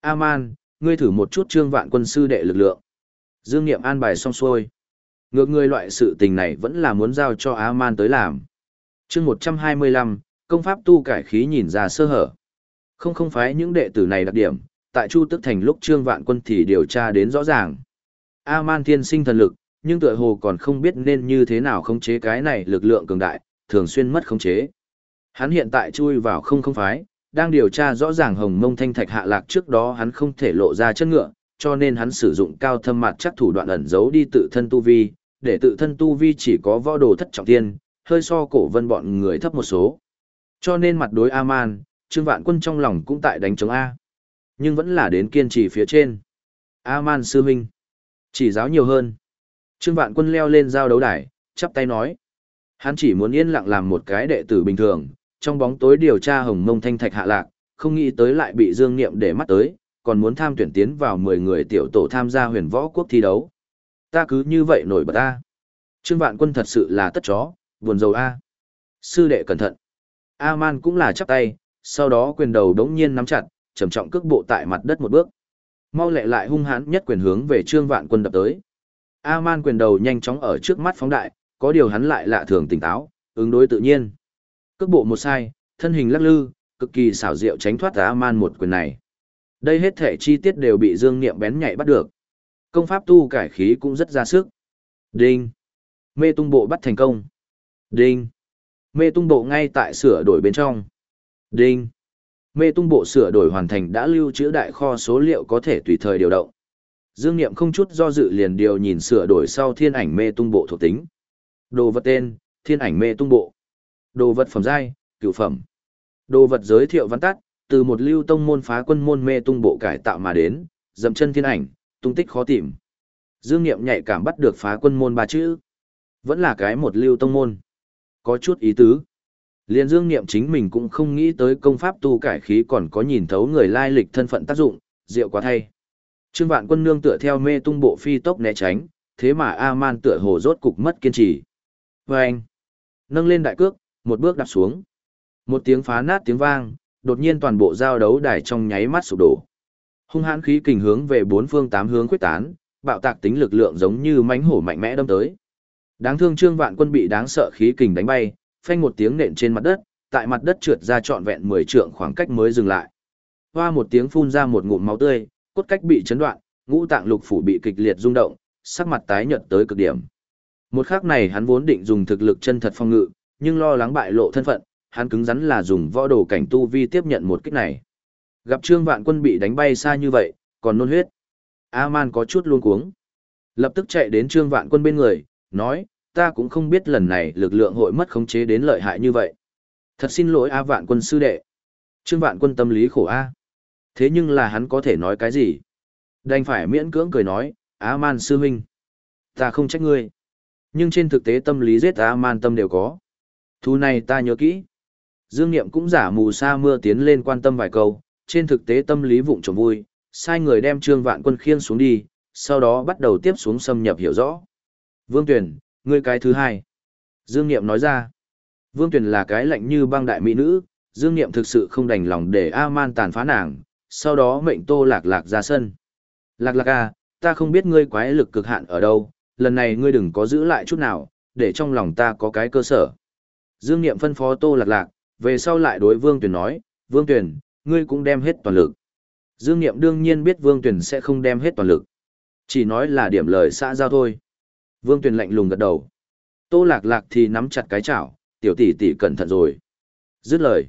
A-man, ngươi thử một chút trương vạn quân sư đệ lực lượng. Dương Niệm an bài xong xuôi. Ngược người loại sự tình này vẫn là muốn giao cho A-man tới làm. chương 125, công pháp tu cải khí nhìn ra sơ hở. Không không phải những đệ tử này đặc điểm, tại Chu Tức Thành lúc trương vạn quân thì điều tra đến rõ ràng. A-man thiên sinh thần lực, nhưng tựa hồ còn không biết nên như thế nào khống chế cái này lực lượng cường đại, thường xuyên mất khống chế. Hắn hiện tại chui vào không không phái, đang điều tra rõ ràng hồng mông thanh thạch hạ lạc trước đó hắn không thể lộ ra chân ngựa, cho nên hắn sử dụng cao thâm mặt chắc thủ đoạn ẩn giấu đi tự thân tu vi, để tự thân tu vi chỉ có võ đồ thất trọng thiên, hơi so cổ vân bọn người thấp một số. Cho nên mặt đối A-man, Trương Vạn Quân trong lòng cũng tại đánh chống A. Nhưng vẫn là đến kiên trì phía trên. A-man sư minh. Chỉ giáo nhiều hơn. Trương Vạn Quân leo lên giao đấu đài, chắp tay nói. Hắn chỉ muốn yên lặng làm một cái đệ tử bình thường, trong bóng tối điều tra hồng mông thanh thạch hạ lạc, không nghĩ tới lại bị Dương Niệm để mắt tới, còn muốn tham tuyển tiến vào 10 người tiểu tổ tham gia huyền võ quốc thi đấu. Ta cứ như vậy nổi bật ta. Trương Vạn Quân thật sự là tất chó, buồn rầu a. Sư đệ cẩn thận. A-man cũng là chắp tay, sau đó quyền đầu đống nhiên nắm chặt, trầm trọng cước bộ tại mặt đất một bước. Mau lẹ lại hung hãn nhất quyền hướng về Trương Vạn Quân đập tới. A-man quyền đầu nhanh chóng ở trước mắt phóng đại, có điều hắn lại lạ thường tỉnh táo, ứng đối tự nhiên. Cước bộ một sai, thân hình lắc lư, cực kỳ xảo diệu tránh thoát A-man một quyền này. Đây hết thể chi tiết đều bị Dương Niệm bén nhạy bắt được. Công pháp tu cải khí cũng rất ra sức. Đinh. Mê tung bộ bắt thành công. Đinh. Mê tung bộ ngay tại sửa đổi bên trong. Đinh. Mê tung bộ sửa đổi hoàn thành đã lưu trữ đại kho số liệu có thể tùy thời điều động. Dương Niệm không chút do dự liền điều nhìn sửa đổi sau thiên ảnh mê tung bộ thuộc tính. Đồ vật tên, thiên ảnh mê tung bộ. Đồ vật phẩm giai, cửu phẩm. Đồ vật giới thiệu văn tắt, từ một lưu tông môn phá quân môn mê tung bộ cải tạo mà đến, dậm chân thiên ảnh, tung tích khó tìm. Dương Niệm nhạy cảm bắt được phá quân môn ba chữ. Vẫn là cái một lưu tông môn. Có chút ý tứ. Liên Dương Niệm chính mình cũng không nghĩ tới công pháp tu cải khí còn có nhìn thấu người lai lịch thân phận tác dụng, diệu quá thay. Trương Vạn Quân nương tựa theo mê tung bộ phi tốc né tránh, thế mà A-man tựa hồ rốt cục mất kiên trì. Và anh, nâng lên đại cước, một bước đạp xuống. Một tiếng phá nát tiếng vang, đột nhiên toàn bộ giao đấu đài trong nháy mắt sụp đổ. Hung hãn khí kình hướng về bốn phương tám hướng quyết tán, bạo tạc tính lực lượng giống như mãnh hổ mạnh mẽ đâm tới. Đáng thương Trương Vạn Quân bị đáng sợ khí kình đánh bay, phanh một tiếng nện trên mặt đất, tại mặt đất trượt ra trọn vẹn 10 trượng khoảng cách mới dừng lại. Hoa một tiếng phun ra một ngụm máu tươi, cốt cách bị chấn đoạn, ngũ tạng lục phủ bị kịch liệt rung động, sắc mặt tái nhợt tới cực điểm. Một khắc này hắn vốn định dùng thực lực chân thật phong ngự, nhưng lo lắng bại lộ thân phận, hắn cứng rắn là dùng võ đồ cảnh tu vi tiếp nhận một kích này. Gặp Trương Vạn Quân bị đánh bay xa như vậy, còn nôn huyết. A-man có chút luống cuống. Lập tức chạy đến Trương Vạn Quân bên người, nói, ta cũng không biết lần này lực lượng hội mất khống chế đến lợi hại như vậy. Thật xin lỗi A Vạn Quân sư đệ. Trương Vạn Quân tâm lý khổ A. Thế nhưng là hắn có thể nói cái gì? Đành phải miễn cưỡng cười nói, A-man sư huynh. Ta không trách ngươi. Nhưng trên thực tế tâm lý giết A-man tâm đều có. Thu này ta nhớ kỹ. Dương Niệm cũng giả mù sa mưa tiến lên quan tâm vài câu, trên thực tế tâm lý vụng trộm vui, sai người đem Trương Vạn Quân khiêng xuống đi, sau đó bắt đầu tiếp xuống xâm nhập hiểu rõ. Vương Tuyển, ngươi cái thứ hai. Dương Niệm nói ra. Vương Tuyển là cái lạnh như băng đại mỹ nữ, Dương Niệm thực sự không đành lòng để A-man tàn phá nàng, sau đó mệnh Tô Lạc Lạc ra sân. Lạc Lạc à, ta không biết ngươi quái lực cực hạn ở đâu, lần này ngươi đừng có giữ lại chút nào, để trong lòng ta có cái cơ sở. Dương Niệm phân phó Tô Lạc Lạc, về sau lại đối Vương Tuyền nói, Vương Tuyền, ngươi cũng đem hết toàn lực. Dương Niệm đương nhiên biết Vương Tuyền sẽ không đem hết toàn lực. Chỉ nói là điểm lời xã giao thôi. Vương Tuyền lạnh lùng gật đầu. Tô Lạc Lạc thì nắm chặt cái chảo, tiểu tỷ tỷ cẩn thận rồi. Dứt lời.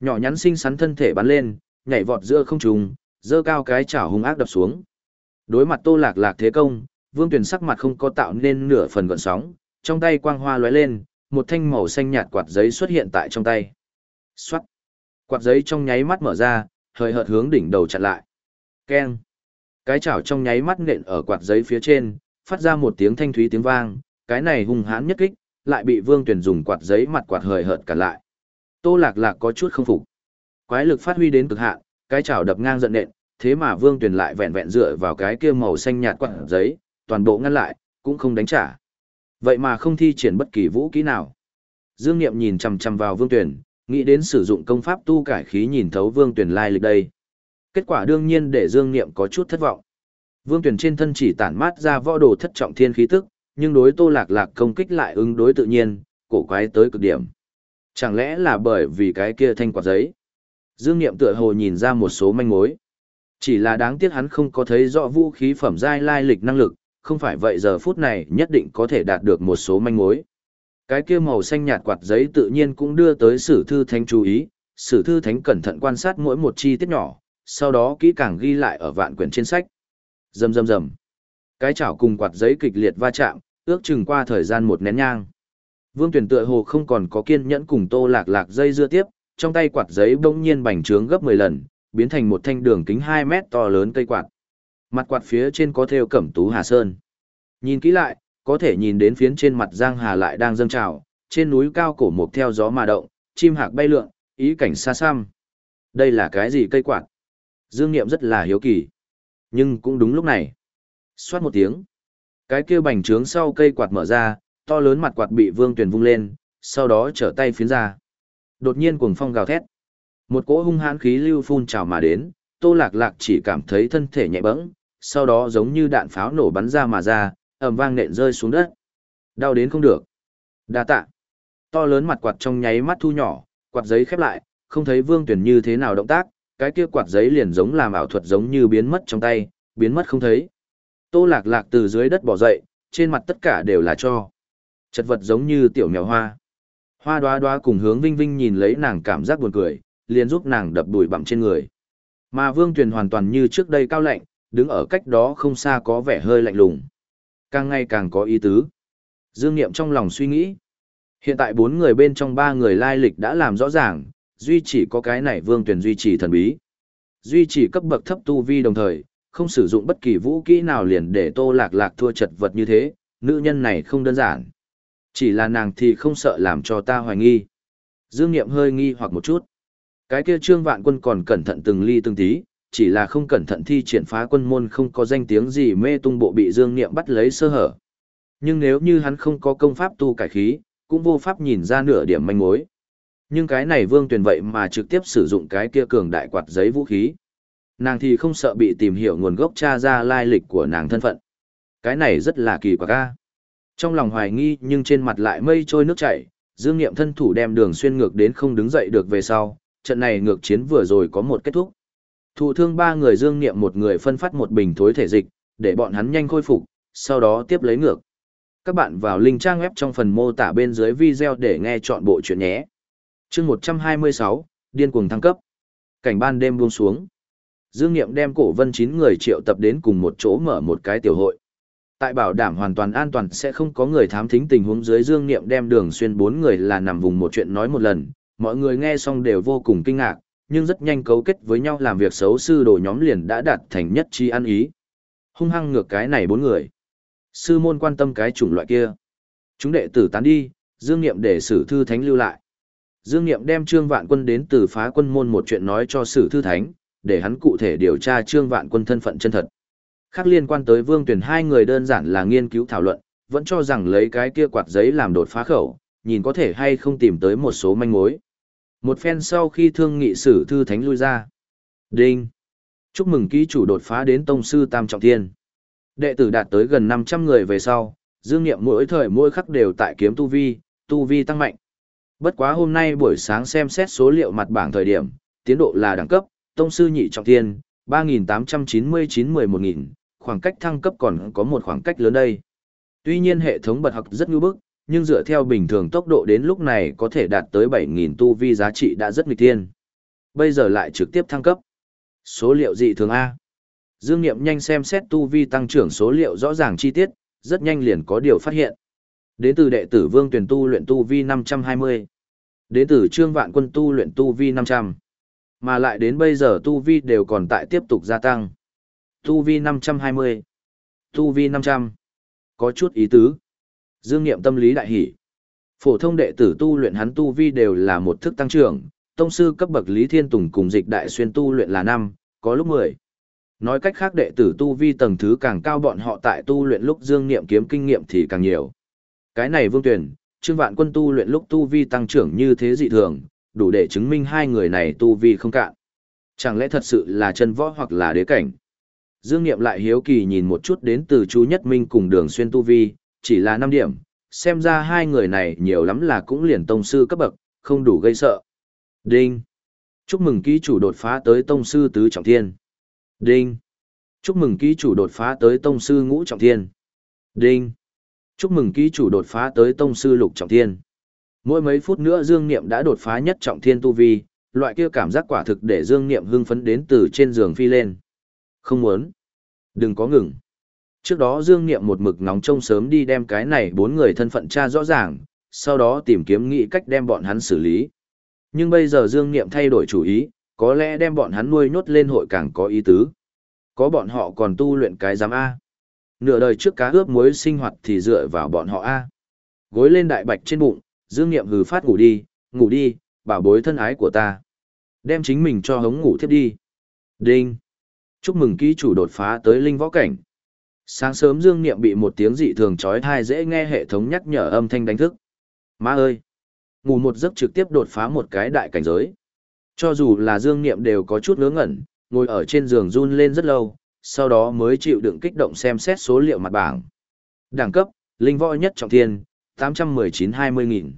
Nhỏ nhắn xinh xắn thân thể bắn lên, nhảy vọt giữa không trung, giơ cao cái chảo hung ác đập xuống. Đối mặt Tô Lạc Lạc thế công, Vương Tuyền sắc mặt không có tạo nên nửa phần gợn sóng, trong tay quang hoa lóe lên, một thanh màu xanh nhạt quạt giấy xuất hiện tại trong tay. Xoát. Quạt giấy trong nháy mắt mở ra, hơi hợt hướng đỉnh đầu chặn lại. Keng. Cái chảo trong nháy mắt nện ở quạt giấy phía trên, phát ra một tiếng thanh thúy tiếng vang, cái này hung hãn nhất kích, lại bị Vương Tuyển dùng quạt giấy mặt quạt hời hợt cả lại. Tô Lạc Lạc có chút không phục. Quái lực phát huy đến cực hạn, cái chảo đập ngang giận nện, thế mà Vương Tuyển lại vẹn vẹn dựa vào cái kia màu xanh nhạt quạt giấy, toàn bộ ngăn lại, cũng không đánh trả. Vậy mà không thi triển bất kỳ vũ kỹ nào. Dương Niệm nhìn chằm chằm vào Vương Tuyển, nghĩ đến sử dụng công pháp tu cải khí nhìn thấu Vương Tuyển lai lịch đây. Kết quả đương nhiên để Dương Niệm có chút thất vọng. Vương Tuyển trên thân chỉ tản mát ra võ đồ thất trọng thiên khí tức, nhưng đối Tô Lạc Lạc công kích lại ứng đối tự nhiên, cổ quái tới cực điểm. Chẳng lẽ là bởi vì cái kia thanh quạt giấy? Dương Niệm tựa hồ nhìn ra một số manh mối. Chỉ là đáng tiếc hắn không có thấy rõ vũ khí phẩm giai lai lịch năng lực, không phải vậy giờ phút này nhất định có thể đạt được một số manh mối. Cái kia màu xanh nhạt quạt giấy tự nhiên cũng đưa tới sử thư thánh chú ý, sử thư thánh cẩn thận quan sát mỗi một chi tiết nhỏ, sau đó kỹ càng ghi lại ở vạn quyển trên sách. Rầm rầm rầm. Cái chảo cùng quạt giấy kịch liệt va chạm, ước chừng qua thời gian một nén nhang. Vương Tuyển tựa hồ không còn có kiên nhẫn cùng Tô Lạc Lạc dây dưa tiếp, trong tay quạt giấy bỗng nhiên bành trướng gấp 10 lần, biến thành một thanh đường kính 2 mét to lớn cây quạt. Mặt quạt phía trên có thêu cẩm tú hà sơn. Nhìn kỹ lại, có thể nhìn đến phiến trên mặt giang hà lại đang dâng trào, trên núi cao cổ mục theo gió mà động, chim hạc bay lượn, ý cảnh xa xăm. Đây là cái gì cây quạt? Dương Niệm rất là hiếu kỳ. Nhưng cũng đúng lúc này. Xoát một tiếng. Cái kia bành trướng sau cây quạt mở ra, to lớn mặt quạt bị Vương Tuyền vung lên, sau đó trở tay phiến ra. Đột nhiên cuồng phong gào thét. Một cỗ hung hãn khí lưu phun trào mà đến, Tô Lạc Lạc chỉ cảm thấy thân thể nhẹ bẫng, sau đó giống như đạn pháo nổ bắn ra mà ra, ầm vang nện rơi xuống đất. Đau đến không được. Đa tạ. To lớn mặt quạt trong nháy mắt thu nhỏ, quạt giấy khép lại, không thấy Vương Tuyển như thế nào động tác, cái kia quạt giấy liền giống làm ảo thuật giống như biến mất trong tay, biến mất không thấy. Tô Lạc Lạc từ dưới đất bỏ dậy, trên mặt tất cả đều là cho. Chật vật giống như tiểu mèo hoa. Hoa đoá đoá cùng hướng Vinh Vinh nhìn lấy nàng cảm giác buồn cười, liền giúp nàng đập đùi bặm trên người. Mà Vương Tuyền hoàn toàn như trước đây cao lạnh, đứng ở cách đó không xa có vẻ hơi lạnh lùng. Càng ngày càng có ý tứ. Dương Niệm trong lòng suy nghĩ. Hiện tại bốn người bên trong ba người lai lịch đã làm rõ ràng, duy chỉ có cái này Vương Tuyền duy trì thần bí. Duy trì cấp bậc thấp tu vi đồng thời, không sử dụng bất kỳ vũ kỹ nào liền để Tô Lạc Lạc thua chật vật như thế, nữ nhân này không đơn giản. Chỉ là nàng thì không sợ làm cho ta hoài nghi. Dương Niệm hơi nghi hoặc một chút. Cái kia Trương Vạn Quân còn cẩn thận từng ly từng tí, chỉ là không cẩn thận thi triển phá quân môn không có danh tiếng gì mê tung bộ bị Dương Niệm bắt lấy sơ hở. Nhưng nếu như hắn không có công pháp tu cải khí, cũng vô pháp nhìn ra nửa điểm manh mối. Nhưng cái này Vương Tuyền vậy mà trực tiếp sử dụng cái kia cường đại quạt giấy vũ khí. Nàng thì không sợ bị tìm hiểu nguồn gốc tra ra lai lịch của nàng thân phận. Cái này rất là kỳ quặc ca. Trong lòng hoài nghi nhưng trên mặt lại mây trôi nước chảy, Dương Niệm thân thủ đem đường xuyên ngược đến không đứng dậy được về sau, trận này ngược chiến vừa rồi có một kết thúc. Thụ thương ba người Dương Niệm một người phân phát một bình thối thể dịch, để bọn hắn nhanh khôi phục, sau đó tiếp lấy ngược. Các bạn vào link trang web trong phần mô tả bên dưới video để nghe chọn bộ chuyện nhé. chương 126, Điên cuồng thăng cấp. Cảnh ban đêm buông xuống. Dương Niệm đem cổ vân chín người triệu tập đến cùng một chỗ mở một cái tiểu hội. Tại bảo đảm hoàn toàn an toàn sẽ không có người thám thính tình huống dưới Dương Niệm đem đường xuyên bốn người là nằm vùng một chuyện nói một lần, mọi người nghe xong đều vô cùng kinh ngạc, nhưng rất nhanh cấu kết với nhau làm việc xấu sư đồ nhóm liền đã đạt thành nhất chi ăn ý. Hung hăng ngược cái này bốn người. Sư môn quan tâm cái chủng loại kia. Chúng đệ tử tán đi, Dương Niệm để sử thư thánh lưu lại. Dương Niệm đem Trương Vạn Quân đến từ phá quân môn một chuyện nói cho sử thư thánh, để hắn cụ thể điều tra Trương Vạn Quân thân phận chân thật. Khác liên quan tới Vương Tuyển hai người đơn giản là nghiên cứu thảo luận, vẫn cho rằng lấy cái kia quạt giấy làm đột phá khẩu, nhìn có thể hay không tìm tới một số manh mối. Một phen sau khi thương nghị sử thư thánh lui ra. Đinh! Chúc mừng ký chủ đột phá đến tông sư Tam Trọng Thiên. Đệ tử đạt tới gần 500 người về sau, dương nghiệm mỗi thời mỗi khắc đều tại kiếm tu vi, tu vi tăng mạnh. Bất quá hôm nay buổi sáng xem xét số liệu mặt bảng thời điểm, tiến độ là đẳng cấp, tông sư nhị trọng thiên, 3.899-11.000, khoảng cách thăng cấp còn có một khoảng cách lớn đây. Tuy nhiên hệ thống bật học rất ngưu bức, nhưng dựa theo bình thường tốc độ đến lúc này có thể đạt tới 7.000 tu vi giá trị đã rất nghịch thiên. Bây giờ lại trực tiếp thăng cấp. Số liệu dị thường A. Dương Niệm nhanh xem xét tu vi tăng trưởng số liệu rõ ràng chi tiết, rất nhanh liền có điều phát hiện. Đến từ đệ tử Vương Tuyển tu luyện tu vi 520. Đến từ Trương Vạn Quân tu luyện tu vi 500. Mà lại đến bây giờ tu vi đều còn tại tiếp tục gia tăng. Tu vi 520. Tu vi 500. Có chút ý tứ. Dương Niệm tâm lý đại hỷ. Phổ thông đệ tử tu luyện hắn tu vi đều là một thức tăng trưởng, tông sư cấp bậc Lý Thiên Tùng cùng dịch đại xuyên tu luyện là năm, có lúc 10. Nói cách khác đệ tử tu vi tầng thứ càng cao bọn họ tại tu luyện lúc Dương Niệm kiếm kinh nghiệm thì càng nhiều. Cái này Vương Tuyển, Trương Vạn Quân tu luyện lúc tu vi tăng trưởng như thế dị thường, đủ để chứng minh hai người này tu vi không cạn. Chẳng lẽ thật sự là chân võ hoặc là đế cảnh? Dương Niệm lại hiếu kỳ nhìn một chút đến từ chú Nhất Minh cùng đường xuyên tu vi, chỉ là 5 điểm, xem ra hai người này nhiều lắm là cũng liền tông sư cấp bậc, không đủ gây sợ. Đinh! Chúc mừng ký chủ đột phá tới tông sư tứ trọng thiên. Đinh! Chúc mừng ký chủ đột phá tới tông sư ngũ trọng thiên. Đinh! Chúc mừng ký chủ đột phá tới tông sư lục trọng thiên. Mỗi mấy phút nữa Dương Niệm đã đột phá nhất trọng thiên tu vi, loại kia cảm giác quả thực để Dương Niệm hưng phấn đến từ trên giường phi lên. Không muốn. Đừng có ngừng. Trước đó Dương Niệm một mực nóng trông sớm đi đem cái này bốn người thân phận tra rõ ràng, sau đó tìm kiếm nghĩ cách đem bọn hắn xử lý. Nhưng bây giờ Dương Niệm thay đổi chủ ý, có lẽ đem bọn hắn nuôi nhốt lên hội càng có ý tứ. Có bọn họ còn tu luyện cái giám A. Nửa đời trước cá ướp muối sinh hoạt thì dựa vào bọn họ A. Gối lên đại bạch trên bụng, Dương Niệm hừ phát ngủ đi, ngủ đi, bảo bối thân ái của ta. Đem chính mình cho hống ngủ thiếp đi. Đinh. Chúc mừng ký chủ đột phá tới linh võ cảnh. Sáng sớm Dương Niệm bị một tiếng dị thường chói tai dễ nghe hệ thống nhắc nhở âm thanh đánh thức. Má ơi! Ngủ một giấc trực tiếp đột phá một cái đại cảnh giới. Cho dù là Dương Niệm đều có chút ngớ ngẩn, ngồi ở trên giường run lên rất lâu, sau đó mới chịu đựng kích động xem xét số liệu mặt bảng. Đẳng cấp, linh võ nhất trọng thiên, 819-20 nghìn.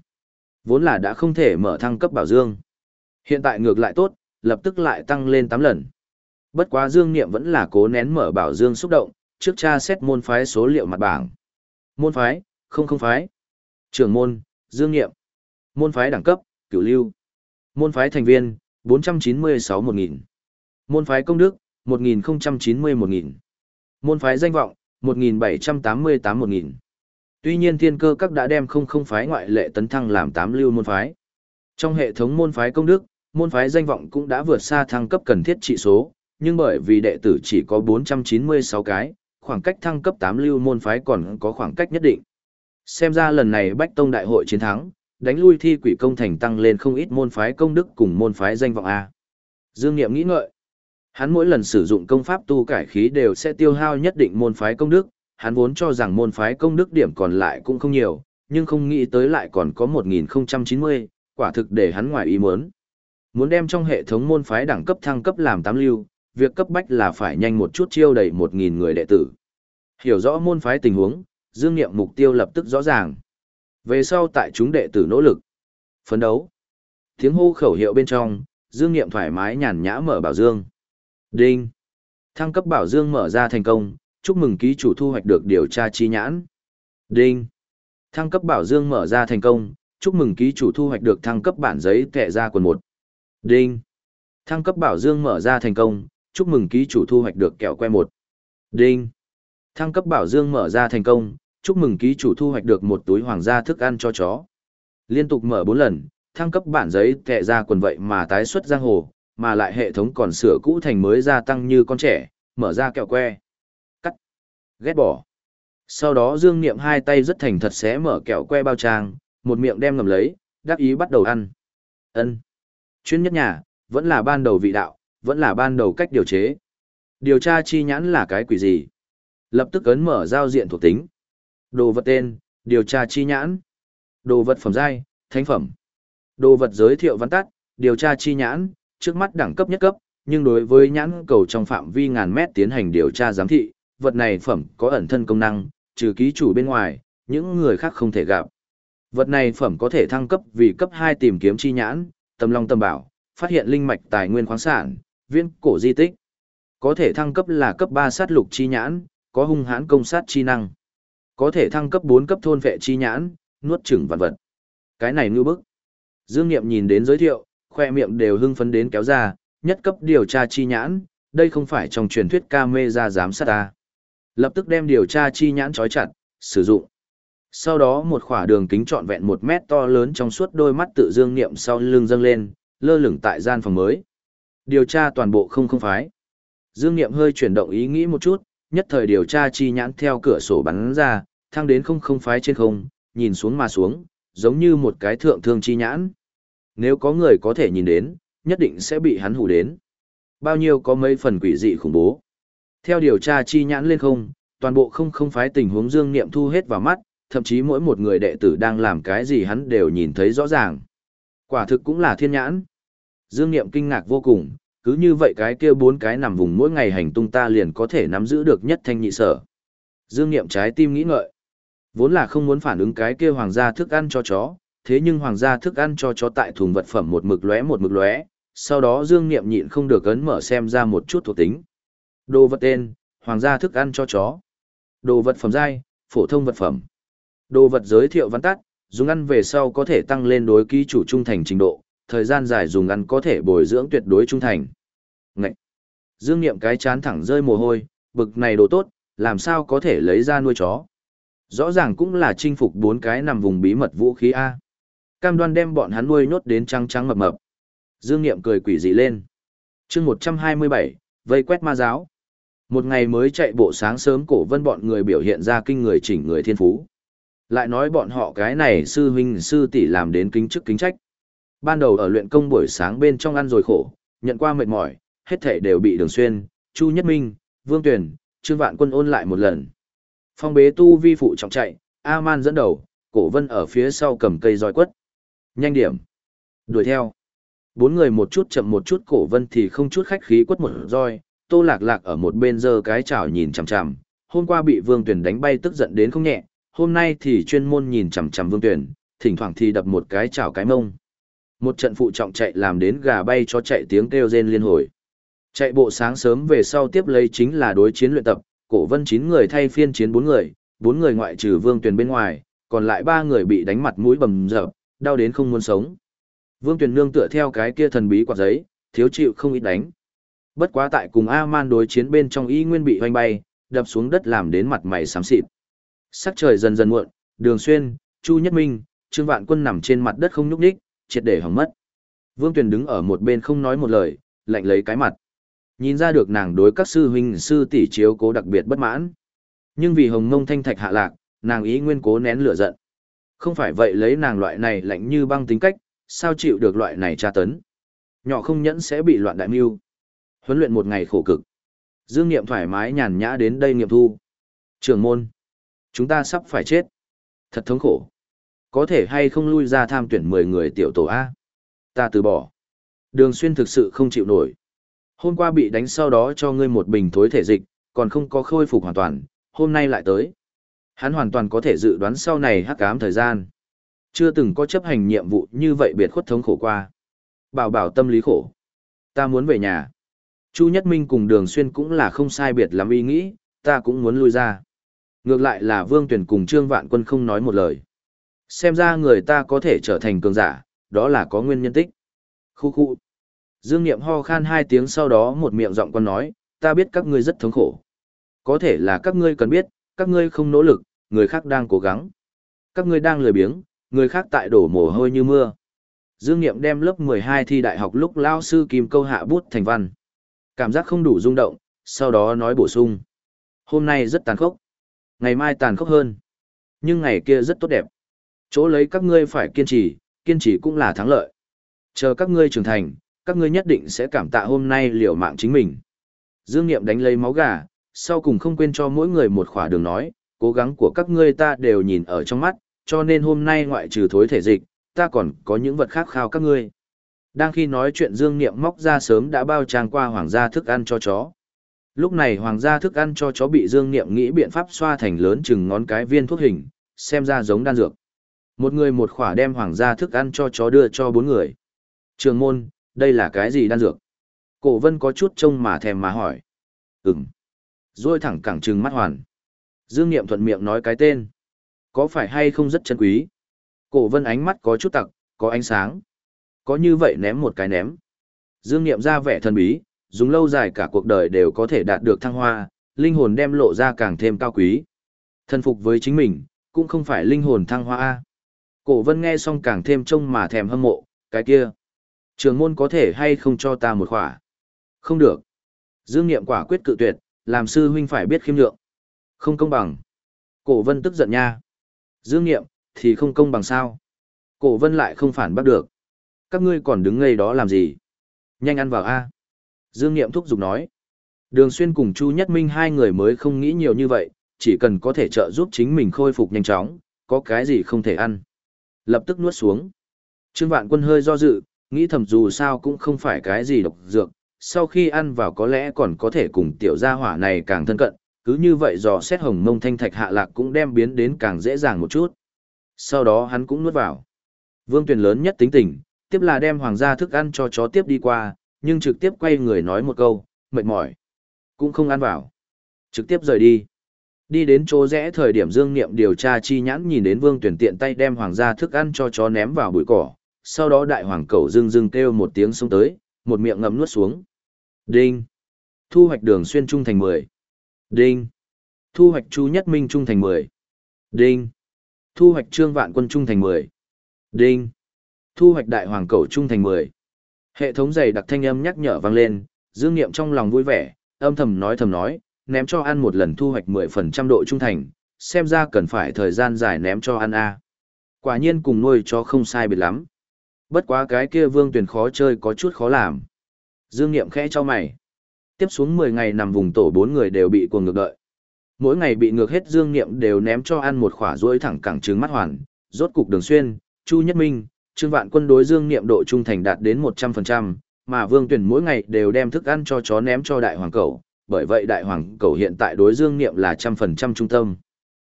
Vốn là đã không thể mở thăng cấp bảo dương. Hiện tại ngược lại tốt, lập tức lại tăng lên 8 lần. Bất quá Dương Niệm vẫn là cố nén mở bảo dương xúc động, trước tra xét môn phái số liệu mặt bảng. Môn phái, không không phái. Trưởng môn, Dương Niệm. Môn phái đẳng cấp, cửu lưu. Môn phái thành viên, 496-1000. Môn phái công đức, 1090-1000. Môn phái danh vọng, 1788-1000. Tuy nhiên thiên cơ các đã đem không không phái ngoại lệ tấn thăng làm tám lưu môn phái. Trong hệ thống môn phái công đức, môn phái danh vọng cũng đã vượt xa thăng cấp cần thiết trị số, nhưng bởi vì đệ tử chỉ có 496 cái, khoảng cách thăng cấp 8 lưu môn phái còn có khoảng cách nhất định. Xem ra lần này Bách Tông Đại hội chiến thắng, đánh lui thi quỷ công thành tăng lên không ít môn phái công đức cùng môn phái danh vọng A. Dương Niệm nghĩ ngợi. Hắn mỗi lần sử dụng công pháp tu cải khí đều sẽ tiêu hao nhất định môn phái công đức, hắn vốn cho rằng môn phái công đức điểm còn lại cũng không nhiều, nhưng không nghĩ tới lại còn có 1090, quả thực để hắn ngoài ý muốn. Muốn đem trong hệ thống môn phái đẳng cấp thăng cấp làm 8 lưu, việc cấp bách là phải nhanh một chút chiêu đầy 1.000 người đệ tử. Hiểu rõ môn phái tình huống, Dương Niệm mục tiêu lập tức rõ ràng. Về sau tại chúng đệ tử nỗ lực, phấn đấu. Tiếng hô khẩu hiệu bên trong, Dương Niệm thoải mái nhàn nhã mở bảo dương. Đinh. Thăng cấp bảo dương mở ra thành công, chúc mừng ký chủ thu hoạch được điều tra chi nhãn. Đinh. Thăng cấp bảo dương mở ra thành công, chúc mừng ký chủ thu hoạch được thăng cấp bản giấy kệ ra quần một. Đinh. Thăng cấp bảo dương mở ra thành công, chúc mừng ký chủ thu hoạch được kẹo que một. Đinh. Thăng cấp bảo dương mở ra thành công, chúc mừng ký chủ thu hoạch được một túi hoàng gia thức ăn cho chó. Liên tục mở bốn lần, thăng cấp bản giấy tệ ra quần vậy mà tái xuất giang hồ, mà lại hệ thống còn sửa cũ thành mới gia tăng như con trẻ, mở ra kẹo que. Cắt. Ghét bỏ. Sau đó Dương Niệm hai tay rất thành thật xé mở kẹo que bao trang, một miệng đem ngầm lấy, đáp ý bắt đầu ăn. Ân. Chuyên nhất nhà, vẫn là ban đầu vị đạo, vẫn là ban đầu cách điều chế. Điều tra chi nhãn là cái quỷ gì? Lập tức ấn mở giao diện thuộc tính. Đồ vật tên, điều tra chi nhãn. Đồ vật phẩm giai, thánh phẩm. Đồ vật giới thiệu văn tắt, điều tra chi nhãn, trước mắt đẳng cấp nhất cấp, nhưng đối với nhãn cầu trong phạm vi ngàn mét tiến hành điều tra giám thị, vật này phẩm có ẩn thân công năng, trừ ký chủ bên ngoài, những người khác không thể gặp. Vật này phẩm có thể thăng cấp vì cấp 2 tìm kiếm chi nhãn, tâm long tâm bảo, phát hiện linh mạch tài nguyên khoáng sản, viên cổ di tích. Có thể thăng cấp là cấp 3 sát lục chi nhãn, có hung hãn công sát chi năng. Có thể thăng cấp 4 cấp thôn vệ chi nhãn, nuốt chửng vạn vật. Cái này ngư bức. Dương Nghiệm nhìn đến giới thiệu, khoe miệng đều hưng phấn đến kéo ra, nhất cấp điều tra chi nhãn, đây không phải trong truyền thuyết ca mê ra giám sát ta. Lập tức đem điều tra chi nhãn trói chặt, sử dụng. Sau đó một khỏa đường kính trọn vẹn một mét to lớn trong suốt đôi mắt tự dương niệm sau lưng dâng lên, lơ lửng tại gian phòng mới. Điều tra toàn bộ không không phái. Dương niệm hơi chuyển động ý nghĩ một chút, nhất thời điều tra chi nhãn theo cửa sổ bắn ra, thăng đến không không phái trên không, nhìn xuống mà xuống, giống như một cái thượng thương chi nhãn. Nếu có người có thể nhìn đến, nhất định sẽ bị hắn hù đến. Bao nhiêu có mấy phần quỷ dị khủng bố. Theo điều tra chi nhãn lên không, toàn bộ không không phái tình huống dương niệm thu hết vào mắt, thậm chí mỗi một người đệ tử đang làm cái gì hắn đều nhìn thấy rõ ràng. Quả thực cũng là thiên nhãn. Dương Niệm kinh ngạc vô cùng, cứ như vậy cái kia bốn cái nằm vùng mỗi ngày hành tung ta liền có thể nắm giữ được nhất thanh nhị sở. Dương Niệm trái tim nghĩ ngợi. Vốn là không muốn phản ứng cái kia hoàng gia thức ăn cho chó, thế nhưng hoàng gia thức ăn cho chó tại thùng vật phẩm một mực lóe một mực lóe, sau đó Dương Niệm nhịn không được ấn mở xem ra một chút thuộc tính. Đồ vật tên, hoàng gia thức ăn cho chó. Đồ vật phẩm giai, phổ thông vật phẩm. Đồ vật giới thiệu văn tắt, dùng ăn về sau có thể tăng lên đối ký chủ trung thành trình độ, thời gian dài dùng ăn có thể bồi dưỡng tuyệt đối trung thành. Ngậy! Dương Niệm cái chán thẳng rơi mồ hôi, bực này đồ tốt, làm sao có thể lấy ra nuôi chó. Rõ ràng cũng là chinh phục bốn cái nằm vùng bí mật vũ khí A. Cam đoan đem bọn hắn nuôi nhốt đến trăng trắng mập mập. Dương Niệm cười quỷ dị lên. chương 127, vây quét ma giáo. Một ngày mới chạy bộ sáng sớm cổ vân bọn người biểu hiện ra kinh người chỉnh người thiên phú. Lại nói bọn họ cái này sư huynh sư tỷ làm đến kính chức kính trách. Ban đầu ở luyện công buổi sáng bên trong ăn rồi khổ, nhận qua mệt mỏi, hết thể đều bị đường xuyên, Chu Nhất Minh, Vương tuyền Trương Vạn Quân ôn lại một lần. Phong bế tu vi phụ trọng chạy, A-man dẫn đầu, cổ vân ở phía sau cầm cây roi quất. Nhanh điểm. Đuổi theo. Bốn người một chút chậm một chút cổ vân thì không chút khách khí quất một roi, tô lạc lạc ở một bên giơ cái chảo nhìn chằm chằm. Hôm qua bị vương tuyền đánh bay tức giận đến không nhẹ, hôm nay thì chuyên môn nhìn chằm chằm vương tuyền thỉnh thoảng thì đập một cái chảo cái mông. Một trận phụ trọng chạy làm đến gà bay cho chạy tiếng kêu rên liên hồi. Chạy bộ sáng sớm về sau tiếp lấy chính là đối chiến luyện tập, cổ vân 9 người thay phiên chiến 4 người, 4 người ngoại trừ vương tuyển bên ngoài, còn lại 3 người bị đánh mặt mũi bầm dập, đau đến không muốn sống. Vương tuyển nương tựa theo cái kia thần bí quạt giấy, thiếu chịu không ít đánh. Bất quá tại cùng A-man đối chiến bên trong y nguyên bị hoanh bay, đập xuống đất làm đến mặt mày xám xịt. Sắc trời dần dần muộn, đường xuyên, Chu Nhất Minh, Trương Vạn Quân nằm trên mặt đất không nhúc nhích, triệt để hỏng mất. Vương Tuyền đứng ở một bên không nói một lời, lạnh lấy cái mặt. Nhìn ra được nàng đối các sư huynh sư tỷ chiếu cố đặc biệt bất mãn. Nhưng vì hồng mông thanh thạch hạ lạc, nàng ý nguyên cố nén lửa giận. Không phải vậy lấy nàng loại này lạnh như băng tính cách, sao chịu được loại này tra tấn. Nhỏ không nhẫn sẽ bị loạn đại mưu. Huấn luyện một ngày khổ cực. Dương Niệm thoải mái nhàn nhã đến đây nghiệm thu. Trường môn. Chúng ta sắp phải chết. Thật thống khổ. Có thể hay không lui ra tham tuyển 10 người tiểu tổ A. Ta từ bỏ. Đường xuyên thực sự không chịu nổi. Hôm qua bị đánh sau đó cho ngươi một bình thối thể dịch, còn không có khôi phục hoàn toàn, hôm nay lại tới. Hắn hoàn toàn có thể dự đoán sau này hắc ám thời gian. Chưa từng có chấp hành nhiệm vụ như vậy biệt khuất thống khổ qua. Bảo bảo tâm lý khổ. Ta muốn về nhà. Chu Nhất Minh cùng Đường Xuyên cũng là không sai biệt lắm ý nghĩ, ta cũng muốn lui ra. Ngược lại là Vương Tuyển cùng Trương Vạn Quân không nói một lời. Xem ra người ta có thể trở thành cường giả, đó là có nguyên nhân tích. Khu khu. Dương Niệm ho khan hai tiếng sau đó một miệng giọng con nói, ta biết các ngươi rất thống khổ. Có thể là các ngươi cần biết, các ngươi không nỗ lực, người khác đang cố gắng. Các ngươi đang lười biếng, người khác tại đổ mồ hôi như mưa. Dương Niệm đem lớp 12 thi đại học lúc lao sư kìm câu hạ bút thành văn. Cảm giác không đủ rung động, sau đó nói bổ sung. Hôm nay rất tàn khốc. Ngày mai tàn khốc hơn. Nhưng ngày kia rất tốt đẹp. Chỗ lấy các ngươi phải kiên trì, kiên trì cũng là thắng lợi. Chờ các ngươi trưởng thành, các ngươi nhất định sẽ cảm tạ hôm nay liều mạng chính mình. Dương Niệm đánh lấy máu gà, sau cùng không quên cho mỗi người một khỏa đường nói, cố gắng của các ngươi ta đều nhìn ở trong mắt, cho nên hôm nay ngoại trừ thối thể dịch, ta còn có những vật khác khao các ngươi. Đang khi nói chuyện Dương Niệm móc ra sớm đã bao trang qua hoàng gia thức ăn cho chó. Lúc này hoàng gia thức ăn cho chó bị Dương Niệm nghĩ biện pháp xoa thành lớn chừng ngón cái viên thuốc hình, xem ra giống đan dược. Một người một khỏa đem hoàng gia thức ăn cho chó đưa cho bốn người. Trường môn, đây là cái gì đan dược? Cổ vân có chút trông mà thèm mà hỏi. Ừm. Rồi thẳng cẳng trừng mắt hoàn. Dương Niệm thuận miệng nói cái tên. Có phải hay không rất chân quý? Cổ vân ánh mắt có chút tặc, có ánh sáng. Có như vậy ném một cái ném. Dương Niệm ra vẻ thần bí, dùng lâu dài cả cuộc đời đều có thể đạt được thăng hoa, linh hồn đem lộ ra càng thêm cao quý. Thân phục với chính mình, cũng không phải linh hồn thăng hoa A. Cổ vân nghe xong càng thêm trông mà thèm hâm mộ, cái kia. Trường môn có thể hay không cho ta một khỏa? Không được. Dương Niệm quả quyết cự tuyệt, làm sư huynh phải biết khiêm nhượng. Không công bằng. Cổ vân tức giận nha. Dương Niệm, thì không công bằng sao? Cổ vân lại không phản bác được. Các ngươi còn đứng ngây đó làm gì? Nhanh ăn vào A. Dương Niệm thúc giục nói. Đường Xuyên cùng Chu Nhất Minh hai người mới không nghĩ nhiều như vậy, chỉ cần có thể trợ giúp chính mình khôi phục nhanh chóng, có cái gì không thể ăn. Lập tức nuốt xuống. Trương Vạn Quân hơi do dự, nghĩ thầm dù sao cũng không phải cái gì độc dược, sau khi ăn vào có lẽ còn có thể cùng tiểu gia hỏa này càng thân cận, cứ như vậy dò xét hồng mông thanh thạch hạ lạc cũng đem biến đến càng dễ dàng một chút. Sau đó hắn cũng nuốt vào. Vương Tuyền lớn nhất tính tình, tiếp là đem hoàng gia thức ăn cho chó tiếp đi qua, nhưng trực tiếp quay người nói một câu, mệt mỏi. Cũng không ăn vào. Trực tiếp rời đi. Đi đến chỗ rẽ thời điểm Dương Niệm điều tra chi nhãn nhìn đến Vương Tuyển tiện tay đem hoàng gia thức ăn cho chó ném vào bụi cỏ, sau đó đại hoàng cẩu dưng dưng kêu một tiếng xuống tới, một miệng ngậm nuốt xuống. Đinh. Thu hoạch đường xuyên trung thành 10. Đinh. Thu hoạch Chu Nhất Minh trung thành 10. Đinh. Thu hoạch Trương Vạn Quân trung thành 10. Đinh. Thu hoạch Đại Hoàng Cẩu trung thành 10. Hệ thống dày đặc thanh âm nhắc nhở vang lên, Dương Niệm trong lòng vui vẻ, âm thầm nói thầm nói, ném cho ăn một lần thu hoạch 10% độ trung thành, xem ra cần phải thời gian dài ném cho ăn a. Quả nhiên cùng nuôi cho không sai biệt lắm. Bất quá cái kia Vương Tuyền khó chơi có chút khó làm. Dương Niệm khẽ cho mày. Tiếp xuống 10 ngày nằm vùng tổ bốn người đều bị cuồng ngược đợi. Mỗi ngày bị ngược hết Dương Niệm đều ném cho ăn một khỏa rối thẳng cẳng trứng mắt hoàn, rốt cục đường xuyên, Chu Nhất Minh, Trương Vạn Quân đối Dương Niệm độ trung thành đạt đến 100%, mà Vương Tuyển mỗi ngày đều đem thức ăn cho chó ném cho đại hoàng cẩu, bởi vậy đại hoàng cầu hiện tại đối Dương Niệm là 100% trung tâm.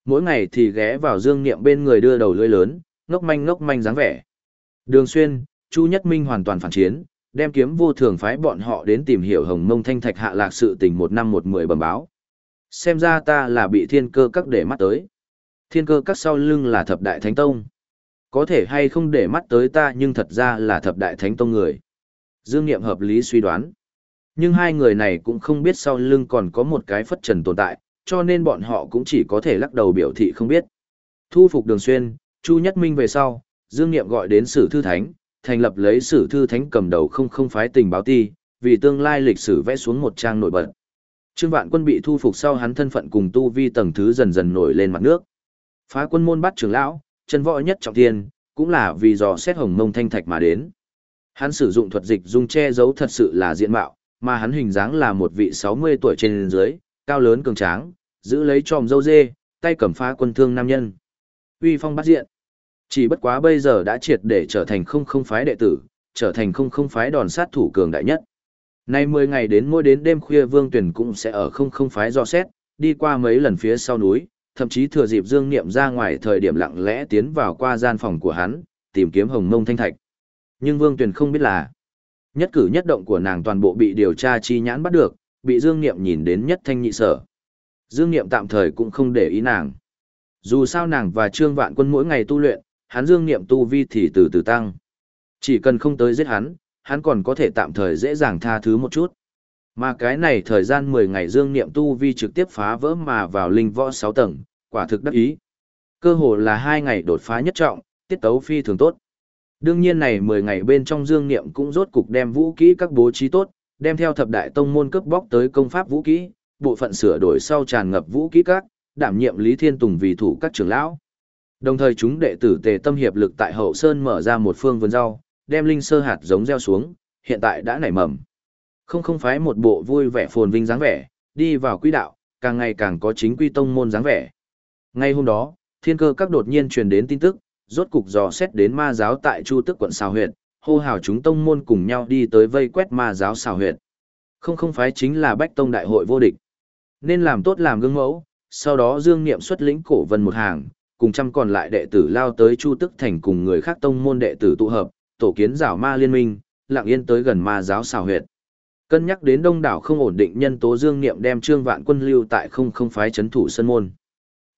Mỗi ngày thì ghé vào Dương Niệm bên người đưa đầu lưỡi lớn, ngốc manh ngốc manh dáng vẻ. Đường Xuyên, Chu Nhất Minh hoàn toàn phản chiến, đem kiếm vô thường phái bọn họ đến tìm hiểu Hồng Mông Thanh Thạch hạ lạc sự tình một năm một mười bẩm báo. Xem ra ta là bị thiên cơ các để mắt tới. Thiên cơ các sau lưng là thập đại thánh tông. Có thể hay không để mắt tới ta nhưng thật ra là thập đại thánh tông người. Dương Niệm hợp lý suy đoán. Nhưng hai người này cũng không biết sau lưng còn có một cái phất trần tồn tại, cho nên bọn họ cũng chỉ có thể lắc đầu biểu thị không biết. Thu phục đường xuyên, Chu Nhất Minh về sau, Dương Niệm gọi đến Sử Thư Thánh, thành lập lấy Sử Thư Thánh cầm đầu không không phái tình báo ti, vì tương lai lịch sử vẽ xuống một trang nổi bật. Trương Vạn Quân bị thu phục sau hắn thân phận cùng tu vi tầng thứ dần dần nổi lên mặt nước. Phá quân môn bắt trưởng lão, chân võ nhất trọng thiên, cũng là vì dò xét hồng mông thanh thạch mà đến. Hắn sử dụng thuật dịch dung che giấu thật sự là diện mạo, mà hắn hình dáng là một vị 60 tuổi trên dưới, cao lớn cường tráng, giữ lấy tròm dâu dê, tay cầm phá quân thương nam nhân. Uy phong bắt diện. Chỉ bất quá bây giờ đã triệt để trở thành không không phái đệ tử, trở thành không không phái đòn sát thủ cường đại nhất. Nay 10 ngày đến mỗi đến đêm khuya Vương Tuyển cũng sẽ ở không không phái do xét, đi qua mấy lần phía sau núi, thậm chí thừa dịp Dương Niệm ra ngoài thời điểm lặng lẽ tiến vào qua gian phòng của hắn, tìm kiếm hồng mông thanh thạch. Nhưng Vương Tuyển không biết là, nhất cử nhất động của nàng toàn bộ bị điều tra chi nhãn bắt được, bị Dương Niệm nhìn đến nhất thanh nhị sở. Dương Niệm tạm thời cũng không để ý nàng. Dù sao nàng và Trương Vạn Quân mỗi ngày tu luyện, hắn Dương Niệm tu vi thì từ từ tăng. Chỉ cần không tới giết hắn, hắn còn có thể tạm thời dễ dàng tha thứ một chút. Mà cái này thời gian 10 ngày dương niệm tu vi trực tiếp phá vỡ mà vào linh võ 6 tầng, quả thực đắc ý. Cơ hồ là 2 ngày đột phá nhất trọng, tiết tấu phi thường tốt. Đương nhiên này 10 ngày bên trong dương niệm cũng rốt cục đem vũ kỹ các bố trí tốt, đem theo thập đại tông môn cướp bóc tới công pháp vũ kỹ, bộ phận sửa đổi sau tràn ngập vũ kỹ các, đảm nhiệm Lý Thiên Tùng vì thủ các trưởng lão. Đồng thời chúng đệ tử Tề Tâm hiệp lực tại Hậu Sơn mở ra một phương vườn rau, đem linh sơ hạt giống gieo xuống, hiện tại đã nảy mầm. Không không phái một bộ vui vẻ phồn vinh dáng vẻ, đi vào quỹ đạo, càng ngày càng có chính quy tông môn dáng vẻ. Ngay hôm đó, thiên cơ các đột nhiên truyền đến tin tức, rốt cục dò xét đến ma giáo tại Chu Tức quận xào huyệt, hô hào chúng tông môn cùng nhau đi tới vây quét ma giáo xào huyệt. Không không phái chính là Bách Tông đại hội vô địch. Nên làm tốt làm gương mẫu, sau đó Dương Niệm xuất lĩnh cổ vân một hàng, cùng trăm còn lại đệ tử lao tới Chu Tức thành cùng người khác tông môn đệ tử tụ hợp, tổ kiến giảo ma liên minh, lặng yên tới gần ma giáo xào huyệt. Cân nhắc đến đông đảo không ổn định nhân tố dương niệm đem trương vạn quân lưu tại không không phái chấn thủ sân môn.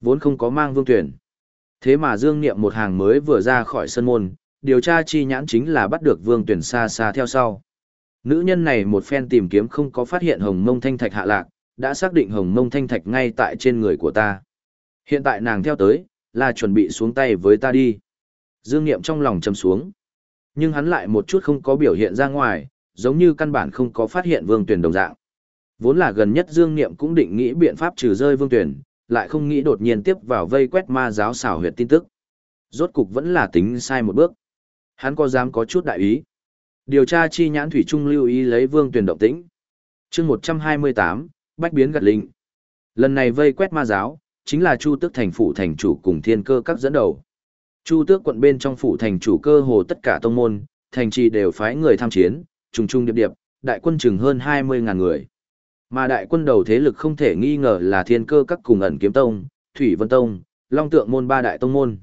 Vốn không có mang vương tuyển. Thế mà dương niệm một hàng mới vừa ra khỏi sân môn, điều tra chi nhãn chính là bắt được vương tuyển xa xa theo sau. Nữ nhân này một phen tìm kiếm không có phát hiện hồng mông thanh thạch hạ lạc, đã xác định hồng mông thanh thạch ngay tại trên người của ta. Hiện tại nàng theo tới, là chuẩn bị xuống tay với ta đi. Dương Niệm trong lòng chầm xuống. Nhưng hắn lại một chút không có biểu hiện ra ngoài, giống như căn bản không có phát hiện vương tuyển đồng dạng. Vốn là gần nhất Dương Niệm cũng định nghĩ biện pháp trừ rơi vương tuyển, lại không nghĩ đột nhiên tiếp vào vây quét ma giáo xảo huyệt tin tức. Rốt cục vẫn là tính sai một bước. Hắn có dám có chút đại ý. Điều tra chi nhãn thủy trung lưu ý lấy vương tuyển động tĩnh. chương 128, bách biến gật linh. Lần này vây quét ma giáo, chính là Chu tước thành phủ thành chủ cùng thiên cơ các dẫn đầu. Chu tước quận bên trong phủ thành chủ cơ hồ tất cả tông môn, thành trì đều phái người tham chiến, trùng trùng điệp điệp, đại quân chừng hơn 20.000 người. Mà đại quân đầu thế lực không thể nghi ngờ là thiên cơ các cùng ẩn kiếm tông, thủy vân tông, long tượng môn ba đại tông môn.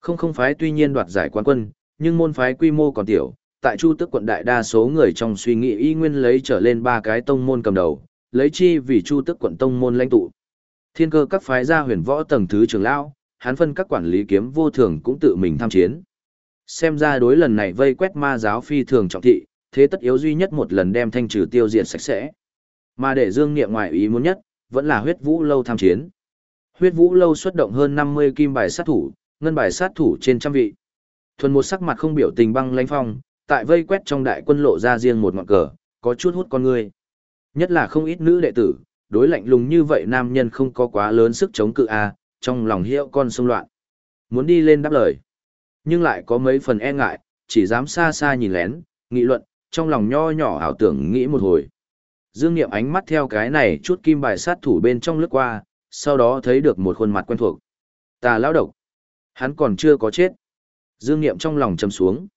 Không không phái tuy nhiên đoạt giải quán quân, nhưng môn phái quy mô còn tiểu, tại Chu Tức quận đại đa số người trong suy nghĩ y nguyên lấy trở lên ba cái tông môn cầm đầu, lấy chi vì Chu Tức quận tông môn lãnh tụ. Thiên cơ các phái gia huyền võ tầng thứ trưởng lão, hắn phân các quản lý kiếm vô thường cũng tự mình tham chiến. Xem ra đối lần này vây quét ma giáo phi thường trọng thị, thế tất yếu duy nhất một lần đem thanh trừ tiêu diệt sạch sẽ. Mà để Dương Niệm ngoại ý muốn nhất, vẫn là huyết vũ lâu tham chiến. Huyết vũ lâu xuất động hơn 50 kim bài sát thủ, ngân bài sát thủ trên trăm vị. Thuần một sắc mặt không biểu tình băng lãnh phong, tại vây quét trong đại quân lộ ra riêng một ngọn cờ, có chút hút con người. Nhất là không ít nữ đệ tử, đối lạnh lùng như vậy nam nhân không có quá lớn sức chống cự a, trong lòng hiệu con xung loạn. Muốn đi lên đáp lời, nhưng lại có mấy phần e ngại, chỉ dám xa xa nhìn lén, nghị luận, trong lòng nho nhỏ ảo tưởng nghĩ một hồi. Dương Niệm ánh mắt theo cái này chút kim bài sát thủ bên trong lướt qua, sau đó thấy được một khuôn mặt quen thuộc. Tà lão độc. Hắn còn chưa có chết. Dương Niệm trong lòng châm xuống.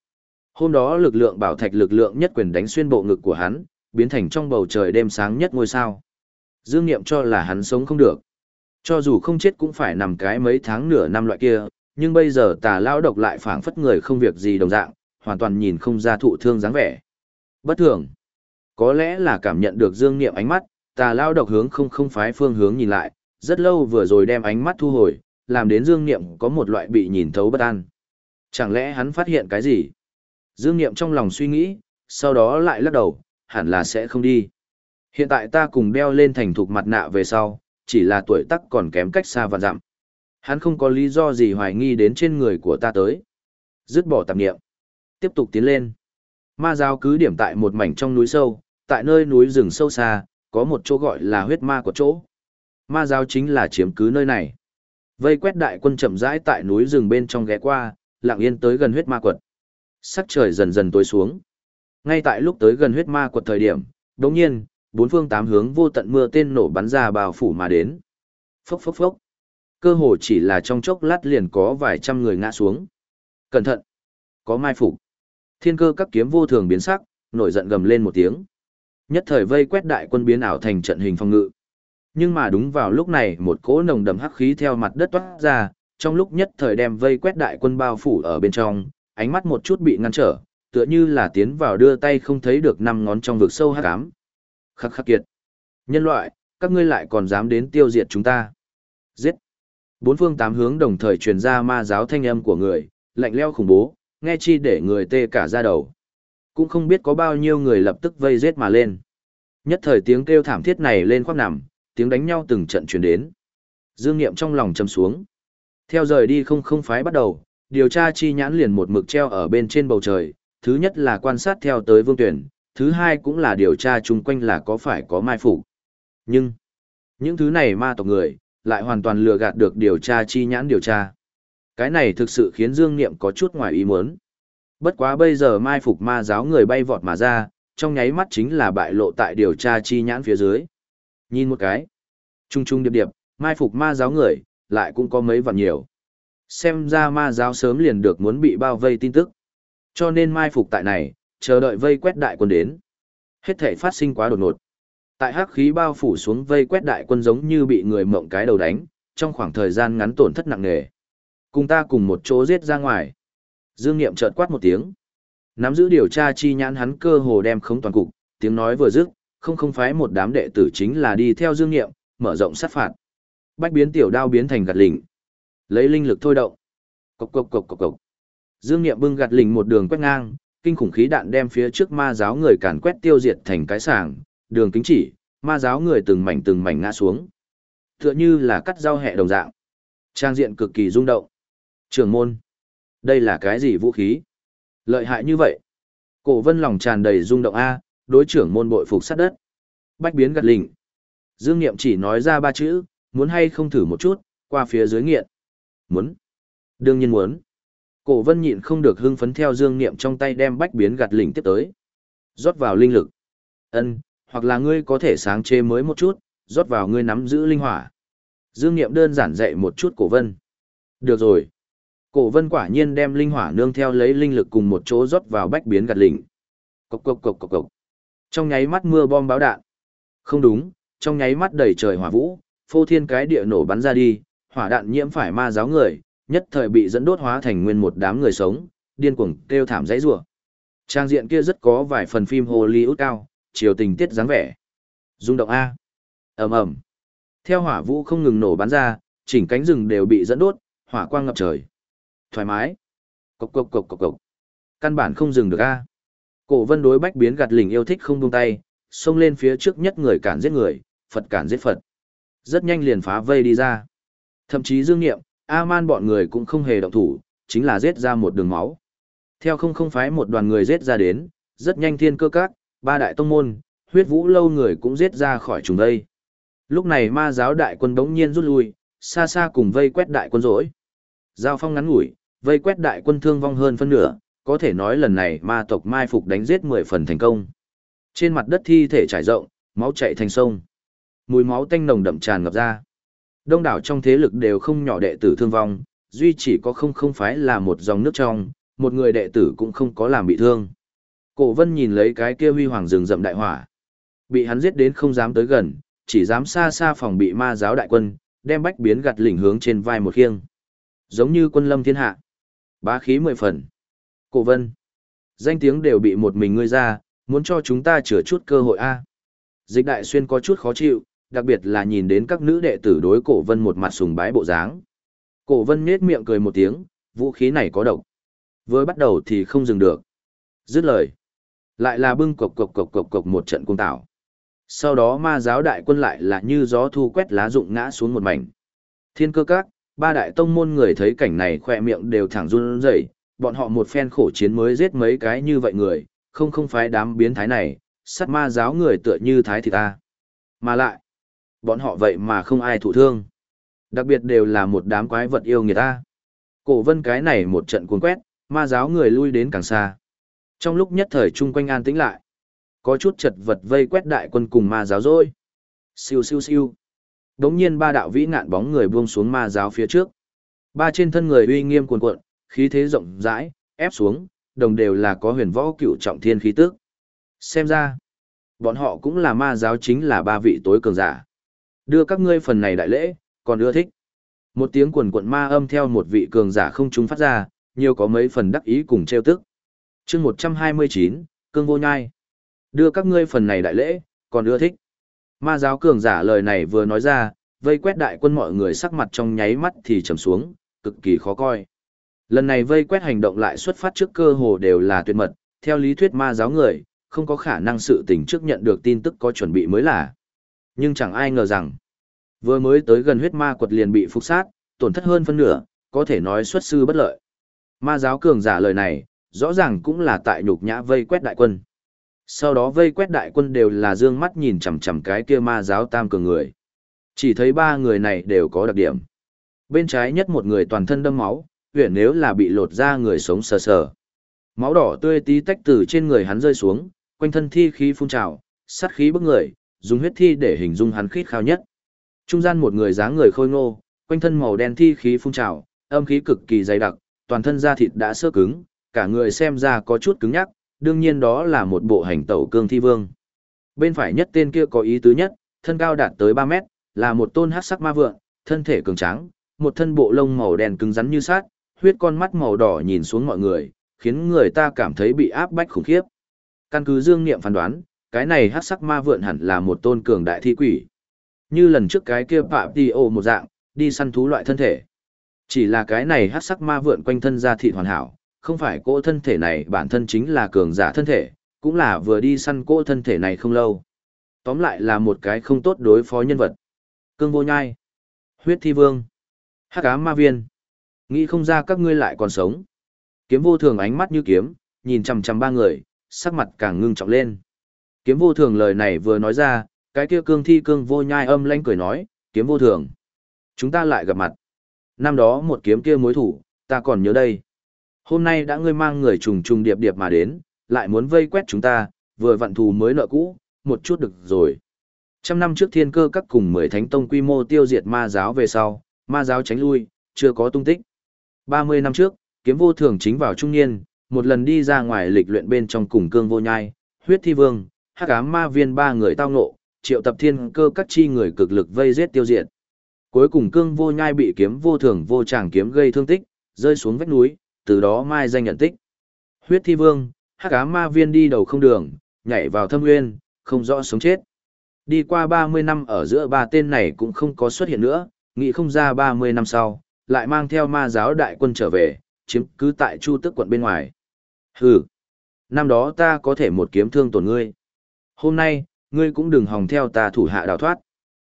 Hôm đó lực lượng bảo thạch lực lượng nhất quyền đánh xuyên bộ ngực của hắn, biến thành trong bầu trời đêm sáng nhất ngôi sao. Dương Niệm cho là hắn sống không được. Cho dù không chết cũng phải nằm cái mấy tháng nửa năm loại kia, nhưng bây giờ tà lão độc lại phảng phất người không việc gì đồng dạng, hoàn toàn nhìn không ra thụ thương dáng vẻ. Bất thường. Có lẽ là cảm nhận được Dương Niệm ánh mắt, tà lao độc hướng không không phái phương hướng nhìn lại, rất lâu vừa rồi đem ánh mắt thu hồi, làm đến Dương Niệm có một loại bị nhìn thấu bất an. Chẳng lẽ hắn phát hiện cái gì? Dương Niệm trong lòng suy nghĩ, sau đó lại lắc đầu, hẳn là sẽ không đi. Hiện tại ta cùng đeo lên thành thục mặt nạ về sau, chỉ là tuổi tác còn kém cách xa và dặm. Hắn không có lý do gì hoài nghi đến trên người của ta tới. Dứt bỏ tạp niệm. Tiếp tục tiến lên. Ma giáo cứ điểm tại một mảnh trong núi sâu, tại nơi núi rừng sâu xa, có một chỗ gọi là huyết ma của chỗ. Ma giáo chính là chiếm cứ nơi này. Vây quét đại quân chậm rãi tại núi rừng bên trong ghé qua, lặng yên tới gần huyết ma quật. Sắc trời dần dần tối xuống. Ngay tại lúc tới gần huyết ma quật thời điểm, đồng nhiên, bốn phương tám hướng vô tận mưa tên nổ bắn ra bao phủ mà đến. Phốc phốc phốc. Cơ hồ chỉ là trong chốc lát liền có vài trăm người ngã xuống. Cẩn thận! Có mai phục. Thiên cơ các kiếm vô thường biến sắc, nổi giận gầm lên một tiếng. Nhất thời vây quét đại quân biến ảo thành trận hình phong ngự. Nhưng mà đúng vào lúc này một cỗ nồng đậm hắc khí theo mặt đất toát ra, trong lúc nhất thời đem vây quét đại quân bao phủ ở bên trong, ánh mắt một chút bị ngăn trở, tựa như là tiến vào đưa tay không thấy được năm ngón trong vực sâu hắc ám. Khắc khắc kiệt. Nhân loại, các ngươi lại còn dám đến tiêu diệt chúng ta. Giết. Bốn phương tám hướng đồng thời truyền ra ma giáo thanh âm của người, lạnh leo khủng bố, nghe chi để người tê cả da đầu. Cũng không biết có bao nhiêu người lập tức vây giết mà lên. Nhất thời tiếng kêu thảm thiết này lên khoác nằm, tiếng đánh nhau từng trận truyền đến. Dương Niệm trong lòng châm xuống. Theo rời đi không không phái bắt đầu, điều tra chi nhãn liền một mực treo ở bên trên bầu trời, thứ nhất là quan sát theo tới vương tuyển, thứ hai cũng là điều tra chung quanh là có phải có mai phục. Nhưng, những thứ này ma tộc người, lại hoàn toàn lừa gạt được điều tra chi nhãn điều tra. Cái này thực sự khiến Dương Niệm có chút ngoài ý muốn. Bất quá bây giờ mai phục ma giáo người bay vọt mà ra, trong nháy mắt chính là bại lộ tại điều tra chi nhãn phía dưới. Nhìn một cái. Trung trung điệp điệp, mai phục ma giáo người, lại cũng có mấy vạn nhiều. Xem ra ma giáo sớm liền được muốn bị bao vây tin tức. Cho nên mai phục tại này, chờ đợi vây quét đại quân đến. Hết thể phát sinh quá đột ngột. Tại hắc khí bao phủ xuống vây quét đại quân giống như bị người mộng cái đầu đánh, trong khoảng thời gian ngắn tổn thất nặng nề. Cùng ta cùng một chỗ giết ra ngoài. Dương Niệm chợt quát một tiếng. Nắm giữ điều tra chi nhãn hắn cơ hồ đem khống toàn cục, tiếng nói vừa dứt, không không phái một đám đệ tử chính là đi theo Dương Niệm, mở rộng sát phạt. Bách biến tiểu đao biến thành gạt lỉnh. Lấy linh lực thôi động. Cộc cộc cộc cộc cộc. Dương Niệm bưng gạt lỉnh một đường quét ngang, kinh khủng khí đạn đem phía trước ma giáo người càn quét tiêu diệt thành cái sàng, đường kính chỉ, ma giáo người từng mảnh từng mảnh ngã xuống. Tựa như là cắt rau hẹ đồng dạng. Trang diện cực kỳ rung động. Trường môn. Đây là cái gì vũ khí? Lợi hại như vậy. Cổ vân lòng tràn đầy rung động A, đối trưởng môn bội phục sát đất. Bách biến gật lình. Dương Niệm chỉ nói ra ba chữ, muốn hay không thử một chút, qua phía dưới nghiện. Muốn. Đương nhiên muốn. Cổ vân nhịn không được hưng phấn theo Dương Niệm trong tay đem bách biến gạt lình tiếp tới. Rót vào linh lực. ân hoặc là ngươi có thể sáng chế mới một chút, rót vào ngươi nắm giữ linh hỏa. Dương Niệm đơn giản dạy một chút cổ vân. Được rồi. Cổ vân quả nhiên đem linh hỏa nương theo lấy linh lực cùng một chỗ rót vào bách biến gạt lỉnh. Cộc cộc cộc cộc cộc. Trong nháy mắt mưa bom báo đạn. Không đúng, trong nháy mắt đầy trời hỏa vũ, phô thiên cái địa nổ bắn ra đi, hỏa đạn nhiễm phải ma giáo người, nhất thời bị dẫn đốt hóa thành nguyên một đám người sống, điên cuồng kêu thảm dãy rủa. Trang diện kia rất có vài phần phim Hollywood cao, chiều tình tiết dáng vẻ. Rung động a. Ầm ầm. Theo hỏa vũ không ngừng nổ bắn ra, chỉnh cánh rừng đều bị dẫn đốt, hỏa quang ngập trời. Thoải mái. Cộc cộc cộc cộc cộc. Căn bản không dừng được a. Cổ Vân đối Bách Biến gạt lình yêu thích không buông tay, xông lên phía trước nhất người cản giết người, Phật cản giết Phật. Rất nhanh liền phá vây đi ra. Thậm chí Dương Nghiệm, A-man bọn người cũng không hề động thủ, chính là giết ra một đường máu. Theo không không phái một đoàn người giết ra đến, rất nhanh thiên cơ các, ba đại tông môn, huyết vũ lâu người cũng giết ra khỏi trùng đây. Lúc này ma giáo đại quân đống nhiên rút lui, xa xa cùng vây quét đại quân rỗi. Giao phong ngắn ngủi, vây quét đại quân thương vong hơn phân nửa, có thể nói lần này ma tộc mai phục đánh giết 10 phần thành công. Trên mặt đất thi thể trải rộng, máu chảy thành sông. Mùi máu tanh nồng đậm tràn ngập ra. Đông đảo trong thế lực đều không nhỏ đệ tử thương vong, duy chỉ có không không phái là một dòng nước trong, một người đệ tử cũng không có làm bị thương. Cổ vân nhìn lấy cái kia huy hoàng rừng rậm đại hỏa. Bị hắn giết đến không dám tới gần, chỉ dám xa xa phòng bị ma giáo đại quân, đem bách biến gặt lỉnh hướng trên vai một khiêng. Giống như quân lâm thiên hạ. Bá khí mười phần. Cổ vân. Danh tiếng đều bị một mình ngươi ra, muốn cho chúng ta chữa chút cơ hội a. Dịch đại xuyên có chút khó chịu, đặc biệt là nhìn đến các nữ đệ tử đối cổ vân một mặt sùng bái bộ dáng. Cổ vân nết miệng cười một tiếng, vũ khí này có độc. Vừa bắt đầu thì không dừng được. Dứt lời. Lại là bưng cộc cộc cộc cộc cộc một trận cung tạo. Sau đó ma giáo đại quân lại là như gió thu quét lá rụng ngã xuống một mảnh. Thiên cơ các, ba đại tông môn người thấy cảnh này khoe miệng đều thẳng run rẩy, bọn họ một phen khổ chiến mới giết mấy cái như vậy người, không không phải đám biến thái này, sát ma giáo người tựa như thái thì ta. Mà lại, bọn họ vậy mà không ai thụ thương. Đặc biệt đều là một đám quái vật yêu người ta. Cổ vân cái này một trận cuốn quét, ma giáo người lui đến càng xa. Trong lúc nhất thời chung quanh an tĩnh lại, có chút chật vật vây quét đại quân cùng ma giáo rồi. Siêu siêu siêu. Đống nhiên ba đạo vĩ ngạn bóng người buông xuống ma giáo phía trước. Ba trên thân người uy nghiêm cuồn cuộn, khí thế rộng rãi, ép xuống, đồng đều là có huyền võ cựu trọng thiên khí tức. Xem ra, bọn họ cũng là ma giáo chính là ba vị tối cường giả. Đưa các ngươi phần này đại lễ, còn ưa thích. Một tiếng quần quận ma âm theo một vị cường giả không trung phát ra, nhiều có mấy phần đắc ý cùng treo tức. chương 129, cương vô nhai. Đưa các ngươi phần này đại lễ, còn ưa thích. Ma giáo cường giả lời này vừa nói ra, vây quét đại quân mọi người sắc mặt trong nháy mắt thì trầm xuống, cực kỳ khó coi. Lần này vây quét hành động lại xuất phát trước cơ hồ đều là tuyệt mật, theo lý thuyết ma giáo người, không có khả năng sự tình trước nhận được tin tức có chuẩn bị mới là. Nhưng chẳng ai ngờ rằng, vừa mới tới gần huyết ma quật liền bị phục sát, tổn thất hơn phân nửa, có thể nói xuất sư bất lợi. Ma giáo cường giả lời này, rõ ràng cũng là tại nhục nhã vây quét đại quân. Sau đó vây quét đại quân đều là dương mắt nhìn chằm chằm cái kia ma giáo tam cường người. Chỉ thấy ba người này đều có đặc điểm. Bên trái nhất một người toàn thân đâm máu, huyện nếu là bị lột ra người sống sờ sờ. Máu đỏ tươi tí tách từ trên người hắn rơi xuống, quanh thân thi khí phun trào, sát khí bức người, dùng huyết thi để hình dung hắn khít khao nhất. Trung gian một người dáng người khôi ngô, quanh thân màu đen thi khí phun trào, âm khí cực kỳ dày đặc, toàn thân da thịt đã sơ cứng, cả người xem ra có chút cứng nhắc, đương nhiên đó là một bộ hành tẩu cương thi vương. Bên phải nhất tên kia có ý tứ nhất, thân cao đạt tới 3 mét, là một tôn hắc sắc ma vượng, thân thể cường tráng, một thân bộ lông màu đen cứng rắn như sát, huyết con mắt màu đỏ nhìn xuống mọi người, khiến người ta cảm thấy bị áp bách khủng khiếp. Căn cứ dương niệm phán đoán, cái này hắc sắc ma vượn hẳn là một tôn cường đại thi quỷ. Như lần trước cái kia Phạm Tì Ô một dạng, đi săn thú loại thân thể. Chỉ là cái này hắc sắc ma vượn quanh thân ra thị hoàn hảo, không phải cỗ thân thể này bản thân chính là cường giả thân thể, cũng là vừa đi săn cỗ thân thể này không lâu. Tóm lại là một cái không tốt đối phó nhân vật. Cương vô nhai, huyết thi vương, hắc ám ma viên. Nghĩ không ra các ngươi lại còn sống. Kiếm vô thường ánh mắt như kiếm, nhìn chằm chằm ba người, sắc mặt càng ngưng trọng lên. Kiếm vô thường lời này vừa nói ra, cái kia cương thi cương vô nhai âm lanh cười nói, kiếm vô thường. Chúng ta lại gặp mặt. Năm đó một kiếm kia mối thủ, ta còn nhớ đây. Hôm nay đã ngươi mang người trùng trùng điệp điệp mà đến, lại muốn vây quét chúng ta, vừa vặn thù mới nợ cũ, một chút được rồi. Trăm năm trước thiên cơ các cùng mười thánh tông quy mô tiêu diệt ma giáo về sau, ma giáo tránh lui, chưa có tung tích. 30 năm trước, kiếm vô thường chính vào trung niên, một lần đi ra ngoài lịch luyện bên trong cùng cương vô nhai, huyết thi vương, hắc ám ma viên ba người tao ngộ, triệu tập thiên cơ các chi người cực lực vây giết tiêu diệt. Cuối cùng cương vô nhai bị kiếm vô thường vô tràng kiếm gây thương tích, rơi xuống vách núi, từ đó mai danh nhận tích. Huyết thi vương, hắc ám ma viên đi đầu không đường, nhảy vào thâm nguyên, không rõ sống chết. Đi qua 30 năm ở giữa ba tên này cũng không có xuất hiện nữa, nghĩ không ra 30 năm sau, lại mang theo ma giáo đại quân trở về, chiếm cứ tại Chu Tức quận bên ngoài. Hừ, năm đó ta có thể một kiếm thương tổn ngươi. Hôm nay, ngươi cũng đừng hòng theo ta thủ hạ đào thoát.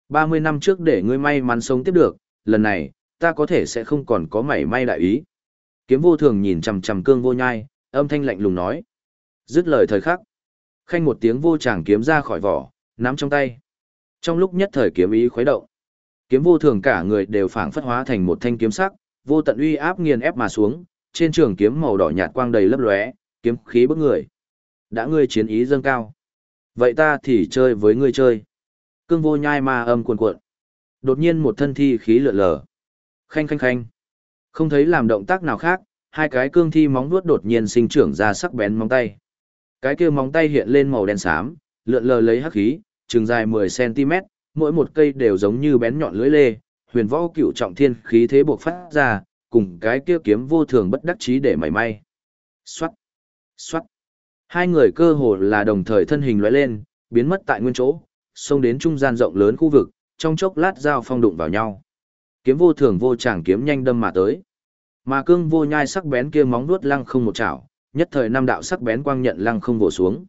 30 năm trước để ngươi may mắn sống tiếp được, lần này, ta có thể sẽ không còn có mảy may đại ý. Kiếm vô thường nhìn chằm chằm cương vô nhai, âm thanh lạnh lùng nói. Dứt lời thời khắc. Khanh một tiếng vô tràng kiếm ra khỏi vỏ, nắm trong tay. Trong lúc nhất thời kiếm ý khuấy động. Kiếm vô thường cả người đều phảng phất hóa thành một thanh kiếm sắc, vô tận uy áp nghiền ép mà xuống, trên trường kiếm màu đỏ nhạt quang đầy lấp lóe, kiếm khí bức người. Đã ngươi chiến ý dâng cao. Vậy ta thì chơi với ngươi chơi. Cương vô nhai ma âm cuồn cuộn. Đột nhiên một thân thi khí lượn lờ. Khanh khanh khanh. Không thấy làm động tác nào khác, hai cái cương thi móng vuốt đột nhiên sinh trưởng ra sắc bén móng tay. Cái kia móng tay hiện lên màu đen xám, lượn lờ lấy hắc khí, trường dài 10cm, mỗi một cây đều giống như bén nhọn lưỡi lê, huyền võ cựu trọng thiên khí thế buộc phát ra, cùng cái kia kiếm vô thường bất đắc chí để mảy may. Xoát, xoát. Hai người cơ hồ là đồng thời thân hình lóe lên, biến mất tại nguyên chỗ, xông đến trung gian rộng lớn khu vực, trong chốc lát giao phong đụng vào nhau. Kiếm vô thường vô tràng kiếm nhanh đâm mà tới. Mà cương vô nhai sắc bén kia móng vuốt lăng không một chảo, nhất thời năm đạo sắc bén quang nhận lăng không vồ xuống.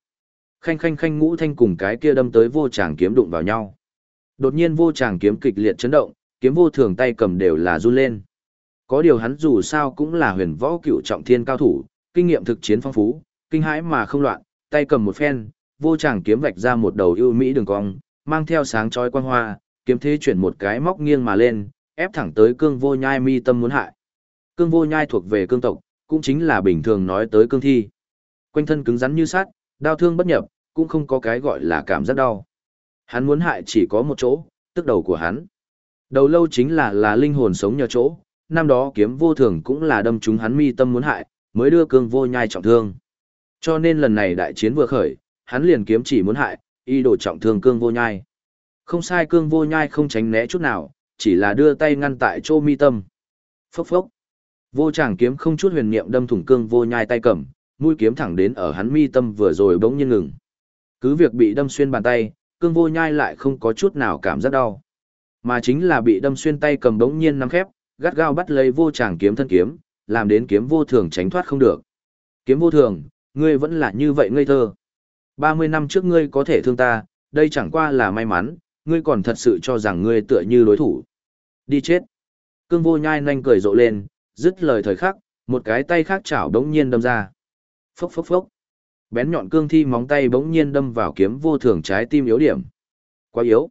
Khanh khanh khanh ngũ thanh cùng cái kia đâm tới vô tràng kiếm đụng vào nhau. Đột nhiên vô tràng kiếm kịch liệt chấn động, kiếm vô thường tay cầm đều là run lên. Có điều hắn dù sao cũng là huyền võ cựu trọng thiên cao thủ, kinh nghiệm thực chiến phong phú, kinh hãi mà không loạn, tay cầm một phen, vô tràng kiếm vạch ra một đầu ưu mỹ đường cong, mang theo sáng chói quang hoa, kiếm thế chuyển một cái móc nghiêng mà lên, ép thẳng tới cương vô nhai mi tâm muốn hại. Cương vô nhai thuộc về cương tộc, cũng chính là bình thường nói tới cương thi. Quanh thân cứng rắn như sắt, đau thương bất nhập, cũng không có cái gọi là cảm giác đau. Hắn muốn hại chỉ có một chỗ, tức đầu của hắn. Đầu lâu chính là là linh hồn sống nhờ chỗ, năm đó kiếm vô thường cũng là đâm trúng hắn mi tâm muốn hại, mới đưa cương vô nhai trọng thương. Cho nên lần này đại chiến vừa khởi, hắn liền kiếm chỉ muốn hại, y đổ trọng thương cương vô nhai. Không sai cương vô nhai không tránh né chút nào, chỉ là đưa tay ngăn tại chỗ mi tâm. Phốc phốc. Vô tràng kiếm không chút huyền niệm đâm thủng cương vô nhai tay cầm, mũi kiếm thẳng đến ở hắn mi tâm vừa rồi bỗng nhiên ngừng. Cứ việc bị đâm xuyên bàn tay, cương vô nhai lại không có chút nào cảm giác đau. Mà chính là bị đâm xuyên tay cầm bỗng nhiên nắm khép, gắt gao bắt lấy vô tràng kiếm thân kiếm, làm đến kiếm vô thường tránh thoát không được. Kiếm vô thường, ngươi vẫn là như vậy ngây thơ. 30 năm trước ngươi có thể thương ta, đây chẳng qua là may mắn, ngươi còn thật sự cho rằng ngươi tựa như đối thủ. Đi chết. Cương vô nhai nhanh cười rộ lên, dứt lời thời khắc, một cái tay khác chảo đống nhiên đâm ra. Phốc phốc phốc. Bén nhọn cương thi móng tay bỗng nhiên đâm vào kiếm vô thường trái tim yếu điểm. Quá yếu.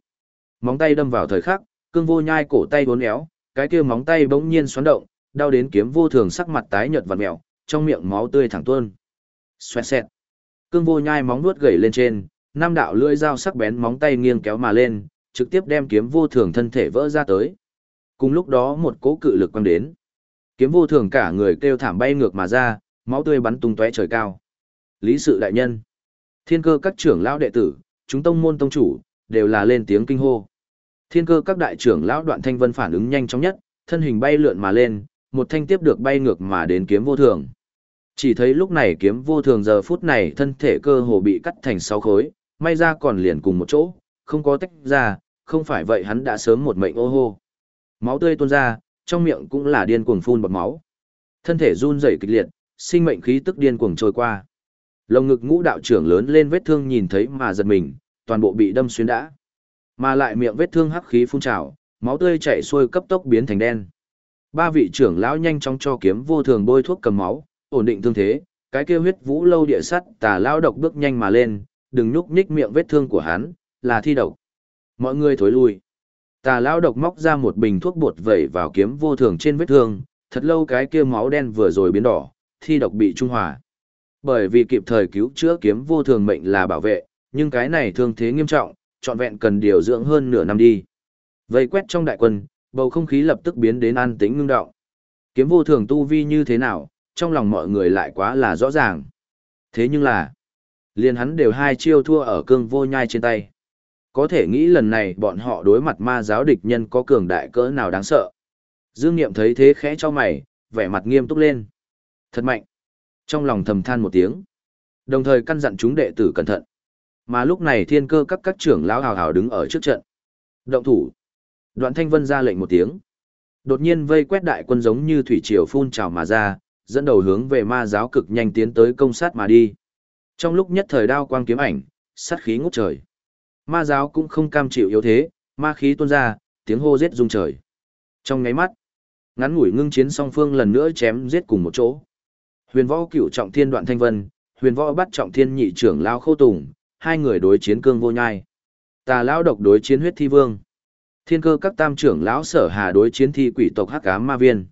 Móng tay đâm vào thời khắc, cương vô nhai cổ tay uốn éo, cái kia móng tay bỗng nhiên xoắn động, đau đến kiếm vô thường sắc mặt tái nhợt vặn mèo, trong miệng máu tươi thẳng tuôn. Xoẹt xẹt. Cương vô nhai móng nuốt gẩy lên trên, năm đạo lưỡi dao sắc bén móng tay nghiêng kéo mà lên, trực tiếp đem kiếm vô thường thân thể vỡ ra tới. Cùng lúc đó một cỗ cự lực quăng đến. Kiếm vô thường cả người kêu thảm bay ngược mà ra, máu tươi bắn tung tóe trời cao. Lý sự đại nhân, thiên cơ các trưởng lão đệ tử, chúng tông môn tông chủ, đều là lên tiếng kinh hô. Thiên cơ các đại trưởng lão đoạn thanh vân phản ứng nhanh chóng nhất, thân hình bay lượn mà lên, một thanh tiếp được bay ngược mà đến kiếm vô thường. Chỉ thấy lúc này kiếm vô thường giờ phút này thân thể cơ hồ bị cắt thành sáu khối, may ra còn liền cùng một chỗ, không có tách ra, không phải vậy hắn đã sớm một mệnh ô hô. Máu tươi tuôn ra, trong miệng cũng là điên cuồng phun bọt máu. Thân thể run rẩy kịch liệt, sinh mệnh khí tức điên cuồng trôi qua. Lồng ngực ngũ đạo trưởng lớn lên vết thương nhìn thấy mà giật mình, toàn bộ bị đâm xuyên đã. Mà lại miệng vết thương hắc khí phun trào, máu tươi chảy xuôi cấp tốc biến thành đen. Ba vị trưởng lão nhanh chóng cho kiếm vô thường bôi thuốc cầm máu, ổn định thương thế, cái kia huyết vũ lâu địa sắt tà lao độc bước nhanh mà lên, đừng nhúc nhích miệng vết thương của hắn, là thi độc. Mọi người thối lui. Tà lao độc móc ra một bình thuốc bột vẩy vào kiếm vô thường trên vết thương, thật lâu cái kia máu đen vừa rồi biến đỏ, thi độc bị trung hòa. Bởi vì kịp thời cứu chữa kiếm vô thường mệnh là bảo vệ, nhưng cái này thương thế nghiêm trọng, trọn vẹn cần điều dưỡng hơn nửa năm đi. Vây quét trong đại quân, bầu không khí lập tức biến đến an tĩnh ngưng động. Kiếm vô thường tu vi như thế nào, trong lòng mọi người lại quá là rõ ràng. Thế nhưng là, Liền hắn đều hai chiêu thua ở cương vô nhai trên tay. Có thể nghĩ lần này bọn họ đối mặt ma giáo địch nhân có cường đại cỡ nào đáng sợ. Dương Niệm thấy thế khẽ cho mày, vẻ mặt nghiêm túc lên. Thật mạnh. Trong lòng thầm than một tiếng. Đồng thời căn dặn chúng đệ tử cẩn thận. Mà lúc này thiên cơ các các trưởng lão hào hào đứng ở trước trận. Động thủ. Đoạn Thanh Vân ra lệnh một tiếng. Đột nhiên vây quét đại quân giống như thủy triều phun trào mà ra, dẫn đầu hướng về ma giáo cực nhanh tiến tới công sát mà đi. Trong lúc nhất thời đao quang kiếm ảnh, sát khí ngút trời. Ma giáo cũng không cam chịu yếu thế, ma khí tuôn ra, tiếng hô giết rung trời. Trong ngáy mắt, ngắn ngủi ngưng chiến song phương lần nữa chém giết cùng một chỗ. Huyền võ cửu trọng thiên đoạn thanh vân, huyền võ bắt trọng thiên nhị trưởng lao khâu tùng, hai người đối chiến cương vô nhai. Tà lão độc đối chiến huyết thi vương. Thiên cơ các tam trưởng lão sở hà đối chiến thi quỷ tộc hắc ám ma viên.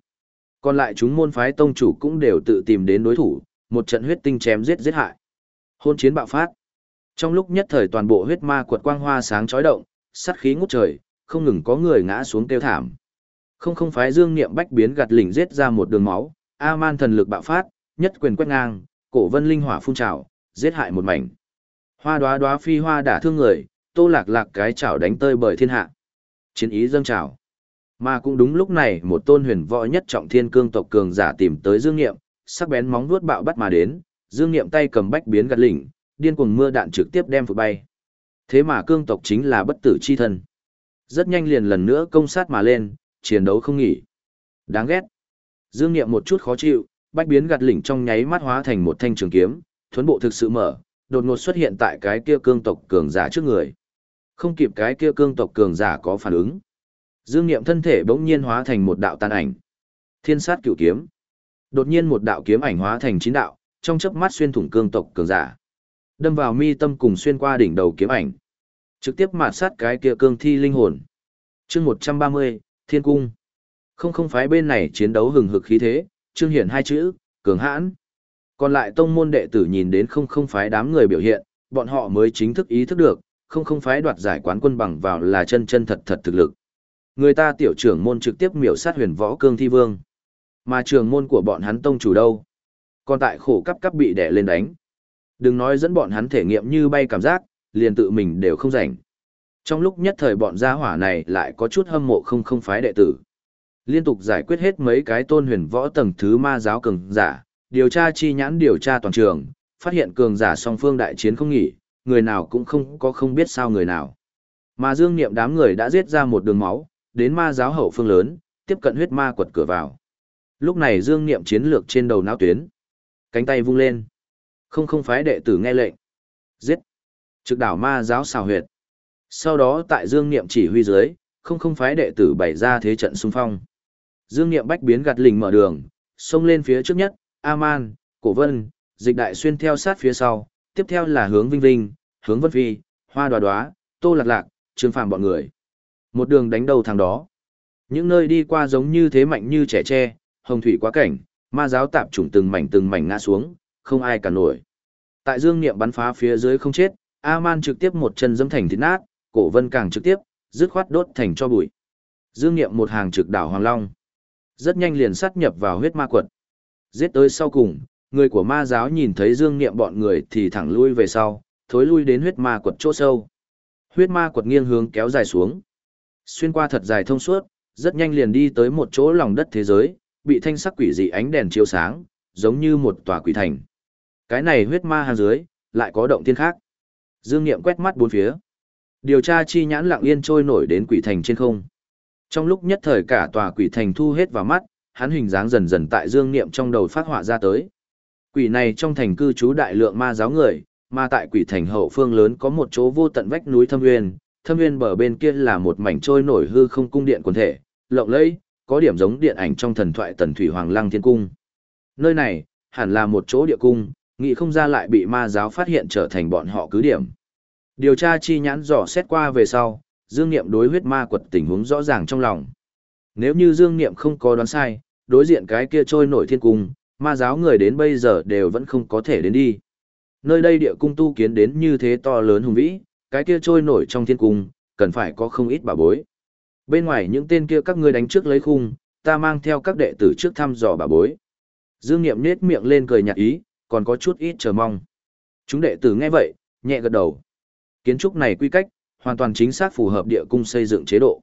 Còn lại chúng môn phái tông chủ cũng đều tự tìm đến đối thủ, một trận huyết tinh chém giết giết hại. Hôn chiến bạo phát. Trong lúc nhất thời toàn bộ huyết ma quật quang hoa sáng chói động, sát khí ngút trời, không ngừng có người ngã xuống tiêu thảm. Không không phái dương niệm bách biến gạt lỉnh giết ra một đường máu, A-man thần lực bạo phát, nhất quyền quét ngang, cổ vân linh hỏa phun trào, giết hại một mảnh. Hoa đóa đóa phi hoa đả thương người, tô lạc lạc cái chảo đánh tơi bởi thiên hạ. Chiến ý dâng trào. Mà cũng đúng lúc này một tôn huyền võ nhất trọng thiên cương tộc cường giả tìm tới Dương Nghiệm, sắc bén móng vuốt bạo bắt mà đến, Dương Nghiệm tay cầm bách biến gạt lỉnh, điên cuồng mưa đạn trực tiếp đem phục bay. Thế mà cương tộc chính là bất tử chi thân. Rất nhanh liền lần nữa công sát mà lên, chiến đấu không nghỉ. Đáng ghét. Dương Nghiệm một chút khó chịu, bách biến gạt lỉnh trong nháy mắt hóa thành một thanh trường kiếm, thuấn bộ thực sự mở, đột ngột xuất hiện tại cái kia cương tộc cường giả trước người. Không kịp cái kia cương tộc cường giả có phản ứng. Dương Niệm thân thể bỗng nhiên hóa thành một đạo tàn ảnh. Thiên sát cửu kiếm. Đột nhiên một đạo kiếm ảnh hóa thành chín đạo, trong chớp mắt xuyên thủng cương tộc cường giả. Đâm vào mi tâm cùng xuyên qua đỉnh đầu kiếm ảnh. Trực tiếp mạt sát cái kia cương thi linh hồn. Chương 130, Thiên cung. Không không phái bên này chiến đấu hừng hực khí thế, chương hiển hai chữ, cường hãn. Còn lại tông môn đệ tử nhìn đến không không phái đám người biểu hiện, bọn họ mới chính thức ý thức được, không không phái đoạt giải quán quân bằng vào là chân chân thật thật thực lực. Người ta tiểu trưởng môn trực tiếp miểu sát huyền võ cương thi vương. Mà trưởng môn của bọn hắn tông chủ đâu? Còn tại khổ cấp cấp bị đè lên đánh. Đừng nói dẫn bọn hắn thể nghiệm như bay cảm giác, liền tự mình đều không rảnh. Trong lúc nhất thời bọn gia hỏa này lại có chút hâm mộ không không phái đệ tử. Liên tục giải quyết hết mấy cái tôn huyền võ tầng thứ ma giáo cường giả, điều tra chi nhãn điều tra toàn trường, phát hiện cường giả song phương đại chiến không nghỉ, người nào cũng không có không biết sao người nào. Mà dương niệm đám người đã giết ra một đường máu, đến ma giáo hậu phương lớn, tiếp cận huyết ma quật cửa vào. Lúc này Dương Niệm chiến lược trên đầu não tuyến. Cánh tay vung lên. Không không phái đệ tử nghe lệnh. Giết. Trực đảo ma giáo xào huyệt. Sau đó tại Dương Niệm chỉ huy dưới, không không phái đệ tử bày ra thế trận xung phong. Dương Niệm bách biến gạt lình mở đường, xông lên phía trước nhất, A-man, Cổ Vân, Dịch Đại Xuyên theo sát phía sau, tiếp theo là hướng Vinh Vinh, hướng Vân Phi, Hoa Đoá Đoá, Tô Lạc Lạc, Trương Phạm bọn người. Một đường đánh đầu thằng đó. Những nơi đi qua giống như thế mạnh như trẻ tre, hồng thủy quá cảnh, ma giáo tạp chủng từng mảnh từng mảnh ngã xuống, không ai cả nổi. Tại dương niệm bắn phá phía dưới không chết, A-man trực tiếp một chân dẫm thành thịt nát, cổ vân càng trực tiếp, dứt khoát đốt thành cho bụi. Dương niệm một hàng trực đảo Hoàng Long. Rất nhanh liền sát nhập vào huyết ma quật. Giết tới sau cùng, người của ma giáo nhìn thấy dương niệm bọn người thì thẳng lui về sau, thối lui đến huyết ma quật chỗ sâu. Huyết ma quật nghiêng hướng kéo dài xuống. Xuyên qua thật dài thông suốt, rất nhanh liền đi tới một chỗ lòng đất thế giới, bị thanh sắc quỷ dị ánh đèn chiếu sáng, giống như một tòa quỷ thành. Cái này huyết ma hàng dưới, lại có động thiên khác. Dương Niệm quét mắt bốn phía. Điều tra chi nhãn lặng yên trôi nổi đến quỷ thành trên không. Trong lúc nhất thời cả tòa quỷ thành thu hết vào mắt, hắn hình dáng dần dần tại Dương Niệm trong đầu phát họa ra tới. Quỷ này trong thành cư trú đại lượng ma giáo người, mà tại quỷ thành hậu phương lớn có một chỗ vô tận vách núi thâm nguyên, thâm nguyên bờ bên kia là một mảnh trôi nổi hư không cung điện quần thể, lộng lẫy, có điểm giống điện ảnh trong thần thoại tần thủy hoàng lăng thiên cung. Nơi này, hẳn là một chỗ địa cung, nghĩ không ra lại bị ma giáo phát hiện trở thành bọn họ cứ điểm. Điều tra chi nhãn dò xét qua về sau, Dương Niệm đối huyết ma quật tình huống rõ ràng trong lòng. Nếu như Dương Niệm không có đoán sai, đối diện cái kia trôi nổi thiên cung, ma giáo người đến bây giờ đều vẫn không có thể đến đi. Nơi đây địa cung tu kiến đến như thế to lớn hùng vĩ, cái kia trôi nổi trong thiên cung, cần phải có không ít bà bối. Bên ngoài những tên kia các ngươi đánh trước lấy khung, ta mang theo các đệ tử trước thăm dò bà bối. Dương Niệm nết miệng lên cười nhạt ý, còn có chút ít chờ mong. Chúng đệ tử nghe vậy, nhẹ gật đầu. Kiến trúc này quy cách, hoàn toàn chính xác phù hợp địa cung xây dựng chế độ.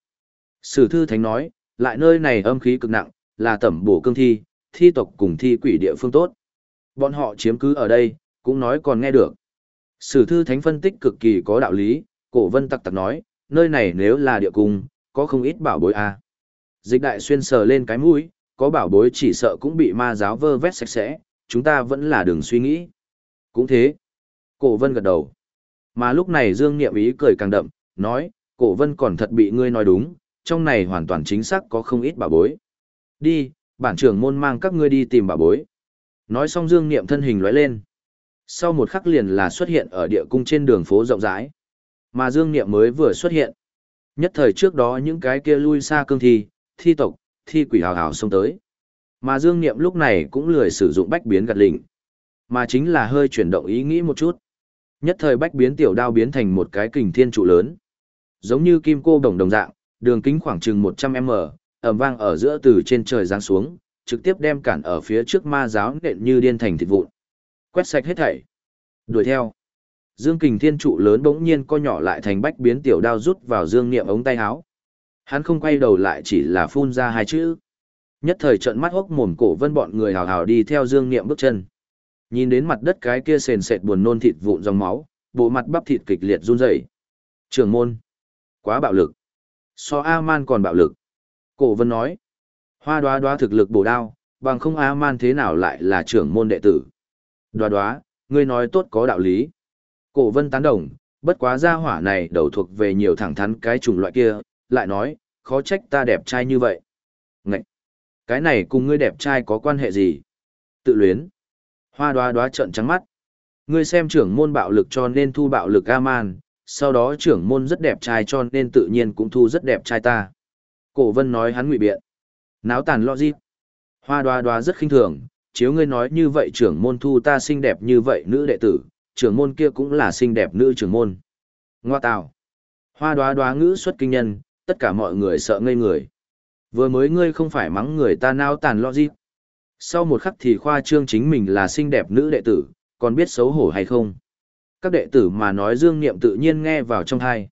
Sử thư thánh nói, lại nơi này âm khí cực nặng, là tẩm bổ cương thi, thi tộc cùng thi quỷ địa phương tốt. Bọn họ chiếm cứ ở đây, cũng nói còn nghe được. Sử thư thánh phân tích cực kỳ có đạo lý, cổ vân tặc tặc nói, nơi này nếu là địa cung, có không ít bảo bối a. À. Dịch đại xuyên sờ lên cái mũi, có bảo bối chỉ sợ cũng bị ma giáo vơ vét sạch sẽ, chúng ta vẫn là đường suy nghĩ. Cũng thế. Cổ vân gật đầu. Mà lúc này Dương Niệm ý cười càng đậm, nói, cổ vân còn thật bị ngươi nói đúng, trong này hoàn toàn chính xác có không ít bảo bối. Đi, bản trưởng môn mang các ngươi đi tìm bảo bối. Nói xong Dương Niệm thân hình lóe lên. Sau một khắc liền là xuất hiện ở địa cung trên đường phố rộng rãi. Mà Dương Niệm mới vừa xuất hiện. Nhất thời trước đó những cái kia lui xa cương thi, thi tộc, thi quỷ hào hào xông tới. Mà Dương Niệm lúc này cũng lười sử dụng bách biến gạt lỉnh, mà chính là hơi chuyển động ý nghĩ một chút. Nhất thời bách biến tiểu đao biến thành một cái kình thiên trụ lớn. Giống như kim cô đồng đồng dạng, đường kính khoảng chừng 100m, ầm vang ở giữa từ trên trời giáng xuống, trực tiếp đem cản ở phía trước ma giáo nện như điên thành thịt vụn. Quét sạch hết thảy. Đuổi theo. Dương Kình Thiên trụ lớn bỗng nhiên co nhỏ lại thành bách biến tiểu đao rút vào Dương Niệm ống tay áo. Hắn không quay đầu lại chỉ là phun ra hai chữ. Nhất thời trận mắt hốc mồm cổ vân bọn người hào hào đi theo Dương Niệm bước chân. Nhìn đến mặt đất cái kia sền sệt buồn nôn thịt vụn dòng máu, bộ mặt bắp thịt kịch liệt run rẩy. Trường môn, quá bạo lực. So A-man còn bạo lực. Cổ vân nói, hoa đoá đoá thực lực bổ đao, bằng không A-man thế nào lại là trưởng môn đệ tử. Đoá đoá, ngươi nói tốt có đạo lý. Cổ vân tán đồng, bất quá gia hỏa này đầu thuộc về nhiều thẳng thắn cái chủng loại kia, lại nói, khó trách ta đẹp trai như vậy. Ngậy! Cái này cùng ngươi đẹp trai có quan hệ gì? Tự luyến. Hoa đoá đoá trợn trắng mắt. Ngươi xem trưởng môn bạo lực cho nên thu bạo lực A-man, sau đó trưởng môn rất đẹp trai cho nên tự nhiên cũng thu rất đẹp trai ta. Cổ vân nói hắn ngụy biện. Náo tàn lo gì? Hoa đoá đoá rất khinh thường, chiếu ngươi nói như vậy trưởng môn thu ta xinh đẹp như vậy nữ đệ tử, trưởng môn kia cũng là xinh đẹp nữ trưởng môn. Ngoa tào. Hoa đoá đoá ngữ xuất kinh nhân, tất cả mọi người sợ ngây người. Vừa mới ngươi không phải mắng người ta nao tàn lo gì. Sau một khắc thì khoa trương chính mình là xinh đẹp nữ đệ tử, còn biết xấu hổ hay không. Các đệ tử mà nói dương niệm tự nhiên nghe vào trong thai.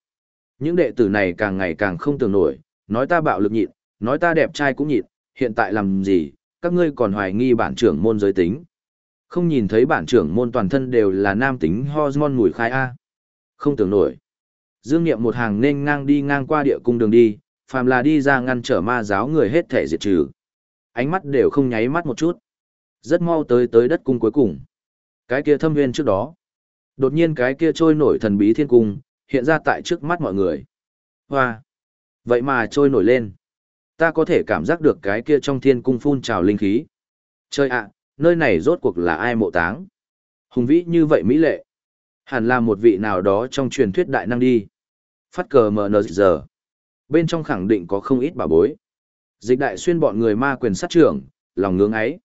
Những đệ tử này càng ngày càng không tưởng nổi, nói ta bạo lực nhịn, nói ta đẹp trai cũng nhịn, hiện tại làm gì, các ngươi còn hoài nghi bản trưởng môn giới tính. Không nhìn thấy bản trưởng môn toàn thân đều là nam tính hormone mùi khai A. Không tưởng nổi. Dương Niệm một hàng nên ngang đi ngang qua địa cung đường đi, phàm là đi ra ngăn trở ma giáo người hết thể diệt trừ. Ánh mắt đều không nháy mắt một chút. Rất mau tới tới đất cung cuối cùng. Cái kia thâm viên trước đó. Đột nhiên cái kia trôi nổi thần bí thiên cung, hiện ra tại trước mắt mọi người. Hoa! Vậy mà trôi nổi lên. Ta có thể cảm giác được cái kia trong thiên cung phun trào linh khí. Chơi ạ, nơi này rốt cuộc là ai mộ táng? Hùng vĩ như vậy mỹ lệ. Hẳn là một vị nào đó trong truyền thuyết đại năng đi. Phát cờ mờ nờ giờ. Bên trong khẳng định có không ít bảo bối. Dịch đại xuyên bọn người ma quyền sát trưởng, lòng ngưỡng ấy.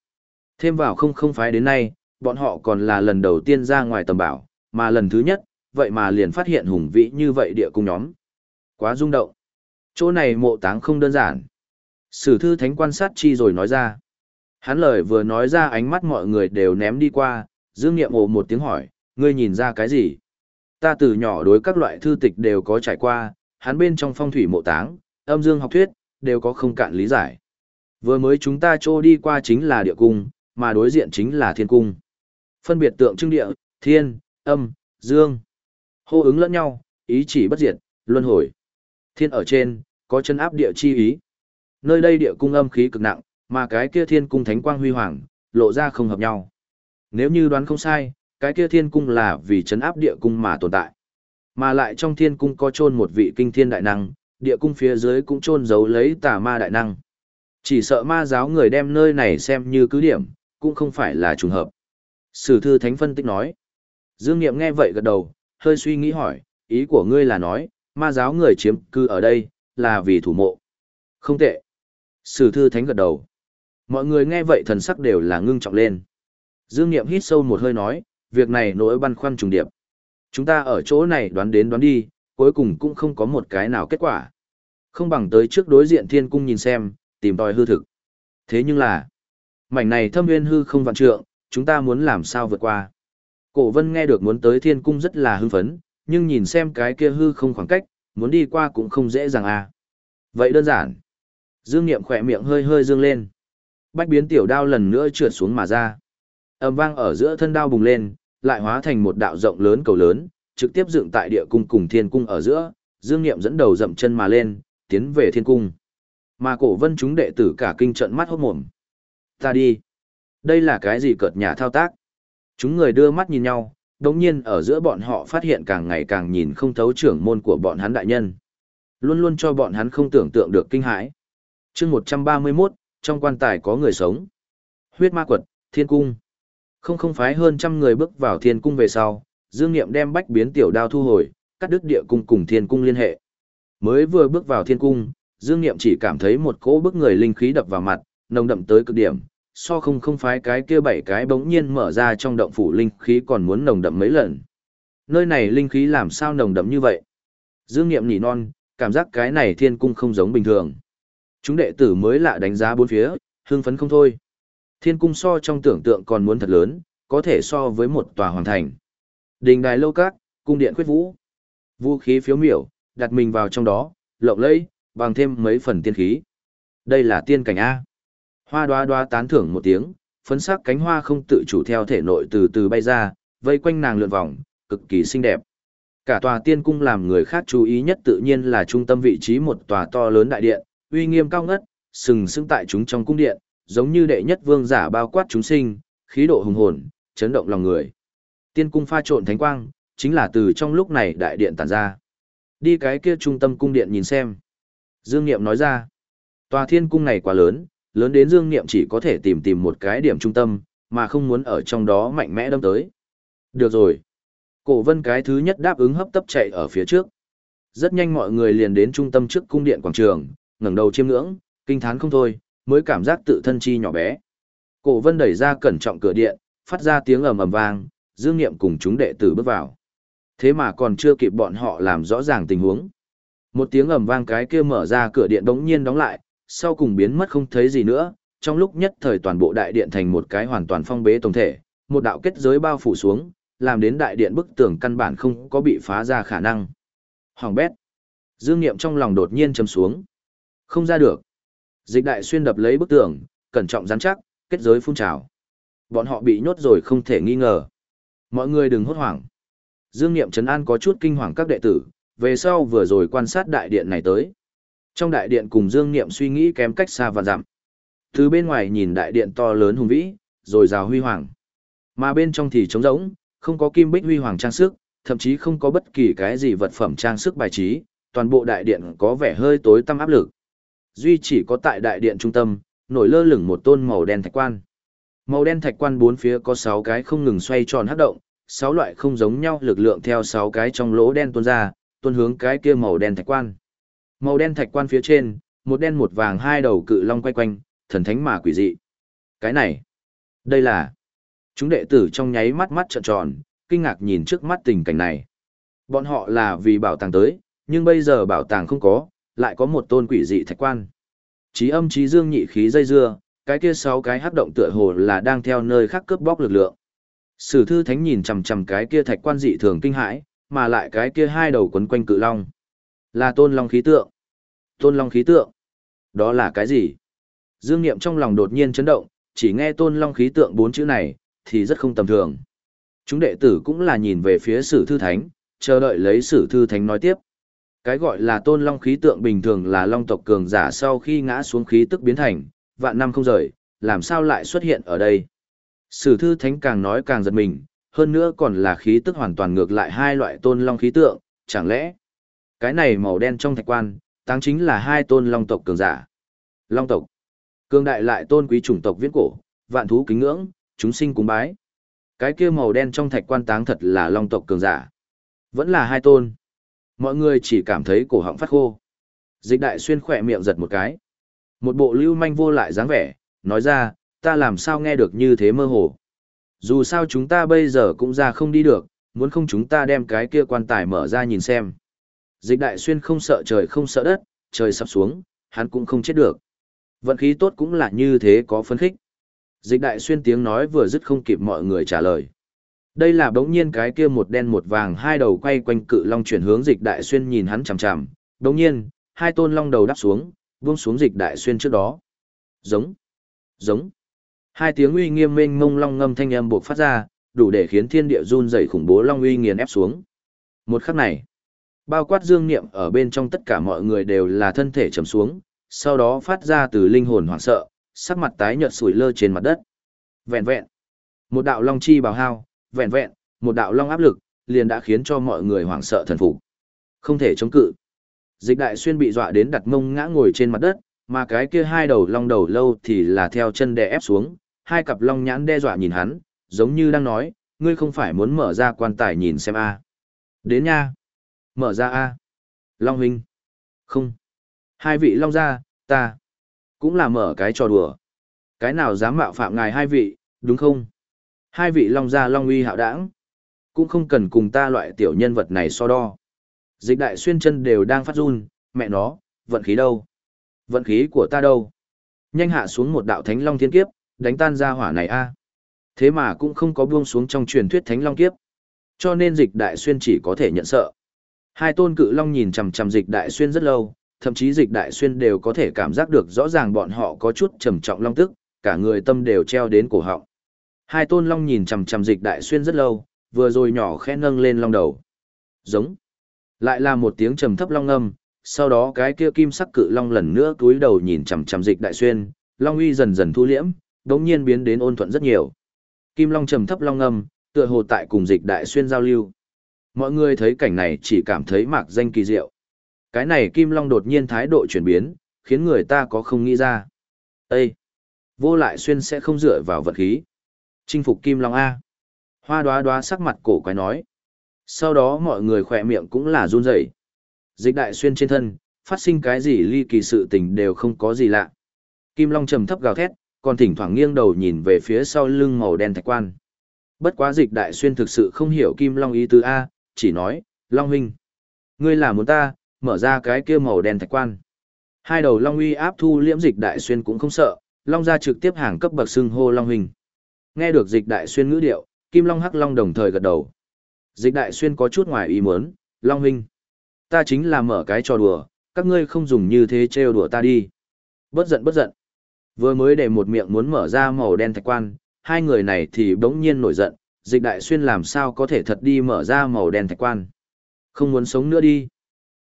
Thêm vào không không phái đến nay, bọn họ còn là lần đầu tiên ra ngoài tầm bảo, mà lần thứ nhất, vậy mà liền phát hiện hùng vĩ như vậy địa cung nhóm. Quá rung động. Chỗ này mộ táng không đơn giản. Sử thư thánh quan sát chi rồi nói ra. Hắn lời vừa nói ra ánh mắt mọi người đều ném đi qua, dương nghiệm ồ một tiếng hỏi, ngươi nhìn ra cái gì? Ta từ nhỏ đối các loại thư tịch đều có trải qua, hắn bên trong phong thủy mộ táng, âm dương học thuyết, đều có không cạn lý giải. Vừa mới chúng ta trô đi qua chính là địa cung, mà đối diện chính là thiên cung. Phân biệt tượng trưng địa, thiên, âm, dương. Hô ứng lẫn nhau, ý chỉ bất diệt, luân hồi. Thiên ở trên, có chân áp địa chi ý. Nơi đây địa cung âm khí cực nặng, mà cái kia thiên cung thánh quang huy hoàng, lộ ra không hợp nhau. Nếu như đoán không sai, cái kia thiên cung là vì chấn áp địa cung mà tồn tại. Mà lại trong thiên cung có chôn một vị kinh thiên đại năng, địa cung phía dưới cũng chôn giấu lấy tà ma đại năng. Chỉ sợ ma giáo người đem nơi này xem như cứ điểm, cũng không phải là trùng hợp. Sử thư thánh phân tích nói. Dương Niệm nghe vậy gật đầu, hơi suy nghĩ hỏi, ý của ngươi là nói, ma giáo người chiếm cư ở đây, là vì thủ mộ. Không tệ. Sử thư thánh gật đầu. Mọi người nghe vậy thần sắc đều là ngưng trọng lên. Dương Niệm hít sâu một hơi nói, việc này nỗi băn khoăn trùng điệp. Chúng ta ở chỗ này đoán đến đoán đi, cuối cùng cũng không có một cái nào kết quả. Không bằng tới trước đối diện thiên cung nhìn xem, tìm tòi hư thực. Thế nhưng là, mảnh này thâm nguyên hư không vạn trượng, chúng ta muốn làm sao vượt qua. Cổ vân nghe được muốn tới thiên cung rất là hưng phấn, nhưng nhìn xem cái kia hư không khoảng cách, muốn đi qua cũng không dễ dàng à. Vậy đơn giản. Dương Niệm khỏe miệng hơi hơi dương lên. Bách biến tiểu đao lần nữa trượt xuống mà ra. Âm vang ở giữa thân đao bùng lên, lại hóa thành một đạo rộng lớn cầu lớn, trực tiếp dựng tại địa cung cùng thiên cung ở giữa, Dương Niệm dẫn đầu dậm chân mà lên, tiến về thiên cung. Mà cổ vân chúng đệ tử cả kinh trận mắt hốt mồm. Ta đi. Đây là cái gì cợt nhà thao tác? Chúng người đưa mắt nhìn nhau, đồng nhiên ở giữa bọn họ phát hiện càng ngày càng nhìn không thấu trưởng môn của bọn hắn đại nhân. Luôn luôn cho bọn hắn không tưởng tượng được kinh hãi. chương 131, trong quan tài có người sống. Huyết ma quật, thiên cung. Không không phái hơn trăm người bước vào thiên cung về sau, Dương Niệm đem bách biến tiểu đao thu hồi, cắt đứt địa cung cùng thiên cung liên hệ. Mới vừa bước vào thiên cung, Dương Niệm chỉ cảm thấy một cỗ bức người linh khí đập vào mặt, nồng đậm tới cực điểm, so không không phái cái kia bảy cái bỗng nhiên mở ra trong động phủ linh khí còn muốn nồng đậm mấy lần. Nơi này linh khí làm sao nồng đậm như vậy? Dương Niệm nhỉ non, cảm giác cái này thiên cung không giống bình thường. Chúng đệ tử mới lạ đánh giá bốn phía, hưng phấn không thôi. Thiên cung so trong tưởng tượng còn muốn thật lớn, có thể so với một tòa hoàng thành. Đình đài lâu các, cung điện khuyết vũ. Vũ khí phiếu miểu, đặt mình vào trong đó, lộng lẫy, bằng thêm mấy phần tiên khí. Đây là tiên cảnh A. Hoa đoá đoá tán thưởng một tiếng, phấn sắc cánh hoa không tự chủ theo thể nội từ từ bay ra, vây quanh nàng lượn vòng, cực kỳ xinh đẹp. Cả tòa tiên cung làm người khác chú ý nhất tự nhiên là trung tâm vị trí một tòa to lớn đại điện, uy nghiêm cao ngất, sừng sững tại chúng trong cung điện, giống như đệ nhất vương giả bao quát chúng sinh, khí độ hùng hồn, chấn động lòng người. Tiên cung pha trộn thánh quang, chính là từ trong lúc này đại điện tản ra. Đi cái kia trung tâm cung điện nhìn xem. Dương Niệm nói ra, tòa thiên cung này quá lớn, lớn đến Dương Niệm chỉ có thể tìm tìm một cái điểm trung tâm, mà không muốn ở trong đó mạnh mẽ đâm tới. Được rồi. Cổ vân cái thứ nhất đáp ứng hấp tấp chạy ở phía trước. Rất nhanh mọi người liền đến trung tâm trước cung điện quảng trường, ngẩng đầu chiêm ngưỡng, kinh thán không thôi, mới cảm giác tự thân chi nhỏ bé. Cổ vân đẩy ra cẩn trọng cửa điện, phát ra tiếng ầm ầm vang, Dương Niệm cùng chúng đệ tử bước vào. Thế mà còn chưa kịp bọn họ làm rõ ràng tình huống. Một tiếng ầm vang cái kia mở ra cửa điện đống nhiên đóng lại, sau cùng biến mất không thấy gì nữa, trong lúc nhất thời toàn bộ đại điện thành một cái hoàn toàn phong bế tổng thể, một đạo kết giới bao phủ xuống, làm đến đại điện bức tường căn bản không có bị phá ra khả năng. Hoàng bét. Dương Niệm trong lòng đột nhiên châm xuống. Không ra được. Dịch đại xuyên đập lấy bức tường, cẩn trọng rắn chắc, kết giới phun trào. Bọn họ bị nhốt rồi không thể nghi ngờ. Mọi người đừng hốt hoảng. Dương Niệm Trấn An có chút kinh hoàng các đệ tử, về sau vừa rồi quan sát đại điện này tới. Trong đại điện cùng Dương Niệm suy nghĩ kém cách xa và dặm. Từ bên ngoài nhìn đại điện to lớn hùng vĩ, rồi rào huy hoàng. Mà bên trong thì trống rỗng, không có kim bích huy hoàng trang sức, thậm chí không có bất kỳ cái gì vật phẩm trang sức bài trí, toàn bộ đại điện có vẻ hơi tối tăm áp lực. Duy chỉ có tại đại điện trung tâm, nổi lơ lửng một tôn màu đen thạch quan. Màu đen thạch quan bốn phía có 6 cái không ngừng xoay tròn hấp động, 6 loại không giống nhau lực lượng theo 6 cái trong lỗ đen tuôn ra, tuôn hướng cái kia màu đen thạch quan. Màu đen thạch quan phía trên, một đen một vàng hai đầu cự long quay quanh, thần thánh mà quỷ dị. Cái này, đây là... Chúng đệ tử trong nháy mắt mắt trợn tròn, kinh ngạc nhìn trước mắt tình cảnh này. Bọn họ là vì bảo tàng tới, nhưng bây giờ bảo tàng không có, lại có một tôn quỷ dị thạch quan. Chí âm chí dương nhị khí dây dưa, cái kia sáu cái hắc động tựa hồ là đang theo nơi khác cướp bóc lực lượng. Sử thư thánh nhìn chằm chằm cái kia thạch quan dị thường kinh hãi, mà lại cái kia hai đầu quấn quanh cự long. Là tôn long khí tượng. Tôn long khí tượng. Đó là cái gì? Dương Niệm trong lòng đột nhiên chấn động, chỉ nghe tôn long khí tượng bốn chữ này, thì rất không tầm thường. Chúng đệ tử cũng là nhìn về phía sử thư thánh, chờ đợi lấy sử thư thánh nói tiếp. Cái gọi là tôn long khí tượng bình thường là long tộc cường giả sau khi ngã xuống khí tức biến thành, vạn năm không rời, làm sao lại xuất hiện ở đây. Sử thư thánh càng nói càng giật mình, hơn nữa còn là khí tức hoàn toàn ngược lại hai loại tôn long khí tượng, chẳng lẽ cái này màu đen trong thạch quan, táng chính là hai tôn long tộc cường giả. Long tộc, cường đại lại tôn quý chủng tộc viễn cổ, vạn thú kính ngưỡng, chúng sinh cúng bái. Cái kia màu đen trong thạch quan táng thật là long tộc cường giả. Vẫn là hai tôn. Mọi người chỉ cảm thấy cổ họng phát khô. Dịch đại xuyên khỏe miệng giật một cái. Một bộ lưu manh vô lại dáng vẻ, nói ra, ta làm sao nghe được như thế mơ hồ. Dù sao chúng ta bây giờ cũng ra không đi được, muốn không chúng ta đem cái kia quan tài mở ra nhìn xem. Dịch đại xuyên không sợ trời không sợ đất, trời sắp xuống, hắn cũng không chết được. Vận khí tốt cũng là như thế có phấn khích. Dịch đại xuyên tiếng nói vừa dứt không kịp mọi người trả lời. Đây là bỗng nhiên cái kia một đen một vàng hai đầu quay quanh cự long chuyển hướng dịch đại xuyên nhìn hắn chằm chằm, bỗng nhiên, hai tôn long đầu đáp xuống, buông xuống dịch đại xuyên trước đó. Giống, giống. Hai tiếng uy nghiêm mênh mông long ngâm thanh âm buộc phát ra, đủ để khiến thiên địa run rẩy khủng bố long uy nghiền ép xuống. Một khắc này, bao quát dương niệm ở bên trong tất cả mọi người đều là thân thể trầm xuống, sau đó phát ra từ linh hồn hoảng sợ, sắc mặt tái nhợt sủi lơ trên mặt đất. Vẹn vẹn, một đạo long chi bào hao, vẹn vẹn, một đạo long áp lực, liền đã khiến cho mọi người hoảng sợ thần phục. Không thể chống cự. Dịch đại xuyên bị dọa đến đặt mông ngã ngồi trên mặt đất, mà cái kia hai đầu long đầu lâu thì là theo chân đè ép xuống, hai cặp long nhãn đe dọa nhìn hắn, giống như đang nói, ngươi không phải muốn mở ra quan tài nhìn xem a Đến nha. Mở ra a Long huynh. Không. Hai vị long gia, ta. Cũng là mở cái trò đùa. Cái nào dám mạo phạm ngài hai vị, đúng không? Hai vị long gia long uy hạo đảng. Cũng không cần cùng ta loại tiểu nhân vật này so đo. Dịch đại xuyên chân đều đang phát run, mẹ nó, vận khí đâu? Vận khí của ta đâu? Nhanh hạ xuống một đạo thánh long thiên kiếp, đánh tan ra hỏa này a. Thế mà cũng không có buông xuống trong truyền thuyết thánh long kiếp. Cho nên dịch đại xuyên chỉ có thể nhận sợ. Hai tôn cự long nhìn chằm chằm dịch đại xuyên rất lâu, thậm chí dịch đại xuyên đều có thể cảm giác được rõ ràng bọn họ có chút trầm trọng long tức, cả người tâm đều treo đến cổ họng. Hai tôn long nhìn chằm chằm dịch đại xuyên rất lâu, vừa rồi nhỏ khẽ nâng lên long đầu. Giống. Lại là một tiếng trầm thấp long âm, sau đó cái kia kim sắc cự long lần nữa túi đầu nhìn chằm chằm dịch đại xuyên, long uy dần dần thu liễm, đống nhiên biến đến ôn thuận rất nhiều. Kim long trầm thấp long âm, tựa hồ tại cùng dịch đại xuyên giao lưu. Mọi người thấy cảnh này chỉ cảm thấy mạc danh kỳ diệu. Cái này kim long đột nhiên thái độ chuyển biến, khiến người ta có không nghĩ ra. Ê! Vô lại xuyên sẽ không dựa vào vật khí. Chinh phục kim long A. Hoa đoá đoá sắc mặt cổ quái nói. Sau đó mọi người khỏe miệng cũng là run rẩy. Dịch đại xuyên trên thân, phát sinh cái gì ly kỳ sự tình đều không có gì lạ. Kim Long trầm thấp gào thét, còn thỉnh thoảng nghiêng đầu nhìn về phía sau lưng màu đen thạch quan. Bất quá dịch đại xuyên thực sự không hiểu Kim Long ý tứ A, chỉ nói, Long huynh. Ngươi là muốn ta, mở ra cái kia màu đen thạch quan. Hai đầu Long uy áp thu liễm dịch đại xuyên cũng không sợ, Long ra trực tiếp hàng cấp bậc xưng hô Long huynh. Nghe được dịch đại xuyên ngữ điệu, Kim Long Hắc Long đồng thời gật đầu. Dịch đại xuyên có chút ngoài ý muốn, Long huynh. Ta chính là mở cái trò đùa, các ngươi không dùng như thế trêu đùa ta đi. Bất giận bất giận. Vừa mới để một miệng muốn mở ra màu đen thạch quan, hai người này thì bỗng nhiên nổi giận, dịch đại xuyên làm sao có thể thật đi mở ra màu đen thạch quan. Không muốn sống nữa đi.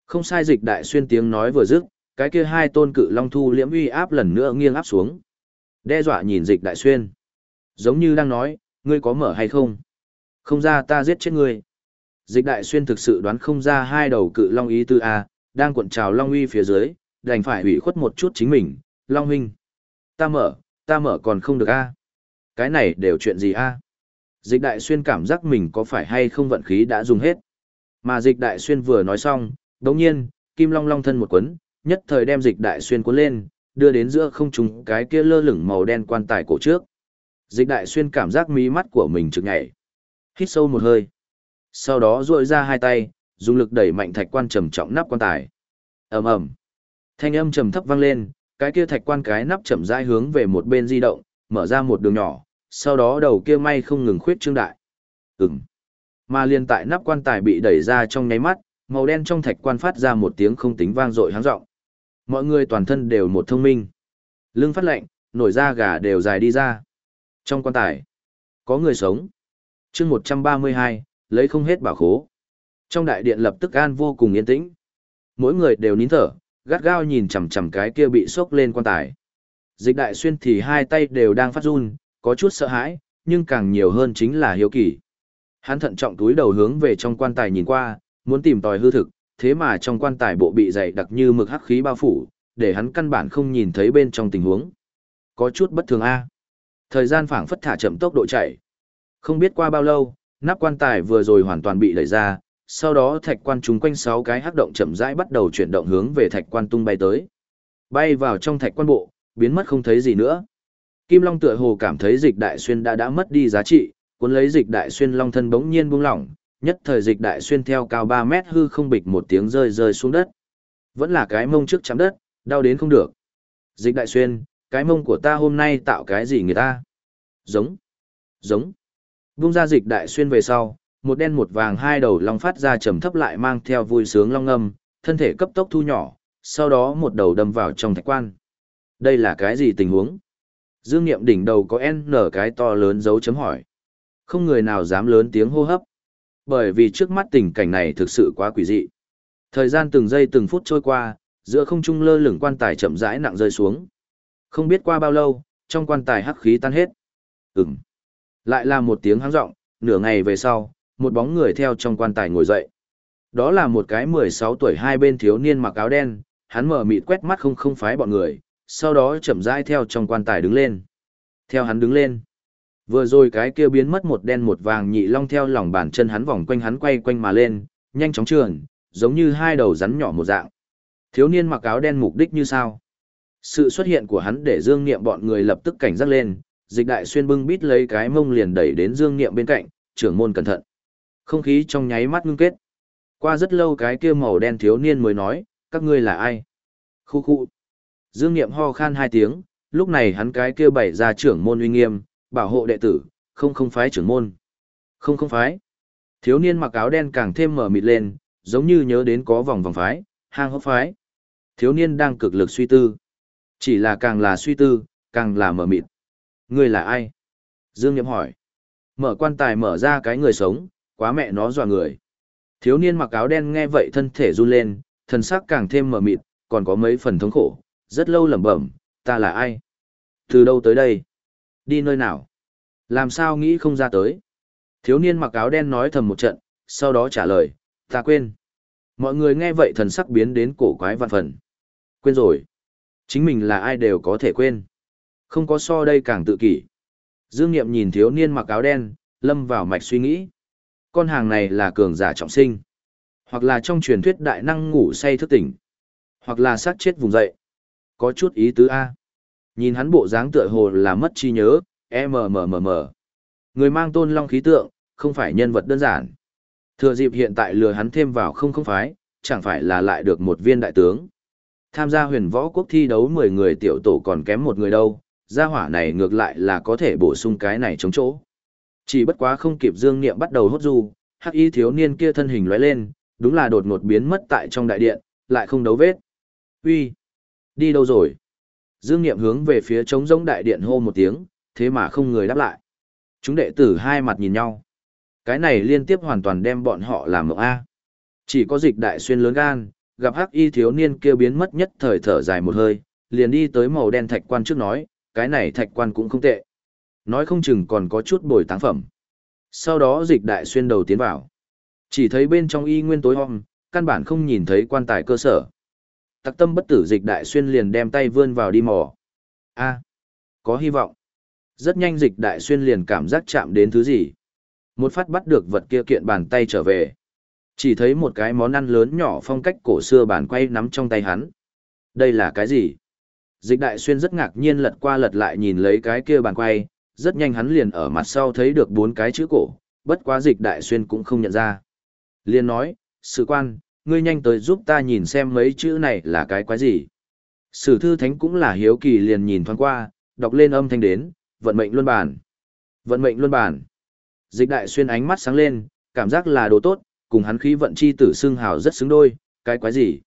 Không sai dịch đại xuyên tiếng nói vừa dứt, cái kia hai tôn cự long thu liễm uy áp lần nữa nghiêng áp xuống. Đe dọa nhìn dịch đại xuyên. Giống như đang nói, ngươi có mở hay không? Không ra ta giết chết ngươi. Dịch đại xuyên thực sự đoán không ra hai đầu cự long ý tư A, đang cuộn trào long uy phía dưới, đành phải hủy khuất một chút chính mình, long huynh. Ta mở, ta mở còn không được A. Cái này đều chuyện gì A? Dịch đại xuyên cảm giác mình có phải hay không vận khí đã dùng hết. Mà dịch đại xuyên vừa nói xong, đồng nhiên, kim long long thân một quấn, nhất thời đem dịch đại xuyên cuốn lên, đưa đến giữa không trung cái kia lơ lửng màu đen quan tài cổ trước. Dịch đại xuyên cảm giác mí mắt của mình trực nhảy. Hít sâu một hơi. Sau đó duỗi ra hai tay, dùng lực đẩy mạnh thạch quan trầm trọng nắp quan tài. ầm ầm, thanh âm trầm thấp vang lên, cái kia thạch quan cái nắp chậm rãi hướng về một bên di động, mở ra một đường nhỏ, sau đó đầu kia may không ngừng khuyết trương đại. ừng Mà liên tại nắp quan tài bị đẩy ra trong nháy mắt, màu đen trong thạch quan phát ra một tiếng không tính vang dội háng rộng. Mọi người toàn thân đều một thông minh. Lưng phát lạnh, nổi da gà đều dài đi ra. Trong quan tài, có người sống. chương 132, lấy không hết bảo khố. Trong đại điện lập tức an vô cùng yên tĩnh. Mỗi người đều nín thở, gắt gao nhìn chằm chằm cái kia bị sốc lên quan tài. Dịch đại xuyên thì hai tay đều đang phát run, có chút sợ hãi, nhưng càng nhiều hơn chính là hiếu kỳ. Hắn thận trọng túi đầu hướng về trong quan tài nhìn qua, muốn tìm tòi hư thực, thế mà trong quan tài bộ bị dày đặc như mực hắc khí bao phủ, để hắn căn bản không nhìn thấy bên trong tình huống. Có chút bất thường a. Thời gian phảng phất thả chậm tốc độ chạy. Không biết qua bao lâu, nắp quan tài vừa rồi hoàn toàn bị đẩy ra, sau đó thạch quan chúng quanh sáu cái hắc động chậm rãi bắt đầu chuyển động hướng về thạch quan tung bay tới. Bay vào trong thạch quan bộ, biến mất không thấy gì nữa. Kim Long tựa hồ cảm thấy dịch đại xuyên đã đã mất đi giá trị, cuốn lấy dịch đại xuyên long thân bỗng nhiên buông lỏng, nhất thời dịch đại xuyên theo cao 3 mét hư không bịch một tiếng rơi rơi xuống đất. Vẫn là cái mông trước chạm đất, đau đến không được. Dịch đại xuyên, cái mông của ta hôm nay tạo cái gì người ta? Giống, giống, Bung ra dịch đại xuyên về sau, một đen một vàng hai đầu long phát ra trầm thấp lại mang theo vui sướng long âm, thân thể cấp tốc thu nhỏ, sau đó một đầu đâm vào trong thạch quan. Đây là cái gì tình huống? Dương Niệm đỉnh đầu có N cái to lớn dấu chấm hỏi. Không người nào dám lớn tiếng hô hấp. Bởi vì trước mắt tình cảnh này thực sự quá quỷ dị. Thời gian từng giây từng phút trôi qua, giữa không trung lơ lửng quan tài chậm rãi nặng rơi xuống. Không biết qua bao lâu, trong quan tài hắc khí tan hết. Ừm. Lại là một tiếng háng rộng, nửa ngày về sau, một bóng người theo trong quan tài ngồi dậy. Đó là một cái 16 tuổi hai bên thiếu niên mặc áo đen, hắn mở mịt quét mắt không không phái bọn người, sau đó chậm rãi theo trong quan tài đứng lên. Theo hắn đứng lên. Vừa rồi cái kia biến mất một đen một vàng nhị long theo lòng bàn chân hắn vòng quanh hắn quay quanh mà lên, nhanh chóng trườn, giống như hai đầu rắn nhỏ một dạng. Thiếu niên mặc áo đen mục đích như sao? Sự xuất hiện của hắn để Dương Niệm bọn người lập tức cảnh giác lên, dịch đại xuyên bưng bít lấy cái mông liền đẩy đến Dương Niệm bên cạnh, trưởng môn cẩn thận. Không khí trong nháy mắt ngưng kết. Qua rất lâu cái kia màu đen thiếu niên mới nói, các ngươi là ai? Khu khu. Dương Niệm ho khan hai tiếng, lúc này hắn cái kia bày ra trưởng môn uy nghiêm, bảo hộ đệ tử, không không phái trưởng môn. Không không phái. Thiếu niên mặc áo đen càng thêm mở mịt lên, giống như nhớ đến có vòng vòng phái, hang hốc phái. Thiếu niên đang cực lực suy tư. Chỉ là càng là suy tư, càng là mở mịt. Ngươi là ai? Dương Niệm hỏi. Mở quan tài mở ra cái người sống, quá mẹ nó dọa người. Thiếu niên mặc áo đen nghe vậy thân thể run lên, thần sắc càng thêm mở mịt, còn có mấy phần thống khổ, rất lâu lẩm bẩm, ta là ai? Từ đâu tới đây? Đi nơi nào? Làm sao nghĩ không ra tới? Thiếu niên mặc áo đen nói thầm một trận, sau đó trả lời, ta quên. Mọi người nghe vậy thần sắc biến đến cổ quái vạn phần. Quên rồi. Chính mình là ai đều có thể quên. Không có so đây càng tự kỷ. Dương Niệm nhìn thiếu niên mặc áo đen, lâm vào mạch suy nghĩ. Con hàng này là cường giả trọng sinh. Hoặc là trong truyền thuyết đại năng ngủ say thức tỉnh. Hoặc là sát chết vùng dậy. Có chút ý tứ A. Nhìn hắn bộ dáng tựa hồ là mất trí nhớ, mmmm. Người mang tôn long khí tượng, không phải nhân vật đơn giản. Thừa dịp hiện tại lừa hắn thêm vào không không phái, chẳng phải là lại được một viên đại tướng. Tham gia huyền võ quốc thi đấu 10 người tiểu tổ còn kém một người đâu, gia hỏa này ngược lại là có thể bổ sung cái này chống chỗ. Chỉ bất quá không kịp dương niệm bắt đầu hốt du, hắc y thiếu niên kia thân hình lóe lên, đúng là đột ngột biến mất tại trong đại điện, lại không đấu vết. Uy, đi đâu rồi? Dương Niệm hướng về phía trống rỗng đại điện hô một tiếng, thế mà không người đáp lại. Chúng đệ tử hai mặt nhìn nhau. Cái này liên tiếp hoàn toàn đem bọn họ làm mộng A. Chỉ có dịch đại xuyên lớn gan, gặp hắc y thiếu niên kia biến mất nhất thời thở dài một hơi, liền đi tới màu đen thạch quan trước nói, cái này thạch quan cũng không tệ. Nói không chừng còn có chút bồi táng phẩm. Sau đó dịch đại xuyên đầu tiến vào. Chỉ thấy bên trong y nguyên tối om, căn bản không nhìn thấy quan tài cơ sở. Tặc tâm bất tử dịch đại xuyên liền đem tay vươn vào đi mò. a có hy vọng. Rất nhanh dịch đại xuyên liền cảm giác chạm đến thứ gì. Một phát bắt được vật kia kiện bàn tay trở về. Chỉ thấy một cái món ăn lớn nhỏ phong cách cổ xưa bàn quay nắm trong tay hắn. Đây là cái gì? Dịch đại xuyên rất ngạc nhiên lật qua lật lại nhìn lấy cái kia bàn quay, rất nhanh hắn liền ở mặt sau thấy được bốn cái chữ cổ, bất quá dịch đại xuyên cũng không nhận ra. Liền nói, sự quan, ngươi nhanh tới giúp ta nhìn xem mấy chữ này là cái quái gì. Sử thư thánh cũng là hiếu kỳ liền nhìn thoáng qua, đọc lên âm thanh đến, vận mệnh luân bản. Vận mệnh luân bản. Dịch đại xuyên ánh mắt sáng lên, cảm giác là đồ tốt, cùng hắn khí vận chi tử xương hào rất xứng đôi, cái quái gì.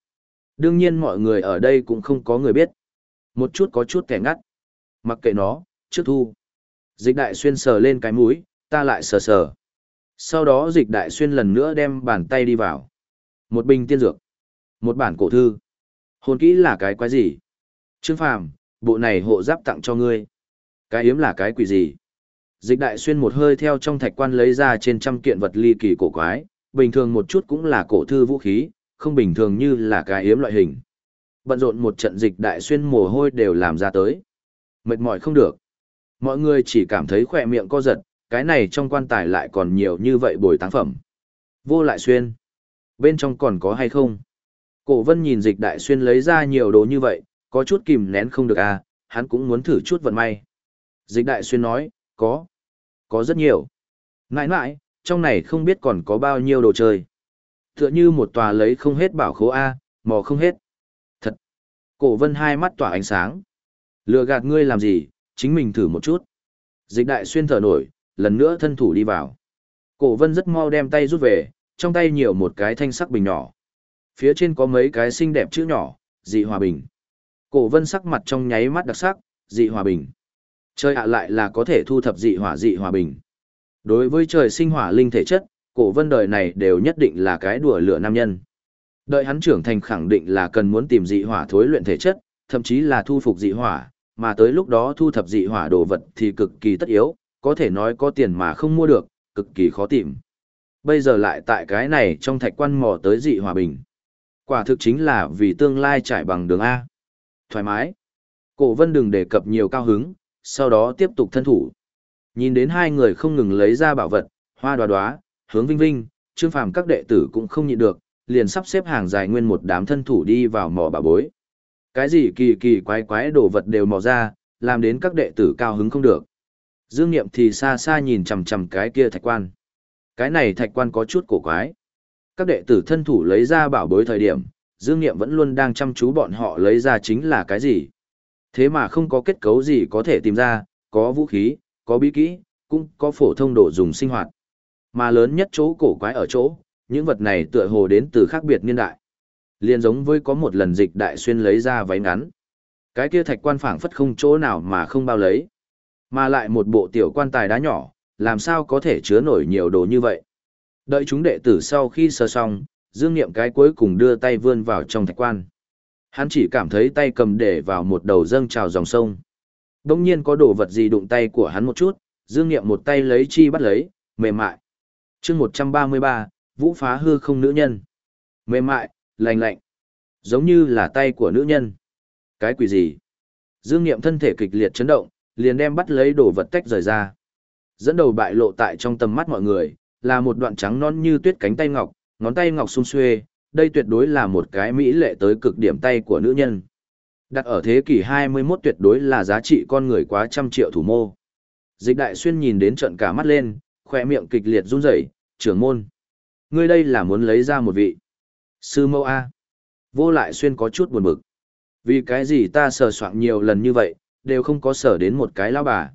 Đương nhiên mọi người ở đây cũng không có người biết. Một chút có chút kẻ ngắt. Mặc kệ nó, trước thu. Dịch đại xuyên sờ lên cái mũi, ta lại sờ sờ. Sau đó dịch đại xuyên lần nữa đem bàn tay đi vào. Một bình tiên dược. Một bản cổ thư. Hồn kỹ là cái quái gì? Trương Phàm, bộ này hộ giáp tặng cho ngươi. Cái yếm là cái quỷ gì? Dịch đại xuyên một hơi theo trong thạch quan lấy ra trên trăm kiện vật ly kỳ cổ quái, bình thường một chút cũng là cổ thư vũ khí, không bình thường như là cái yếm loại hình. Bận rộn một trận dịch đại xuyên mồ hôi đều làm ra tới. Mệt mỏi không được. Mọi người chỉ cảm thấy khỏe miệng co giật, cái này trong quan tài lại còn nhiều như vậy bồi táng phẩm. Vô lại xuyên. Bên trong còn có hay không? Cổ vân nhìn dịch đại xuyên lấy ra nhiều đồ như vậy, có chút kìm nén không được à, hắn cũng muốn thử chút vận may. Dịch đại xuyên nói, có. Có rất nhiều. Nãi nãi, trong này không biết còn có bao nhiêu đồ chơi. Tựa như một tòa lấy không hết bảo khố A, mò không hết. Thật. Cổ vân hai mắt tỏa ánh sáng. Lừa gạt ngươi làm gì, chính mình thử một chút. Dịch đại xuyên thở nổi, lần nữa thân thủ đi vào. Cổ vân rất mau đem tay rút về, trong tay nhiều một cái thanh sắc bình nhỏ. Phía trên có mấy cái xinh đẹp chữ nhỏ, dị hòa bình. Cổ vân sắc mặt trong nháy mắt đặc sắc, dị hòa bình. Chơi ạ lại là có thể thu thập dị hỏa dị hòa bình. Đối với trời sinh hỏa linh thể chất, cổ vân đời này đều nhất định là cái đùa lửa nam nhân. Đợi hắn trưởng thành khẳng định là cần muốn tìm dị hỏa thối luyện thể chất, thậm chí là thu phục dị hỏa, mà tới lúc đó thu thập dị hỏa đồ vật thì cực kỳ tất yếu, có thể nói có tiền mà không mua được, cực kỳ khó tìm. Bây giờ lại tại cái này trong thạch quan mò tới dị hòa bình. Quả thực chính là vì tương lai trải bằng đường A. Thoải mái. Cổ vân đừng đề cập nhiều cao hứng, sau đó tiếp tục thân thủ. Nhìn đến hai người không ngừng lấy ra bảo vật, hoa đoá đoá, hướng vinh vinh, trương phàm các đệ tử cũng không nhịn được, liền sắp xếp hàng dài nguyên một đám thân thủ đi vào mỏ bà bối. Cái gì kỳ kỳ quái quái đồ vật đều mò ra, làm đến các đệ tử cao hứng không được. Dương Niệm thì xa xa nhìn chằm chằm cái kia thạch quan. Cái này thạch quan có chút cổ quái. Các đệ tử thân thủ lấy ra bảo bối thời điểm, Dương Niệm vẫn luôn đang chăm chú bọn họ lấy ra chính là cái gì. Thế mà không có kết cấu gì có thể tìm ra, có vũ khí, có bí kỹ, cũng có phổ thông đồ dùng sinh hoạt. Mà lớn nhất chỗ cổ quái ở chỗ, những vật này tựa hồ đến từ khác biệt niên đại. Liên giống với có một lần dịch đại xuyên lấy ra váy ngắn. Cái kia thạch quan phảng phất không chỗ nào mà không bao lấy. Mà lại một bộ tiểu quan tài đá nhỏ, làm sao có thể chứa nổi nhiều đồ như vậy. Đợi chúng đệ tử sau khi sơ xong, Dương Niệm cái cuối cùng đưa tay vươn vào trong thạch quan. Hắn chỉ cảm thấy tay cầm để vào một đầu dâng trào dòng sông. Đông nhiên có đồ vật gì đụng tay của hắn một chút, Dương Niệm một tay lấy chi bắt lấy, mềm mại. chương 133, Vũ phá hư không nữ nhân. Mềm mại, lành lạnh. Giống như là tay của nữ nhân. Cái quỷ gì? Dương Niệm thân thể kịch liệt chấn động, liền đem bắt lấy đồ vật tách rời ra. Dẫn đầu bại lộ tại trong tầm mắt mọi người, là một đoạn trắng non như tuyết cánh tay ngọc, ngón tay ngọc sung xuê, đây tuyệt đối là một cái mỹ lệ tới cực điểm tay của nữ nhân. Đặt ở thế kỷ 21 tuyệt đối là giá trị con người quá trăm triệu thủ mô. Dịch đại xuyên nhìn đến trận cả mắt lên, khỏe miệng kịch liệt run rẩy, trưởng môn. Ngươi đây là muốn lấy ra một vị. Sư mâu A. Vô lại xuyên có chút buồn bực. Vì cái gì ta sờ soạn nhiều lần như vậy, đều không có sở đến một cái lao bà.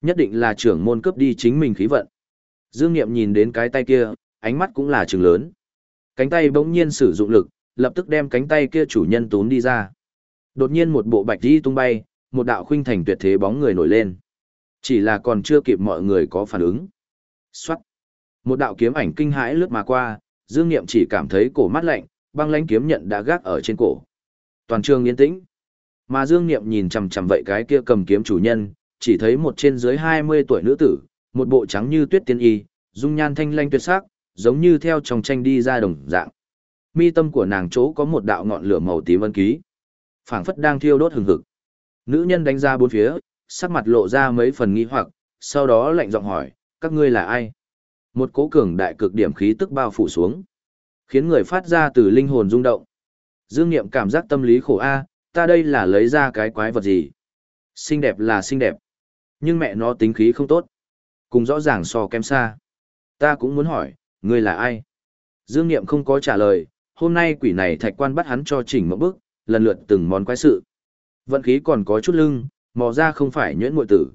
Nhất định là trưởng môn cướp đi chính mình khí vận. Dương Niệm nhìn đến cái tay kia, ánh mắt cũng là trừng lớn. Cánh tay bỗng nhiên sử dụng lực, lập tức đem cánh tay kia chủ nhân tốn đi ra. Đột nhiên một bộ bạch đi tung bay, một đạo khuynh thành tuyệt thế bóng người nổi lên. Chỉ là còn chưa kịp mọi người có phản ứng. Xoát. Một đạo kiếm ảnh kinh hãi lướt mà qua, Dương Niệm chỉ cảm thấy cổ mắt lạnh, băng lãnh kiếm nhận đã gác ở trên cổ. Toàn trường yên tĩnh. Mà Dương Niệm nhìn chằm chằm vậy cái kia cầm kiếm chủ nhân, chỉ thấy một trên dưới 20 tuổi nữ tử, một bộ trắng như tuyết tiên y, dung nhan thanh lanh tuyệt sắc, giống như theo trong tranh đi ra đồng dạng. Mi tâm của nàng chỗ có một đạo ngọn lửa màu tím ân ký, phảng phất đang thiêu đốt hừng hực. Nữ nhân đánh ra bốn phía, sắc mặt lộ ra mấy phần nghi hoặc, sau đó lạnh giọng hỏi, các ngươi là ai? Một cố cường đại cực điểm khí tức bao phủ xuống, khiến người phát ra từ linh hồn rung động. Dương Niệm cảm giác tâm lý khổ a, ta đây là lấy ra cái quái vật gì? Xinh đẹp là xinh đẹp, nhưng mẹ nó tính khí không tốt. Cùng rõ ràng so kém xa. Ta cũng muốn hỏi, ngươi là ai? Dương Niệm không có trả lời, hôm nay quỷ này thạch quan bắt hắn cho chỉnh một bước, lần lượt từng món quái sự. Vận khí còn có chút lưng, mò ra không phải nhuyễn muội tử.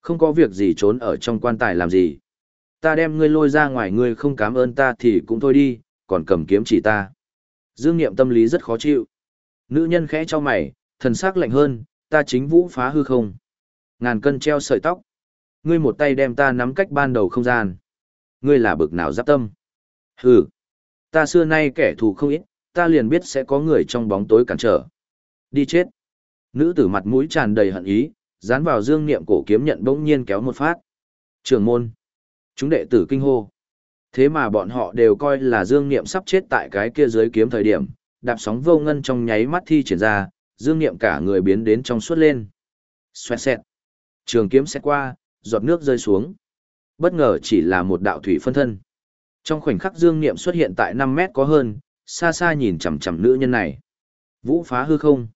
Không có việc gì trốn ở trong quan tài làm gì. Ta đem ngươi lôi ra ngoài ngươi không cảm ơn ta thì cũng thôi đi, còn cầm kiếm chỉ ta. Dương Niệm tâm lý rất khó chịu. Nữ nhân khẽ cho mày, thần sắc lạnh hơn, ta chính vũ phá hư không. Ngàn cân treo sợi tóc. Ngươi một tay đem ta nắm cách ban đầu không gian. Ngươi là bực nào giáp tâm. Hừ. Ta xưa nay kẻ thù không ít, ta liền biết sẽ có người trong bóng tối cản trở. Đi chết. Nữ tử mặt mũi tràn đầy hận ý, dán vào dương niệm cổ kiếm nhận bỗng nhiên kéo một phát. Trường môn. Chúng đệ tử kinh hô. Thế mà bọn họ đều coi là dương niệm sắp chết tại cái kia dưới kiếm thời điểm, đạp sóng vô ngân trong nháy mắt thi triển ra, dương niệm cả người biến đến trong suốt lên. Xoẹt xẹt. Trường kiếm xét qua, giọt nước rơi xuống. Bất ngờ chỉ là một đạo thủy phân thân. Trong khoảnh khắc dương niệm xuất hiện tại 5 mét có hơn, xa xa nhìn chằm chằm nữ nhân này. Vũ phá hư không.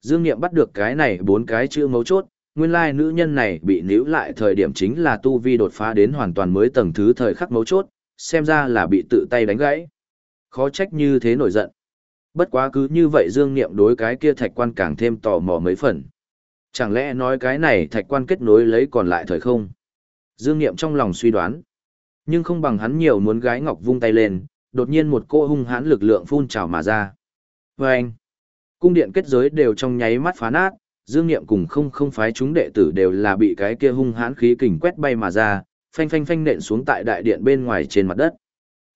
Dương niệm bắt được cái này bốn cái chữ mấu chốt, nguyên lai nữ nhân này bị níu lại thời điểm chính là tu vi đột phá đến hoàn toàn mới tầng thứ thời khắc mấu chốt, xem ra là bị tự tay đánh gãy. Khó trách như thế nổi giận. Bất quá cứ như vậy Dương Niệm đối cái kia thạch quan càng thêm tò mò mấy phần. Chẳng lẽ nói cái này thạch quan kết nối lấy còn lại thời không? Dương Niệm trong lòng suy đoán. Nhưng không bằng hắn nhiều muốn gái ngọc vung tay lên, đột nhiên một cô hung hãn lực lượng phun trào mà ra. Và anh, cung điện kết giới đều trong nháy mắt phá nát, Dương Niệm cùng không không phái chúng đệ tử đều là bị cái kia hung hãn khí kình quét bay mà ra, phanh phanh phanh nện xuống tại đại điện bên ngoài trên mặt đất.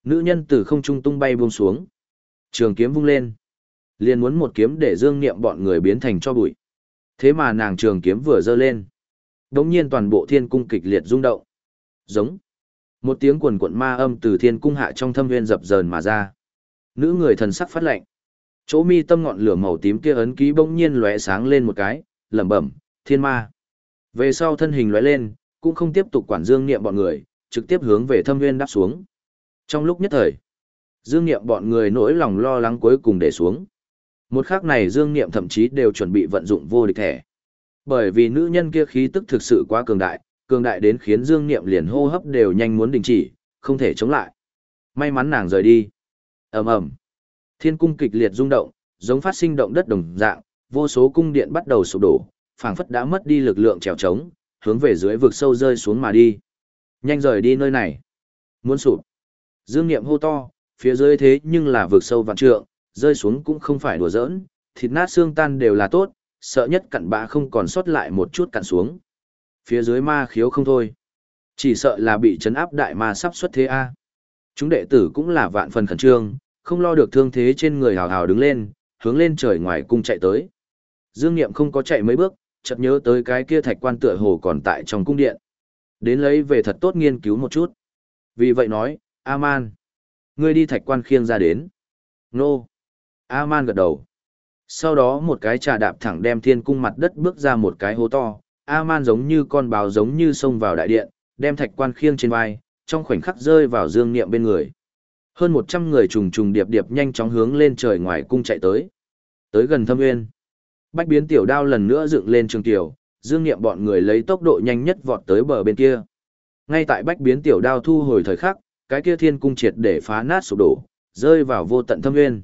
Nữ nhân từ không trung tung bay buông xuống. Trường kiếm vung lên. Liền muốn một kiếm để Dương Niệm bọn người biến thành cho bụi. Thế mà nàng trường kiếm vừa giơ lên. Đống nhiên toàn bộ thiên cung kịch liệt rung động. Giống. Một tiếng quần quận ma âm từ thiên cung hạ trong thâm nguyên dập dờn mà ra. Nữ người thần sắc phát lạnh. Chỗ mi tâm ngọn lửa màu tím kia ấn ký bỗng nhiên lóe sáng lên một cái, lẩm bẩm, thiên ma. Về sau thân hình lóe lên, cũng không tiếp tục quản dương niệm bọn người, trực tiếp hướng về thâm nguyên đáp xuống. Trong lúc nhất thời, dương niệm bọn người nỗi lòng lo lắng cuối cùng để xuống. Một khắc này dương niệm thậm chí đều chuẩn bị vận dụng vô địch thẻ. Bởi vì nữ nhân kia khí tức thực sự quá cường đại, cường đại đến khiến dương niệm liền hô hấp đều nhanh muốn đình chỉ, không thể chống lại. May mắn nàng rời đi. ầm ầm Thiên cung kịch liệt rung động, giống phát sinh động đất đồng dạng, vô số cung điện bắt đầu sụp đổ, phảng phất đã mất đi lực lượng trèo trống, hướng về dưới vực sâu rơi xuống mà đi. Nhanh rời đi nơi này. Muốn sụp. Dương Niệm hô to, phía dưới thế nhưng là vực sâu vạn trượng, rơi xuống cũng không phải đùa giỡn, thịt nát xương tan đều là tốt, sợ nhất cặn bã không còn sót lại một chút cặn xuống. Phía dưới ma khiếu không thôi. Chỉ sợ là bị chấn áp đại ma sắp xuất thế a. Chúng đệ tử cũng là vạn phần khẩn trương, không lo được thương thế trên người hào hào đứng lên, hướng lên trời ngoài cung chạy tới. Dương Niệm không có chạy mấy bước, chợt nhớ tới cái kia thạch quan tựa hồ còn tại trong cung điện. Đến lấy về thật tốt nghiên cứu một chút. Vì vậy nói, A-man, ngươi đi thạch quan khiêng ra đến. Nô. A-man gật đầu. Sau đó một cái trà đạp thẳng đem thiên cung mặt đất bước ra một cái hố to. A-man giống như con báo giống như xông vào đại điện, đem thạch quan khiêng trên vai, trong khoảnh khắc rơi vào dương niệm bên người. Hơn 100 người trùng trùng điệp điệp nhanh chóng hướng lên trời ngoài cung chạy tới. Tới gần thâm nguyên. Bách biến tiểu đao lần nữa dựng lên trường tiểu, dương nghiệm bọn người lấy tốc độ nhanh nhất vọt tới bờ bên kia. Ngay tại bách biến tiểu đao thu hồi thời khắc, cái kia thiên cung triệt để phá nát sụp đổ, rơi vào vô tận thâm nguyên.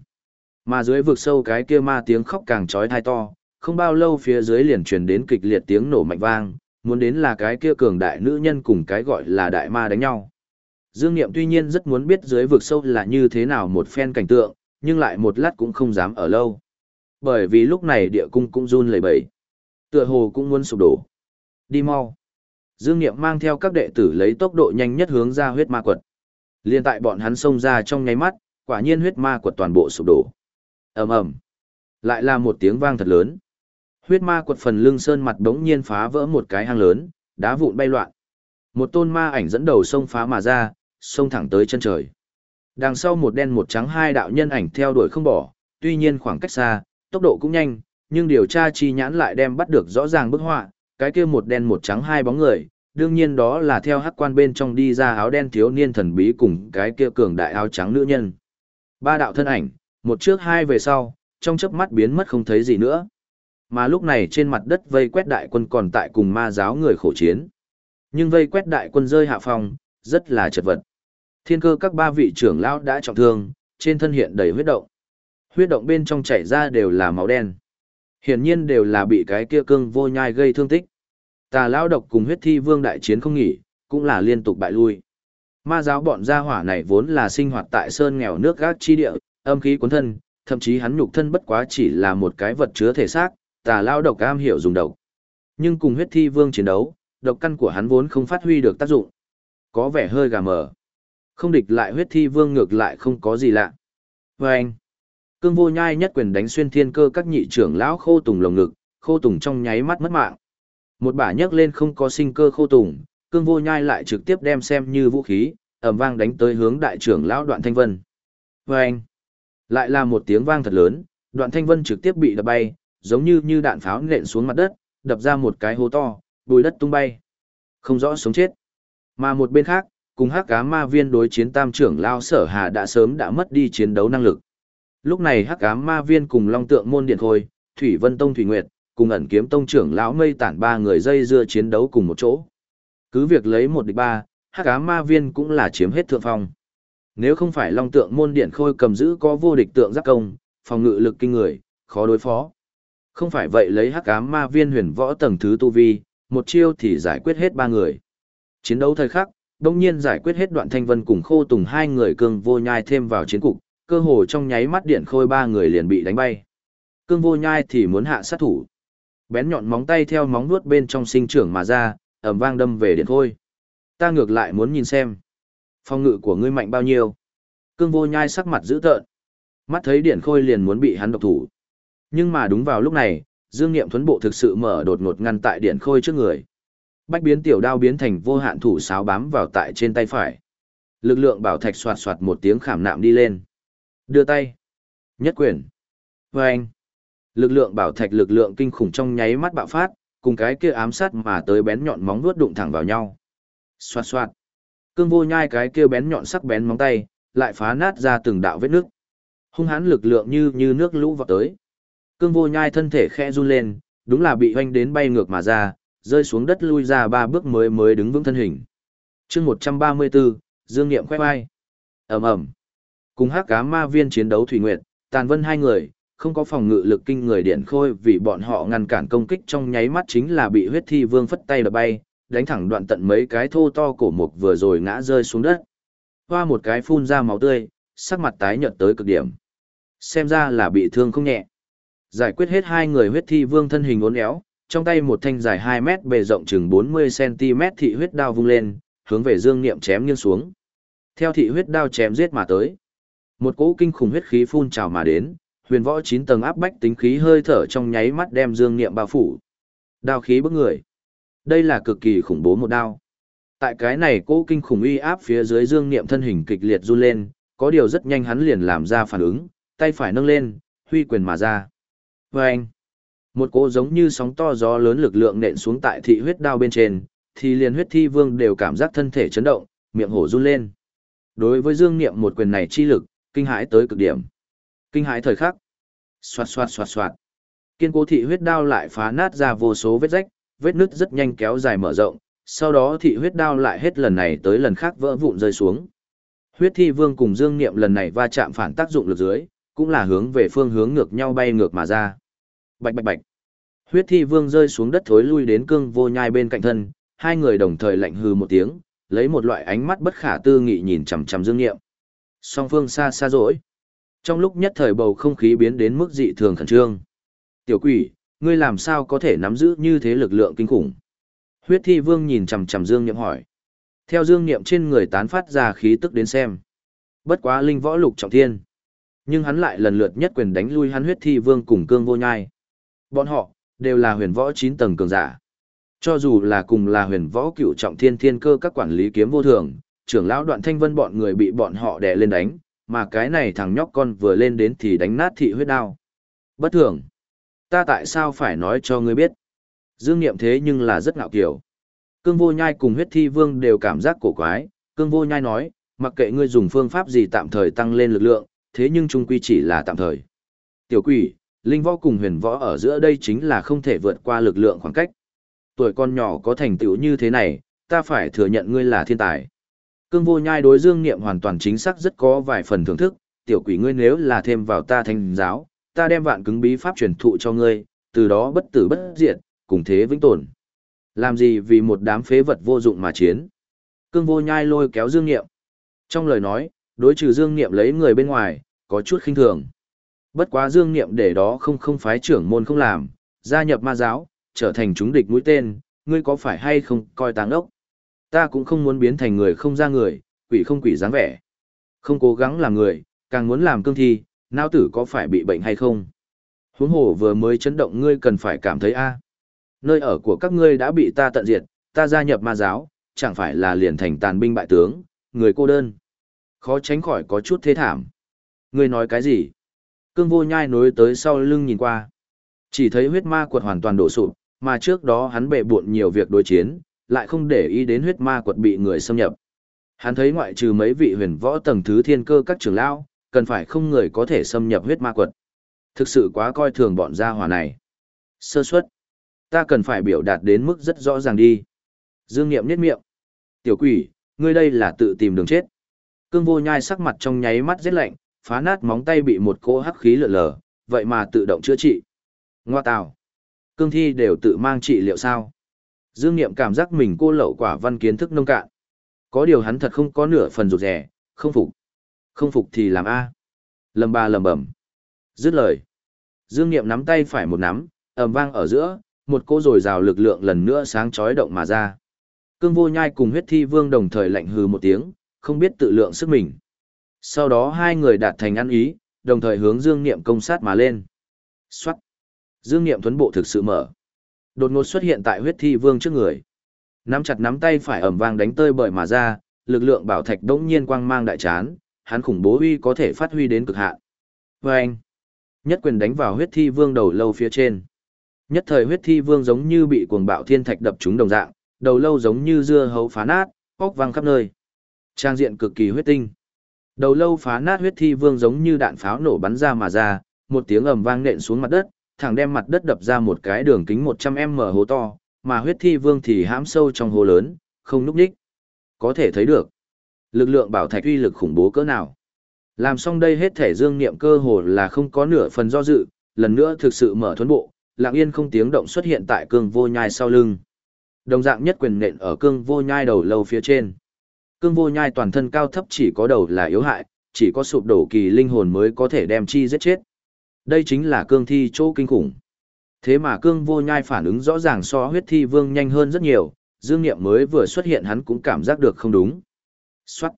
Mà dưới vực sâu cái kia ma tiếng khóc càng trói thai to, không bao lâu phía dưới liền truyền đến kịch liệt tiếng nổ mạnh vang, muốn đến là cái kia cường đại nữ nhân cùng cái gọi là đại ma đánh nhau. Dương Niệm tuy nhiên rất muốn biết dưới vực sâu là như thế nào một phen cảnh tượng, nhưng lại một lát cũng không dám ở lâu. Bởi vì lúc này địa cung cũng run lẩy bẩy. Tựa hồ cũng muốn sụp đổ. Đi mau. Dương Niệm mang theo các đệ tử lấy tốc độ nhanh nhất hướng ra huyết ma quật. Liên tại bọn hắn xông ra trong nháy mắt, quả nhiên huyết ma quật toàn bộ sụp đổ. Ầm ầm. Lại là một tiếng vang thật lớn. Huyết ma quật phần lưng sơn mặt đống nhiên phá vỡ một cái hang lớn, đá vụn bay loạn. Một tôn ma ảnh dẫn đầu sông phá mà ra, xông thẳng tới chân trời. Đằng sau một đen một trắng hai đạo nhân ảnh theo đuổi không bỏ, tuy nhiên khoảng cách xa, tốc độ cũng nhanh, nhưng điều tra chi nhãn lại đem bắt được rõ ràng bức họa, cái kia một đen một trắng hai bóng người, đương nhiên đó là theo hắc quan bên trong đi ra áo đen thiếu niên thần bí cùng cái kia cường đại áo trắng nữ nhân. Ba đạo thân ảnh, một trước hai về sau, trong chớp mắt biến mất không thấy gì nữa. Mà lúc này trên mặt đất vây quét đại quân còn tại cùng ma giáo người khổ chiến. Nhưng vây quét đại quân rơi hạ phòng, rất là chật vật. Thiên cơ các ba vị trưởng lão đã trọng thương, trên thân hiện đầy huyết động. Huyết động bên trong chảy ra đều là máu đen. Hiển nhiên đều là bị cái kia cương vô nhai gây thương tích. Tà lão độc cùng huyết thi vương đại chiến không nghỉ, cũng là liên tục bại lui. Ma giáo bọn gia hỏa này vốn là sinh hoạt tại sơn nghèo nước gác chi địa, âm khí cuốn thân, thậm chí hắn nhục thân bất quá chỉ là một cái vật chứa thể xác, tà lão độc am hiểu dùng độc. Nhưng cùng huyết thi vương chiến đấu, độc căn của hắn vốn không phát huy được tác dụng. Có vẻ hơi gà mờ. Không địch lại huyết thi vương ngược lại không có gì lạ. Và anh, cương vô nhai nhất quyền đánh xuyên thiên cơ các nhị trưởng lão khô tùng lồng ngực, khô tùng trong nháy mắt mất mạng. Một bả nhấc lên không có sinh cơ khô tùng, cương vô nhai lại trực tiếp đem xem như vũ khí, ầm vang đánh tới hướng đại trưởng lão đoạn thanh vân. Và anh, lại là một tiếng vang thật lớn, đoạn thanh vân trực tiếp bị đập bay, giống như như đạn pháo nện xuống mặt đất, đập ra một cái hố to, bùi đất tung bay. Không rõ sống chết. Mà một bên khác, cùng hắc cá ma viên đối chiến tam trưởng lao sở hà đã sớm đã mất đi chiến đấu năng lực. Lúc này hắc cá ma viên cùng long tượng môn điện khôi, thủy vân tông thủy nguyệt, cùng ẩn kiếm tông trưởng lão mây tản ba người dây dưa chiến đấu cùng một chỗ. Cứ việc lấy một địch ba, hắc cá ma viên cũng là chiếm hết thượng phong. Nếu không phải long tượng môn điện khôi cầm giữ có vô địch tượng giác công, phòng ngự lực kinh người, khó đối phó. Không phải vậy lấy hắc ám ma viên huyền võ tầng thứ tu vi, một chiêu thì giải quyết hết ba người. Chiến đấu thời khắc, đông nhiên giải quyết hết đoạn thanh vân cùng khô tùng hai người cương vô nhai thêm vào chiến cục, cơ hồ trong nháy mắt điện khôi ba người liền bị đánh bay. Cương vô nhai thì muốn hạ sát thủ. Bén nhọn móng tay theo móng vuốt bên trong sinh trưởng mà ra, ầm vang đâm về điện khôi. Ta ngược lại muốn nhìn xem. Phong ngự của ngươi mạnh bao nhiêu? Cương vô nhai sắc mặt dữ tợn. Mắt thấy điện khôi liền muốn bị hắn độc thủ. Nhưng mà đúng vào lúc này, dương nghiệm thuấn bộ thực sự mở đột ngột ngăn tại điện khôi trước người. Bách biến tiểu đao biến thành vô hạn thủ sáo bám vào tại trên tay phải. Lực lượng bảo thạch soạt soạt một tiếng khảm nạm đi lên. Đưa tay. Nhất quyền. Vâng. Lực lượng bảo thạch lực lượng kinh khủng trong nháy mắt bạo phát, cùng cái kia ám sát mà tới bén nhọn móng vuốt đụng thẳng vào nhau. Xoạt xoạt. Cương vô nhai cái kia bén nhọn sắc bén móng tay, lại phá nát ra từng đạo vết nước. Hung hãn lực lượng như như nước lũ vọt tới. Cương vô nhai thân thể khẽ run lên, đúng là bị hoanh đến bay ngược mà ra, rơi xuống đất lui ra ba bước mới mới đứng vững thân hình. chương 134, Dương Niệm khoe vai. ầm ầm Cùng hắc cá ma viên chiến đấu Thủy Nguyệt, tàn vân hai người, không có phòng ngự lực kinh người điện khôi vì bọn họ ngăn cản công kích trong nháy mắt chính là bị huyết thi vương phất tay đập bay, đánh thẳng đoạn tận mấy cái thô to cổ mục vừa rồi ngã rơi xuống đất. Hoa một cái phun ra máu tươi, sắc mặt tái nhợt tới cực điểm. Xem ra là bị thương không nhẹ. Giải quyết hết hai người huyết thi vương thân hình uốn éo, trong tay một thanh dài 2 mét bề rộng chừng 40cm thị huyết đao vung lên, hướng về Dương Niệm chém nghiêng xuống. Theo thị huyết đao chém giết mà tới. Một cỗ kinh khủng huyết khí phun trào mà đến, huyền võ 9 tầng áp bách tính khí hơi thở trong nháy mắt đem Dương Niệm bao phủ. Đao khí bức người. Đây là cực kỳ khủng bố một đao. Tại cái này cỗ kinh khủng uy áp phía dưới Dương Niệm thân hình kịch liệt run lên, có điều rất nhanh hắn liền làm ra phản ứng, tay phải nâng lên, huy quyền mà ra. Và anh, một cỗ giống như sóng to gió lớn lực lượng nện xuống tại thị huyết đao bên trên, thì liền huyết thi vương đều cảm giác thân thể chấn động, miệng hổ run lên. Đối với Dương Niệm một quyền này chi lực, kinh hãi tới cực điểm. Kinh hãi thời khắc. Xoạt xoạt xoạt xoạt. Kiên cố thị huyết đao lại phá nát ra vô số vết rách, vết nứt rất nhanh kéo dài mở rộng, sau đó thị huyết đao lại hết lần này tới lần khác vỡ vụn rơi xuống. Huyết thi vương cùng Dương Niệm lần này va chạm phản tác dụng lực dưới, cũng là hướng về phương hướng ngược nhau bay ngược mà ra. Bạch bạch bạch. Huyết thi vương rơi xuống đất thối lui đến cương vô nhai bên cạnh thân, hai người đồng thời lạnh hừ một tiếng, lấy một loại ánh mắt bất khả tư nghị nhìn chằm chằm Dương Nghiệm. Song phương xa xa rỗi. Trong lúc nhất thời bầu không khí biến đến mức dị thường khẩn trương. Tiểu quỷ, ngươi làm sao có thể nắm giữ như thế lực lượng kinh khủng? Huyết thi vương nhìn chằm chằm Dương Niệm hỏi. Theo Dương Niệm trên người tán phát ra khí tức đến xem. Bất quá linh võ lục trọng thiên. Nhưng hắn lại lần lượt nhất quyền đánh lui hắn huyết thi vương cùng cương vô nhai. Bọn họ, đều là huyền võ 9 tầng cường giả. Cho dù là cùng là huyền võ cựu trọng thiên thiên cơ các quản lý kiếm vô thường, trưởng lão đoạn thanh vân bọn người bị bọn họ đè lên đánh, mà cái này thằng nhóc con vừa lên đến thì đánh nát thị huyết đao. Bất thường. Ta tại sao phải nói cho ngươi biết? Dương nghiệm thế nhưng là rất ngạo kiểu. Cương vô nhai cùng huyết thi vương đều cảm giác cổ quái, cương vô nhai nói, mặc kệ ngươi dùng phương pháp gì tạm thời tăng lên lực lượng, thế nhưng trung quy chỉ là tạm thời. Tiểu quỷ, linh võ cùng huyền võ ở giữa đây chính là không thể vượt qua lực lượng khoảng cách. Tuổi con nhỏ có thành tựu như thế này, ta phải thừa nhận ngươi là thiên tài. Cương vô nhai đối dương niệm hoàn toàn chính xác rất có vài phần thưởng thức, tiểu quỷ ngươi nếu là thêm vào ta thành giáo, ta đem vạn cứng bí pháp truyền thụ cho ngươi, từ đó bất tử bất diệt, cùng thế vĩnh tồn. Làm gì vì một đám phế vật vô dụng mà chiến. Cương vô nhai lôi kéo dương niệm. Trong lời nói, đối trừ dương niệm lấy người bên ngoài, có chút khinh thường. Bất quá dương niệm để đó không không phái trưởng môn không làm, gia nhập ma giáo, trở thành chúng địch mũi tên, ngươi có phải hay không coi táng ốc. Ta cũng không muốn biến thành người không ra người, quỷ không quỷ dáng vẻ. Không cố gắng làm người, càng muốn làm cương thi, nao tử có phải bị bệnh hay không. Huống hồ vừa mới chấn động ngươi cần phải cảm thấy a Nơi ở của các ngươi đã bị ta tận diệt, ta gia nhập ma giáo, chẳng phải là liền thành tàn binh bại tướng, người cô đơn. Khó tránh khỏi có chút thế thảm. Ngươi nói cái gì? Cương vô nhai nối tới sau lưng nhìn qua. Chỉ thấy huyết ma quật hoàn toàn đổ sụp, mà trước đó hắn bệ buộn nhiều việc đối chiến, lại không để ý đến huyết ma quật bị người xâm nhập. Hắn thấy ngoại trừ mấy vị huyền võ tầng thứ thiên cơ các trưởng lão, cần phải không người có thể xâm nhập huyết ma quật. Thực sự quá coi thường bọn gia hỏa này. Sơ suất. Ta cần phải biểu đạt đến mức rất rõ ràng đi. Dương Niệm niết miệng. Tiểu quỷ, ngươi đây là tự tìm đường chết. Cương vô nhai sắc mặt trong nháy mắt rét lạnh, phá nát móng tay bị một cỗ hắc khí lượn lờ, vậy mà tự động chữa trị. Ngoa tào. Cương thi đều tự mang trị liệu sao? Dương Niệm cảm giác mình cô lậu quả văn kiến thức nông cạn. Có điều hắn thật không có nửa phần rụt rẻ, không phục. Không phục thì làm A. Lầm ba lầm bẩm. Dứt lời. Dương Niệm nắm tay phải một nắm, ầm vang ở giữa, một cô rồi rào lực lượng lần nữa sáng chói động mà ra. Cương vô nhai cùng huyết thi vương đồng thời lạnh hừ một tiếng, không biết tự lượng sức mình. Sau đó hai người đạt thành ăn ý, đồng thời hướng Dương Niệm công sát mà lên. Xoát. Dương Niệm thuấn bộ thực sự mở. Đột ngột xuất hiện tại huyết thi vương trước người. Nắm chặt nắm tay phải ẩm vang đánh tơi bời mà ra, lực lượng bảo thạch đống nhiên quang mang đại chán, hắn khủng bố uy có thể phát huy đến cực hạn. Và anh, nhất quyền đánh vào huyết thi vương đầu lâu phía trên. Nhất thời huyết thi vương giống như bị cuồng bạo thiên thạch đập trúng đồng dạng, đầu lâu giống như dưa hấu phá nát, óc văng khắp nơi. Trang diện cực kỳ huyết tinh. Đầu lâu phá nát huyết thi vương giống như đạn pháo nổ bắn ra mà ra, một tiếng ầm vang nện xuống mặt đất, thẳng đem mặt đất đập ra một cái đường kính 100m hố to, mà huyết thi vương thì hãm sâu trong hố lớn, không núp đích. Có thể thấy được, lực lượng bảo thạch uy lực khủng bố cỡ nào. Làm xong đây hết thể dương niệm cơ hồ là không có nửa phần do dự, lần nữa thực sự mở thuấn bộ, lặng yên không tiếng động xuất hiện tại cương vô nhai sau lưng. Đồng dạng nhất quyền nện ở cương vô nhai đầu lâu phía trên. Cương vô nhai toàn thân cao thấp chỉ có đầu là yếu hại, chỉ có sụp đổ kỳ linh hồn mới có thể đem chi giết chết. Đây chính là cương thi chỗ kinh khủng. Thế mà cương vô nhai phản ứng rõ ràng so huyết thi vương nhanh hơn rất nhiều, dương niệm mới vừa xuất hiện hắn cũng cảm giác được không đúng. Xoát.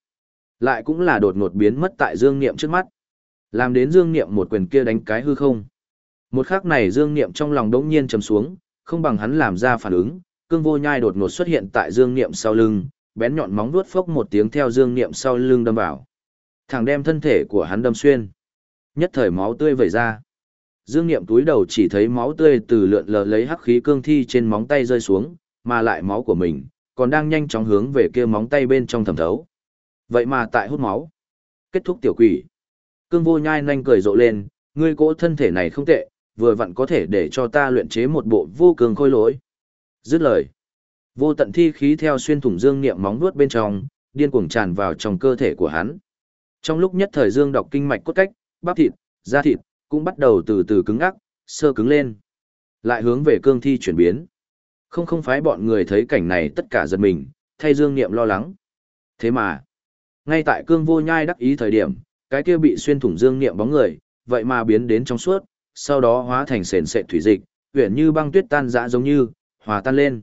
Lại cũng là đột ngột biến mất tại dương niệm trước mắt. Làm đến dương niệm một quyền kia đánh cái hư không. Một khắc này dương niệm trong lòng đống nhiên trầm xuống, không bằng hắn làm ra phản ứng, cương vô nhai đột ngột xuất hiện tại dương niệm sau lưng, bén nhọn móng vuốt phốc một tiếng theo dương niệm sau lưng đâm vào. Thẳng đem thân thể của hắn đâm xuyên. Nhất thời máu tươi vẩy ra. Dương Niệm túi đầu chỉ thấy máu tươi từ lượn lờ lấy hắc khí cương thi trên móng tay rơi xuống, mà lại máu của mình, còn đang nhanh chóng hướng về kia móng tay bên trong thẩm thấu. Vậy mà tại hút máu. Kết thúc tiểu quỷ. Cương vô nhai nhanh cười rộ lên, ngươi cỗ thân thể này không tệ, vừa vặn có thể để cho ta luyện chế một bộ vô cường khôi lỗi. Dứt lời. Vô tận thi khí theo xuyên thủng dương niệm móng vuốt bên trong, điên cuồng tràn vào trong cơ thể của hắn. Trong lúc nhất thời dương đọc kinh mạch cốt cách, bắp thịt, da thịt, cũng bắt đầu từ từ cứng ngắc, sơ cứng lên. Lại hướng về cương thi chuyển biến. Không không phái bọn người thấy cảnh này tất cả giật mình, thay dương niệm lo lắng. Thế mà, ngay tại cương vô nhai đắc ý thời điểm, cái kia bị xuyên thủng dương niệm bóng người, vậy mà biến đến trong suốt, sau đó hóa thành sền sệt thủy dịch, uyển như băng tuyết tan dã giống như, hòa tan lên.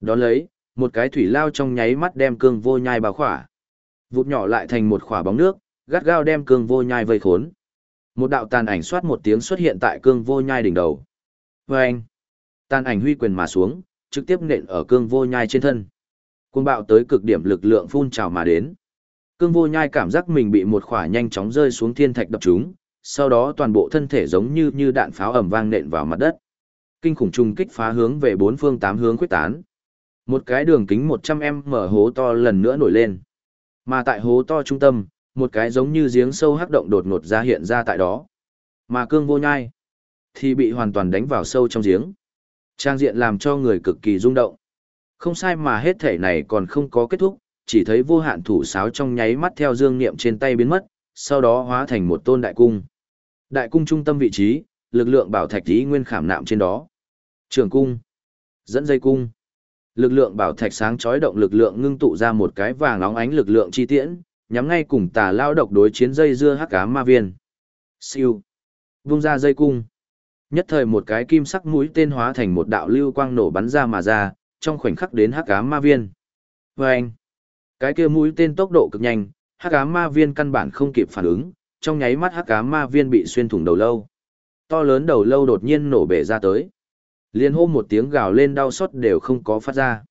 Đón lấy, một cái thủy lao trong nháy mắt đem cương vô nhai bao khỏa. Vụt nhỏ lại thành một khỏa bóng nước, gắt gao đem cương vô nhai vây khốn. Một đạo tàn ảnh soát một tiếng xuất hiện tại cương vô nhai đỉnh đầu. Và anh, tàn ảnh huy quyền mà xuống, trực tiếp nện ở cương vô nhai trên thân. Cuồng bạo tới cực điểm lực lượng phun trào mà đến. Cương vô nhai cảm giác mình bị một khỏa nhanh chóng rơi xuống thiên thạch đập trúng, sau đó toàn bộ thân thể giống như như đạn pháo ầm vang nện vào mặt đất. Kinh khủng trùng kích phá hướng về bốn phương tám hướng quyết tán. Một cái đường kính 100m mở hố to lần nữa nổi lên. Mà tại hố to trung tâm, một cái giống như giếng sâu hắc động đột ngột ra hiện ra tại đó. Mà cương vô nhai, thì bị hoàn toàn đánh vào sâu trong giếng. Trang diện làm cho người cực kỳ rung động. Không sai mà hết thể này còn không có kết thúc, chỉ thấy vô hạn thủ sáo trong nháy mắt theo dương niệm trên tay biến mất, sau đó hóa thành một tôn đại cung. Đại cung trung tâm vị trí, lực lượng bảo thạch ý nguyên khảm nạm trên đó. Trường cung, dẫn dây cung. Lực lượng bảo thạch sáng chói động lực lượng ngưng tụ ra một cái vàng óng ánh lực lượng chi tiễn, nhắm ngay cùng tà lao độc đối chiến dây dưa hắc ám ma viên. Siêu. Vung ra dây cung. Nhất thời một cái kim sắc mũi tên hóa thành một đạo lưu quang nổ bắn ra mà ra, trong khoảnh khắc đến hắc ám ma viên. Vâng. Cái kia mũi tên tốc độ cực nhanh, hắc ám ma viên căn bản không kịp phản ứng, trong nháy mắt hắc ám ma viên bị xuyên thủng đầu lâu. To lớn đầu lâu đột nhiên nổ bể ra tới. Liên hô một tiếng gào lên đau xót đều không có phát ra.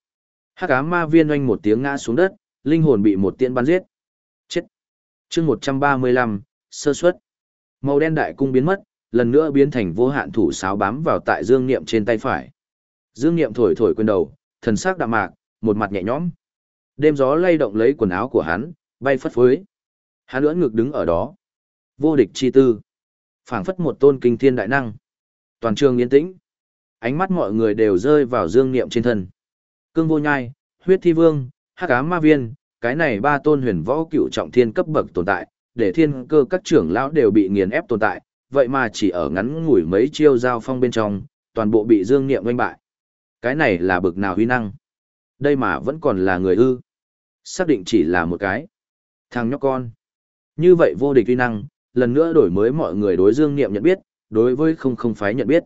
Hắc ám ma viên oanh một tiếng ngã xuống đất, linh hồn bị một tiễn bắn giết. Chết. chương 135, sơ suất. Màu đen đại cung biến mất, lần nữa biến thành vô hạn thủ sáo bám vào tại dương niệm trên tay phải. Dương niệm thổi thổi quên đầu, thần sắc đạm mạc, một mặt nhẹ nhõm. Đêm gió lay động lấy quần áo của hắn, bay phất phới. Hắn ưỡn ngực đứng ở đó. Vô địch chi tư. phảng phất một tôn kinh thiên đại năng. Toàn trường yên tĩnh. Ánh mắt mọi người đều rơi vào dương niệm trên thân. Cương vô nhai, huyết thi vương, hắc ám ma viên, cái này ba tôn huyền võ cựu trọng thiên cấp bậc tồn tại, để thiên cơ các trưởng lão đều bị nghiền ép tồn tại, vậy mà chỉ ở ngắn ngủi mấy chiêu giao phong bên trong, toàn bộ bị Dương Niệm oanh bại. Cái này là bực nào huy năng? Đây mà vẫn còn là người ư. Xác định chỉ là một cái. Thằng nhóc con. Như vậy vô địch huy năng, lần nữa đổi mới mọi người đối dương niệm nhận biết, đối với không không phái nhận biết.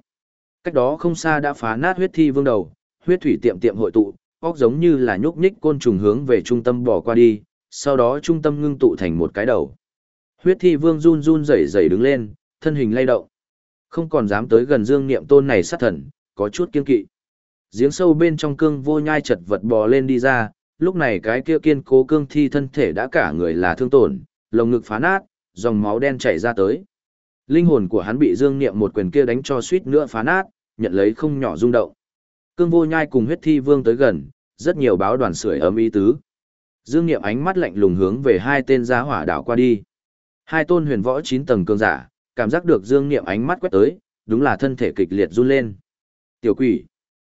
Cách đó không xa đã phá nát huyết thi vương đầu, huyết thủy tiệm tiệm hội tụ, óc giống như là nhúc nhích côn trùng hướng về trung tâm bỏ qua đi, sau đó trung tâm ngưng tụ thành một cái đầu. Huyết thi vương run run rẩy rẩy đứng lên, thân hình lay động. Không còn dám tới gần dương niệm tôn này sát thần, có chút kiên kỵ. Giếng sâu bên trong cương vô nhai chật vật bò lên đi ra, lúc này cái kia kiên cố cương thi thân thể đã cả người là thương tổn, lồng ngực phá nát, dòng máu đen chảy ra tới. Linh hồn của hắn bị Dương Niệm một quyền kia đánh cho suýt nữa phá nát, nhận lấy không nhỏ rung động. Cương Vô Nhai cùng huyết thi vương tới gần, rất nhiều báo đoàn sưởi ấm ý tứ. Dương Niệm ánh mắt lạnh lùng hướng về hai tên giá hỏa đảo qua đi. Hai tôn huyền võ chín tầng cương giả, cảm giác được Dương Niệm ánh mắt quét tới, đúng là thân thể kịch liệt run lên. Tiểu quỷ,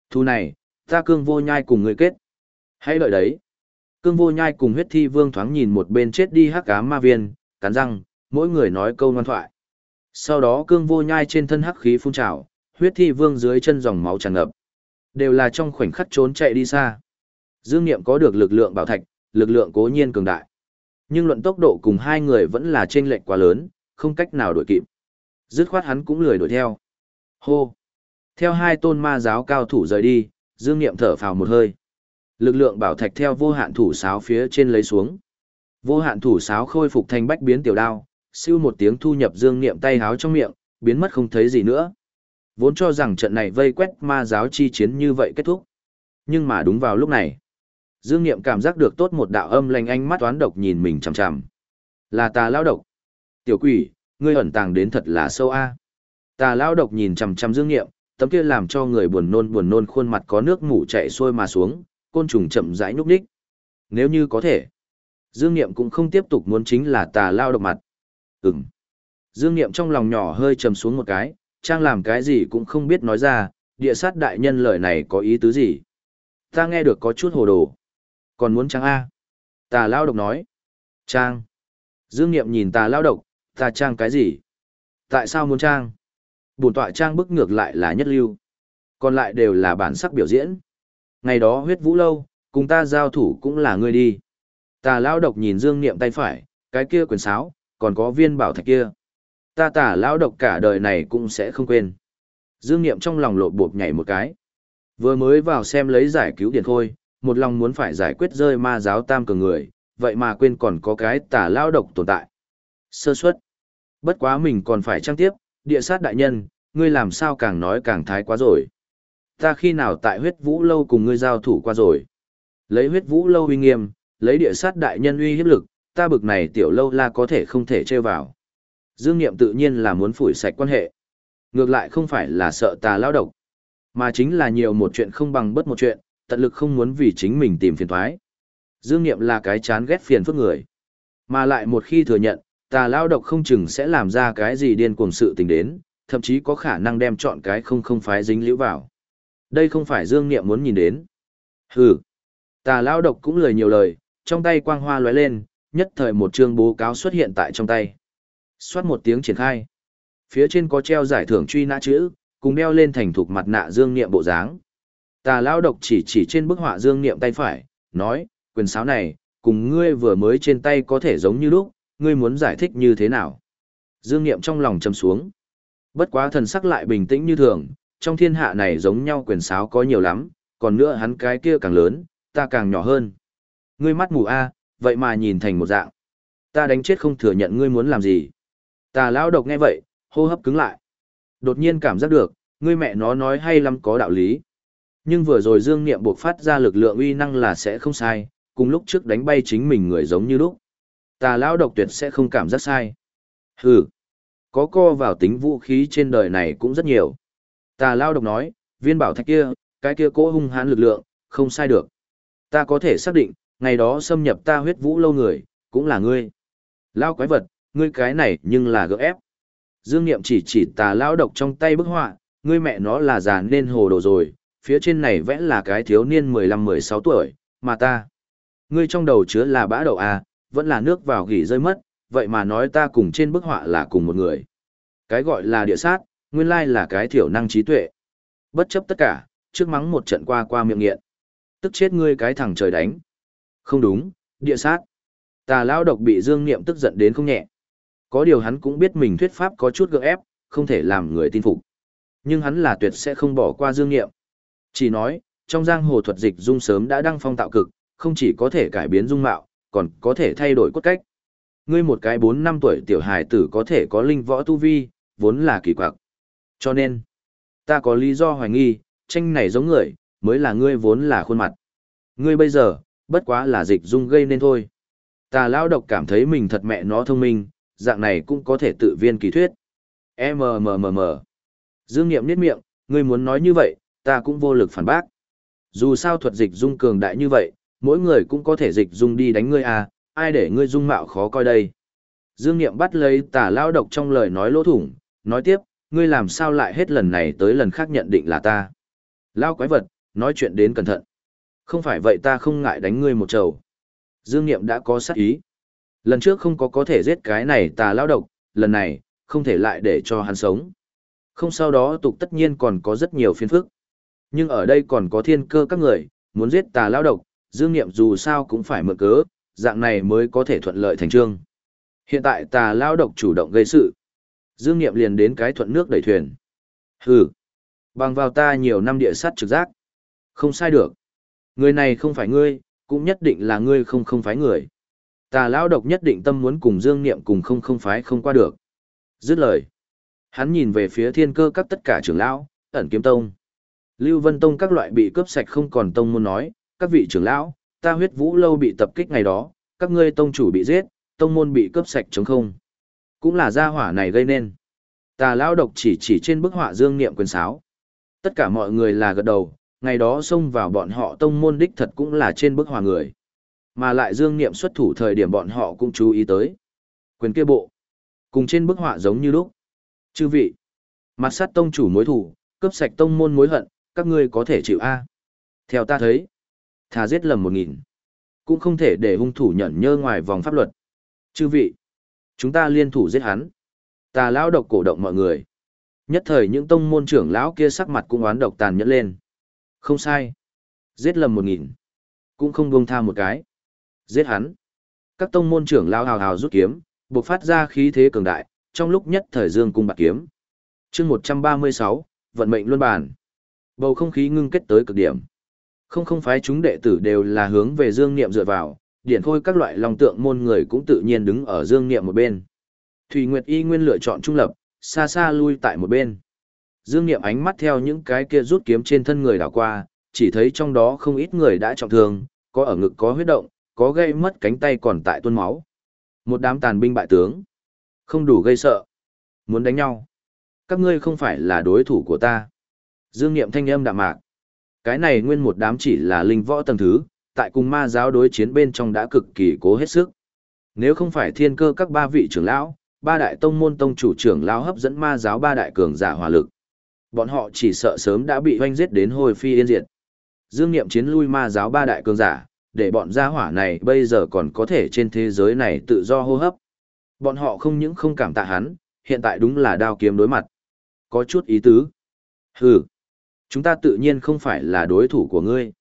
thu này, ta cương vô nhai cùng người kết. Hãy đợi đấy. Cương vô nhai cùng huyết thi vương thoáng nhìn một bên chết đi hắc ám ma viên, cắn răng, mỗi người nói câu ngoan thoại. Sau đó cương vô nhai trên thân hắc khí phun trào, huyết thi vương dưới chân dòng máu tràn ngập. Đều là trong khoảnh khắc trốn chạy đi xa. Dương Niệm có được lực lượng bảo thạch, lực lượng cố nhiên cường đại. Nhưng luận tốc độ cùng hai người vẫn là chênh lệch quá lớn, không cách nào đuổi kịp. Dứt khoát hắn cũng lười đuổi theo. Hô! Theo hai tôn ma giáo cao thủ rời đi, Dương Niệm thở phào một hơi. Lực lượng bảo thạch theo vô hạn thủ sáo phía trên lấy xuống. Vô hạn thủ sáo khôi phục thành bách biến tiểu đao, siêu một tiếng thu nhập Dương Niệm tay háo trong miệng, biến mất không thấy gì nữa. Vốn cho rằng trận này vây quét ma giáo chi chiến như vậy kết thúc. Nhưng mà đúng vào lúc này, Dương Niệm cảm giác được tốt một đạo âm lành ánh mắt toán độc nhìn mình chằm chằm. Là tà lao độc. Tiểu quỷ, ngươi ẩn tàng đến thật là sâu a. Tà lao độc nhìn chằm chằm Dương Niệm, tấm kia làm cho người buồn nôn buồn nôn khuôn mặt có nước ngủ chảy xuôi mà xuống, côn trùng chậm rãi nhúc nhích. Nếu như có thể, Dương Niệm cũng không tiếp tục muốn chính là tà lao độc mặt. Ừm. Dương Niệm trong lòng nhỏ hơi trầm xuống một cái, trang làm cái gì cũng không biết nói ra, địa sát đại nhân lời này có ý tứ gì. Ta nghe được có chút hồ đồ. Còn muốn trang A. Tà lao độc nói. Trang. Dương Niệm nhìn tà lao độc, ta trang cái gì? Tại sao muốn trang? Bùn tọa trang bức ngược lại là nhất lưu. Còn lại đều là bản sắc biểu diễn. Ngày đó huyết vũ lâu, cùng ta giao thủ cũng là ngươi đi. Tà lao độc nhìn Dương Niệm tay phải, cái kia quyền sáo, còn có viên bảo thạch kia. Ta tả lão độc cả đời này cũng sẽ không quên. Dương Niệm trong lòng lộ bộp nhảy một cái. Vừa mới vào xem lấy giải cứu điện khôi, một lòng muốn phải giải quyết rơi ma giáo tam cường người, vậy mà quên còn có cái tả lão độc tồn tại. Sơ suất. Bất quá mình còn phải trang tiếp, địa sát đại nhân, ngươi làm sao càng nói càng thái quá rồi. Ta khi nào tại huyết vũ lâu cùng ngươi giao thủ qua rồi. Lấy huyết vũ lâu uy nghiêm, lấy địa sát đại nhân uy hiếp lực, ta bực này tiểu lâu la có thể không thể trêu vào. Dương Niệm tự nhiên là muốn phủi sạch quan hệ. Ngược lại không phải là sợ tà lao độc, mà chính là nhiều một chuyện không bằng bất một chuyện, tận lực không muốn vì chính mình tìm phiền thoái. Dương Niệm là cái chán ghét phiền phức người. Mà lại một khi thừa nhận, tà lao độc không chừng sẽ làm ra cái gì điên cuồng sự tình đến, thậm chí có khả năng đem chọn cái không không phái dính liễu vào. Đây không phải Dương Niệm muốn nhìn đến. Hừ. Tà lao độc cũng lời nhiều lời, trong tay quang hoa lóe lên, nhất thời một chương bố cáo xuất hiện tại trong tay. Xoát một tiếng triển khai. Phía trên có treo giải thưởng truy nã chữ, cùng đeo lên thành thục mặt nạ Dương Niệm bộ dáng. Tà lao độc chỉ chỉ trên bức họa Dương Niệm tay phải, nói, quyền sáo này, cùng ngươi vừa mới trên tay có thể giống như lúc, ngươi muốn giải thích như thế nào? Dương Niệm trong lòng trầm xuống. Bất quá thần sắc lại bình tĩnh như thường, trong thiên hạ này giống nhau quyền sáo có nhiều lắm, còn nữa hắn cái kia càng lớn, ta càng nhỏ hơn. Ngươi mắt mù a, vậy mà nhìn thành một dạng. Ta đánh chết không thừa nhận ngươi muốn làm gì. Tà lão độc nghe vậy, hô hấp cứng lại. Đột nhiên cảm giác được, ngươi mẹ nó nói hay lắm có đạo lý. Nhưng vừa rồi Dương Niệm buộc phát ra lực lượng uy năng là sẽ không sai, cùng lúc trước đánh bay chính mình người giống như lúc. Tà lão độc tuyệt sẽ không cảm giác sai. Hừ, có co vào tính vũ khí trên đời này cũng rất nhiều. Tà lão độc nói, viên bảo thạch kia, cái kia cố hung hãn lực lượng, không sai được. Ta có thể xác định, ngày đó xâm nhập ta huyết vũ lâu người, cũng là ngươi. Lao quái vật, ngươi cái này nhưng là gỡ ép. Dương Niệm chỉ chỉ tà lão độc trong tay bức họa, ngươi mẹ nó là già nên hồ đồ rồi, phía trên này vẽ là cái thiếu niên 15-16 tuổi, mà ta. Ngươi trong đầu chứa là bã đậu à, vẫn là nước vào gỉ rơi mất, vậy mà nói ta cùng trên bức họa là cùng một người. Cái gọi là địa sát, nguyên lai là cái thiểu năng trí tuệ. Bất chấp tất cả, trước mắng một trận qua qua miệng nghiện. Tức chết ngươi cái thằng trời đánh. Không đúng, địa sát. Tà lão độc bị Dương Niệm tức giận đến không nhẹ. Có điều hắn cũng biết mình thuyết pháp có chút gượng ép, không thể làm người tin phục. Nhưng hắn là tuyệt sẽ không bỏ qua Dương Niệm. Chỉ nói, trong giang hồ thuật dịch dung sớm đã đăng phong tạo cực, không chỉ có thể cải biến dung mạo, còn có thể thay đổi cốt cách. Ngươi một cái 4 năm tuổi tiểu hài tử có thể có linh võ tu vi, vốn là kỳ quặc. Cho nên, ta có lý do hoài nghi, tranh này giống người, mới là ngươi vốn là khuôn mặt. Ngươi bây giờ, bất quá là dịch dung gây nên thôi. Ta lao độc cảm thấy mình thật mẹ nó thông minh, dạng này cũng có thể tự viên kỳ thuyết. MMMM. Dương Niệm niết miệng, ngươi muốn nói như vậy, ta cũng vô lực phản bác. Dù sao thuật dịch dung cường đại như vậy, mỗi người cũng có thể dịch dung đi đánh ngươi à, ai để ngươi dung mạo khó coi đây. Dương Niệm bắt lấy tà lao độc trong lời nói lỗ thủng, nói tiếp, ngươi làm sao lại hết lần này tới lần khác nhận định là ta. Lao quái vật, nói chuyện đến cẩn thận. Không phải vậy ta không ngại đánh ngươi một trầu. Dương Niệm đã có sát ý. Lần trước không có có thể giết cái này tà lao độc, lần này, không thể lại để cho hắn sống. Không sau đó tục tất nhiên còn có rất nhiều phiên phức. Nhưng ở đây còn có thiên cơ các người, muốn giết tà lao độc, Dương Niệm dù sao cũng phải mượn cớ, dạng này mới có thể thuận lợi thành trương. Hiện tại tà lao độc chủ động gây sự. Dương Niệm liền đến cái thuận nước đẩy thuyền. Hừ, bằng vào ta nhiều năm địa sát trực giác. Không sai được. Người này không phải ngươi, cũng nhất định là ngươi không không phái người. Tà lão độc nhất định tâm muốn cùng Dương Niệm cùng không không phái không qua được. Dứt lời. Hắn nhìn về phía thiên cơ các tất cả trưởng lão, ẩn kiếm tông. Lưu Vân Tông các loại bị cướp sạch không còn tông môn nói, các vị trưởng lão, ta huyết vũ lâu bị tập kích ngày đó, các ngươi tông chủ bị giết, tông môn bị cướp sạch chống không. Cũng là gia hỏa này gây nên. Tà lão độc chỉ chỉ trên bức họa dương niệm quyền sáo. Tất cả mọi người là gật đầu, ngày đó xông vào bọn họ tông môn đích thật cũng là trên bức họa người. Mà lại dương niệm xuất thủ thời điểm bọn họ cũng chú ý tới. Quyền kia bộ. Cùng trên bức họa giống như lúc. Chư vị. Mặt sát tông chủ mối thủ, cướp sạch tông môn mối hận, các ngươi có thể chịu A. Theo ta thấy, thà giết lầm một nghìn. Cũng không thể để hung thủ nhận nhơ ngoài vòng pháp luật. Chư vị. Chúng ta liên thủ giết hắn. Tà lão độc cổ động mọi người. Nhất thời những tông môn trưởng lão kia sắc mặt cũng oán độc tàn nhẫn lên. Không sai. Giết lầm một nghìn. Cũng không buông tha một cái. Giết hắn. Các tông môn trưởng lao hào hào rút kiếm, buộc phát ra khí thế cường đại, trong lúc nhất thời dương cung bạc kiếm. chương một trăm ba mươi sáu vận mệnh luân bản. Bầu không khí ngưng kết tới cực điểm. Không không phái chúng đệ tử đều là hướng về dương niệm dựa vào, điển khôi các loại long tượng môn người cũng tự nhiên đứng ở dương niệm một bên. Thủy Nguyệt y nguyên lựa chọn trung lập, xa xa lui tại một bên. Dương Niệm ánh mắt theo những cái kia rút kiếm trên thân người đảo qua, chỉ thấy trong đó không ít người đã trọng thương, có ở ngực có huyết động, có gây mất cánh tay còn tại tuôn máu. Một đám tàn binh bại tướng. Không đủ gây sợ. Muốn đánh nhau. Các ngươi không phải là đối thủ của ta. Dương Niệm thanh âm đạm mạc. Cái này nguyên một đám chỉ là linh võ tầng thứ, tại cùng ma giáo đối chiến bên trong đã cực kỳ cố hết sức. Nếu không phải thiên cơ các ba vị trưởng lão, ba đại tông môn tông chủ trưởng lão hấp dẫn ma giáo ba đại cường giả hỏa lực. Bọn họ chỉ sợ sớm đã bị hoanh giết đến hồi phi yên diệt. Dương Niệm chiến lui ma giáo ba đại cường giả, để bọn gia hỏa này bây giờ còn có thể trên thế giới này tự do hô hấp. Bọn họ không những không cảm tạ hắn, hiện tại đúng là đao kiếm đối mặt. Có chút ý tứ. Hừ, chúng ta tự nhiên không phải là đối thủ của ngươi.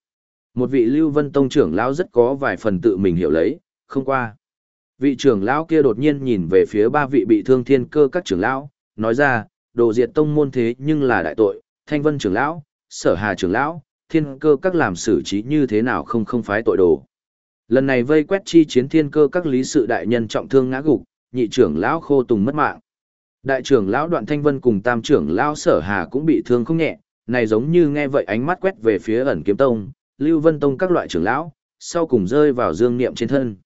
Một vị Lưu Vân Tông trưởng lão rất có vài phần tự mình hiểu lấy, không qua. Vị trưởng lão kia đột nhiên nhìn về phía ba vị bị thương thiên cơ các trưởng lão, nói ra, đồ diệt tông môn thế nhưng là đại tội, thanh vân trưởng lão, sở hà trưởng lão, thiên cơ các làm xử trí như thế nào không không phái tội đồ. Lần này vây quét chi chiến thiên cơ các lý sự đại nhân trọng thương ngã gục, nhị trưởng lão khô tùng mất mạng. Đại trưởng lão đoạn thanh vân cùng tam trưởng lão sở hà cũng bị thương không nhẹ, này giống như nghe vậy ánh mắt quét về phía ẩn kiếm tông, lưu vân tông các loại trưởng lão, sau cùng rơi vào dương niệm trên thân.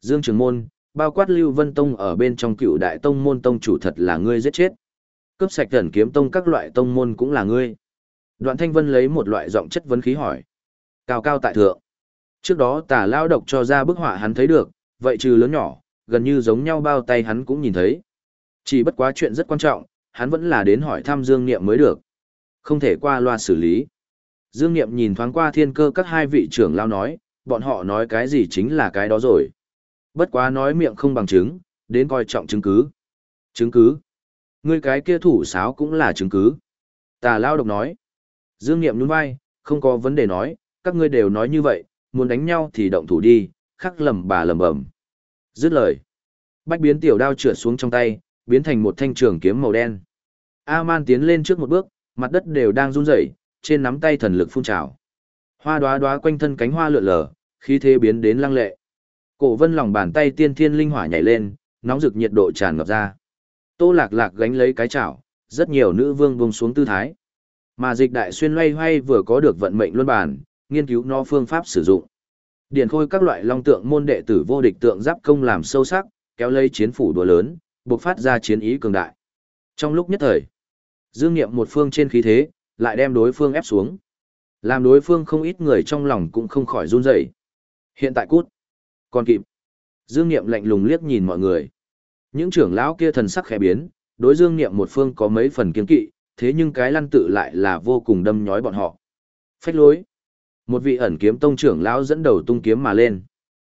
Dương Trường Môn, bao quát Lưu Vân Tông ở bên trong cựu đại tông môn tông chủ thật là ngươi giết chết cướp sạch thần kiếm tông các loại tông môn cũng là ngươi. Đoạn Thanh Vân lấy một loại giọng chất vấn khí hỏi. Cao cao tại thượng. Trước đó tà lao độc cho ra bức họa hắn thấy được, vậy trừ lớn nhỏ, gần như giống nhau bao tay hắn cũng nhìn thấy. Chỉ bất quá chuyện rất quan trọng, hắn vẫn là đến hỏi thăm Dương Niệm mới được. Không thể qua loa xử lý. Dương Niệm nhìn thoáng qua thiên cơ các hai vị trưởng lao nói, bọn họ nói cái gì chính là cái đó rồi. Bất quá nói miệng không bằng chứng, đến coi trọng chứng cứ. Chứng cứ? Ngươi cái kia thủ sáo cũng là chứng cứ. Tà lao độc nói. Dương Niệm nhún vai, không có vấn đề nói, các ngươi đều nói như vậy, muốn đánh nhau thì động thủ đi, khắc lầm bà lầm bầm. Dứt lời. Bách biến tiểu đao trượt xuống trong tay, biến thành một thanh trường kiếm màu đen. A-man tiến lên trước một bước, mặt đất đều đang run rẩy, trên nắm tay thần lực phun trào. Hoa đóa đóa quanh thân cánh hoa lượn lờ, khí thế biến đến lăng lệ. Cổ vân lòng bàn tay tiên thiên linh hỏa nhảy lên, nóng rực nhiệt độ tràn ngập ra. Tô lạc lạc gánh lấy cái chảo, rất nhiều nữ vương buông xuống tư thái. Mà dịch đại xuyên loay hoay vừa có được vận mệnh luân bản, nghiên cứu no phương pháp sử dụng. Điển khôi các loại long tượng môn đệ tử vô địch tượng giáp công làm sâu sắc, kéo lấy chiến phủ đùa lớn, buộc phát ra chiến ý cường đại. Trong lúc nhất thời, dương nghiệm một phương trên khí thế, lại đem đối phương ép xuống. Làm đối phương không ít người trong lòng cũng không khỏi run rẩy. Hiện tại cút. Còn kịp. Dương Niệm lạnh lùng liếc nhìn mọi người. Những trưởng lão kia thần sắc khẽ biến, đối Dương Niệm một phương có mấy phần kiên kỵ, thế nhưng cái lăn tự lại là vô cùng đâm nhói bọn họ. Phách lối. Một vị ẩn kiếm tông trưởng lão dẫn đầu tung kiếm mà lên.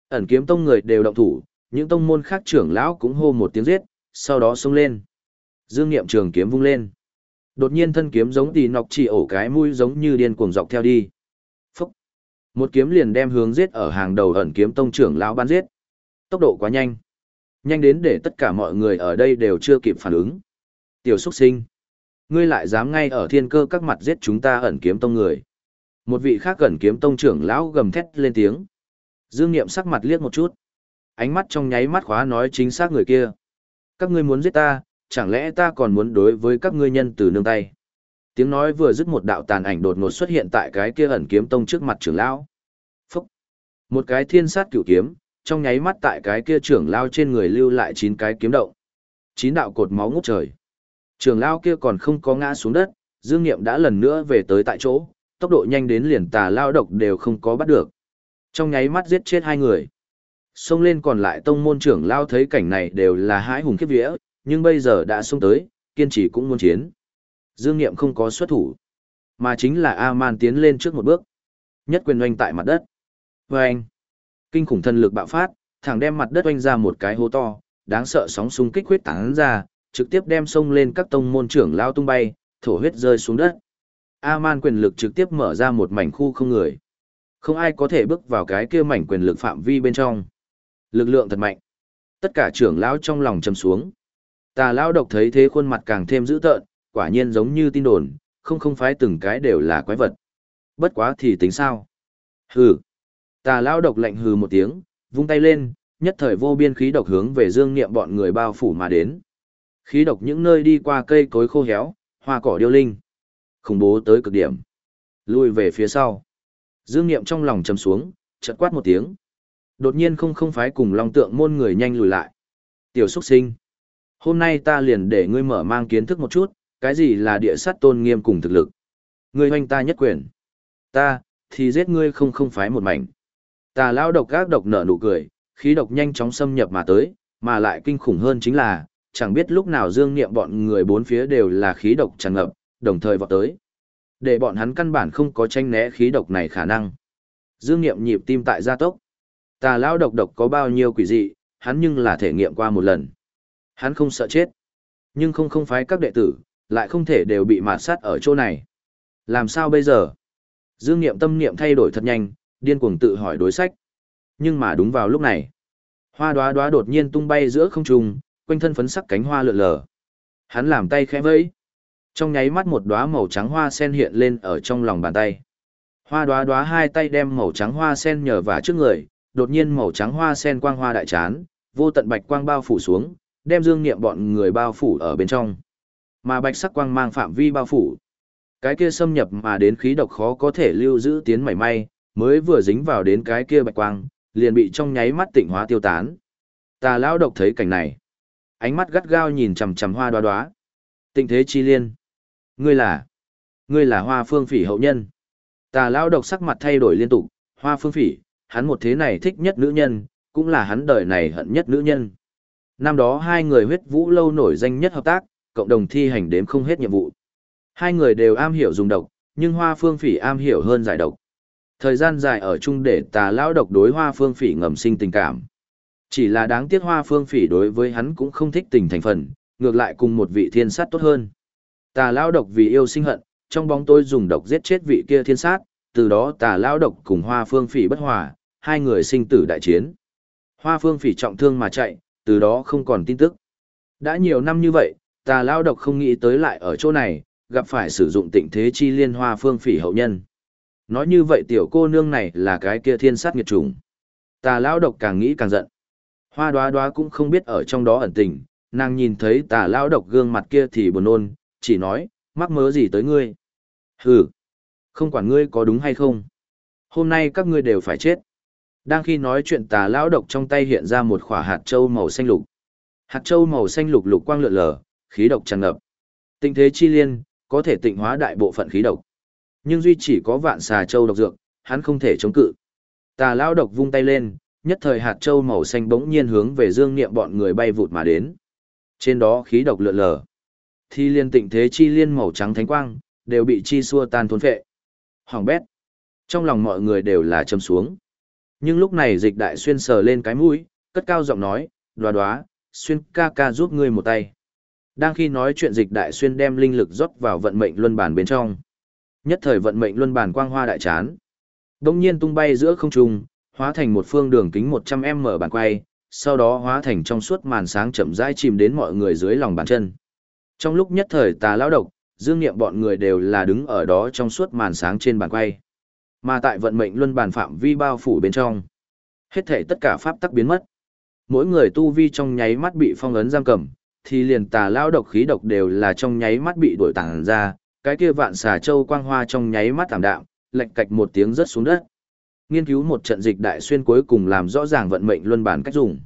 Ẩn kiếm tông người đều động thủ, những tông môn khác trưởng lão cũng hô một tiếng giết, sau đó xông lên. Dương Niệm trường kiếm vung lên. Đột nhiên thân kiếm giống tì nọc chỉ ổ cái mũi giống như điên cuồng dọc theo đi. Phúc! Một kiếm liền đem hướng giết ở hàng đầu ẩn kiếm tông trưởng lão bắn giết. Tốc độ quá nhanh. Nhanh đến để tất cả mọi người ở đây đều chưa kịp phản ứng. Tiểu xuất sinh! Ngươi lại dám ngay ở thiên cơ các mặt giết chúng ta ẩn kiếm tông người. Một vị khác ẩn kiếm tông trưởng lão gầm thét lên tiếng. Dương Niệm sắc mặt liếc một chút. Ánh mắt trong nháy mắt khóa nói chính xác người kia. Các ngươi muốn giết ta, chẳng lẽ ta còn muốn đối với các ngươi nhân từ nương tay. Tiếng nói vừa dứt một đạo tàn ảnh đột ngột xuất hiện tại cái kia ẩn kiếm tông trước mặt trưởng lão. Phúc! Một cái thiên sát cửu kiếm, trong nháy mắt tại cái kia trưởng lao trên người lưu lại chín cái kiếm động. Chín đạo cột máu ngút trời. Trưởng lao kia còn không có ngã xuống đất, Dương Nghiệm đã lần nữa về tới tại chỗ, tốc độ nhanh đến liền tà lao độc đều không có bắt được. Trong nháy mắt giết chết hai người. Xông lên còn lại tông môn trưởng lao thấy cảnh này đều là hãi hùng khiếp vía, nhưng bây giờ đã xông tới, kiên trì cũng muốn chiến. Dương Niệm không có xuất thủ, mà chính là A-man tiến lên trước một bước. Nhất quyền oanh tại mặt đất. Và anh, kinh khủng thần lực bạo phát, thẳng đem mặt đất oanh ra một cái hố to, đáng sợ sóng xung kích huyết tán ra, trực tiếp đem sông lên các tông môn trưởng lao tung bay, thổ huyết rơi xuống đất. A-man quyền lực trực tiếp mở ra một mảnh khu không người. Không ai có thể bước vào cái kia mảnh quyền lực phạm vi bên trong. Lực lượng thật mạnh. Tất cả trưởng lão trong lòng trầm xuống. Tà lão độc thấy thế khuôn mặt càng thêm dữ tợn, quả nhiên giống như tin đồn, không không phái từng cái đều là quái vật. Bất quá thì tính sao? Hừ. Tà lão độc lạnh hừ một tiếng, vung tay lên, nhất thời vô biên khí độc hướng về Dương Niệm bọn người bao phủ mà đến. Khí độc những nơi đi qua cây cối khô héo, hoa cỏ điêu linh. Khủng bố tới cực điểm. Lui về phía sau. Dương Niệm trong lòng trầm xuống, chợt quát một tiếng. Đột nhiên không không phái cùng Long Tượng môn người nhanh lùi lại. Tiểu xuất sinh. Hôm nay ta liền để ngươi mở mang kiến thức một chút, cái gì là địa sát tôn nghiêm cùng thực lực. Ngươi hoanh ta nhất quyền. Ta, thì giết ngươi không không phái một mảnh. Tà lao độc gác độc nở nụ cười, khí độc nhanh chóng xâm nhập mà tới, mà lại kinh khủng hơn chính là, chẳng biết lúc nào dương niệm bọn người bốn phía đều là khí độc tràn ngập, đồng thời vọt tới. Để bọn hắn căn bản không có tranh né khí độc này khả năng. Dương niệm nhịp tim tại gia tốc. Tà lao độc độc có bao nhiêu quỷ dị, hắn nhưng là thể nghiệm qua một lần. Hắn không sợ chết. Nhưng không không phái các đệ tử, lại không thể đều bị mạt sát ở chỗ này. Làm sao bây giờ? Dương Niệm tâm niệm thay đổi thật nhanh, điên cuồng tự hỏi đối sách. Nhưng mà đúng vào lúc này, hoa đóa đóa đột nhiên tung bay giữa không trung, quanh thân phấn sắc cánh hoa lượn lờ. Hắn làm tay khẽ vẫy. Trong nháy mắt một đóa màu trắng hoa sen hiện lên ở trong lòng bàn tay. Hoa đóa đóa hai tay đem màu trắng hoa sen nhờ vả trước người, đột nhiên màu trắng hoa sen quang hoa đại chán, vô tận bạch quang bao phủ xuống, đem dương niệm bọn người bao phủ ở bên trong. Mà bạch sắc quang mang phạm vi bao phủ. Cái kia xâm nhập mà đến khí độc khó có thể lưu giữ tiến mảy may, mới vừa dính vào đến cái kia bạch quang, liền bị trong nháy mắt tịnh hóa tiêu tán. Tà lão độc thấy cảnh này, ánh mắt gắt gao nhìn chằm chằm hoa đoá đoá. Tịnh thế chi liên. Ngươi là, ngươi là hoa phương phỉ hậu nhân. Tà lão độc sắc mặt thay đổi liên tục, hoa phương phỉ, hắn một thế này thích nhất nữ nhân, cũng là hắn đời này hận nhất nữ nhân. Năm đó hai người huyết vũ lâu nổi danh nhất hợp tác, cộng đồng thi hành đếm không hết nhiệm vụ. Hai người đều am hiểu dùng độc, nhưng hoa phương phỉ am hiểu hơn giải độc. Thời gian dài ở chung để tà lão độc đối hoa phương phỉ ngầm sinh tình cảm. Chỉ là đáng tiếc hoa phương phỉ đối với hắn cũng không thích tình thành phần, ngược lại cùng một vị thiên sát tốt hơn. Tà lão độc vì yêu sinh hận, trong bóng tôi dùng độc giết chết vị kia thiên sát, từ đó tà Lão độc cùng hoa phương phỉ bất hòa, hai người sinh tử đại chiến. Hoa phương phỉ trọng thương mà chạy, từ đó không còn tin tức. Đã nhiều năm như vậy, tà Lão độc không nghĩ tới lại ở chỗ này, gặp phải sử dụng tịnh thế chi liên hoa phương phỉ hậu nhân. Nói như vậy tiểu cô nương này là cái kia thiên sát nghiệt trùng. Tà lao độc càng nghĩ càng giận. Hoa đoá đoá cũng không biết ở trong đó ẩn tình, nàng nhìn thấy tà lao độc gương mặt kia thì buồn nôn, chỉ nói, mắc mớ gì tới ngươi. Hừ, không quản ngươi có đúng hay không. Hôm nay các ngươi đều phải chết. Đang khi nói chuyện tà lao độc trong tay hiện ra một khỏa hạt trâu màu xanh lục. Hạt trâu màu xanh lục lục quang lượn lờ, khí độc tràn ngập. Tinh thế chi liên, có thể tịnh hóa đại bộ phận khí độc. Nhưng duy chỉ có vạn xà châu độc dược, hắn không thể chống cự. Tà Lão độc vung tay lên, nhất thời hạt châu màu xanh bỗng nhiên hướng về dương niệm bọn người bay vụt mà đến. Trên đó khí độc lượn lờ. Thi liên tịnh thế chi liên màu trắng thánh quang, đều bị chi xua tan thôn phệ. Hoàng bét. Trong lòng mọi người đều là châm xuống. Nhưng lúc này dịch đại xuyên sờ lên cái mũi, cất cao giọng nói, đoá đoá, xuyên ca ca giúp ngươi một tay. Đang khi nói chuyện dịch đại xuyên đem linh lực rót vào vận mệnh luân bản bên trong. Nhất thời vận mệnh luân bản quang hoa đại chán. Đông nhiên tung bay giữa không trung, hóa thành một phương đường kính 100m bản quay, sau đó hóa thành trong suốt màn sáng chậm rãi chìm đến mọi người dưới lòng bàn chân. Trong lúc nhất thời tà lão độc, dương nghiệm bọn người đều là đứng ở đó trong suốt màn sáng trên bàn quay. Mà tại vận mệnh luân bàn phạm vi bao phủ bên trong, hết thể tất cả pháp tắc biến mất. Mỗi người tu vi trong nháy mắt bị phong ấn giam cầm, thì liền tà lão độc khí độc đều là trong nháy mắt bị đổi tàng ra, cái kia vạn xà châu quang hoa trong nháy mắt thảm đạm, lệch cạch một tiếng rớt xuống đất. Nghiên cứu một trận dịch đại xuyên cuối cùng làm rõ ràng vận mệnh luân bàn cách dùng.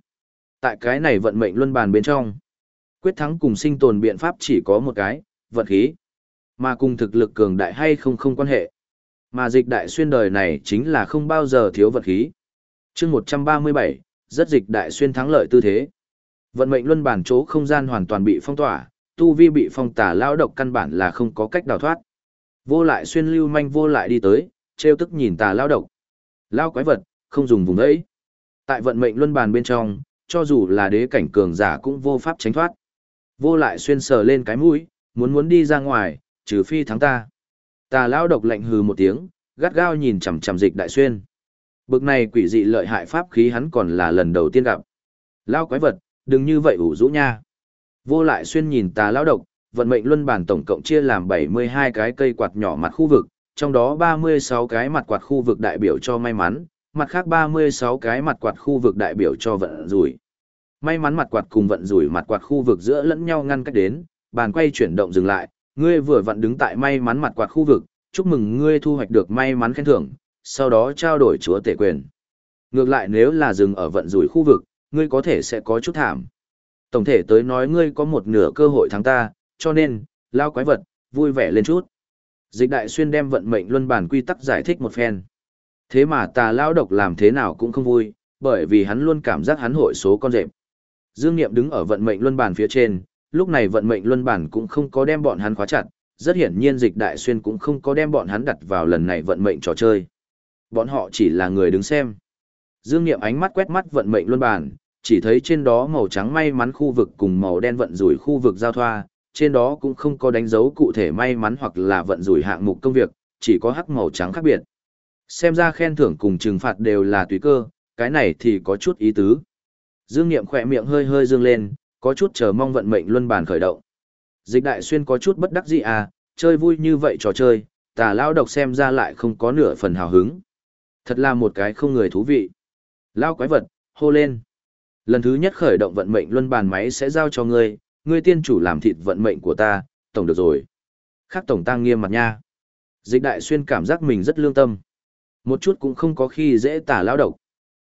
Tại cái này vận mệnh luân bàn bên trong, quyết thắng cùng sinh tồn biện pháp chỉ có một cái, vận khí. Mà cùng thực lực cường đại hay không không quan hệ. Mà dịch đại xuyên đời này chính là không bao giờ thiếu vận khí. chương 137, rất dịch đại xuyên thắng lợi tư thế. Vận mệnh luân bản chỗ không gian hoàn toàn bị phong tỏa, tu vi bị phong tà lao độc căn bản là không có cách đào thoát. Vô lại xuyên lưu manh vô lại đi tới, treo tức nhìn tà lao độc. Lao quái vật, không dùng vùng ấy. Tại vận mệnh luân bàn bên trong, cho dù là đế cảnh cường giả cũng vô pháp tránh thoát. Vô lại xuyên sờ lên cái mũi, muốn muốn đi ra ngoài, trừ phi thắng ta. Tà lao độc lạnh hừ một tiếng, gắt gao nhìn chằm chằm dịch đại xuyên. Bực này quỷ dị lợi hại pháp khí hắn còn là lần đầu tiên gặp. Lao quái vật, đừng như vậy ủ rũ nha. Vô lại xuyên nhìn tà lão độc, vận mệnh luân bản tổng cộng chia làm 72 cái cây quạt nhỏ mặt khu vực, trong đó 36 cái mặt quạt khu vực đại biểu cho may mắn, mặt khác 36 cái mặt quạt khu vực đại biểu cho vận rủi. May mắn mặt quạt cùng vận rủi mặt quạt khu vực giữa lẫn nhau ngăn cách đến, bàn quay chuyển động dừng lại, ngươi vừa vặn đứng tại may mắn mặt quạt khu vực, chúc mừng ngươi thu hoạch được may mắn khen thưởng, sau đó trao đổi chúa tể quyền. Ngược lại nếu là dừng ở vận rủi khu vực, ngươi có thể sẽ có chút thảm. Tổng thể tới nói ngươi có một nửa cơ hội thắng ta, cho nên, lao quái vật, vui vẻ lên chút. Dịch đại xuyên đem vận mệnh luân bản quy tắc giải thích một phen. Thế mà tà lao độc làm thế nào cũng không vui, bởi vì hắn luôn cảm giác hắn hội số con rệp. Dương Niệm đứng ở vận mệnh luân bản phía trên, lúc này vận mệnh luân bản cũng không có đem bọn hắn khóa chặt, rất hiển nhiên dịch đại xuyên cũng không có đem bọn hắn đặt vào lần này vận mệnh trò chơi. Bọn họ chỉ là người đứng xem. Dương Niệm ánh mắt quét mắt vận mệnh luân bản, chỉ thấy trên đó màu trắng may mắn khu vực cùng màu đen vận rủi khu vực giao thoa, trên đó cũng không có đánh dấu cụ thể may mắn hoặc là vận rủi hạng mục công việc, chỉ có hắc màu trắng khác biệt. Xem ra khen thưởng cùng trừng phạt đều là tùy cơ, cái này thì có chút ý tứ. Dương Niệm khỏe miệng hơi hơi dương lên, có chút chờ mong vận mệnh luân bàn khởi động. Dịch đại xuyên có chút bất đắc dĩ à, chơi vui như vậy trò chơi, tà lao độc xem ra lại không có nửa phần hào hứng. Thật là một cái không người thú vị. Lao quái vật, hô lên. Lần thứ nhất khởi động vận mệnh luân bàn máy sẽ giao cho ngươi, ngươi tiên chủ làm thịt vận mệnh của ta, tổng được rồi. Khác tổng tăng nghiêm mặt nha. Dịch đại xuyên cảm giác mình rất lương tâm. Một chút cũng không có khi dễ tả lao độc.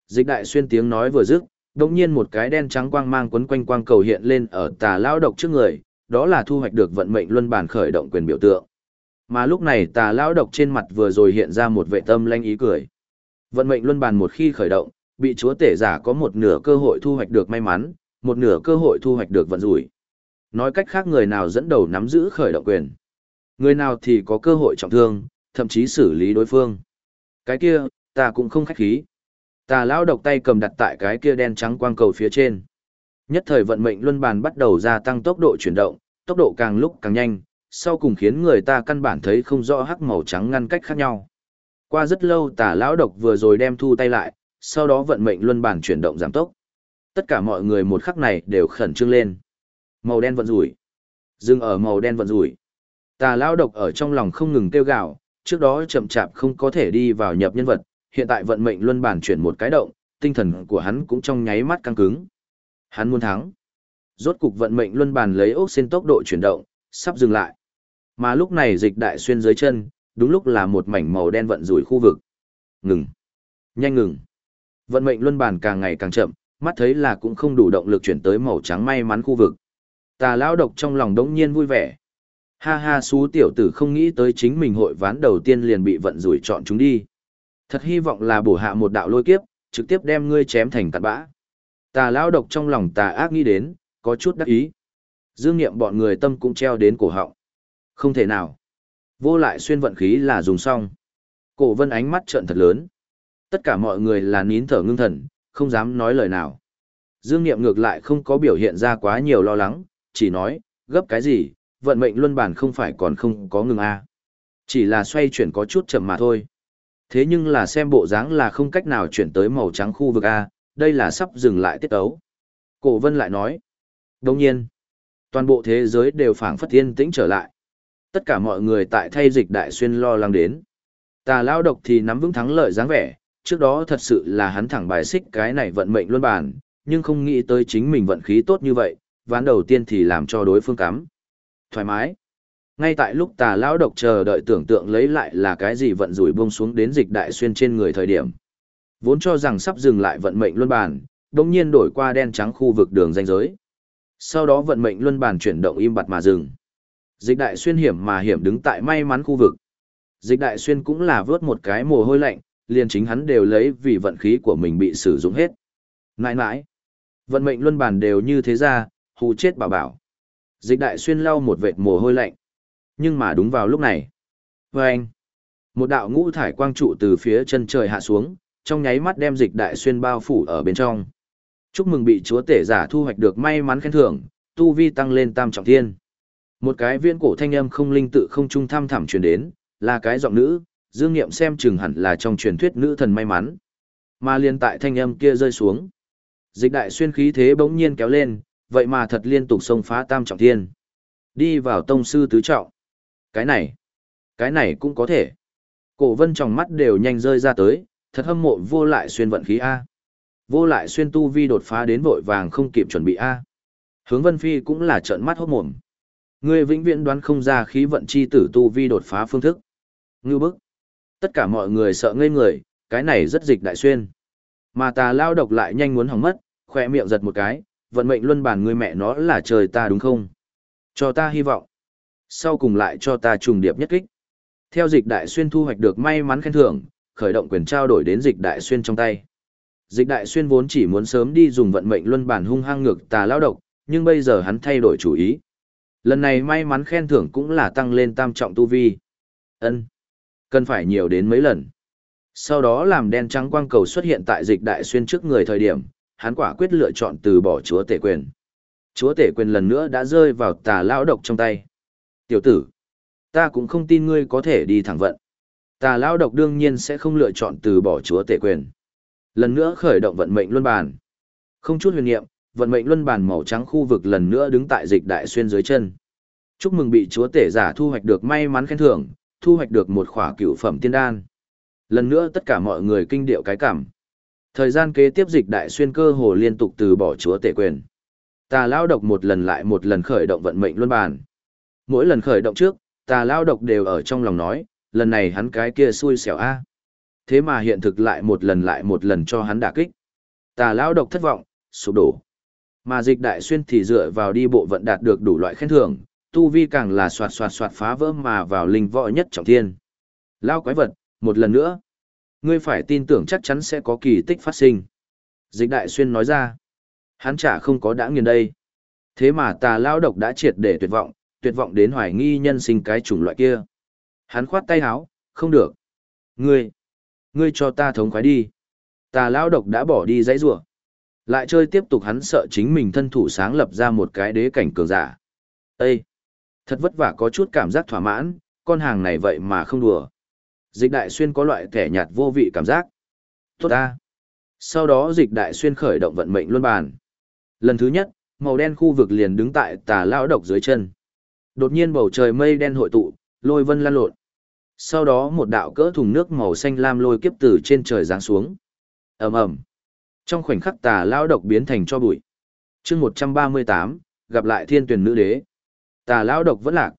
Dịch đại xuyên tiếng nói vừa dứt, đồng nhiên một cái đen trắng quang mang quấn quanh quang cầu hiện lên ở tà lao độc trước người, đó là thu hoạch được vận mệnh luân bản khởi động quyền biểu tượng. Mà lúc này tà lao độc trên mặt vừa rồi hiện ra một vệ tâm lanh ý cười. Vận mệnh luân bản một khi khởi động, bị chúa tể giả có một nửa cơ hội thu hoạch được may mắn, một nửa cơ hội thu hoạch được vận rủi. Nói cách khác người nào dẫn đầu nắm giữ khởi động quyền. Người nào thì có cơ hội trọng thương, thậm chí xử lý đối phương. Cái kia, ta cũng không khách khí. Tà lão độc tay cầm đặt tại cái kia đen trắng quang cầu phía trên. Nhất thời vận mệnh luân bàn bắt đầu gia tăng tốc độ chuyển động, tốc độ càng lúc càng nhanh, sau cùng khiến người ta căn bản thấy không rõ hắc màu trắng ngăn cách khác nhau. Qua rất lâu tà lão độc vừa rồi đem thu tay lại, sau đó vận mệnh luân bản chuyển động giảm tốc. Tất cả mọi người một khắc này đều khẩn trương lên. Màu đen vận rủi. Dừng ở màu đen vận rủi. Tà lao độc ở trong lòng không ngừng kêu gào, trước đó chậm chạp không có thể đi vào nhập nhân vật, hiện tại vận mệnh luân bản chuyển một cái động, tinh thần của hắn cũng trong nháy mắt căng cứng. Hắn muốn thắng. Rốt cục vận mệnh luân bản lấy ốc xin tốc độ chuyển động, sắp dừng lại. Mà lúc này dịch đại xuyên dưới chân, đúng lúc là một mảnh màu đen vận rủi khu vực. Ngừng. Nhanh ngừng. Vận mệnh luân bản càng ngày càng chậm, mắt thấy là cũng không đủ động lực chuyển tới màu trắng may mắn khu vực. Tà lão độc trong lòng đống nhiên vui vẻ. Ha ha xú tiểu tử không nghĩ tới chính mình hội ván đầu tiên liền bị vận rủi chọn chúng đi. Thật hy vọng là bổ hạ một đạo lôi kiếp, trực tiếp đem ngươi chém thành cặn bã. Tà lão độc trong lòng tà ác nghĩ đến, có chút đắc ý. Dương nghiệm bọn người tâm cũng treo đến cổ họng. Không thể nào. Vô lại xuyên vận khí là dùng xong. Cổ vân ánh mắt trợn thật lớn. Tất cả mọi người là nín thở ngưng thần, không dám nói lời nào. Dương nghiệm ngược lại không có biểu hiện ra quá nhiều lo lắng, chỉ nói, gấp cái gì, vận mệnh luân bản không phải còn không có ngừng a à. Chỉ là xoay chuyển có chút chậm mà thôi. Thế nhưng là xem bộ dáng là không cách nào chuyển tới màu trắng khu vực A, đây là sắp dừng lại tiết ấu. Cổ vân lại nói. Đồng nhiên, toàn bộ thế giới đều phảng phất yên tĩnh trở lại. Tất cả mọi người tại thay dịch đại xuyên lo lắng đến. Tà lao độc thì nắm vững thắng lợi dáng vẻ, trước đó thật sự là hắn thẳng bài xích cái này vận mệnh luân bản, nhưng không nghĩ tới chính mình vận khí tốt như vậy, ván đầu tiên thì làm cho đối phương cắm. Thoải mái. Ngay tại lúc tà lão độc chờ đợi tưởng tượng lấy lại là cái gì vận rủi buông xuống đến dịch đại xuyên trên người thời điểm. Vốn cho rằng sắp dừng lại vận mệnh luân bản, đồng nhiên đổi qua đen trắng khu vực đường danh giới. Sau đó vận mệnh luân bản chuyển động im bặt mà dừng. Dịch đại xuyên hiểm mà hiểm đứng tại may mắn khu vực. Dịch đại xuyên cũng là vớt một cái mồ hôi lạnh, liền chính hắn đều lấy vì vận khí của mình bị sử dụng hết. Nãi nãi, vận mệnh luân bản đều như thế ra, hù chết bảo bảo. Dịch đại xuyên lau một vệt mồ hôi lạnh. Nhưng mà đúng vào lúc này. Và anh, một đạo ngũ thải quang trụ từ phía chân trời hạ xuống, trong nháy mắt đem dịch đại xuyên bao phủ ở bên trong. Chúc mừng bị chúa tể giả thu hoạch được may mắn khen thưởng, tu vi tăng lên tam trọng thiên. Một cái viên cổ thanh âm không linh tự không trung thăm thẳm truyền đến, là cái giọng nữ, dương nghiệm xem chừng hẳn là trong truyền thuyết nữ thần may mắn. Mà liên tại thanh âm kia rơi xuống. Dịch đại xuyên khí thế bỗng nhiên kéo lên, vậy mà thật liên tục xông phá tam trọng thiên. Đi vào tông sư tứ trọng. Cái này, cái này cũng có thể. Cổ vân trong mắt đều nhanh rơi ra tới, thật hâm mộ vô lại xuyên vận khí A. Vô lại xuyên tu vi đột phá đến vội vàng không kịp chuẩn bị A. Hướng vân phi cũng là trợn mắt hốt mồm. Người vĩnh viễn đoán không ra khí vận chi tử tu vi đột phá phương thức. Ngư bức. Tất cả mọi người sợ ngây người, cái này rất dịch đại xuyên. Mà tà lao độc lại nhanh muốn hỏng mất, khỏe miệng giật một cái, vận mệnh luân bản người mẹ nó là trời ta đúng không? Cho ta hy vọng. Sau cùng lại cho ta trùng điệp nhất kích. Theo dịch đại xuyên thu hoạch được may mắn khen thưởng, khởi động quyền trao đổi đến dịch đại xuyên trong tay. Dịch đại xuyên vốn chỉ muốn sớm đi dùng vận mệnh luân bản hung hăng ngược tà lao độc, nhưng bây giờ hắn thay đổi chủ ý. Lần này may mắn khen thưởng cũng là tăng lên tam trọng tu vi. Ân, Cần phải nhiều đến mấy lần. Sau đó làm đen trắng quang cầu xuất hiện tại dịch đại xuyên trước người thời điểm, hắn quả quyết lựa chọn từ bỏ chúa tể quyền. Chúa tể quyền lần nữa đã rơi vào tà lão độc trong tay. Tiểu tử, ta cũng không tin ngươi có thể đi thẳng vận. Tà lão độc đương nhiên sẽ không lựa chọn từ bỏ chúa tể quyền. Lần nữa khởi động vận mệnh luân bàn. Không chút huyền niệm, vận mệnh luân bàn màu trắng khu vực lần nữa đứng tại dịch đại xuyên dưới chân. Chúc mừng bị chúa tể giả thu hoạch được may mắn khen thưởng, thu hoạch được một khỏa cựu phẩm tiên đan. Lần nữa tất cả mọi người kinh điệu cái cảm. Thời gian kế tiếp dịch đại xuyên cơ hồ liên tục từ bỏ chúa tể quyền. Tà lao độc một lần lại một lần khởi động vận mệnh luân bàn. Mỗi lần khởi động trước, tà lao độc đều ở trong lòng nói, lần này hắn cái kia xui xẻo a. Thế mà hiện thực lại một lần lại một lần cho hắn đả kích. Tà lao độc thất vọng, sụp đổ. Mà dịch đại xuyên thì dựa vào đi bộ vận đạt được đủ loại khen thưởng, tu vi càng là soạt soạt soạt phá vỡ mà vào linh võ nhất trọng thiên. Lao quái vật, một lần nữa. Ngươi phải tin tưởng chắc chắn sẽ có kỳ tích phát sinh. Dịch đại xuyên nói ra. Hắn chả không có đã nghiền đây. Thế mà tà lao độc đã triệt để tuyệt vọng, tuyệt vọng đến hoài nghi nhân sinh cái chủng loại kia. Hắn khoát tay háo, không được. Ngươi, ngươi cho ta thống khoái đi. Tà lao độc đã bỏ đi dãy rủa Lại chơi tiếp tục hắn sợ chính mình thân thủ sáng lập ra một cái đế cảnh cường giả. Ê! Thật vất vả có chút cảm giác thỏa mãn, con hàng này vậy mà không đùa. Dịch đại xuyên có loại kẻ nhạt vô vị cảm giác. Tốt ta. Sau đó dịch đại xuyên khởi động vận mệnh luân bàn. Lần thứ nhất, màu đen khu vực liền đứng tại tà lao độc dưới chân. Đột nhiên bầu trời mây đen hội tụ, lôi vân lan lộn. Sau đó một đạo cỡ thùng nước màu xanh lam lôi kiếp từ trên trời giáng xuống. ầm ầm Trong khoảnh khắc tà lao độc biến thành cho bụi. chương 138, gặp lại thiên tuyển nữ đế. Tà lão độc vẫn lạc.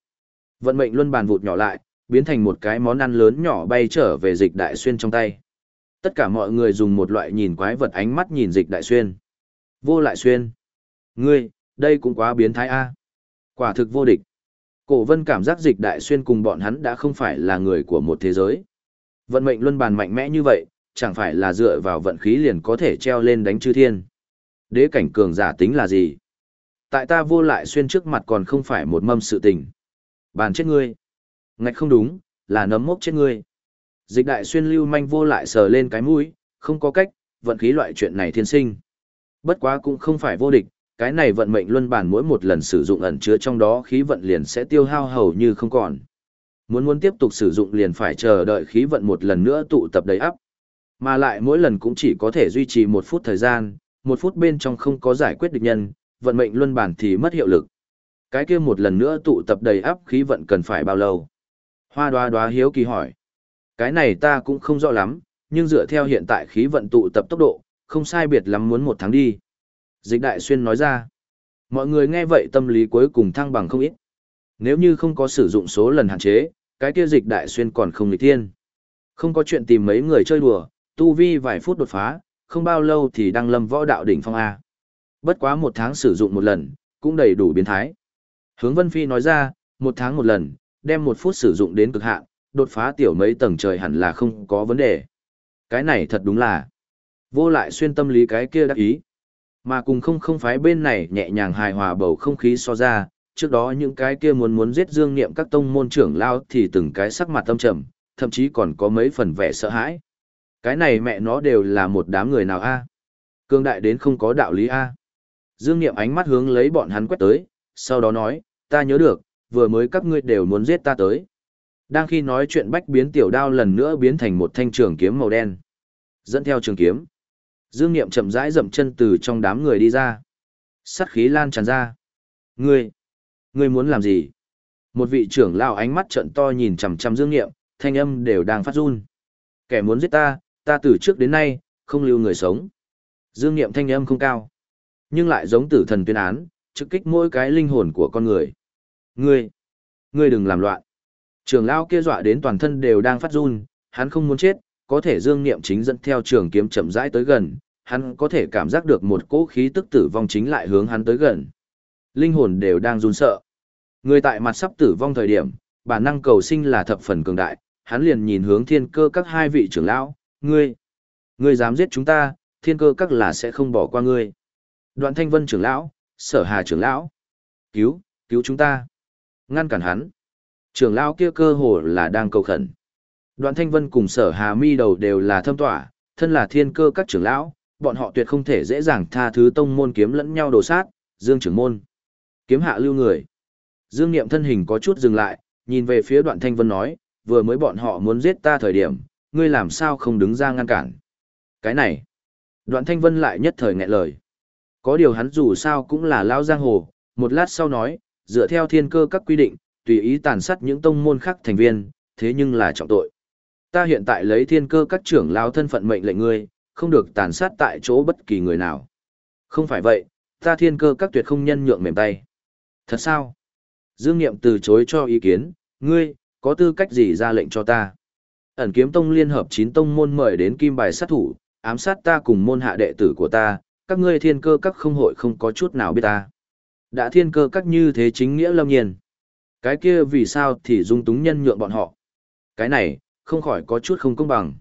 Vận mệnh luân bàn vụt nhỏ lại, biến thành một cái món ăn lớn nhỏ bay trở về dịch đại xuyên trong tay. Tất cả mọi người dùng một loại nhìn quái vật ánh mắt nhìn dịch đại xuyên. Vô lại xuyên. Ngươi, đây cũng quá biến thái a. Quả thực vô địch. Cổ vân cảm giác dịch đại xuyên cùng bọn hắn đã không phải là người của một thế giới. Vận mệnh luân bàn mạnh mẽ như vậy, chẳng phải là dựa vào vận khí liền có thể treo lên đánh chư thiên. Đế cảnh cường giả tính là gì? Tại ta vô lại xuyên trước mặt còn không phải một mâm sự tình. Bàn chết ngươi. Ngạch không đúng, là nấm mốc chết ngươi. Dịch đại xuyên lưu manh vô lại sờ lên cái mũi, không có cách, vận khí loại chuyện này thiên sinh. Bất quá cũng không phải vô địch, cái này vận mệnh luân bản mỗi một lần sử dụng ẩn chứa trong đó khí vận liền sẽ tiêu hao hầu như không còn. Muốn muốn tiếp tục sử dụng liền phải chờ đợi khí vận một lần nữa tụ tập đầy ắp. Mà lại mỗi lần cũng chỉ có thể duy trì một phút thời gian, một phút bên trong không có giải quyết địch nhân, vận mệnh luân bản thì mất hiệu lực. Cái kia một lần nữa tụ tập đầy áp khí vận cần phải bao lâu? Hoa đoá đoá hiếu kỳ hỏi. Cái này ta cũng không rõ lắm, nhưng dựa theo hiện tại khí vận tụ tập tốc độ, không sai biệt lắm muốn một tháng đi. Dịch đại xuyên nói ra. Mọi người nghe vậy tâm lý cuối cùng thăng bằng không ít. Nếu như không có sử dụng số lần hạn chế, cái kia dịch đại xuyên còn không nghịch thiên. Không có chuyện tìm mấy người chơi đùa, tu vi vài phút đột phá, không bao lâu thì đăng lâm võ đạo đỉnh phong A. Bất quá một tháng sử dụng một lần, cũng đầy đủ biến thái. Hướng Vân Phi nói ra, một tháng một lần, đem một phút sử dụng đến cực hạn, đột phá tiểu mấy tầng trời hẳn là không có vấn đề. Cái này thật đúng là vô lại xuyên tâm lý cái kia đắc ý. Mà cùng không không phái bên này nhẹ nhàng hài hòa bầu không khí so ra, trước đó những cái kia muốn muốn giết dương niệm các tông môn trưởng lao thì từng cái sắc mặt tâm trầm, thậm chí còn có mấy phần vẻ sợ hãi. Cái này mẹ nó đều là một đám người nào a? Cương đại đến không có đạo lý a. Dương Niệm ánh mắt hướng lấy bọn hắn quét tới, sau đó nói, ta nhớ được, vừa mới các ngươi đều muốn giết ta tới. Đang khi nói chuyện bách biến tiểu đao lần nữa biến thành một thanh trường kiếm màu đen. Dẫn theo trường kiếm. Dương Niệm chậm rãi dậm chân từ trong đám người đi ra. Sát khí lan tràn ra. Ngươi, ngươi muốn làm gì? Một vị trưởng lão ánh mắt trợn to nhìn chằm chằm Dương Niệm, thanh âm đều đang phát run. Kẻ muốn giết ta, ta từ trước đến nay không lưu người sống. Dương Niệm thanh âm không cao, nhưng lại giống tử thần tuyên án, trực kích mỗi cái linh hồn của con người. Ngươi, ngươi đừng làm loạn. Trường lão kia dọa đến toàn thân đều đang phát run, hắn không muốn chết, có thể Dương Niệm chính dẫn theo trường kiếm chậm rãi tới gần, hắn có thể cảm giác được một cỗ khí tức tử vong chính lại hướng hắn tới gần. Linh hồn đều đang run sợ. Người tại mặt sắp tử vong thời điểm, bản năng cầu sinh là thập phần cường đại, hắn liền nhìn hướng thiên cơ các hai vị trưởng lão, ngươi, ngươi dám giết chúng ta, thiên cơ các là sẽ không bỏ qua ngươi. Đoạn thanh vân trưởng lão, sở hà trưởng lão, cứu, cứu chúng ta, ngăn cản hắn. Trưởng lão kia cơ hồ là đang cầu khẩn. Đoạn Thanh Vân cùng Sở Hà Mi đầu đều là thâm tỏa, thân là thiên cơ các trưởng lão, bọn họ tuyệt không thể dễ dàng tha thứ tông môn kiếm lẫn nhau đồ sát, Dương trưởng môn. Kiếm hạ lưu người. Dương Niệm thân hình có chút dừng lại, nhìn về phía Đoạn Thanh Vân nói, vừa mới bọn họ muốn giết ta thời điểm, ngươi làm sao không đứng ra ngăn cản. Cái này. Đoạn Thanh Vân lại nhất thời nghẹn lời. Có điều hắn dù sao cũng là lao giang hồ, một lát sau nói, dựa theo thiên cơ các quy định, tùy ý tàn sát những tông môn khác thành viên, thế nhưng là trọng tội. Ta hiện tại lấy thiên cơ các trưởng lao thân phận mệnh lệnh ngươi, không được tàn sát tại chỗ bất kỳ người nào. Không phải vậy, ta thiên cơ các tuyệt không nhân nhượng mềm tay. Thật sao? Dương Niệm từ chối cho ý kiến, ngươi, có tư cách gì ra lệnh cho ta? Ẩn kiếm tông liên hợp chín tông môn mời đến kim bài sát thủ, ám sát ta cùng môn hạ đệ tử của ta, các ngươi thiên cơ các không hội không có chút nào biết ta. Đã thiên cơ các như thế chính nghĩa lâm nhiên. Cái kia vì sao thì dung túng nhân nhượng bọn họ. Cái này, không khỏi có chút không công bằng.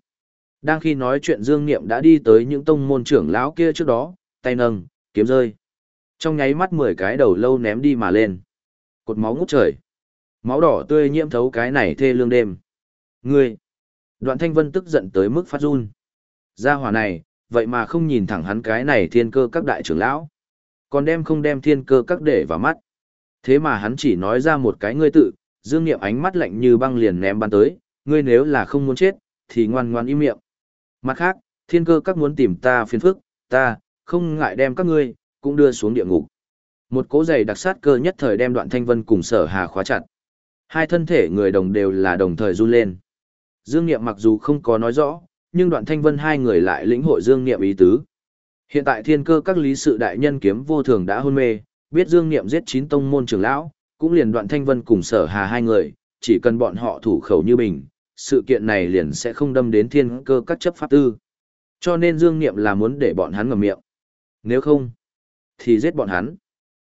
Đang khi nói chuyện Dương Niệm đã đi tới những tông môn trưởng lão kia trước đó, tay nâng, kiếm rơi. Trong nháy mắt 10 cái đầu lâu ném đi mà lên. Cột máu ngút trời. Máu đỏ tươi nhiễm thấu cái này thê lương đêm. Ngươi! Đoạn thanh vân tức giận tới mức phát run. Gia hỏa này, vậy mà không nhìn thẳng hắn cái này thiên cơ các đại trưởng lão. Còn đem không đem thiên cơ các để vào mắt. Thế mà hắn chỉ nói ra một cái ngươi tự, Dương Niệm ánh mắt lạnh như băng liền ném bắn tới, ngươi nếu là không muốn chết, thì ngoan ngoan im miệng. Mặt khác, thiên cơ các muốn tìm ta phiền phức, ta, không ngại đem các ngươi, cũng đưa xuống địa ngục. Một cố giày đặc sát cơ nhất thời đem đoạn thanh vân cùng sở hà khóa chặt. Hai thân thể người đồng đều là đồng thời run lên. Dương Niệm mặc dù không có nói rõ, nhưng đoạn thanh vân hai người lại lĩnh hội Dương Niệm ý tứ. Hiện tại thiên cơ các lý sự đại nhân kiếm vô thường đã hôn mê, biết Dương Niệm giết chín tông môn trưởng lão, cũng liền đoạn thanh vân cùng sở hà hai người, chỉ cần bọn họ thủ khẩu như bình, sự kiện này liền sẽ không đâm đến thiên cơ các chấp pháp tư. Cho nên Dương Niệm là muốn để bọn hắn ngậm miệng. Nếu không, thì giết bọn hắn.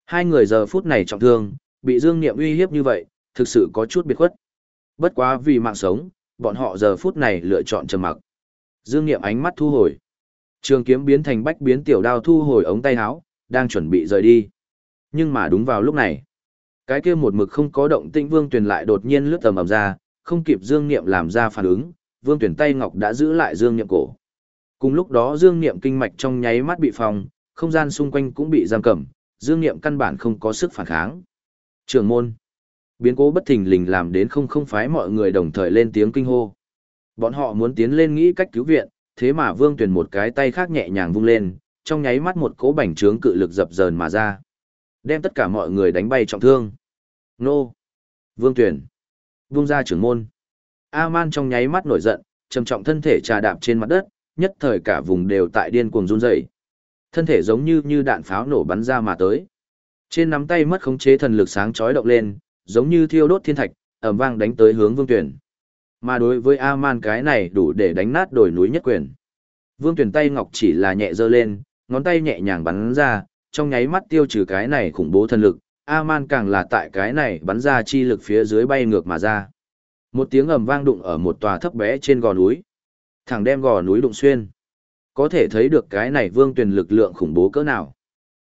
Hai người giờ phút này trọng thương, bị Dương Niệm uy hiếp như vậy, thực sự có chút biệt khuất. Bất quá vì mạng sống, bọn họ giờ phút này lựa chọn trầm mặc. Dương Niệm ánh mắt thu hồi. Trường kiếm biến thành bách biến tiểu đao thu hồi ống tay áo, đang chuẩn bị rời đi. Nhưng mà đúng vào lúc này, cái kia một mực không có động tĩnh Vương Tuyền lại đột nhiên lướt tầm ầm ra, không kịp Dương Niệm làm ra phản ứng, Vương Tuyền tay ngọc đã giữ lại Dương Niệm cổ. Cùng lúc đó Dương Niệm kinh mạch trong nháy mắt bị phòng, không gian xung quanh cũng bị giam cầm, Dương Niệm căn bản không có sức phản kháng. Trường môn. Biến cố bất thình lình làm đến không không phái mọi người đồng thời lên tiếng kinh hô. Bọn họ muốn tiến lên nghĩ cách cứu viện, thế mà Vương Tuyền một cái tay khác nhẹ nhàng vung lên, trong nháy mắt một cỗ bành trướng cự lực dập dờn mà ra. Đem tất cả mọi người đánh bay trọng thương. Nô! Vương Tuyền! Vung ra trưởng môn. A-man trong nháy mắt nổi giận, trầm trọng thân thể trà đạp trên mặt đất, nhất thời cả vùng đều tại điên cuồng run rẩy. Thân thể giống như như đạn pháo nổ bắn ra mà tới. Trên nắm tay mất khống chế thần lực sáng chói động lên, giống như thiêu đốt thiên thạch, ầm vang đánh tới hướng Vương Tuyển. Mà đối với A-man cái này đủ để đánh nát đồi núi nhất quyền. Vương Tuyển tay ngọc chỉ là nhẹ giơ lên, ngón tay nhẹ nhàng bắn ra, trong nháy mắt tiêu trừ cái này khủng bố thần lực, A-man càng là tại cái này bắn ra chi lực phía dưới bay ngược mà ra. Một tiếng ầm vang đụng ở một tòa thấp bé trên gò núi. Thẳng đem gò núi đụng xuyên. Có thể thấy được cái này vương tuyển lực lượng khủng bố cỡ nào.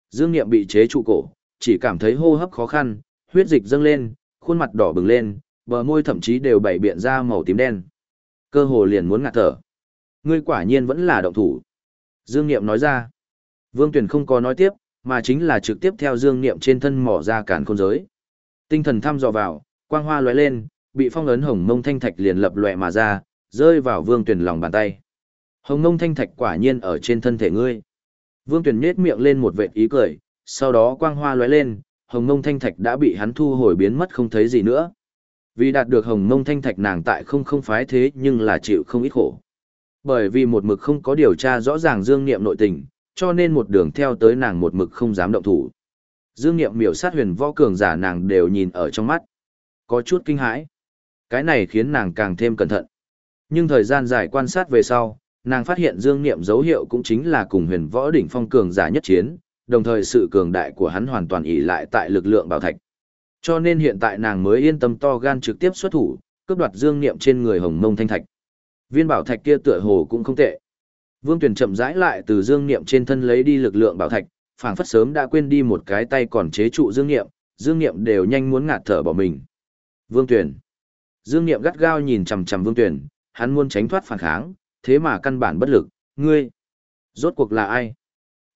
Dương Niệm bị chế trụ cổ, chỉ cảm thấy hô hấp khó khăn, huyết dịch dâng lên, khuôn mặt đỏ bừng lên, bờ môi thậm chí đều bảy biện ra màu tím đen. Cơ hồ liền muốn ngạt thở. Ngươi quả nhiên vẫn là động thủ. Dương Niệm nói ra. Vương Tuyền không có nói tiếp, mà chính là trực tiếp theo Dương Niệm trên thân mỏ ra cản khôn giới. Tinh thần thăm dò vào, quang hoa lóe lên, bị phong ấn hồng mông thanh thạch liền lập lòe mà ra, rơi vào Vương Tuyền lòng bàn tay. Hồng mông thanh thạch quả nhiên ở trên thân thể ngươi. Vương Tuyền nhếch miệng lên một vệt ý cười, sau đó quang hoa lóe lên, hồng mông thanh thạch đã bị hắn thu hồi biến mất không thấy gì nữa. Vì đạt được hồng mông thanh thạch nàng tại không không phái thế nhưng là chịu không ít khổ. Bởi vì một mực không có điều tra rõ ràng dương niệm nội tình, cho nên một đường theo tới nàng một mực không dám động thủ. Dương niệm miểu sát huyền võ cường giả nàng đều nhìn ở trong mắt. Có chút kinh hãi. Cái này khiến nàng càng thêm cẩn thận. Nhưng thời gian dài quan sát về sau, nàng phát hiện dương niệm dấu hiệu cũng chính là cùng huyền võ đỉnh phong cường giả nhất chiến, đồng thời sự cường đại của hắn hoàn toàn ỷ lại tại lực lượng bảo thạch. Cho nên hiện tại nàng mới yên tâm to gan trực tiếp xuất thủ, cướp đoạt dương niệm trên người hồng mông thanh thạch. Viên bảo thạch kia tựa hồ cũng không tệ. Vương Tuyền chậm rãi lại từ dương niệm trên thân lấy đi lực lượng bảo thạch, phảng phất sớm đã quên đi một cái tay còn chế trụ dương niệm, dương niệm đều nhanh muốn ngạt thở bỏ mình. Vương Tuyền. Dương niệm gắt gao nhìn chằm chằm Vương Tuyền, hắn muốn tránh thoát phản kháng, thế mà căn bản bất lực, ngươi. Rốt cuộc là ai?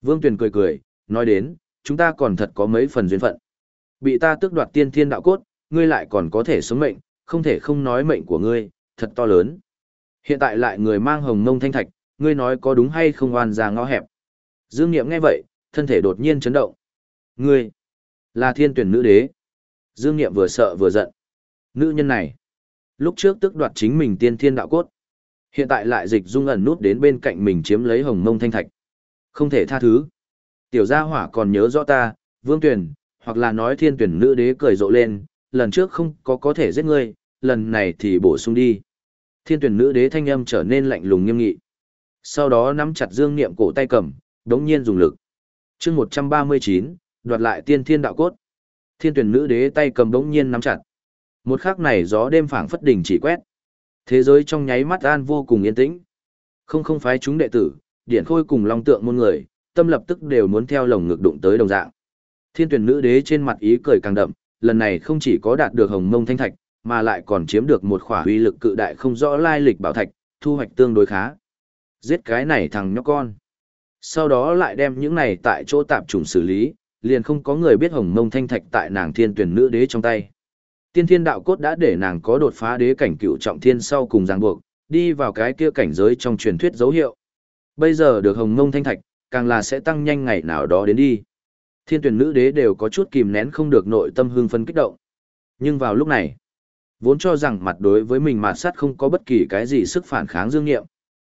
Vương Tuyền cười cười, nói đến, chúng ta còn thật có mấy phần duyên phận. Bị ta tước đoạt tiên thiên đạo cốt, ngươi lại còn có thể sống mệnh, không thể không nói mệnh của ngươi, thật to lớn. Hiện tại lại người mang hồng mông thanh thạch, ngươi nói có đúng hay không oan ra ngõ hẹp. Dương Niệm nghe vậy, thân thể đột nhiên chấn động. Ngươi, là thiên tuyển nữ đế. Dương Niệm vừa sợ vừa giận. Nữ nhân này, lúc trước tức đoạt chính mình tiên thiên đạo cốt. Hiện tại lại dịch dung ẩn nút đến bên cạnh mình chiếm lấy hồng mông thanh thạch. Không thể tha thứ. Tiểu gia hỏa còn nhớ rõ ta, vương tuyển, hoặc là nói thiên tuyển nữ đế cười rộ lên, lần trước không có có thể giết ngươi, lần này thì bổ sung đi. Thiên tuyển nữ đế thanh âm trở nên lạnh lùng nghiêm nghị. Sau đó nắm chặt dương niệm cổ tay cầm, đống nhiên dùng lực. chương 139, đoạt lại tiên thiên đạo cốt. Thiên tuyển nữ đế tay cầm đống nhiên nắm chặt. Một khắc này gió đêm phảng phất đỉnh chỉ quét. Thế giới trong nháy mắt an vô cùng yên tĩnh. Không không phái chúng đệ tử, điển khôi cùng long tượng môn người, tâm lập tức đều muốn theo lồng ngực đụng tới đồng dạng. Thiên tuyển nữ đế trên mặt ý cười càng đậm, lần này không chỉ có đạt được hồng mông thanh thạch, mà lại còn chiếm được một khỏa uy lực cự đại không rõ lai lịch bảo thạch, thu hoạch tương đối khá. Giết cái này thằng nhóc con. Sau đó lại đem những này tại chỗ tạp trùng xử lý, liền không có người biết hồng mông thanh thạch tại nàng thiên tuyển nữ đế trong tay. Tiên thiên đạo cốt đã để nàng có đột phá đế cảnh cựu trọng thiên sau cùng ràng buộc, đi vào cái kia cảnh giới trong truyền thuyết dấu hiệu. Bây giờ được hồng mông thanh thạch, càng là sẽ tăng nhanh ngày nào đó đến đi. Thiên tuyển nữ đế đều có chút kìm nén không được nội tâm hương phân kích động. Nhưng vào lúc này, vốn cho rằng mặt đối với mình mà sát không có bất kỳ cái gì sức phản kháng dương nghiệm.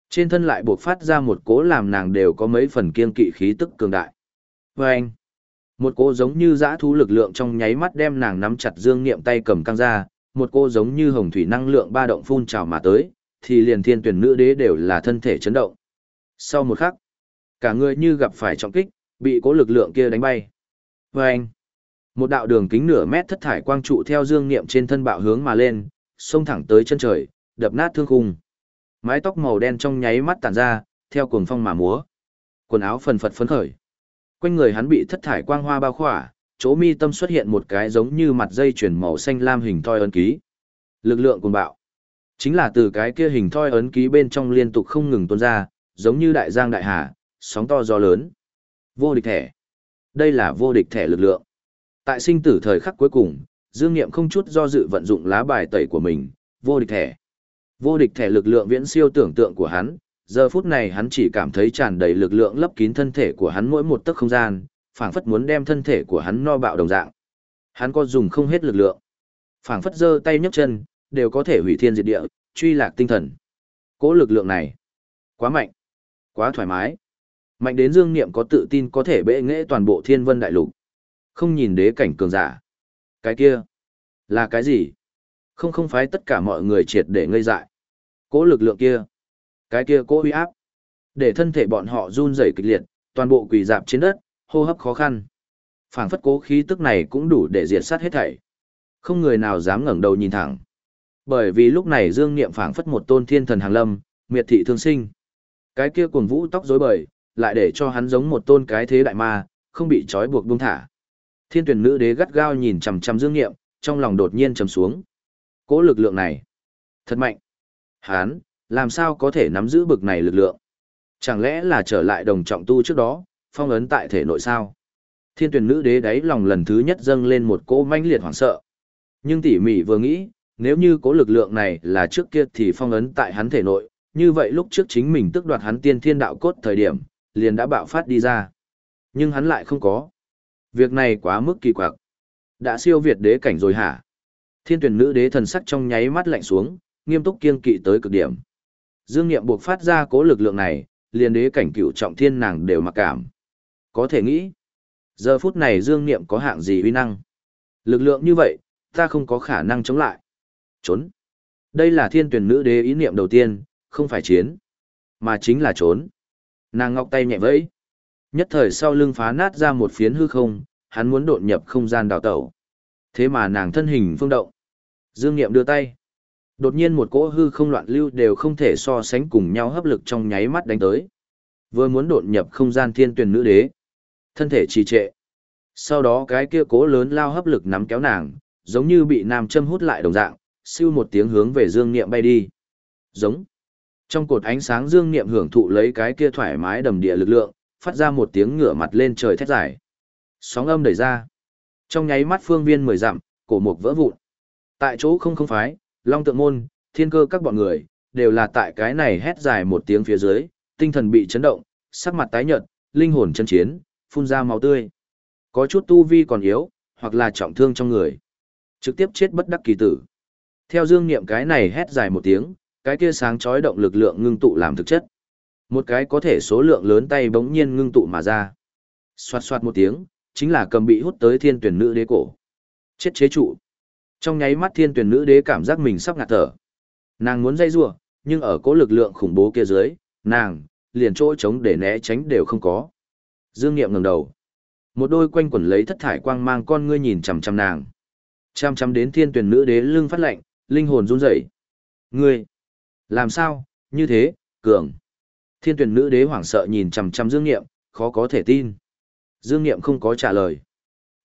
Trên thân lại buộc phát ra một cố làm nàng đều có mấy phần kiên kỵ khí tức cường đại. Và anh, một cô giống như dã thú lực lượng trong nháy mắt đem nàng nắm chặt dương nghiệm tay cầm căng ra, một cô giống như hồng thủy năng lượng ba động phun trào mà tới, thì liền thiên tuyển nữ đế đều là thân thể chấn động. Sau một khắc, cả người như gặp phải trọng kích, bị cố lực lượng kia đánh bay. Và anh, một đạo đường kính nửa mét thất thải quang trụ theo dương niệm trên thân bạo hướng mà lên, xông thẳng tới chân trời, đập nát thương khung. Mái tóc màu đen trong nháy mắt tản ra, theo cuồng phong mà múa. Quần áo phần phật phấn khởi. Quanh người hắn bị thất thải quang hoa bao khỏa, chỗ mi tâm xuất hiện một cái giống như mặt dây chuyển màu xanh lam hình thoi ấn ký. Lực lượng cuồng bạo. Chính là từ cái kia hình thoi ấn ký bên trong liên tục không ngừng tuôn ra, giống như đại giang đại hà, sóng to gió lớn. Vô địch thẻ. Đây là vô địch thẻ lực lượng. Tại sinh tử thời khắc cuối cùng, Dương Nghiệm không chút do dự vận dụng lá bài tẩy của mình, vô địch thẻ. Vô địch thẻ lực lượng viễn siêu tưởng tượng của hắn, giờ phút này hắn chỉ cảm thấy tràn đầy lực lượng lấp kín thân thể của hắn mỗi một tấc không gian, phảng phất muốn đem thân thể của hắn no bạo đồng dạng. Hắn có dùng không hết lực lượng. Phảng phất giơ tay nhấc chân, đều có thể hủy thiên diệt địa, truy lạc tinh thần. Cố lực lượng này, quá mạnh, quá thoải mái. Mạnh đến Dương Niệm có tự tin có thể bệ nghệ toàn bộ thiên vân đại lục. Không nhìn đế cảnh cường giả. Cái kia, là cái gì? Không không phải tất cả mọi người triệt để ngây dại. Cố lực lượng kia, cái kia cố uy áp. Để thân thể bọn họ run rẩy kịch liệt, toàn bộ quỳ dạp trên đất, hô hấp khó khăn. phảng phất cố khí tức này cũng đủ để diệt sát hết thảy. Không người nào dám ngẩng đầu nhìn thẳng. Bởi vì lúc này Dương Niệm phảng phất một tôn thiên thần hàng lâm, miệt thị thương sinh. Cái kia cuồng vũ tóc rối bời, lại để cho hắn giống một tôn cái thế đại ma, không bị trói buộc buông thả. Thiên tuyển nữ đế gắt gao nhìn chằm chằm Dương Nghiệm, trong lòng đột nhiên trầm xuống. Cố lực lượng này, thật mạnh. Hắn, làm sao có thể nắm giữ bực này lực lượng? Chẳng lẽ là trở lại đồng trọng tu trước đó, phong ấn tại thể nội sao? Thiên tuyển nữ đế đáy lòng lần thứ nhất dâng lên một cỗ manh liệt hoảng sợ. Nhưng tỉ mỉ vừa nghĩ, nếu như cố lực lượng này là trước kia thì phong ấn tại hắn thể nội, như vậy lúc trước chính mình tức đoạt hắn tiên thiên đạo cốt thời điểm, liền đã bạo phát đi ra. Nhưng hắn lại không có. Việc này quá mức kỳ quặc. Đã siêu việt đế cảnh rồi hả? Thiên tuyển nữ đế thần sắc trong nháy mắt lạnh xuống, nghiêm túc kiên kỵ tới cực điểm. Dương Nghiệm buộc phát ra cố lực lượng này, liền đế cảnh cựu trọng thiên nàng đều mặc cảm. Có thể nghĩ, giờ phút này Dương Niệm có hạng gì uy năng? Lực lượng như vậy, ta không có khả năng chống lại. Trốn. Đây là thiên tuyển nữ đế ý niệm đầu tiên, không phải chiến, mà chính là trốn. Nàng ngọc tay nhẹ vẫy. Nhất thời sau lưng phá nát ra một phiến hư không, hắn muốn đột nhập không gian đào tẩu. Thế mà nàng thân hình phương động. Dương Niệm đưa tay. Đột nhiên một cỗ hư không loạn lưu đều không thể so sánh cùng nhau hấp lực trong nháy mắt đánh tới. Vừa muốn đột nhập không gian thiên tuyển nữ đế. Thân thể trì trệ. Sau đó cái kia cố lớn lao hấp lực nắm kéo nàng, giống như bị nam châm hút lại đồng dạng, siêu một tiếng hướng về Dương Niệm bay đi. Giống. Trong cột ánh sáng Dương Niệm hưởng thụ lấy cái kia thoải mái đầm địa lực lượng, phát ra một tiếng ngửa mặt lên trời thét dài. Sóng âm đẩy ra. Trong nháy mắt phương viên mười dặm, cổ mục vỡ vụn. Tại chỗ không không phái, long tượng môn, thiên cơ các bọn người, đều là tại cái này hét dài một tiếng phía dưới, tinh thần bị chấn động, sắc mặt tái nhợt, linh hồn chân chiến, phun ra máu tươi. Có chút tu vi còn yếu, hoặc là trọng thương trong người. Trực tiếp chết bất đắc kỳ tử. Theo dương niệm cái này hét dài một tiếng, cái kia sáng chói động lực lượng ngưng tụ làm thực chất. Một cái có thể số lượng lớn tay bỗng nhiên ngưng tụ mà ra. Xoạt xoạt một tiếng, chính là cầm bị hút tới thiên tuyển nữ đế cổ. Chết chế trụ. Trong nháy mắt thiên tuyển nữ đế cảm giác mình sắp ngạt thở. Nàng muốn dây rua, nhưng ở cố lực lượng khủng bố kia dưới, nàng, liền chỗ trống để né tránh đều không có. Dương Niệm ngẩng đầu. Một đôi quanh quẩn lấy thất thải quang mang con ngươi nhìn chằm chằm nàng. Chằm chằm đến thiên tuyển nữ đế lưng phát lạnh, linh hồn run rẩy. Ngươi, làm sao, như thế, cường. Thiên tuyển nữ đế hoảng sợ nhìn chằm chằm Dương Niệm, khó có thể tin. Dương Niệm không có trả lời,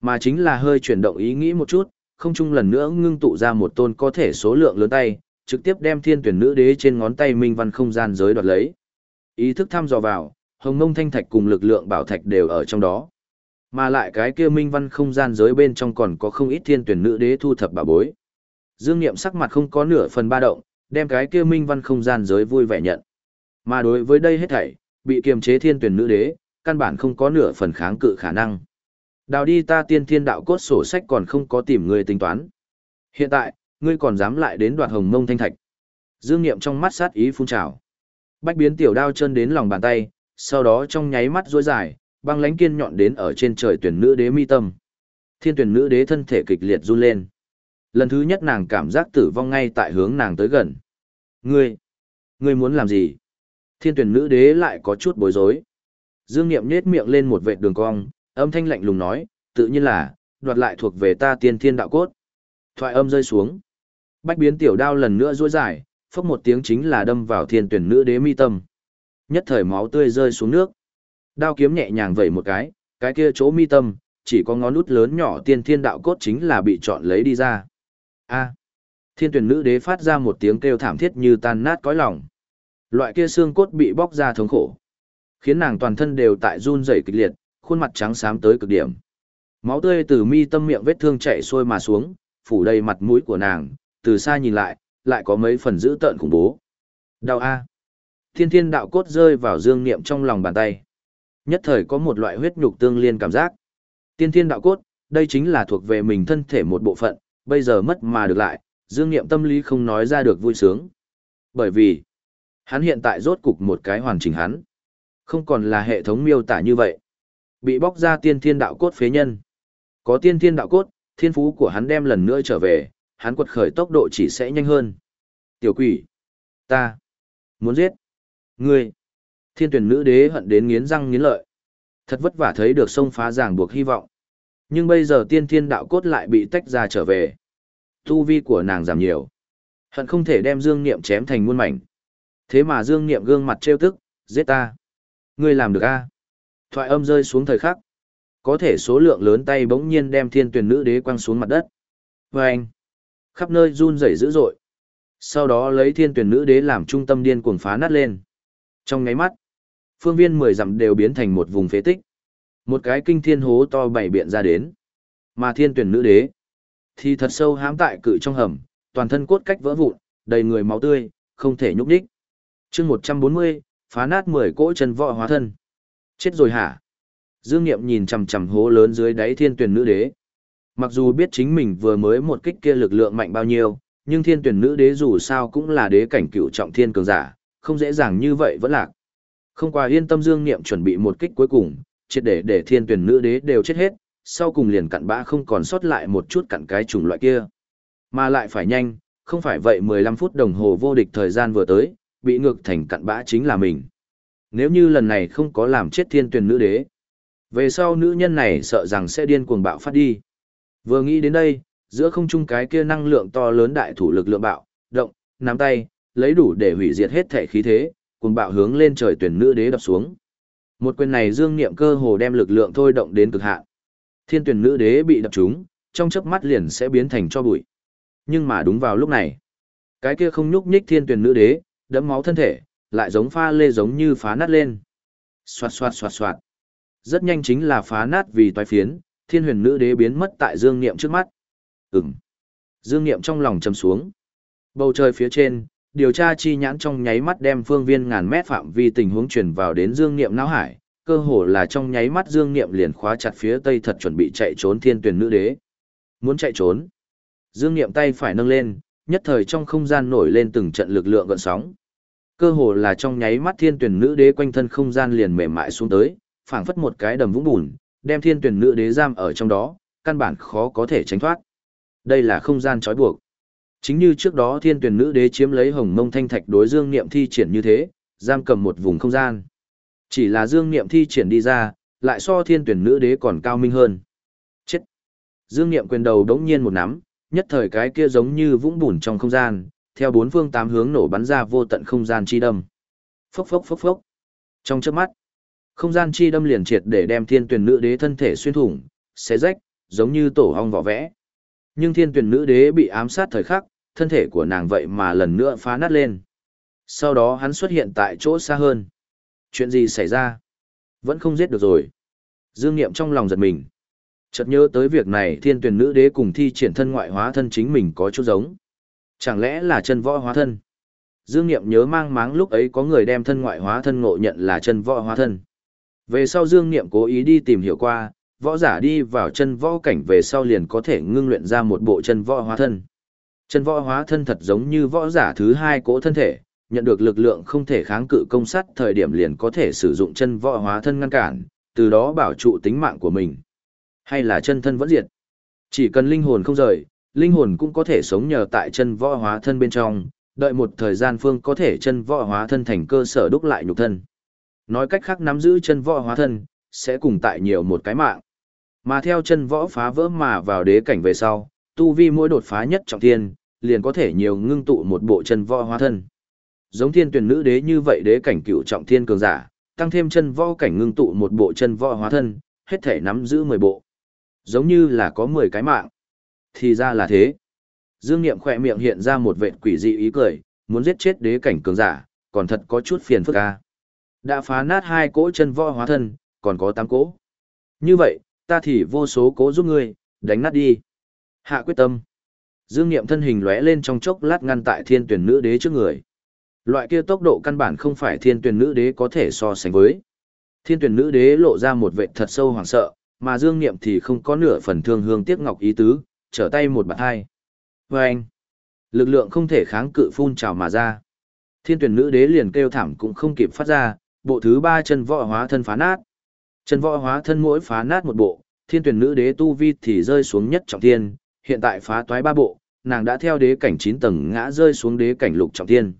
mà chính là hơi chuyển động ý nghĩ một chút, không chung lần nữa ngưng tụ ra một tôn có thể số lượng lớn tay, trực tiếp đem thiên tuyển nữ đế trên ngón tay minh văn không gian giới đoạt lấy. Ý thức thăm dò vào, hồng mông thanh thạch cùng lực lượng bảo thạch đều ở trong đó. Mà lại cái kia minh văn không gian giới bên trong còn có không ít thiên tuyển nữ đế thu thập bà bối. Dương Niệm sắc mặt không có nửa phần ba động, đem cái kia minh văn không gian giới vui vẻ nhận. Mà đối với đây hết thảy, bị kiềm chế thiên tuyển nữ đế, căn bản không có nửa phần kháng cự khả năng. Đào đi ta tiên thiên đạo cốt sổ sách còn không có tìm người tính toán. Hiện tại, ngươi còn dám lại đến đoạt hồng mông thanh thạch. Dương Niệm trong mắt sát ý phun trào. Bách biến tiểu đao chân đến lòng bàn tay, sau đó trong nháy mắt rối dài, băng lánh kiên nhọn đến ở trên trời tuyển nữ đế mi tâm. Thiên tuyển nữ đế thân thể kịch liệt run lên. Lần thứ nhất nàng cảm giác tử vong ngay tại hướng nàng tới gần. Ngươi, ngươi muốn làm gì? Thiên tuyển nữ đế lại có chút bối rối. Dương Niệm nhếch miệng lên một vệt đường cong, âm thanh lạnh lùng nói, tự nhiên là, đoạt lại thuộc về ta tiên thiên đạo cốt. Thoại âm rơi xuống. Bách biến tiểu đao lần nữa duỗi dài, phốc một tiếng chính là đâm vào thiên tuyển nữ đế mi tâm. Nhất thời máu tươi rơi xuống nước. Đao kiếm nhẹ nhàng vẩy một cái, cái kia chỗ mi tâm, chỉ có ngón út lớn nhỏ tiên thiên đạo cốt chính là bị chọn lấy đi ra. A. thiên tuyển nữ đế phát ra một tiếng kêu thảm thiết như tan nát cõi lòng. Loại kia xương cốt bị bóc ra thống khổ, khiến nàng toàn thân đều tại run rẩy kịch liệt, khuôn mặt trắng xám tới cực điểm. Máu tươi từ mi tâm miệng vết thương chảy xuôi mà xuống, phủ đầy mặt mũi của nàng, từ xa nhìn lại, lại có mấy phần dữ tợn khủng bố. Đau a. Thiên thiên đạo cốt rơi vào dương niệm trong lòng bàn tay. Nhất thời có một loại huyết nhục tương liên cảm giác. Tiên thiên đạo cốt, đây chính là thuộc về mình thân thể một bộ phận, bây giờ mất mà được lại, dương niệm tâm lý không nói ra được vui sướng. Bởi vì, hắn hiện tại rốt cục một cái hoàn chỉnh hắn. Không còn là hệ thống miêu tả như vậy. Bị bóc ra tiên thiên đạo cốt phế nhân. Có tiên thiên đạo cốt, thiên phú của hắn đem lần nữa trở về, hắn quật khởi tốc độ chỉ sẽ nhanh hơn. Tiểu quỷ, ta, muốn giết, ngươi. Thiên tuyển nữ đế hận đến nghiến răng nghiến lợi. Thật vất vả thấy được sông phá giảng buộc hy vọng. Nhưng bây giờ tiên thiên đạo cốt lại bị tách ra trở về. Tu vi của nàng giảm nhiều. Hận không thể đem dương niệm chém thành muôn mảnh. Thế mà dương niệm gương mặt trêu tức, giết ta. Ngươi làm được a? Thoại âm rơi xuống thời khắc. Có thể số lượng lớn tay bỗng nhiên đem thiên tuyển nữ đế quăng xuống mặt đất. Và anh, khắp nơi run rẩy dữ dội. Sau đó lấy thiên tuyển nữ đế làm trung tâm điên cuồng phá nát lên. Trong ngáy mắt, phương viên mười dặm đều biến thành một vùng phế tích. Một cái kinh thiên hố to bảy biện ra đến. Mà thiên tuyển nữ đế, thì thật sâu hãm tại cự trong hầm, toàn thân cốt cách vỡ vụn, đầy người máu tươi, không thể nhúc nhích. chương một trăm bốn mươi phá nát mười cỗ chân võ hóa thân. Chết rồi hả? Dương Niệm nhìn chằm chằm hố lớn dưới đáy thiên tuyển nữ đế. Mặc dù biết chính mình vừa mới một kích kia lực lượng mạnh bao nhiêu, nhưng thiên tuyển nữ đế dù sao cũng là đế cảnh cựu trọng thiên cường giả, không dễ dàng như vậy vẫn lạc. Không qua yên tâm Dương Niệm chuẩn bị một kích cuối cùng, triệt để để thiên tuyển nữ đế đều chết hết, sau cùng liền cặn bã không còn sót lại một chút cặn cái chủng loại kia. Mà lại phải nhanh, không phải vậy 15 phút đồng hồ vô địch thời gian vừa tới, bị ngược thành cặn bã chính là mình. Nếu như lần này không có làm chết thiên tuyển nữ đế, về sau nữ nhân này sợ rằng sẽ điên cuồng bạo phát đi. Vừa nghĩ đến đây, giữa không trung cái kia năng lượng to lớn đại thủ lực lượng bạo, động, nắm tay, lấy đủ để hủy diệt hết thể khí thế, cuồng bạo hướng lên trời tuyển nữ đế đập xuống. Một quyền này dương niệm cơ hồ đem lực lượng thôi động đến cực hạn. Thiên tuyển nữ đế bị đập trúng, trong chớp mắt liền sẽ biến thành cho bụi. Nhưng mà đúng vào lúc này, cái kia không nhúc nhích thiên tuyển nữ đế, đẫm máu thân thể, lại giống pha lê giống như phá nát lên. Xoạt xoạt xoạt xoạt. Rất nhanh chính là phá nát vì toái phiến, thiên huyền nữ đế biến mất tại dương niệm trước mắt. Ừm. Dương niệm trong lòng trầm xuống. Bầu trời phía trên, điều tra chi nhãn trong nháy mắt đem phương viên ngàn mét phạm vi tình huống truyền vào đến dương niệm não hải, cơ hồ là trong nháy mắt dương niệm liền khóa chặt phía tây thật chuẩn bị chạy trốn thiên tuyển nữ đế. Muốn chạy trốn. Dương niệm tay phải nâng lên, nhất thời trong không gian nổi lên từng trận lực lượng gợn sóng. Cơ hồ là trong nháy mắt thiên tuyển nữ đế quanh thân không gian liền mềm mại xuống tới, phảng phất một cái đầm vũng bùn, đem thiên tuyển nữ đế giam ở trong đó, căn bản khó có thể tránh thoát. Đây là không gian trói buộc. Chính như trước đó thiên tuyển nữ đế chiếm lấy hồng mông thanh thạch đối dương niệm thi triển như thế, giam cầm một vùng không gian. Chỉ là dương niệm thi triển đi ra, lại so thiên tuyển nữ đế còn cao minh hơn. Chết! Dương niệm quyền đầu đống nhiên một nắm, nhất thời cái kia giống như vũng bùn trong không gian, theo bốn phương tám hướng nổ bắn ra vô tận không gian chi đâm. Phốc phốc phốc phốc. Trong chớp mắt, không gian chi đâm liền triệt để đem thiên tuyển nữ đế thân thể xuyên thủng, xé rách, giống như tổ ong vỏ vẽ. Nhưng thiên tuyển nữ đế bị ám sát thời khắc, thân thể của nàng vậy mà lần nữa phá nát lên. Sau đó hắn xuất hiện tại chỗ xa hơn. Chuyện gì xảy ra? Vẫn không giết được rồi. Dương Niệm trong lòng giật mình. Chợt nhớ tới việc này thiên tuyển nữ đế cùng thi triển thân ngoại hóa thân chính mình có chút giống. Chẳng lẽ là chân võ hóa thân? Dương Niệm nhớ mang máng lúc ấy có người đem thân ngoại hóa thân ngộ nhận là chân võ hóa thân. Về sau Dương Niệm cố ý đi tìm hiểu qua, võ giả đi vào chân võ cảnh về sau liền có thể ngưng luyện ra một bộ chân võ hóa thân. Chân võ hóa thân thật giống như võ giả thứ hai cỗ thân thể, nhận được lực lượng không thể kháng cự công sát thời điểm liền có thể sử dụng chân võ hóa thân ngăn cản, từ đó bảo trụ tính mạng của mình. Hay là chân thân vẫn diệt. Chỉ cần linh hồn không rời, linh hồn cũng có thể sống nhờ tại chân võ hóa thân bên trong, đợi một thời gian phương có thể chân võ hóa thân thành cơ sở đúc lại nhục thân. Nói cách khác nắm giữ chân võ hóa thân, sẽ cùng tại nhiều một cái mạng. Mà theo chân võ phá vỡ mà vào đế cảnh về sau, tu vi mỗi đột phá nhất trọng thiên, liền có thể nhiều ngưng tụ một bộ chân võ hóa thân. Giống thiên tuyển nữ đế như vậy đế cảnh cựu trọng thiên cường giả, tăng thêm chân võ cảnh ngưng tụ một bộ chân võ hóa thân, hết thể nắm giữ 10 bộ. Giống như là có 10 cái mạng. Thì ra là thế. Dương Niệm khỏe miệng hiện ra một vệt quỷ dị ý cười, muốn giết chết đế cảnh cường giả, còn thật có chút phiền phức a. Đã phá nát hai cỗ chân võ hóa thân, còn có tám cỗ. Như vậy, ta thì vô số cố giúp ngươi, đánh nát đi. Hạ quyết tâm. Dương Niệm thân hình lóe lên trong chốc lát ngăn tại thiên tuyển nữ đế trước người. Loại kia tốc độ căn bản không phải thiên tuyển nữ đế có thể so sánh với. Thiên tuyển nữ đế lộ ra một vệ thật sâu hoảng sợ, mà Dương Niệm thì không có nửa phần thương hương tiếc ngọc ý tứ, trở tay một bạt hai. Vâng! anh, lực lượng không thể kháng cự phun trào mà ra. Thiên tuyển nữ đế liền kêu thảm cũng không kịp phát ra, bộ thứ ba chân võ hóa thân phá nát. Chân võ hóa thân mỗi phá nát một bộ, thiên tuyển nữ đế tu vi thì rơi xuống nhất trọng thiên, hiện tại phá toái ba bộ, nàng đã theo đế cảnh 9 tầng ngã rơi xuống đế cảnh lục trọng thiên.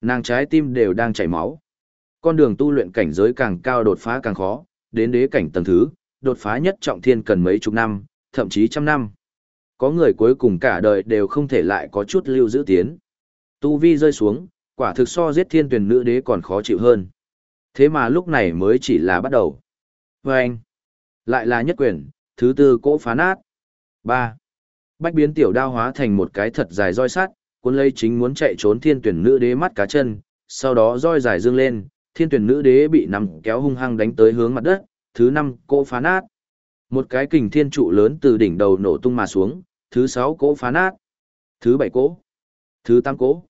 Nàng trái tim đều đang chảy máu. Con đường tu luyện cảnh giới càng cao đột phá càng khó, đến đế cảnh tầng thứ, đột phá nhất trọng thiên cần mấy chục năm, thậm chí trăm năm. Có người cuối cùng cả đời đều không thể lại có chút lưu giữ tiến. Tu vi rơi xuống, quả thực so giết thiên tuyển nữ đế còn khó chịu hơn. Thế mà lúc này mới chỉ là bắt đầu. Và anh, lại là nhất quyền, thứ tư cỗ phá nát. ba Bách biến tiểu đao hóa thành một cái thật dài roi sắt, cuốn lấy chính muốn chạy trốn thiên tuyển nữ đế mắt cá chân, sau đó roi dài dương lên, thiên tuyển nữ đế bị nằm kéo hung hăng đánh tới hướng mặt đất, thứ năm cỗ phá nát. Một cái kình thiên trụ lớn từ đỉnh đầu nổ tung mà xuống, thứ sáu cỗ phá nát, thứ bảy cỗ, thứ tám cỗ.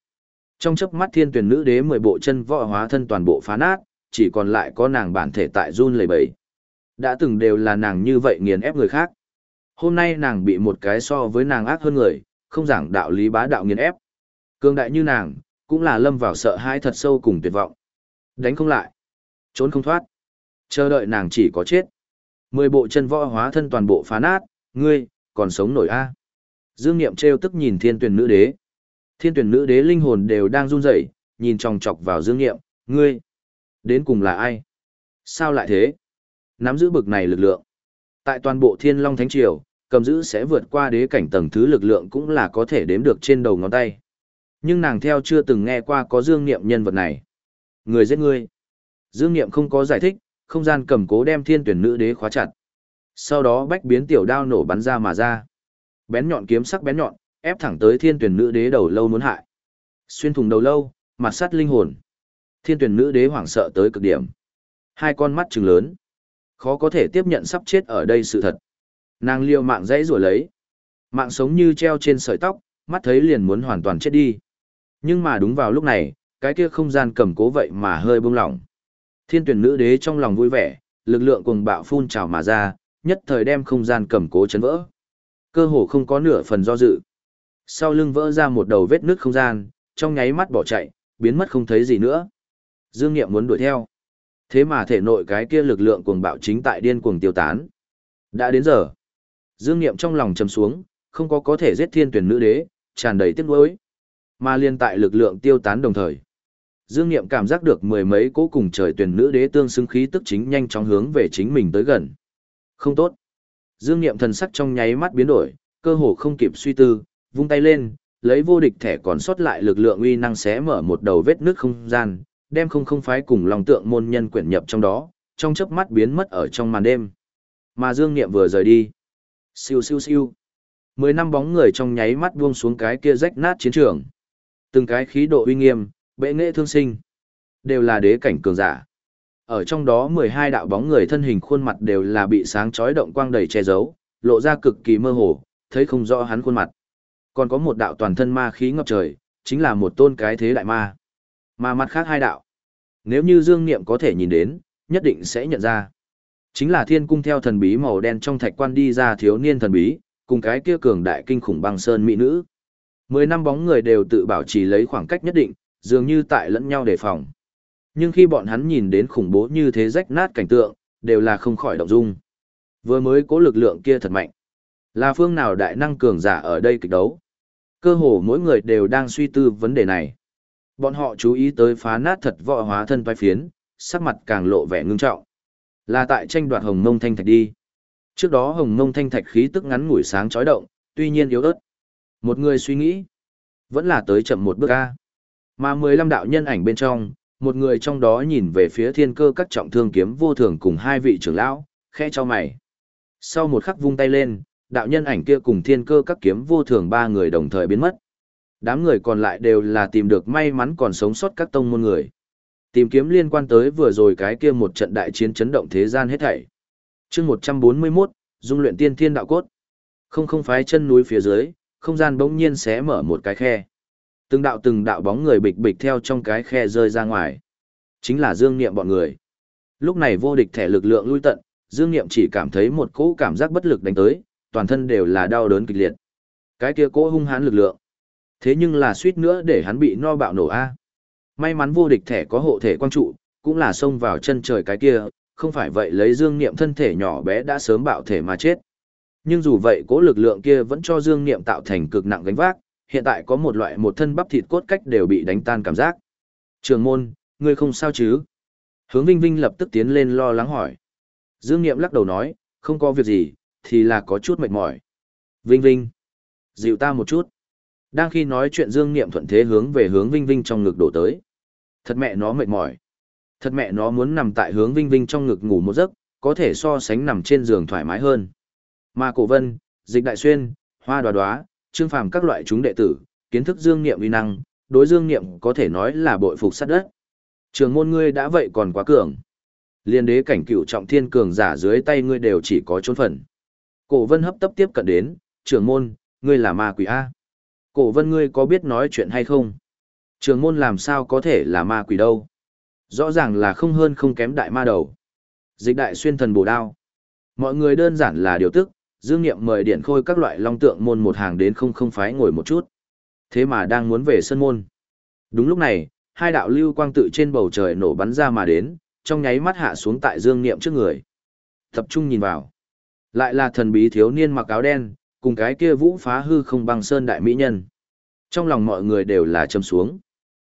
Trong chớp mắt thiên tuyển nữ đế mười bộ chân võ hóa thân toàn bộ phá nát, chỉ còn lại có nàng bản thể tại run lẩy bẩy. Đã từng đều là nàng như vậy nghiền ép người khác. Hôm nay nàng bị một cái so với nàng ác hơn người, không giảng đạo lý bá đạo nghiền ép. Cương đại như nàng, cũng là lâm vào sợ hãi thật sâu cùng tuyệt vọng. Đánh không lại, trốn không thoát. Chờ đợi nàng chỉ có chết. Mười bộ chân võ hóa thân toàn bộ phá nát, ngươi, còn sống nổi a Dương Niệm trêu tức nhìn thiên tuyển nữ đế. Thiên tuyển nữ đế linh hồn đều đang run rẩy, nhìn chòng chọc vào Dương Niệm, ngươi, đến cùng là ai? Sao lại thế? Nắm giữ bực này lực lượng. Tại toàn bộ thiên long thánh triều, cầm giữ sẽ vượt qua đế cảnh tầng thứ lực lượng cũng là có thể đếm được trên đầu ngón tay. Nhưng nàng theo chưa từng nghe qua có dương niệm nhân vật này. Người giết ngươi. Dương niệm không có giải thích, không gian cầm cố đem thiên tuyển nữ đế khóa chặt. Sau đó bách biến tiểu đao nổ bắn ra mà ra. Bén nhọn kiếm sắc bén nhọn, ép thẳng tới thiên tuyển nữ đế đầu lâu muốn hại. Xuyên thủng đầu lâu, mặt sắt linh hồn. Thiên tuyển nữ đế hoảng sợ tới cực điểm. Hai con mắt trừng lớn. Khó có thể tiếp nhận sắp chết ở đây sự thật. Nàng liều mạng dãy rủa lấy. Mạng sống như treo trên sợi tóc, mắt thấy liền muốn hoàn toàn chết đi. Nhưng mà đúng vào lúc này, cái kia không gian cầm cố vậy mà hơi buông lỏng. Thiên tuyển nữ đế trong lòng vui vẻ, lực lượng cùng bạo phun trào mà ra, nhất thời đem không gian cầm cố chấn vỡ. Cơ hồ không có nửa phần do dự. Sau lưng vỡ ra một đầu vết nước không gian, trong nháy mắt bỏ chạy, biến mất không thấy gì nữa. Dương Nghiệm muốn đuổi theo. Thế mà thể nội cái kia lực lượng cuồng bạo chính tại điên cuồng tiêu tán. Đã đến giờ. Dương Niệm trong lòng trầm xuống, không có có thể giết thiên tuyển nữ đế, tràn đầy tiếc nuối. Mà liên tại lực lượng tiêu tán đồng thời. Dương Niệm cảm giác được mười mấy cố cùng trời tuyển nữ đế tương xứng khí tức chính nhanh chóng hướng về chính mình tới gần. Không tốt. Dương Niệm thần sắc trong nháy mắt biến đổi, cơ hồ không kịp suy tư, vung tay lên, lấy vô địch thẻ còn sót lại lực lượng uy năng xé mở một đầu vết nước không gian, đem không không phái cùng lòng tượng môn nhân quyển nhập trong đó, trong chớp mắt biến mất ở trong màn đêm. Mà Dương Niệm vừa rời đi. Siêu siêu siêu. Mười năm bóng người trong nháy mắt buông xuống cái kia rách nát chiến trường. Từng cái khí độ uy nghiêm, bệ nghệ thương sinh. Đều là đế cảnh cường giả. Ở trong đó 12 đạo bóng người thân hình khuôn mặt đều là bị sáng chói động quang đầy che giấu, lộ ra cực kỳ mơ hồ, thấy không rõ hắn khuôn mặt. Còn có một đạo toàn thân ma khí ngập trời, chính là một tôn cái thế đại ma. Mà mặt khác hai đạo. Nếu như Dương Niệm có thể nhìn đến, nhất định sẽ nhận ra. Chính là thiên cung theo thần bí màu đen trong thạch quan đi ra thiếu niên thần bí, cùng cái kia cường đại kinh khủng băng sơn mỹ nữ. Mười năm bóng người đều tự bảo trì lấy khoảng cách nhất định, dường như tại lẫn nhau đề phòng. Nhưng khi bọn hắn nhìn đến khủng bố như thế rách nát cảnh tượng, đều là không khỏi động dung. Vừa mới có lực lượng kia thật mạnh. Là phương nào đại năng cường giả ở đây kịch đấu? Cơ hồ mỗi người đều đang suy tư vấn đề này. Bọn họ chú ý tới phá nát thật võ hóa thân toái phiến, sắc mặt càng lộ vẻ ngưng trọng. Là tại tranh đoạt hồng mông thanh thạch đi. Trước đó hồng mông thanh thạch khí tức ngắn ngủi sáng chói động, tuy nhiên yếu ớt. Một người suy nghĩ, vẫn là tới chậm một bước a. Mà mười lăm đạo nhân ảnh bên trong, một người trong đó nhìn về phía thiên cơ các trọng thương kiếm vô thường cùng hai vị trưởng lão, khẽ cho mày. Sau một khắc vung tay lên, đạo nhân ảnh kia cùng thiên cơ các kiếm vô thường ba người đồng thời biến mất. Đám người còn lại đều là tìm được may mắn còn sống sót các tông môn người. Tìm kiếm liên quan tới vừa rồi cái kia một trận đại chiến chấn động thế gian hết thảy. chương 141, dung luyện tiên thiên đạo cốt. Không không phái chân núi phía dưới, không gian bỗng nhiên xé mở một cái khe. Từng đạo từng đạo bóng người bịch bịch theo trong cái khe rơi ra ngoài. Chính là dương niệm bọn người. Lúc này vô địch thẻ lực lượng lui tận, dương niệm chỉ cảm thấy một cỗ cảm giác bất lực đánh tới, toàn thân đều là đau đớn kịch liệt. Cái kia cỗ hung hãn lực lượng. Thế nhưng là suýt nữa để hắn bị no bạo nổ A. May mắn vô địch thẻ có hộ thể quang trụ, cũng là xông vào chân trời cái kia, không phải vậy lấy dương niệm thân thể nhỏ bé đã sớm bạo thể mà chết. Nhưng dù vậy cố lực lượng kia vẫn cho dương niệm tạo thành cực nặng gánh vác, hiện tại có một loại một thân bắp thịt cốt cách đều bị đánh tan cảm giác. Trường môn, ngươi không sao chứ? Hướng Vinh Vinh lập tức tiến lên lo lắng hỏi. Dương Niệm lắc đầu nói, không có việc gì, thì là có chút mệt mỏi. Vinh Vinh, dịu ta một chút. Đang khi nói chuyện Dương Niệm thuận thế hướng về hướng Vinh Vinh trong ngực đổ tới. Thật mẹ nó mệt mỏi. Thật mẹ nó muốn nằm tại hướng Vinh Vinh trong ngực ngủ một giấc, có thể so sánh nằm trên giường thoải mái hơn. Mà Cổ Vân, Dịch Đại Xuyên, Hoa Đoá Đoá, Trương Phàm các loại chúng đệ tử, kiến thức Dương Niệm uy năng, đối Dương Niệm có thể nói là bội phục sát đất. Trường môn ngươi đã vậy còn quá cường. Liên đế cảnh cựu trọng thiên cường giả dưới tay ngươi đều chỉ có trốn phần. Cổ Vân hấp tấp tiếp cận đến, trưởng môn, ngươi là ma quỷ A. Cổ Vân ngươi có biết nói chuyện hay không? Trường môn làm sao có thể là ma quỷ đâu? Rõ ràng là không hơn không kém đại ma đầu. Dịch đại xuyên thần bổ đao. Mọi người đơn giản là điều tức, Dương Niệm mời điện khôi các loại long tượng môn một hàng đến không không phái ngồi một chút. Thế mà đang muốn về sân môn. Đúng lúc này, hai đạo lưu quang tự trên bầu trời nổ bắn ra mà đến, trong nháy mắt hạ xuống tại Dương Niệm trước người. Tập trung nhìn vào. Lại là thần bí thiếu niên mặc áo đen, cùng cái kia vũ phá hư không băng sơn đại mỹ nhân. Trong lòng mọi người đều là trầm xuống.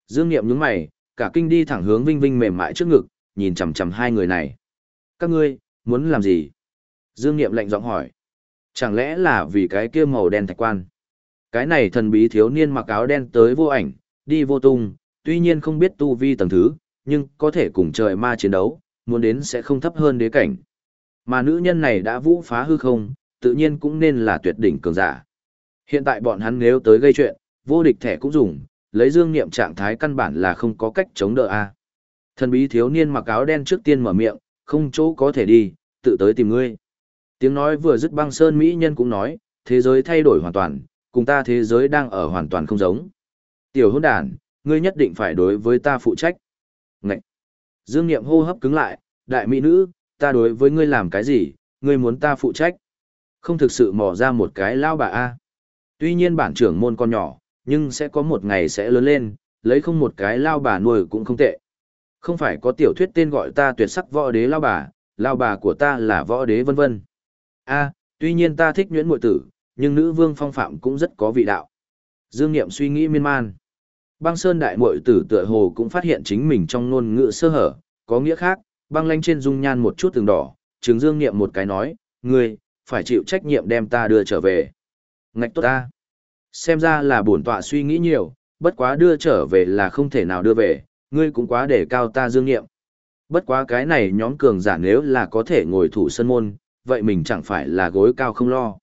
Dương Niệm nhướng mày, cả kinh đi thẳng hướng Vinh Vinh mềm mại trước ngực, nhìn chằm chằm hai người này. Các ngươi, muốn làm gì? Dương Niệm lạnh giọng hỏi. Chẳng lẽ là vì cái kia màu đen thạch quan? Cái này thần bí thiếu niên mặc áo đen tới vô ảnh, đi vô tung, tuy nhiên không biết tu vi tầng thứ, nhưng có thể cùng trời ma chiến đấu, muốn đến sẽ không thấp hơn đế cảnh. Mà nữ nhân này đã vũ phá hư không, tự nhiên cũng nên là tuyệt đỉnh cường giả. Hiện tại bọn hắn nếu tới gây chuyện, vô địch thẻ cũng dùng, lấy dương niệm trạng thái căn bản là không có cách chống đỡ a. Thần bí thiếu niên mặc áo đen trước tiên mở miệng, không chỗ có thể đi, tự tới tìm ngươi. Tiếng nói vừa dứt băng sơn mỹ nhân cũng nói, thế giới thay đổi hoàn toàn, cùng ta thế giới đang ở hoàn toàn không giống. Tiểu hôn đàn, ngươi nhất định phải đối với ta phụ trách. Ngậy! Dương Niệm hô hấp cứng lại, đại mỹ nữ, ta đối với ngươi làm cái gì, ngươi muốn ta phụ trách. Không thực sự mò ra một cái lao bà A. Tuy nhiên bản trưởng môn con nhỏ, nhưng sẽ có một ngày sẽ lớn lên, lấy không một cái lao bà nuôi cũng không tệ. Không phải có tiểu thuyết tên gọi ta tuyệt sắc võ đế lao bà, lao bà của ta là võ đế vân vân. A, tuy nhiên ta thích nhuyễn muội tử, nhưng nữ vương phong phạm cũng rất có vị đạo. Dương Niệm suy nghĩ miên man. Băng Sơn đại muội tử tựa hồ cũng phát hiện chính mình trong ngôn ngữ sơ hở, có nghĩa khác, băng lanh trên dung nhan một chút từng đỏ, chứng Dương Niệm một cái nói, ngươi, phải chịu trách nhiệm đem ta đưa trở về. Ngạch tốt ta. Xem ra là bổn tọa suy nghĩ nhiều, bất quá đưa trở về là không thể nào đưa về, ngươi cũng quá để cao ta dương nghiệm. Bất quá cái này nhóm cường giả nếu là có thể ngồi thủ sân môn, vậy mình chẳng phải là gối cao không lo.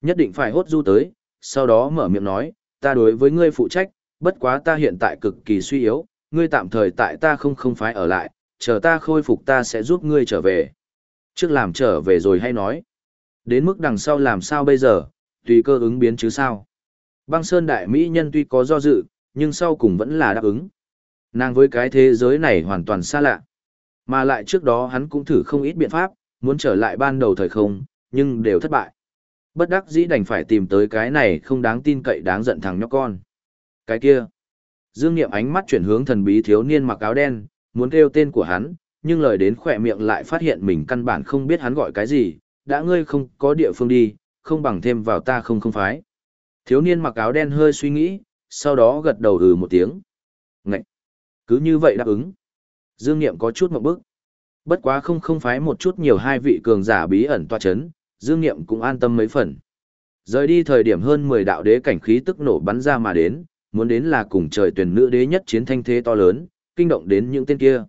Nhất định phải hốt du tới, sau đó mở miệng nói, ta đối với ngươi phụ trách, bất quá ta hiện tại cực kỳ suy yếu, ngươi tạm thời tại ta không không phải ở lại, chờ ta khôi phục ta sẽ giúp ngươi trở về. Trước làm trở về rồi hay nói. Đến mức đằng sau làm sao bây giờ, tùy cơ ứng biến chứ sao. Băng Sơn Đại Mỹ Nhân tuy có do dự, nhưng sau cùng vẫn là đáp ứng. Nàng với cái thế giới này hoàn toàn xa lạ. Mà lại trước đó hắn cũng thử không ít biện pháp, muốn trở lại ban đầu thời không, nhưng đều thất bại. Bất đắc dĩ đành phải tìm tới cái này không đáng tin cậy đáng giận thằng nhóc con. Cái kia. Dương Niệm ánh mắt chuyển hướng thần bí thiếu niên mặc áo đen, muốn kêu tên của hắn, nhưng lời đến khỏe miệng lại phát hiện mình căn bản không biết hắn gọi cái gì, đã ngươi không có địa phương đi, không bằng thêm vào ta không không phái. Thiếu niên mặc áo đen hơi suy nghĩ, sau đó gật đầu ừ một tiếng. Ngậy! Cứ như vậy đáp ứng. Dương Niệm có chút một bức. Bất quá không không phái một chút nhiều hai vị cường giả bí ẩn toa chấn, Dương Niệm cũng an tâm mấy phần. Rời đi thời điểm hơn 10 đạo đế cảnh khí tức nổ bắn ra mà đến, muốn đến là cùng trời tuyển nữ đế nhất chiến thanh thế to lớn, kinh động đến những tên kia.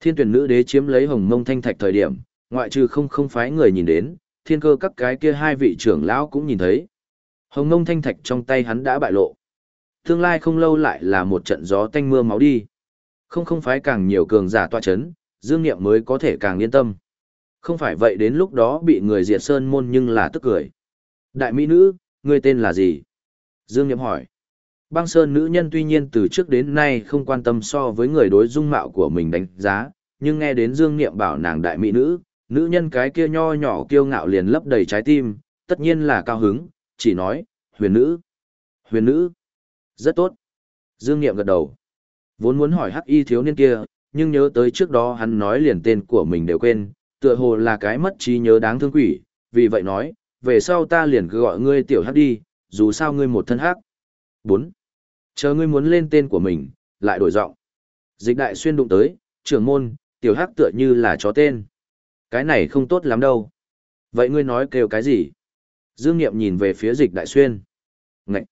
Thiên tuyển nữ đế chiếm lấy hồng mông thanh thạch thời điểm, ngoại trừ không không phái người nhìn đến, thiên cơ các cái kia hai vị trưởng lão cũng nhìn thấy. Hồng ngông thanh thạch trong tay hắn đã bại lộ. Tương lai không lâu lại là một trận gió tanh mưa máu đi. Không không phái càng nhiều cường giả tọa chấn, Dương Niệm mới có thể càng yên tâm. Không phải vậy đến lúc đó bị người diệt sơn môn nhưng là tức cười. Đại mỹ nữ, ngươi tên là gì? Dương Niệm hỏi. Băng Sơn nữ nhân tuy nhiên từ trước đến nay không quan tâm so với người đối dung mạo của mình đánh giá, nhưng nghe đến Dương Niệm bảo nàng đại mỹ nữ, nữ nhân cái kia nho nhỏ kiêu ngạo liền lấp đầy trái tim, tất nhiên là cao hứng, chỉ nói, huyền nữ. Huyền nữ. Rất tốt. Dương Niệm gật đầu. Vốn muốn hỏi hắc y thiếu niên kia, nhưng nhớ tới trước đó hắn nói liền tên của mình đều quên, tựa hồ là cái mất trí nhớ đáng thương quỷ, vì vậy nói, về sau ta liền cứ gọi ngươi tiểu hắc đi, dù sao ngươi một thân hắc. 4. Chờ ngươi muốn lên tên của mình, lại đổi giọng. Dịch đại xuyên đụng tới, trưởng môn, tiểu hắc tựa như là chó tên. Cái này không tốt lắm đâu. Vậy ngươi nói kêu cái gì? Dương Niệm nhìn về phía dịch đại xuyên. Ngậy!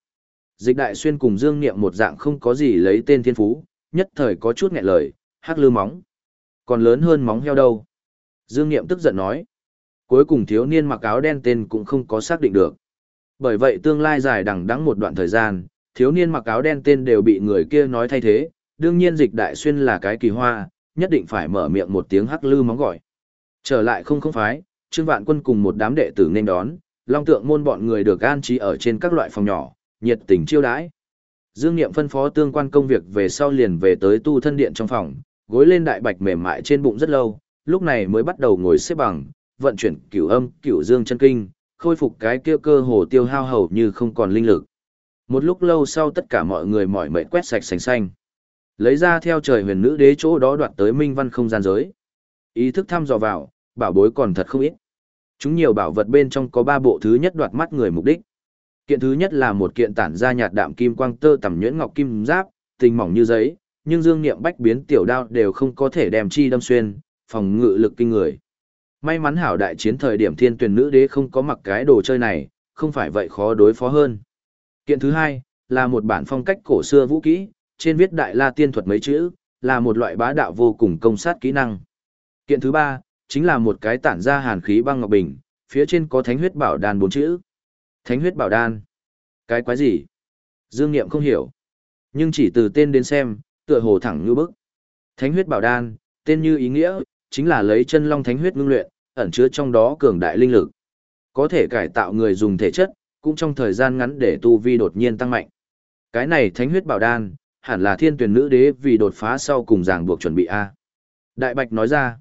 Dịch đại xuyên cùng Dương Niệm một dạng không có gì lấy tên thiên phú, nhất thời có chút nghẹn lời, hắc lư móng. Còn lớn hơn móng heo đâu. Dương Niệm tức giận nói. Cuối cùng thiếu niên mặc áo đen tên cũng không có xác định được. Bởi vậy tương lai dài đằng đẵng một đoạn thời gian, thiếu niên mặc áo đen tên đều bị người kia nói thay thế, đương nhiên dịch đại xuyên là cái kỳ hoa, nhất định phải mở miệng một tiếng hắc lư móng gọi. Trở lại không không phái, Trương Vạn Quân cùng một đám đệ tử nên đón, Long Tượng môn bọn người được an trí ở trên các loại phòng nhỏ, nhiệt tình chiêu đãi. Dương Niệm phân phó tương quan công việc về sau liền về tới tu thân điện trong phòng, gối lên đại bạch mềm mại trên bụng rất lâu, lúc này mới bắt đầu ngồi xếp bằng, vận chuyển cửu âm, cửu dương chân kinh, khôi phục cái kia cơ hồ tiêu hao hầu như không còn linh lực. Một lúc lâu sau tất cả mọi người mỏi mệt quét sạch sành xanh. Lấy ra theo trời huyền nữ đế chỗ đó đoạt tới minh văn không gian giới. Ý thức thăm dò vào, bảo bối còn thật không ít. Chúng nhiều bảo vật bên trong có ba bộ thứ nhất đoạt mắt người mục đích. Kiện thứ nhất là một kiện tản ra nhạt đạm kim quang tơ tầm nhuyễn ngọc kim giáp, tình mỏng như giấy, nhưng dương niệm bách biến tiểu đao đều không có thể đem chi đâm xuyên, phòng ngự lực kinh người. May mắn hảo đại chiến thời điểm thiên tuyển nữ đế không có mặc cái đồ chơi này, không phải vậy khó đối phó hơn. Kiện thứ hai, là một bản phong cách cổ xưa vũ kỹ, trên viết đại la tiên thuật mấy chữ, là một loại bá đạo vô cùng công sát kỹ năng. Kiện thứ ba, chính là một cái tản ra hàn khí băng ngọc bình, phía trên có thánh huyết bảo đan bốn chữ. Thánh huyết bảo đan. Cái quái gì? Dương Niệm không hiểu. Nhưng chỉ từ tên đến xem, tựa hồ thẳng như bức. Thánh huyết bảo đan, tên như ý nghĩa, chính là lấy chân long thánh huyết ngưng luyện, ẩn chứa trong đó cường đại linh lực. Có thể cải tạo người dùng thể chất, cũng trong thời gian ngắn để tu vi đột nhiên tăng mạnh. Cái này thánh huyết bảo đan, hẳn là thiên tuyển nữ đế vì đột phá sau cùng ràng buộc chuẩn bị A. Đại Bạch nói ra,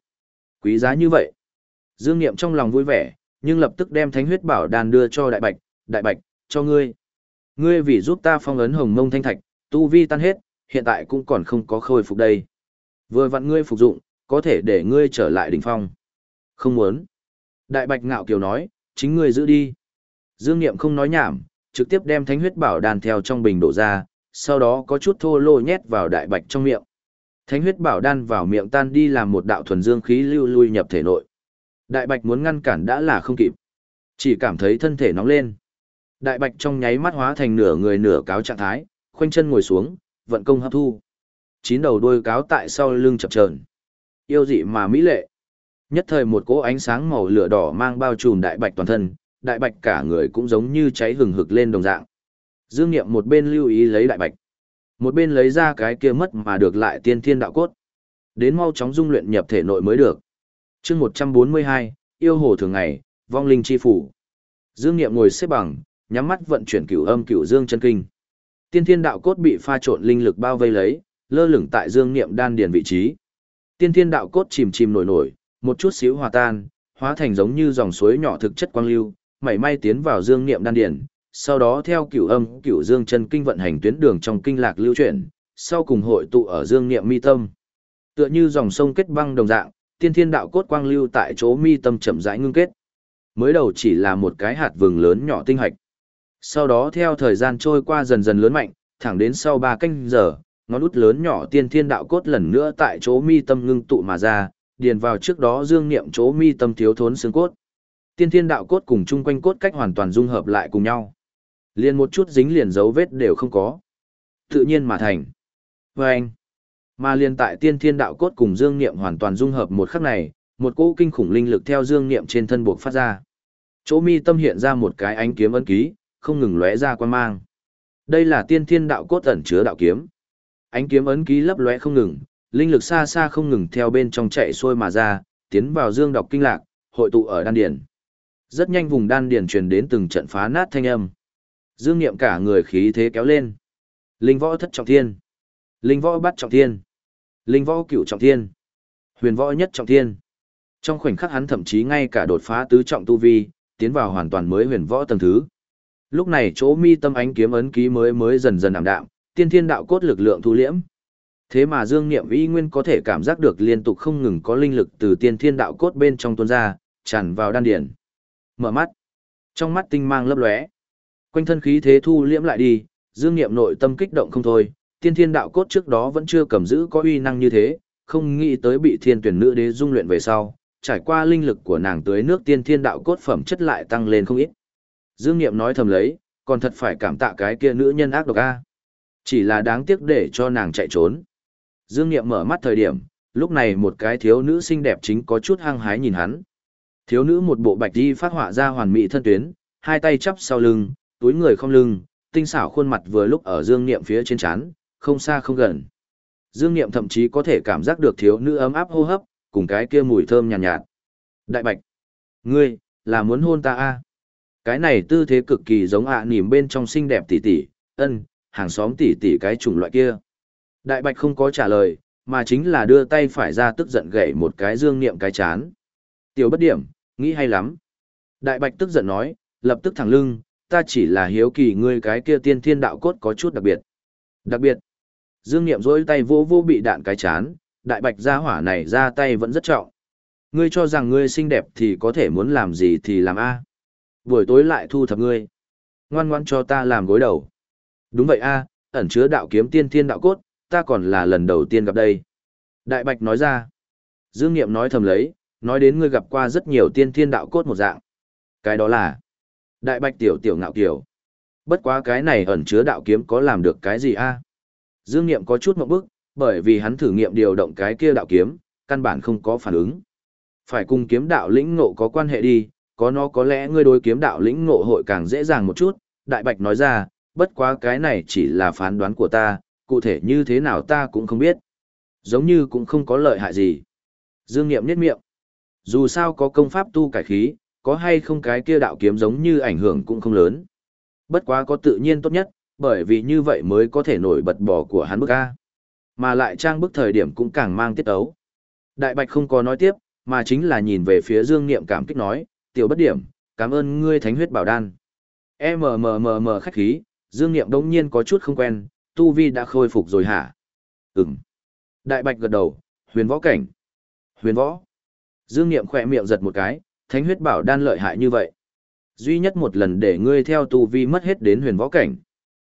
quý giá như vậy. Dương Niệm trong lòng vui vẻ, nhưng lập tức đem thánh huyết bảo đan đưa cho Đại Bạch, Đại Bạch, cho ngươi. Ngươi vì giúp ta phong ấn hồng mông thanh thạch, tu vi tan hết, hiện tại cũng còn không có khôi phục đây. Vừa vặn ngươi phục dụng, có thể để ngươi trở lại đỉnh phong. Không muốn. Đại Bạch ngạo kiều nói, chính ngươi giữ đi. Dương Niệm không nói nhảm, trực tiếp đem thánh huyết bảo đan theo trong bình đổ ra, sau đó có chút thô lô nhét vào đại bạch trong miệng. Thánh huyết bảo đan vào miệng tan đi làm một đạo thuần dương khí lưu lui nhập thể nội. Đại bạch muốn ngăn cản đã là không kịp. Chỉ cảm thấy thân thể nóng lên. Đại bạch trong nháy mắt hóa thành nửa người nửa cáo trạng thái, khoanh chân ngồi xuống, vận công hấp thu. Chín đầu đuôi cáo tại sau lưng chập chờn. Yêu dị mà mỹ lệ. Nhất thời một cỗ ánh sáng màu lửa đỏ mang bao trùm đại bạch toàn thân, đại bạch cả người cũng giống như cháy hừng hực lên đồng dạng. Dương Niệm một bên lưu ý lấy đại bạch, một bên lấy ra cái kia mất mà được lại tiên thiên đạo cốt. Đến mau chóng dung luyện nhập thể nội mới được. chương 142, yêu hồ thường ngày, vong linh chi phủ. Dương Niệm ngồi xếp bằng, nhắm mắt vận chuyển cửu âm cửu dương chân kinh. Tiên thiên đạo cốt bị pha trộn linh lực bao vây lấy, lơ lửng tại Dương Niệm đan điền vị trí. Tiên thiên đạo cốt chìm chìm nổi nổi, một chút xíu hòa tan, hóa thành giống như dòng suối nhỏ thực chất quang lưu, mảy may tiến vào Dương Niệm đan điền, sau đó theo cửu âm cửu dương chân kinh vận hành tuyến đường trong kinh lạc lưu chuyển, sau cùng hội tụ ở Dương Niệm mi tâm. Tựa như dòng sông kết băng đồng dạng, tiên thiên đạo cốt quang lưu tại chỗ mi tâm chậm rãi ngưng kết. Mới đầu chỉ là một cái hạt vừng lớn nhỏ tinh hạch. Sau đó theo thời gian trôi qua dần dần lớn mạnh, thẳng đến sau ba canh giờ, ngón út lớn nhỏ tiên thiên đạo cốt lần nữa tại chỗ mi tâm ngưng tụ mà ra, điền vào trước đó dương niệm chỗ mi tâm thiếu thốn xương cốt. Tiên thiên đạo cốt cùng chung quanh cốt cách hoàn toàn dung hợp lại cùng nhau. Liền một chút dính liền dấu vết đều không có. Tự nhiên mà thành. Và anh. Mà liền tại tiên thiên đạo cốt cùng dương niệm hoàn toàn dung hợp một khắc này, một cỗ kinh khủng linh lực theo dương niệm trên thân buộc phát ra. Chỗ mi tâm hiện ra một cái ánh kiếm ấn ký, không ngừng lóe ra quan mang. Đây là tiên thiên đạo cốt ẩn chứa đạo kiếm. Ánh kiếm ấn ký lấp lóe không ngừng, linh lực xa xa không ngừng theo bên trong chạy xuôi mà ra, tiến vào dương đọc kinh lạc, hội tụ ở đan điền. Rất nhanh vùng đan điền truyền đến từng trận phá nát thanh âm. Dương Niệm cả người khí thế kéo lên. Linh võ thất trọng thiên, linh võ bắt trọng thiên, linh võ cửu trọng thiên, huyền võ nhất trọng thiên. Trong khoảnh khắc hắn thậm chí ngay cả đột phá tứ trọng tu vi, tiến vào hoàn toàn mới huyền võ tầng thứ. Lúc này chỗ mi tâm ánh kiếm ấn ký mới mới dần dần ảm đạm, tiên thiên đạo cốt lực lượng thu liễm. Thế mà Dương Niệm Y Nguyên có thể cảm giác được liên tục không ngừng có linh lực từ tiên thiên đạo cốt bên trong tuôn ra, tràn vào đan điển. Mở mắt. Trong mắt tinh mang lấp lóe. Quanh thân khí thế thu liễm lại đi, Dương Niệm nội tâm kích động không thôi, tiên thiên đạo cốt trước đó vẫn chưa cầm giữ có uy năng như thế, không nghĩ tới bị thiên tuyển nữ đế dung luyện về sau, trải qua linh lực của nàng tới nước tiên thiên đạo cốt phẩm chất lại tăng lên không ít. Dương Niệm nói thầm lấy, còn thật phải cảm tạ cái kia nữ nhân ác độc a. Chỉ là đáng tiếc để cho nàng chạy trốn. Dương Niệm mở mắt thời điểm, lúc này một cái thiếu nữ xinh đẹp chính có chút hăng hái nhìn hắn. Thiếu nữ một bộ bạch y phát họa ra hoàn mỹ thân tuyến, hai tay chắp sau lưng, túi người không lưng, tinh xảo khuôn mặt vừa lúc ở Dương Niệm phía trên chán, không xa không gần. Dương Niệm thậm chí có thể cảm giác được thiếu nữ ấm áp hô hấp, cùng cái kia mùi thơm nhàn nhạt, nhạt. Đại Bạch, ngươi là muốn hôn ta a? À? Cái này tư thế cực kỳ giống ạ à nỉm bên trong xinh đẹp tỷ tỷ, ân, hàng xóm tỷ tỷ cái chủng loại kia. Đại Bạch không có trả lời, mà chính là đưa tay phải ra tức giận gậy một cái dương niệm cái chán. Tiểu bất điểm, nghĩ hay lắm. Đại Bạch tức giận nói, lập tức thẳng lưng, ta chỉ là hiếu kỳ ngươi cái kia tiên thiên đạo cốt có chút đặc biệt. Đặc biệt. Dương Niệm dối tay vô vô bị đạn cái chán, Đại Bạch gia hỏa này ra tay vẫn rất trọng. Ngươi cho rằng ngươi xinh đẹp thì có thể muốn làm gì thì làm a buổi tối lại thu thập ngươi. Ngoan ngoan cho ta làm gối đầu. Đúng vậy a, ẩn chứa đạo kiếm tiên thiên đạo cốt, ta còn là lần đầu tiên gặp đây. Đại Bạch nói ra. Dương Niệm nói thầm lấy, nói đến ngươi gặp qua rất nhiều tiên thiên đạo cốt một dạng. Cái đó là Đại Bạch tiểu tiểu ngạo kiểu. Bất quá cái này ẩn chứa đạo kiếm có làm được cái gì a? Dương Niệm có chút mộng bức, bởi vì hắn thử nghiệm điều động cái kia đạo kiếm, căn bản không có phản ứng. Phải cùng kiếm đạo lĩnh ngộ có quan hệ đi, có nó có lẽ ngươi đối kiếm đạo lĩnh ngộ hội càng dễ dàng một chút, Đại Bạch nói ra, bất quá cái này chỉ là phán đoán của ta, cụ thể như thế nào ta cũng không biết. Giống như cũng không có lợi hại gì. Dương Niệm niết miệng. Dù sao có công pháp tu cải khí, có hay không cái kia đạo kiếm giống như ảnh hưởng cũng không lớn. Bất quá có tự nhiên tốt nhất, bởi vì như vậy mới có thể nổi bật bỏ của hắn bức A. Mà lại trang bức thời điểm cũng càng mang tiết ấu. Đại Bạch không có nói tiếp, mà chính là nhìn về phía Dương Niệm cảm kích nói, tiểu bất điểm, cảm ơn ngươi thánh huyết bảo đan. MMMM khách khí, Dương Niệm đống nhiên có chút không quen, tu vi đã khôi phục rồi hả? Ừm. Đại Bạch gật đầu, huyền võ cảnh. Huyền võ. Dương Niệm khỏe miệng giật một cái, thánh huyết bảo đan lợi hại như vậy. Duy nhất một lần để ngươi theo tu vi mất hết đến huyền võ cảnh.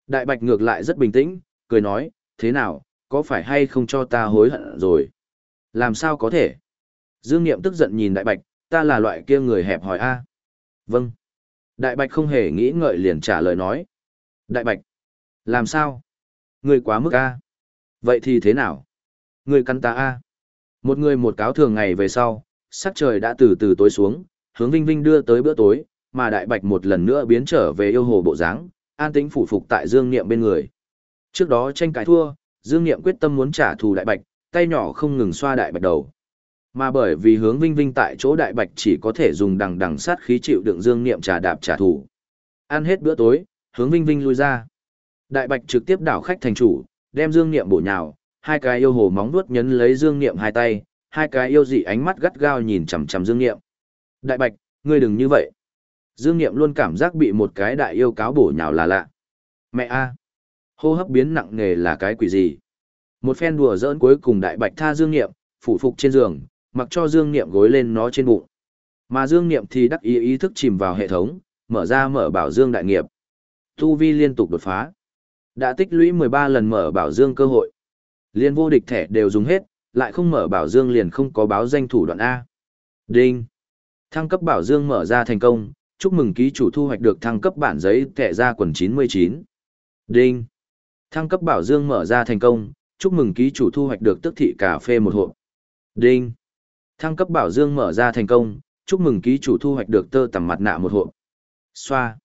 Đại Bạch ngược lại rất bình tĩnh, cười nói, thế nào, có phải hay không cho ta hối hận rồi? Làm sao có thể? Dương Niệm tức giận nhìn Đại Bạch, ta là loại kia người hẹp hỏi a vâng đại bạch không hề nghĩ ngợi liền trả lời nói đại bạch làm sao Ngươi quá mức a vậy thì thế nào Ngươi cắn ta a một người một cáo thường ngày về sau sắc trời đã từ từ tối xuống hướng vinh vinh đưa tới bữa tối mà đại bạch một lần nữa biến trở về yêu hồ bộ dáng an tĩnh phủ phục tại dương niệm bên người trước đó tranh cãi thua dương niệm quyết tâm muốn trả thù đại bạch tay nhỏ không ngừng xoa đại bạch đầu. Mà bởi vì hướng vinh vinh tại chỗ đại bạch chỉ có thể dùng đằng đằng sát khí chịu đựng dương niệm trả đạp trả thù. Ăn hết bữa tối, hướng vinh vinh lui ra. Đại bạch trực tiếp đảo khách thành chủ, đem dương niệm bổ nhào, hai cái yêu hồ móng vuốt nhấn lấy dương niệm hai tay, hai cái yêu dị ánh mắt gắt gao nhìn chằm chằm dương niệm. Đại bạch, ngươi đừng như vậy. Dương niệm luôn cảm giác bị một cái đại yêu cáo bổ nhào là lạ. Mẹ a, hô hấp biến nặng nề là cái quỷ gì? Một phen đùa giỡn cuối cùng đại bạch tha dương niệm, phủ phục trên giường, mặc cho dương niệm gối lên nó trên bụng. Mà dương niệm thì đắc ý ý thức chìm vào hệ thống, mở ra mở bảo dương đại nghiệp. Tu vi liên tục đột phá. Đã tích lũy 13 lần mở bảo dương cơ hội. Liên vô địch thẻ đều dùng hết, lại không mở bảo dương liền không có báo danh thủ đoạn A. Đinh. Thăng cấp bảo dương mở ra thành công, chúc mừng ký chủ thu hoạch được thăng cấp bản giấy kẻ ra quần 99. Đinh. Thăng cấp bảo dương mở ra thành công, chúc mừng ký chủ thu hoạch được tức thị cà phê một hộp. Đinh. Thăng cấp bảo dương mở ra thành công, chúc mừng ký chủ thu hoạch được tơ tằm mặt nạ một hộp. Xoa.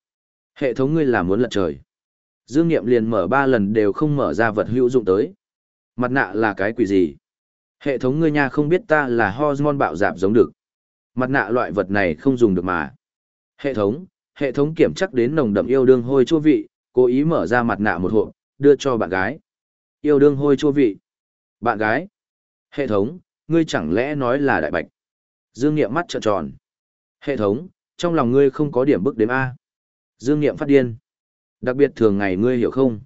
Hệ thống ngươi là muốn lật trời. Dương Niệm liền mở ba lần đều không mở ra vật hữu dụng tới. Mặt nạ là cái quỷ gì? Hệ thống ngươi nha không biết ta là hormone bạo dạp giống được. Mặt nạ loại vật này không dùng được mà. Hệ thống, hệ thống kiểm chắc đến nồng đậm yêu đương hôi chua vị, cố ý mở ra mặt nạ một hộp, đưa cho bạn gái. Yêu đương hôi chua vị. Bạn gái. Hệ thống, ngươi chẳng lẽ nói là đại bạch. Dương Niệm mắt trợn tròn. Hệ thống, trong lòng ngươi không có điểm bức đếm A. Dương Niệm phát điên. Đặc biệt thường ngày ngươi hiểu không?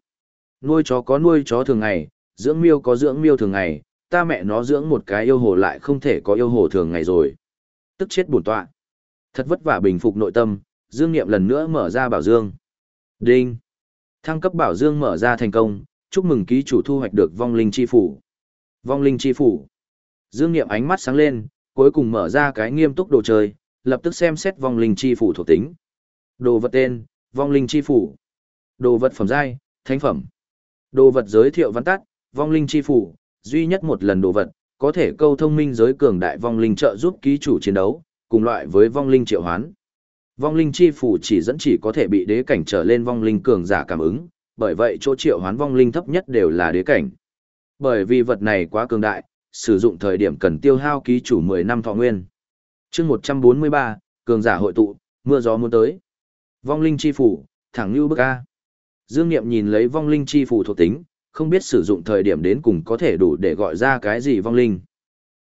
Nuôi chó có nuôi chó thường ngày, dưỡng miêu có dưỡng miêu thường ngày, ta mẹ nó dưỡng một cái yêu hồ lại không thể có yêu hồ thường ngày rồi. Tức chết buồn tọa. Thật vất vả bình phục nội tâm, Dương Niệm lần nữa mở ra bảo dương. Đinh. Thăng cấp bảo dương mở ra thành công, chúc mừng ký chủ thu hoạch được vong linh chi phủ. Vong linh chi phủ. Dương Niệm ánh mắt sáng lên, cuối cùng mở ra cái nghiêm túc đồ chơi, lập tức xem xét vong linh chi phủ thuộc tính. Đồ vật tên, vong linh chi phủ. Đồ vật phẩm giai, thánh phẩm. Đồ vật giới thiệu văn tắt, vong linh chi phủ, duy nhất một lần đồ vật, có thể câu thông minh giới cường đại vong linh trợ giúp ký chủ chiến đấu, cùng loại với vong linh triệu hoán. Vong linh chi phủ chỉ dẫn chỉ có thể bị đế cảnh trở lên vong linh cường giả cảm ứng, bởi vậy chỗ triệu hoán vong linh thấp nhất đều là đế cảnh. Bởi vì vật này quá cường đại, sử dụng thời điểm cần tiêu hao ký chủ 10 năm thọ nguyên. chương 143, cường giả hội tụ, mưa gió muốn tới. Vong linh chi phủ, thẳng như bức A. Dương Niệm nhìn lấy vong linh chi phủ thuộc tính, không biết sử dụng thời điểm đến cùng có thể đủ để gọi ra cái gì vong linh.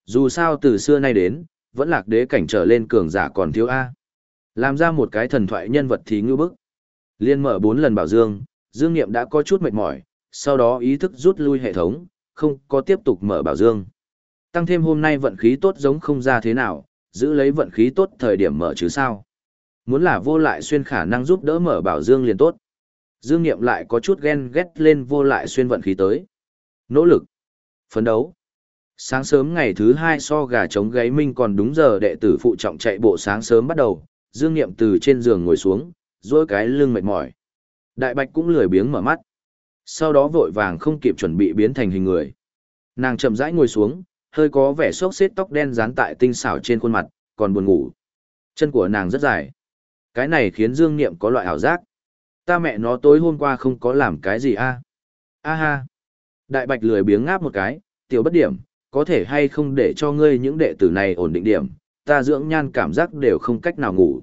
Dù sao từ xưa nay đến, vẫn lạc đế cảnh trở lên cường giả còn thiếu A. Làm ra một cái thần thoại nhân vật thì ngư bức. Liên mở 4 lần bảo Dương, Dương Niệm đã có chút mệt mỏi, sau đó ý thức rút lui hệ thống, không có tiếp tục mở bảo Dương. Tăng thêm hôm nay vận khí tốt giống không ra thế nào, giữ lấy vận khí tốt thời điểm mở chứ sao. Muốn là vô lại xuyên khả năng giúp đỡ mở bảo Dương liền tốt. Dương Niệm lại có chút ghen ghét lên vô lại xuyên vận khí tới. Nỗ lực. Phấn đấu. Sáng sớm ngày thứ hai so gà trống gáy minh còn đúng giờ đệ tử phụ trọng chạy bộ sáng sớm bắt đầu, Dương Niệm từ trên giường ngồi xuống, dối cái lưng mệt mỏi. Đại Bạch cũng lười biếng mở mắt. Sau đó vội vàng không kịp chuẩn bị biến thành hình người. Nàng chậm rãi ngồi xuống, hơi có vẻ xốc xếp tóc đen dán tại tinh xảo trên khuôn mặt, còn buồn ngủ. Chân của nàng rất dài. Cái này khiến Dương Niệm có loại ảo giác. Ta mẹ nó tối hôm qua không có làm cái gì a? A ha. Đại Bạch lười biếng ngáp một cái, tiểu bất điểm, có thể hay không để cho ngươi những đệ tử này ổn định điểm, ta dưỡng nhan cảm giác đều không cách nào ngủ.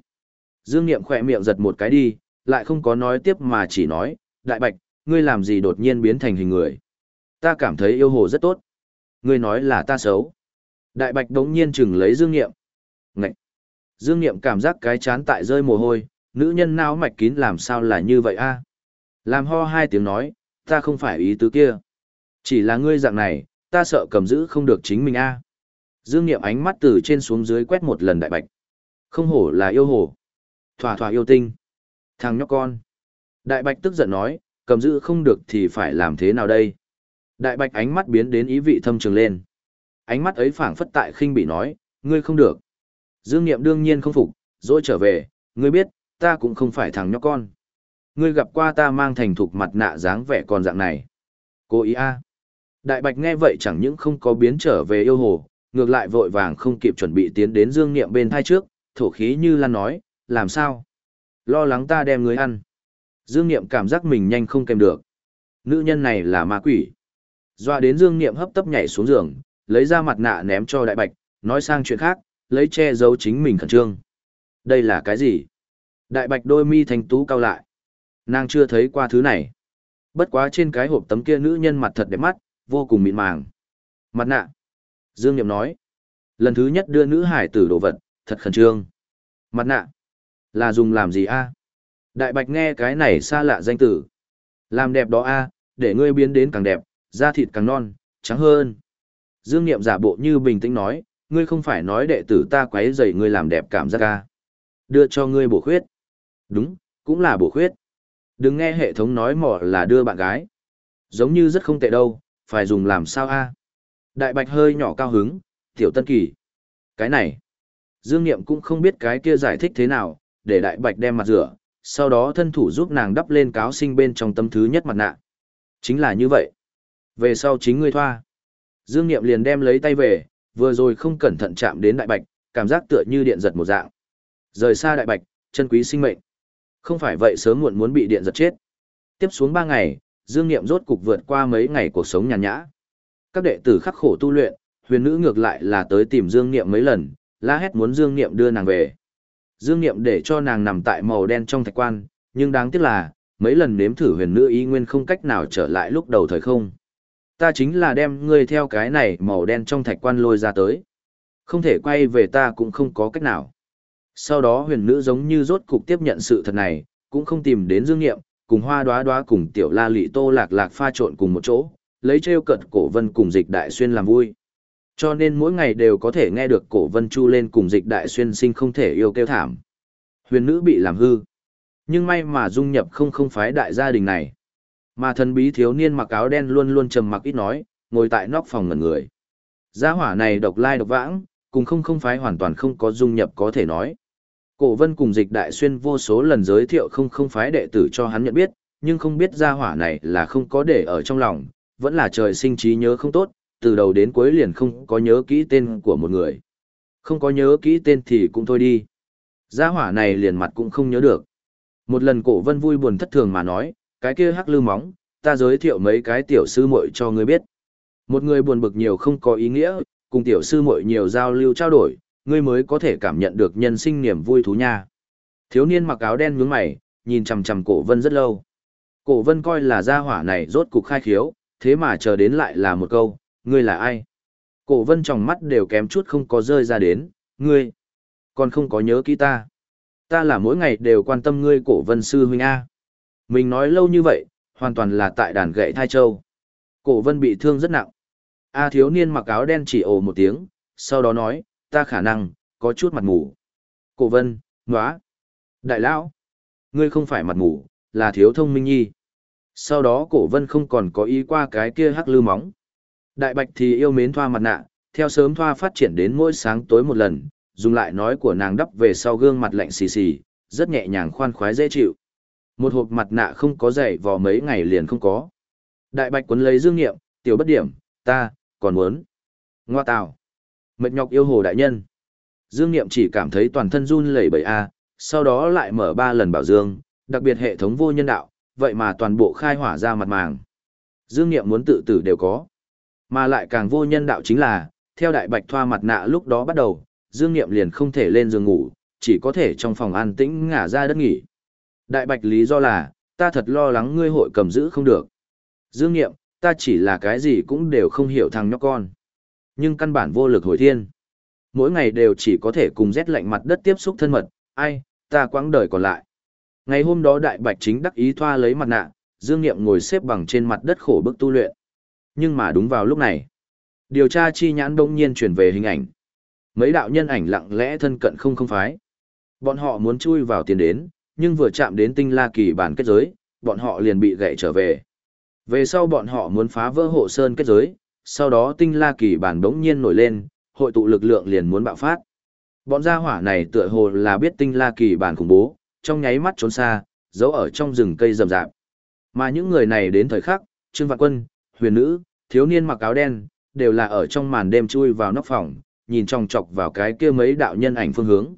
Dương Niệm khỏe miệng giật một cái đi, lại không có nói tiếp mà chỉ nói, Đại Bạch, ngươi làm gì đột nhiên biến thành hình người. Ta cảm thấy yêu hồ rất tốt. Ngươi nói là ta xấu. Đại Bạch đống nhiên chừng lấy Dương Niệm. Ngậy! Dương Niệm cảm giác cái chán tại rơi mồ hôi, nữ nhân não mạch kín làm sao là như vậy a? Làm ho hai tiếng nói, ta không phải ý tứ kia. Chỉ là ngươi dạng này, ta sợ cầm giữ không được chính mình a. Dương Niệm ánh mắt từ trên xuống dưới quét một lần đại bạch. Không hổ là yêu hổ. Thỏa thỏa yêu tinh. Thằng nhóc con. Đại bạch tức giận nói, cầm giữ không được thì phải làm thế nào đây? Đại bạch ánh mắt biến đến ý vị thâm trường lên. Ánh mắt ấy phảng phất tại khinh bị nói, ngươi không được. Dương Niệm đương nhiên không phục, dỗi trở về, ngươi biết, ta cũng không phải thằng nhóc con. Ngươi gặp qua ta mang thành thục mặt nạ dáng vẻ con dạng này. Cô ý a. Đại bạch nghe vậy chẳng những không có biến trở về yêu hồ, ngược lại vội vàng không kịp chuẩn bị tiến đến dương niệm bên thai trước, thổ khí như lan nói, làm sao? Lo lắng ta đem người ăn. Dương niệm cảm giác mình nhanh không kèm được. Nữ nhân này là ma quỷ. Doa đến Dương Niệm hấp tấp nhảy xuống giường, lấy ra mặt nạ ném cho Đại Bạch, nói sang chuyện khác, lấy che giấu chính mình khẩn trương. Đây là cái gì? Đại Bạch đôi mi thành tú cao lại. Nàng chưa thấy qua thứ này. Bất quá trên cái hộp tấm kia nữ nhân mặt thật đẹp mắt, vô cùng mịn màng. Mặt nạ. Dương Niệm nói. Lần thứ nhất đưa nữ hải tử đồ vật, thật khẩn trương. Mặt nạ. Là dùng làm gì a? Đại Bạch nghe cái này xa lạ danh tử. Làm đẹp đó a, để ngươi biến đến càng đẹp, da thịt càng non, trắng hơn. Dương Niệm giả bộ như bình tĩnh nói, ngươi không phải nói đệ tử ta quấy rầy ngươi làm đẹp cảm giác a. Đưa cho ngươi bổ khuyết. Đúng, cũng là bổ khuyết. Đừng nghe hệ thống nói mỏ là đưa bạn gái. Giống như rất không tệ đâu, phải dùng làm sao a? Đại Bạch hơi nhỏ cao hứng, tiểu tân kỳ. Cái này, Dương Niệm cũng không biết cái kia giải thích thế nào, để Đại Bạch đem mặt rửa, sau đó thân thủ giúp nàng đắp lên cáo sinh bên trong tâm thứ nhất mặt nạ. Chính là như vậy. Về sau chính ngươi thoa. Dương Niệm liền đem lấy tay về, vừa rồi không cẩn thận chạm đến Đại Bạch, cảm giác tựa như điện giật một dạng. Rời xa Đại Bạch, chân quý sinh mệnh. Không phải vậy sớm muộn muốn bị điện giật chết. Tiếp xuống 3 ngày, Dương Niệm rốt cục vượt qua mấy ngày cuộc sống nhàn nhã. Các đệ tử khắc khổ tu luyện, huyền nữ ngược lại là tới tìm Dương Niệm mấy lần, la hét muốn Dương Niệm đưa nàng về. Dương Niệm để cho nàng nằm tại màu đen trong thạch quan, nhưng đáng tiếc là, mấy lần nếm thử huyền nữ ý nguyên không cách nào trở lại lúc đầu thời không. Ta chính là đem ngươi theo cái này màu đen trong thạch quan lôi ra tới. Không thể quay về ta cũng không có cách nào. Sau đó huyền nữ giống như rốt cục tiếp nhận sự thật này, cũng không tìm đến dương nghiệm, cùng hoa đoá đoá cùng tiểu la lị tô lạc lạc pha trộn cùng một chỗ, lấy treo cận cổ vân cùng dịch đại xuyên làm vui. Cho nên mỗi ngày đều có thể nghe được cổ vân chu lên cùng dịch đại xuyên sinh không thể yêu kêu thảm. Huyền nữ bị làm hư. Nhưng may mà dung nhập không không phái đại gia đình này. Mà thần bí thiếu niên mặc áo đen luôn luôn trầm mặc ít nói, ngồi tại nóc phòng ngẩn người. Gia hỏa này độc lai độc vãng, cùng không không phái hoàn toàn không có dung nhập có thể nói. Cổ vân cùng dịch đại xuyên vô số lần giới thiệu không không phái đệ tử cho hắn nhận biết, nhưng không biết gia hỏa này là không có để ở trong lòng, vẫn là trời sinh trí nhớ không tốt, từ đầu đến cuối liền không có nhớ kỹ tên của một người. Không có nhớ kỹ tên thì cũng thôi đi. Gia hỏa này liền mặt cũng không nhớ được. Một lần cổ vân vui buồn thất thường mà nói, cái kia hắc lư móng, ta giới thiệu mấy cái tiểu sư muội cho ngươi biết. Một người buồn bực nhiều không có ý nghĩa, cùng tiểu sư muội nhiều giao lưu trao đổi, ngươi mới có thể cảm nhận được nhân sinh niềm vui thú nha. Thiếu niên mặc áo đen nhướng mày, nhìn chằm chằm cổ vân rất lâu. Cổ vân coi là gia hỏa này rốt cục khai khiếu, thế mà chờ đến lại là một câu, ngươi là ai? Cổ vân trong mắt đều kém chút không có rơi ra đến, ngươi, còn không có nhớ kỹ ta. Ta là mỗi ngày đều quan tâm ngươi cổ vân sư huynh A. Mình nói lâu như vậy, hoàn toàn là tại đàn gậy thai châu. Cổ vân bị thương rất nặng. A thiếu niên mặc áo đen chỉ ồ một tiếng, sau đó nói, ta khả năng, có chút mặt mù. Cổ vân, ngóa. Đại lão, ngươi không phải mặt mù, là thiếu thông minh nhi. Sau đó cổ vân không còn có ý qua cái kia hắc lư móng. Đại bạch thì yêu mến thoa mặt nạ, theo sớm thoa phát triển đến mỗi sáng tối một lần, dùng lại nói của nàng đắp về sau gương mặt lạnh xì xì, rất nhẹ nhàng khoan khoái dễ chịu. Một hộp mặt nạ không có dày vò mấy ngày liền không có. Đại bạch quấn lấy dương nghiệm, tiểu bất điểm, ta, còn muốn. Ngoa tào. Mệt nhọc yêu hồ đại nhân. Dương niệm chỉ cảm thấy toàn thân run lẩy bẩy a, sau đó lại mở ba lần bảo dương, đặc biệt hệ thống vô nhân đạo, vậy mà toàn bộ khai hỏa ra mặt màng. Dương niệm muốn tự tử đều có. Mà lại càng vô nhân đạo chính là, theo đại bạch thoa mặt nạ lúc đó bắt đầu, Dương Niệm liền không thể lên giường ngủ, chỉ có thể trong phòng an tĩnh ngả ra đất nghỉ. Đại bạch lý do là, ta thật lo lắng ngươi hội cầm giữ không được. Dương Niệm, ta chỉ là cái gì cũng đều không hiểu thằng nhóc con. Nhưng căn bản vô lực hồi thiên. Mỗi ngày đều chỉ có thể cùng rét lạnh mặt đất tiếp xúc thân mật, ai, ta quãng đời còn lại. Ngày hôm đó đại bạch chính đắc ý thoa lấy mặt nạ, Dương Niệm ngồi xếp bằng trên mặt đất khổ bức tu luyện. Nhưng mà đúng vào lúc này, điều tra chi nhãn đông nhiên chuyển về hình ảnh. Mấy đạo nhân ảnh lặng lẽ thân cận không không phái. Bọn họ muốn chui vào tiền đến, nhưng vừa chạm đến tinh la kỳ bản kết giới, bọn họ liền bị gãy trở về. Về sau bọn họ muốn phá vỡ hộ sơn kết giới, sau đó tinh la kỳ bản đống nhiên nổi lên, hội tụ lực lượng liền muốn bạo phát. Bọn gia hỏa này tựa hồ là biết tinh la kỳ bản khủng bố, trong nháy mắt trốn xa, giấu ở trong rừng cây rậm rạp. Mà những người này đến thời khắc, Trương Vạn Quân, Huyền Nữ, thiếu niên mặc áo đen, đều là ở trong màn đêm chui vào nóc phòng, nhìn trong chọc vào cái kia mấy đạo nhân ảnh phương hướng.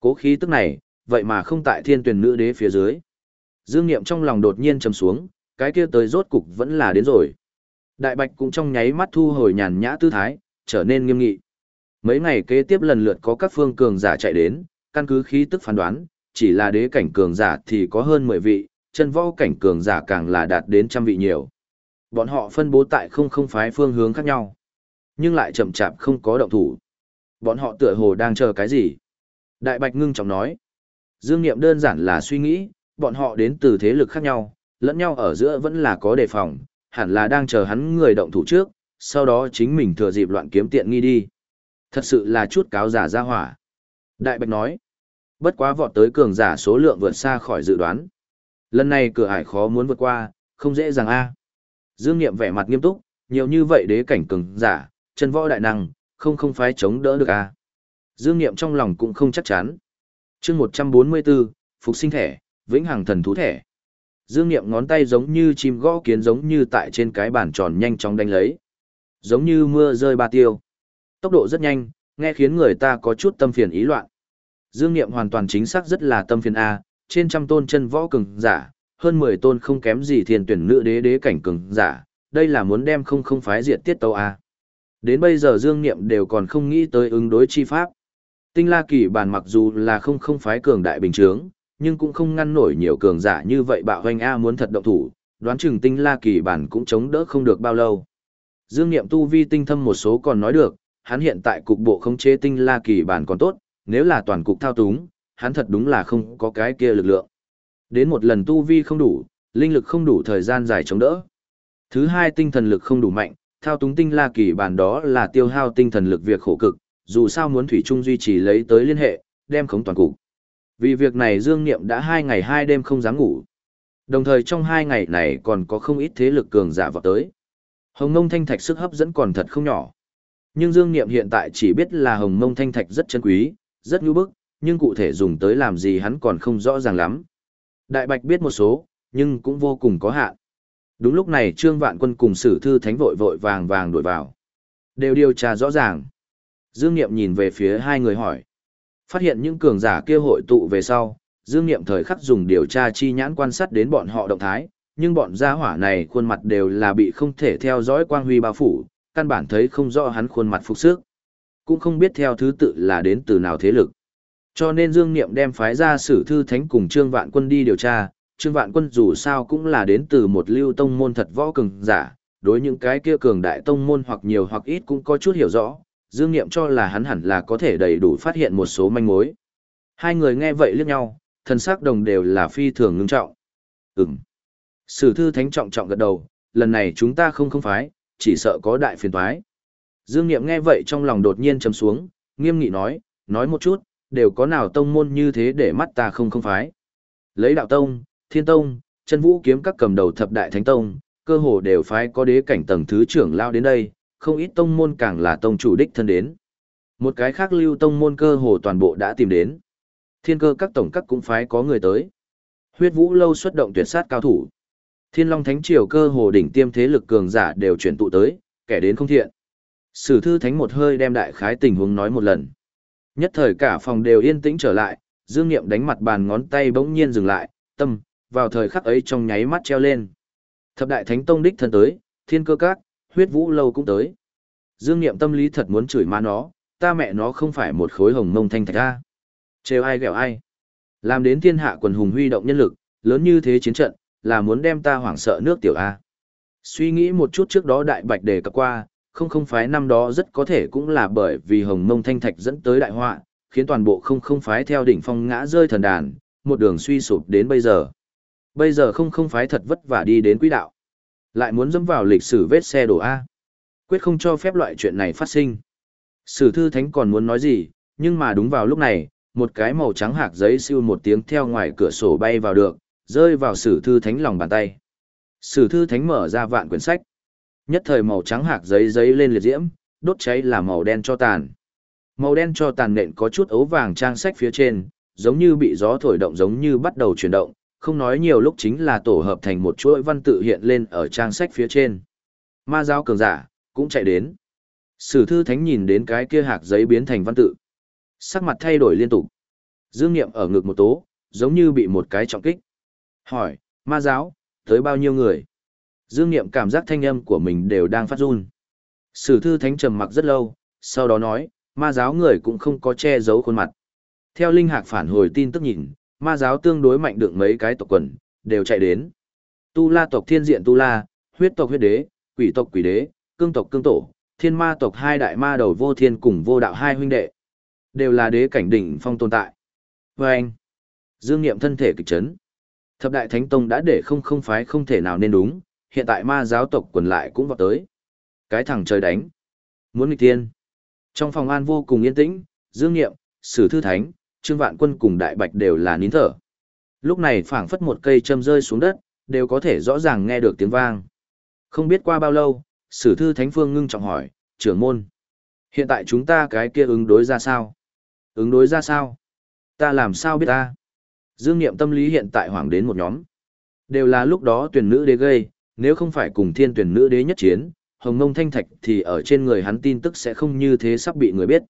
Cố khí tức này, vậy mà không tại thiên tuyển nữ đế phía dưới. Dương Niệm trong lòng đột nhiên trầm xuống, cái kia tới rốt cục vẫn là đến rồi. Đại Bạch cũng trong nháy mắt thu hồi nhàn nhã tư thái, trở nên nghiêm nghị. Mấy ngày kế tiếp lần lượt có các phương cường giả chạy đến, căn cứ khí tức phán đoán, chỉ là đế cảnh cường giả thì có hơn 10 vị, chân võ cảnh cường giả càng là đạt đến trăm vị nhiều. Bọn họ phân bố tại không không phái phương hướng khác nhau, nhưng lại chậm chạp không có động thủ. Bọn họ tựa hồ đang chờ cái gì? Đại Bạch ngưng trọng nói. Dương Niệm đơn giản là suy nghĩ, bọn họ đến từ thế lực khác nhau, lẫn nhau ở giữa vẫn là có đề phòng, hẳn là đang chờ hắn người động thủ trước, sau đó chính mình thừa dịp loạn kiếm tiện nghi đi. Thật sự là chút cáo giả ra hỏa. Đại Bạch nói, bất quá vọt tới cường giả số lượng vượt xa khỏi dự đoán. Lần này cửa ải khó muốn vượt qua, không dễ dàng a. Dương Niệm vẻ mặt nghiêm túc, nhiều như vậy đế cảnh cường giả, chân võ đại năng, không không phải chống đỡ được a. Dương Niệm trong lòng cũng không chắc chắn. Chương 144, phục sinh thẻ, vĩnh hằng thần thú thẻ. Dương Niệm ngón tay giống như chim gõ kiến giống như tại trên cái bàn tròn nhanh chóng đánh lấy. Giống như mưa rơi ba tiêu. Tốc độ rất nhanh, nghe khiến người ta có chút tâm phiền ý loạn. Dương Niệm hoàn toàn chính xác rất là tâm phiền A, trên trăm tôn chân võ cường giả, hơn 10 tôn không kém gì thiên tuyển nữ đế đế cảnh cường giả, đây là muốn đem không không phái diệt tiết tâu A. Đến bây giờ Dương Niệm đều còn không nghĩ tới ứng đối chi pháp. Tinh La Kỳ bản mặc dù là không không phái cường đại bình thường nhưng cũng không ngăn nổi nhiều cường giả như vậy bạo hoành A muốn thật động thủ, đoán chừng Tinh La Kỳ bản cũng chống đỡ không được bao lâu. Dương Niệm tu vi tinh thâm một số còn nói được, hắn hiện tại cục bộ khống chế Tinh La Kỳ bản còn tốt, nếu là toàn cục thao túng, hắn thật đúng là không có cái kia lực lượng. Đến một lần tu vi không đủ, linh lực không đủ thời gian dài chống đỡ. Thứ hai tinh thần lực không đủ mạnh, thao túng tinh la kỳ bản đó là tiêu hao tinh thần lực việc khổ cực, dù sao muốn thủy chung duy trì lấy tới liên hệ, đem khống toàn cục. Vì việc này Dương Niệm đã hai ngày hai đêm không dám ngủ. Đồng thời trong hai ngày này còn có không ít thế lực cường giả vào tới. Hồng Mông Thanh Thạch sức hấp dẫn còn thật không nhỏ. Nhưng Dương Niệm hiện tại chỉ biết là Hồng Mông Thanh Thạch rất chân quý, rất nhu bức, nhưng cụ thể dùng tới làm gì hắn còn không rõ ràng lắm. Đại Bạch biết một số, nhưng cũng vô cùng có hạn. Đúng lúc này Trương Vạn Quân cùng Sử Thư Thánh vội vội vàng vàng đuổi vào. Đều điều tra rõ ràng. Dương Niệm nhìn về phía hai người hỏi. Phát hiện những cường giả kia hội tụ về sau, Dương Niệm thời khắc dùng điều tra chi nhãn quan sát đến bọn họ động thái, nhưng bọn gia hỏa này khuôn mặt đều là bị không thể theo dõi quang huy bao phủ, căn bản thấy không rõ hắn khuôn mặt phục sức. Cũng không biết theo thứ tự là đến từ nào thế lực. Cho nên Dương Niệm đem phái ra sử thư thánh cùng Trương Vạn Quân đi điều tra, Trương Vạn Quân dù sao cũng là đến từ một lưu tông môn thật võ cường giả, đối những cái kia cường đại tông môn hoặc nhiều hoặc ít cũng có chút hiểu rõ, Dương Niệm cho là hắn hẳn là có thể đầy đủ phát hiện một số manh mối. Hai người nghe vậy liếc nhau, thân sắc đồng đều là phi thường ngưng trọng. Ừm. Sử thư thánh trọng trọng gật đầu, lần này chúng ta không không phái, chỉ sợ có đại phiền toái. Dương Niệm nghe vậy trong lòng đột nhiên trầm xuống, nghiêm nghị nói, nói một chút, đều có nào tông môn như thế để mắt ta không không phái. Lấy đạo tông, thiên tông, chân vũ kiếm các cầm đầu thập đại thánh tông, cơ hồ đều phái có đế cảnh tầng thứ trưởng lao đến đây, không ít tông môn càng là tông chủ đích thân đến. Một cái khác lưu tông môn cơ hồ toàn bộ đã tìm đến. Thiên cơ các tổng các cũng phái có người tới. Huyết vũ lâu xuất động tuyệt sát cao thủ. Thiên long thánh triều cơ hồ đỉnh tiêm thế lực cường giả đều chuyển tụ tới, kẻ đến không thiện. Sử thư thánh một hơi đem đại khái tình huống nói một lần. Nhất thời cả phòng đều yên tĩnh trở lại, Dương Niệm đánh mặt bàn ngón tay bỗng nhiên dừng lại, tâm, vào thời khắc ấy trong nháy mắt treo lên. Thập đại thánh tông đích thân tới, thiên cơ các, huyết vũ lâu cũng tới. Dương Niệm tâm lý thật muốn chửi ma nó, ta mẹ nó không phải một khối hồng mông thanh thạch a. Trêu ai ghẹo ai. Làm đến thiên hạ quần hùng huy động nhân lực, lớn như thế chiến trận, là muốn đem ta hoảng sợ nước tiểu a. Suy nghĩ một chút trước đó đại bạch đề cập qua, không không phái năm đó rất có thể cũng là bởi vì hồng mông thanh thạch dẫn tới đại họa, khiến toàn bộ không không phái theo đỉnh phong ngã rơi thần đàn, một đường suy sụp đến bây giờ. Bây giờ không không phái thật vất vả đi đến quỹ đạo. Lại muốn dẫm vào lịch sử vết xe đổ A. Quyết không cho phép loại chuyện này phát sinh. Sử thư thánh còn muốn nói gì, nhưng mà đúng vào lúc này, một cái màu trắng hạc giấy siêu một tiếng theo ngoài cửa sổ bay vào được, rơi vào sử thư thánh lòng bàn tay. Sử thư thánh mở ra vạn quyển sách. Nhất thời màu trắng hạc giấy giấy lên liệt diễm, đốt cháy là màu đen cho tàn. Màu đen cho tàn nện có chút ấu vàng trang sách phía trên, giống như bị gió thổi động giống như bắt đầu chuyển động, không nói nhiều lúc chính là tổ hợp thành một chuỗi văn tự hiện lên ở trang sách phía trên. Ma giáo cường giả, cũng chạy đến. Sử thư thánh nhìn đến cái kia hạc giấy biến thành văn tự. Sắc mặt thay đổi liên tục. Dương Niệm ở ngực một tố, giống như bị một cái trọng kích. Hỏi, ma giáo, tới bao nhiêu người? Dương Niệm cảm giác thanh âm của mình đều đang phát run. Sử thư thánh trầm mặc rất lâu, sau đó nói, ma giáo người cũng không có che giấu khuôn mặt. Theo Linh Hạc phản hồi tin tức nhìn, ma giáo tương đối mạnh đựng mấy cái tộc quần, đều chạy đến. Tu La tộc thiên diện Tu La, huyết tộc huyết đế, quỷ tộc quỷ đế, cương tộc cương tổ, thiên ma tộc hai đại ma đầu vô thiên cùng vô đạo hai huynh đệ. Đều là đế cảnh đỉnh phong tồn tại. Và anh, dương nghiệm thân thể kịch chấn. Thập đại thánh tông đã để không không phái không thể nào nên đúng, hiện tại ma giáo tộc quần lại cũng vào tới. Cái thằng trời đánh. Muốn nghịch tiên. Trong phòng an vô cùng yên tĩnh, dương nghiệm, sử thư thánh, trương vạn quân cùng đại bạch đều là nín thở. Lúc này phảng phất một cây châm rơi xuống đất, đều có thể rõ ràng nghe được tiếng vang. Không biết qua bao lâu, sử thư thánh phương ngưng trọng hỏi, trưởng môn. Hiện tại chúng ta cái kia ứng đối ra sao? Ứng đối ra sao? Ta làm sao biết ta? Dương Niệm tâm lý hiện tại hoảng đến một nhóm. Đều là lúc đó tuyển nữ đế gây, nếu không phải cùng thiên tuyển nữ đế nhất chiến, hồng ngông thanh thạch thì ở trên người hắn tin tức sẽ không như thế sắp bị người biết.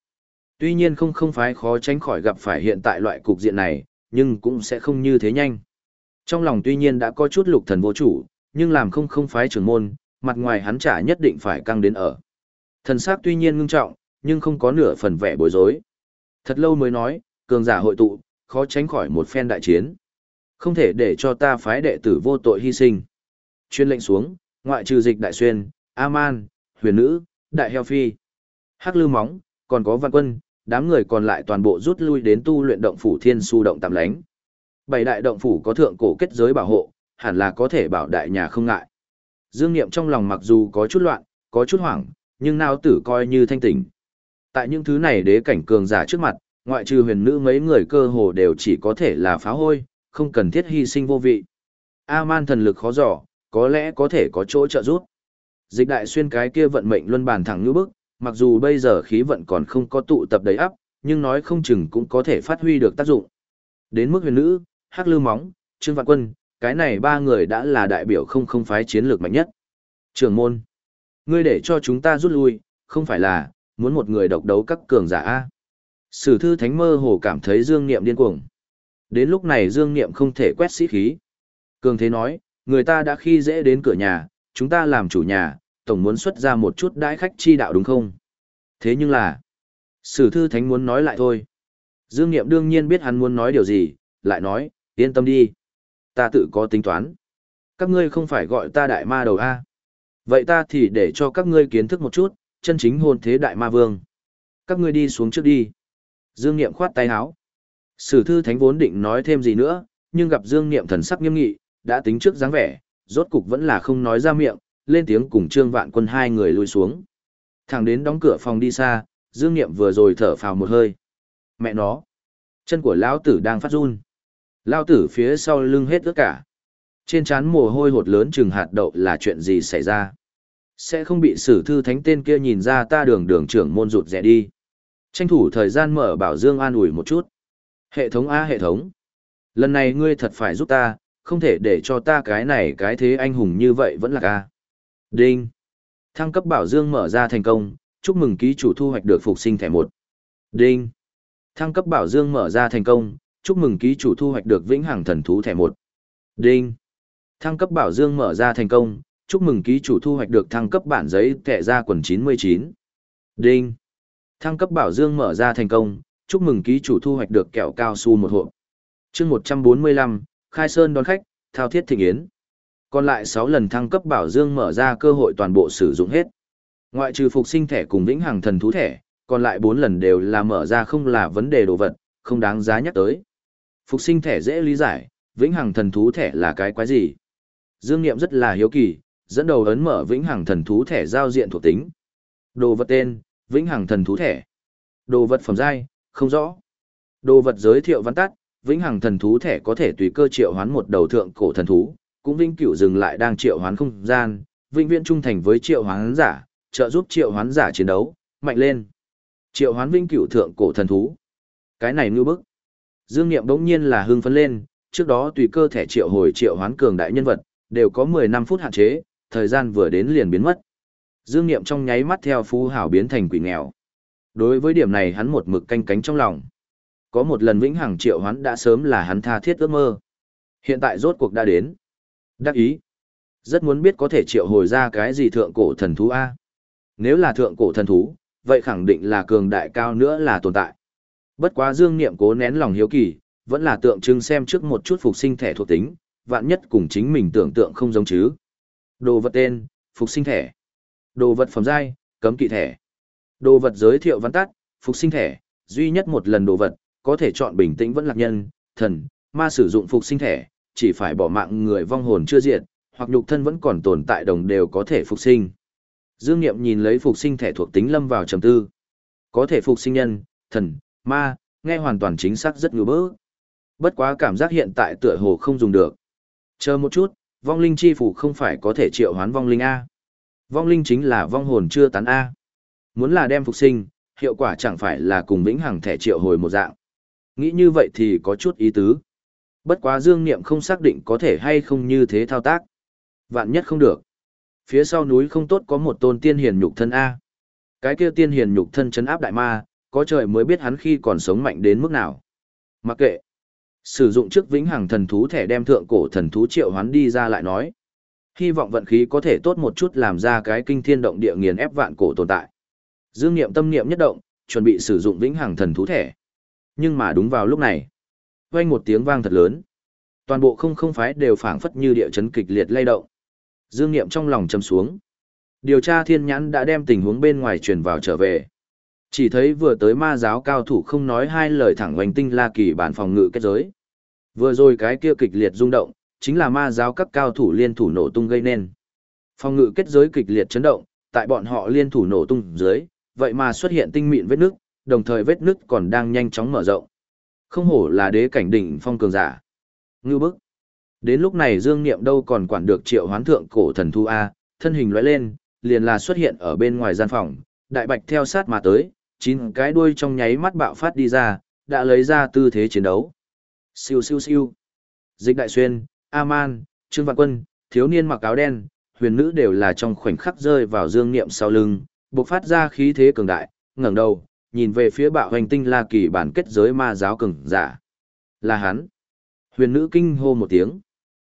Tuy nhiên không không phải khó tránh khỏi gặp phải hiện tại loại cục diện này, nhưng cũng sẽ không như thế nhanh. Trong lòng tuy nhiên đã có chút lục thần vô chủ, nhưng làm không không phái trưởng môn, mặt ngoài hắn trả nhất định phải căng đến ở. Thần sắc tuy nhiên ngưng trọng, nhưng không có nửa phần vẻ bối rối. Thật lâu mới nói, cường giả hội tụ, khó tránh khỏi một phen đại chiến. Không thể để cho ta phái đệ tử vô tội hy sinh. Chuyên lệnh xuống, ngoại trừ dịch đại xuyên, A-man, huyền nữ, đại heo phi, hắc lư móng, còn có văn quân, đám người còn lại toàn bộ rút lui đến tu luyện động phủ thiên su động tạm lánh. Bảy đại động phủ có thượng cổ kết giới bảo hộ, hẳn là có thể bảo đại nhà không ngại. Dương Niệm trong lòng mặc dù có chút loạn, có chút hoảng, nhưng nào tử coi như thanh tỉnh. Tại những thứ này đế cảnh cường giả trước mặt, ngoại trừ huyền nữ mấy người cơ hồ đều chỉ có thể là phá hôi, không cần thiết hy sinh vô vị. A-man thần lực khó dò, có lẽ có thể có chỗ trợ giúp. Dịch đại xuyên cái kia vận mệnh luân bàn thẳng như bức, mặc dù bây giờ khí vận còn không có tụ tập đầy ắp, nhưng nói không chừng cũng có thể phát huy được tác dụng. Đến mức huyền nữ, hắc lư móng, trương vạn quân, cái này ba người đã là đại biểu không không phái chiến lược mạnh nhất. Trường môn, ngươi để cho chúng ta rút lui, không phải là, muốn một người độc đấu các cường giả A. Sử thư thánh mơ hồ cảm thấy dương niệm điên cuồng. Đến lúc này dương niệm không thể quét sĩ khí. Cường thế nói, người ta đã khi dễ đến cửa nhà, chúng ta làm chủ nhà, tổng muốn xuất ra một chút đãi khách chi đạo đúng không? Thế nhưng là, sử thư thánh muốn nói lại thôi. Dương Niệm đương nhiên biết hắn muốn nói điều gì, lại nói, yên tâm đi. Ta tự có tính toán. Các ngươi không phải gọi ta đại ma đầu A. Vậy ta thì để cho các ngươi kiến thức một chút, chân chính hôn thế đại ma vương. Các ngươi đi xuống trước đi. Dương Niệm khoát tay áo. Sử thư thánh vốn định nói thêm gì nữa, nhưng gặp Dương Niệm thần sắc nghiêm nghị, đã tính trước dáng vẻ, rốt cục vẫn là không nói ra miệng, lên tiếng cùng Trương Vạn Quân hai người lui xuống. Thẳng đến đóng cửa phòng đi xa, Dương Niệm vừa rồi thở phào một hơi. Mẹ nó, chân của lão tử đang phát run. Lão tử phía sau lưng hết tất cả. Trên trán mồ hôi hột lớn chừng hạt đậu là chuyện gì xảy ra? Sẽ không bị sử thư thánh tên kia nhìn ra ta đường đường trưởng môn rụt rẻ đi. Tranh thủ thời gian mở bảo Dương an ủi một chút. Hệ thống A hệ thống. Lần này ngươi thật phải giúp ta, không thể để cho ta cái này cái thế anh hùng như vậy vẫn là ca. Đinh. Thăng cấp bảo dương mở ra thành công, chúc mừng ký chủ thu hoạch được phục sinh thẻ một. Đinh. Thăng cấp bảo dương mở ra thành công, chúc mừng ký chủ thu hoạch được vĩnh hằng thần thú thẻ một. Đinh. Thăng cấp bảo dương mở ra thành công, chúc mừng ký chủ thu hoạch được thăng cấp bản giấy thẻ ra quần 99. Đinh. Thăng cấp bảo dương mở ra thành công, chúc mừng ký chủ thu hoạch được kẹo cao su một hộp. Chương 145, Khai Sơn đón khách, thao thiết thịnh yến. Còn lại 6 lần thăng cấp bảo dương mở ra cơ hội toàn bộ sử dụng hết. Ngoại trừ phục sinh thẻ cùng vĩnh hằng thần thú thẻ, còn lại 4 lần đều là mở ra không là vấn đề đồ vật, không đáng giá nhắc tới. Phục sinh thẻ dễ lý giải, vĩnh hằng thần thú thẻ là cái quái gì? Dương Niệm rất là hiếu kỳ, dẫn đầu ấn mở vĩnh hằng thần thú thẻ giao diện thuộc tính. Đồ vật tên, vĩnh hằng thần thú thẻ. Đồ vật phẩm giai, không rõ. Đồ vật giới thiệu văn tắt, vĩnh hằng thần thú thẻ có thể tùy cơ triệu hoán một đầu thượng cổ thần thú, cũng vĩnh cửu dừng lại đang triệu hoán không gian, vĩnh viễn trung thành với triệu hoán giả, trợ giúp triệu hoán giả chiến đấu, mạnh lên. Triệu hoán vĩnh cửu thượng cổ thần thú. Cái này ngư bức. Dương Niệm đống nhiên là hưng phấn lên, trước đó tùy cơ thể triệu hồi triệu hoán cường đại nhân vật, đều có 15 phút hạn chế, thời gian vừa đến liền biến mất. Dương Niệm trong nháy mắt theo phú hảo biến thành quỷ nghèo. Đối với điểm này hắn một mực canh cánh trong lòng. Có một lần vĩnh hằng triệu hoán đã sớm là hắn tha thiết ước mơ. Hiện tại rốt cuộc đã đến. Đắc ý. Rất muốn biết có thể triệu hồi ra cái gì thượng cổ thần thú A. Nếu là thượng cổ thần thú, vậy khẳng định là cường đại cao nữa là tồn tại. Bất quá dương niệm cố nén lòng hiếu kỳ, vẫn là tượng trưng xem trước một chút phục sinh thẻ thuộc tính, vạn nhất cùng chính mình tưởng tượng không giống chứ. Đồ vật tên, phục sinh thẻ. Đồ vật phẩm giai, cấm kỵ thẻ. Đồ vật giới thiệu văn tắt, phục sinh thẻ, duy nhất một lần đồ vật, có thể chọn bình tĩnh vẫn lạc nhân, thần, ma sử dụng phục sinh thẻ, chỉ phải bỏ mạng người vong hồn chưa diệt, hoặc nhục thân vẫn còn tồn tại đồng đều có thể phục sinh. Dương Nghiệm nhìn lấy phục sinh thẻ thuộc tính lâm vào trầm tư. Có thể phục sinh nhân, thần, ma, nghe hoàn toàn chính xác rất ngứa bớ. Bất quá cảm giác hiện tại tựa hồ không dùng được. Chờ một chút, vong linh chi phủ không phải có thể triệu hoán vong linh A. Vong linh chính là vong hồn chưa tán A. Muốn là đem phục sinh, hiệu quả chẳng phải là cùng vĩnh hằng thẻ triệu hồi một dạng. Nghĩ như vậy thì có chút ý tứ. Bất quá dương niệm không xác định có thể hay không như thế thao tác. Vạn nhất không được. Phía sau núi không tốt có một tôn tiên hiền nhục thân A. Cái kia tiên hiền nhục thân chấn áp đại ma, có trời mới biết hắn khi còn sống mạnh đến mức nào. Mặc kệ. Sử dụng trước vĩnh hằng thần thú thẻ đem thượng cổ thần thú triệu hoán đi ra lại nói. Hy vọng vận khí có thể tốt một chút làm ra cái kinh thiên động địa nghiền ép vạn cổ tồn tại. Dương Niệm tâm niệm nhất động, chuẩn bị sử dụng vĩnh hằng thần thú thẻ. Nhưng mà đúng vào lúc này, vang một tiếng vang thật lớn. Toàn bộ không không phái đều phảng phất như địa chấn kịch liệt lay động. Dương Niệm trong lòng trầm xuống. Điều tra thiên nhãn đã đem tình huống bên ngoài truyền vào trở về. Chỉ thấy vừa tới ma giáo cao thủ không nói hai lời thẳng hoành tinh la kỳ bản phòng ngự kết giới. Vừa rồi cái kia kịch liệt rung động, chính là ma giáo các cao thủ liên thủ nổ tung gây nên. Phòng ngự kết giới kịch liệt chấn động, tại bọn họ liên thủ nổ tung dưới, vậy mà xuất hiện tinh mịn vết nước, đồng thời vết nước còn đang nhanh chóng mở rộng. Không hổ là đế cảnh đỉnh phong cường giả. Ngưu bức. Đến lúc này Dương Niệm đâu còn quản được triệu hoán thượng cổ thần thu A, thân hình lóe lên, liền là xuất hiện ở bên ngoài gian phòng, đại bạch theo sát mà tới, chín cái đuôi trong nháy mắt bạo phát đi ra, đã lấy ra tư thế chiến đấu. Siêu siêu siêu. Dịch đại xuyên, A-man, Trương Vạn Quân, thiếu niên mặc áo đen, huyền nữ đều là trong khoảnh khắc rơi vào dương niệm sau lưng, bộc phát ra khí thế cường đại, ngẩng đầu, nhìn về phía bạo hành tinh La Kỳ bản kết giới ma giáo cường giả. Là hắn. Huyền nữ kinh hô một tiếng.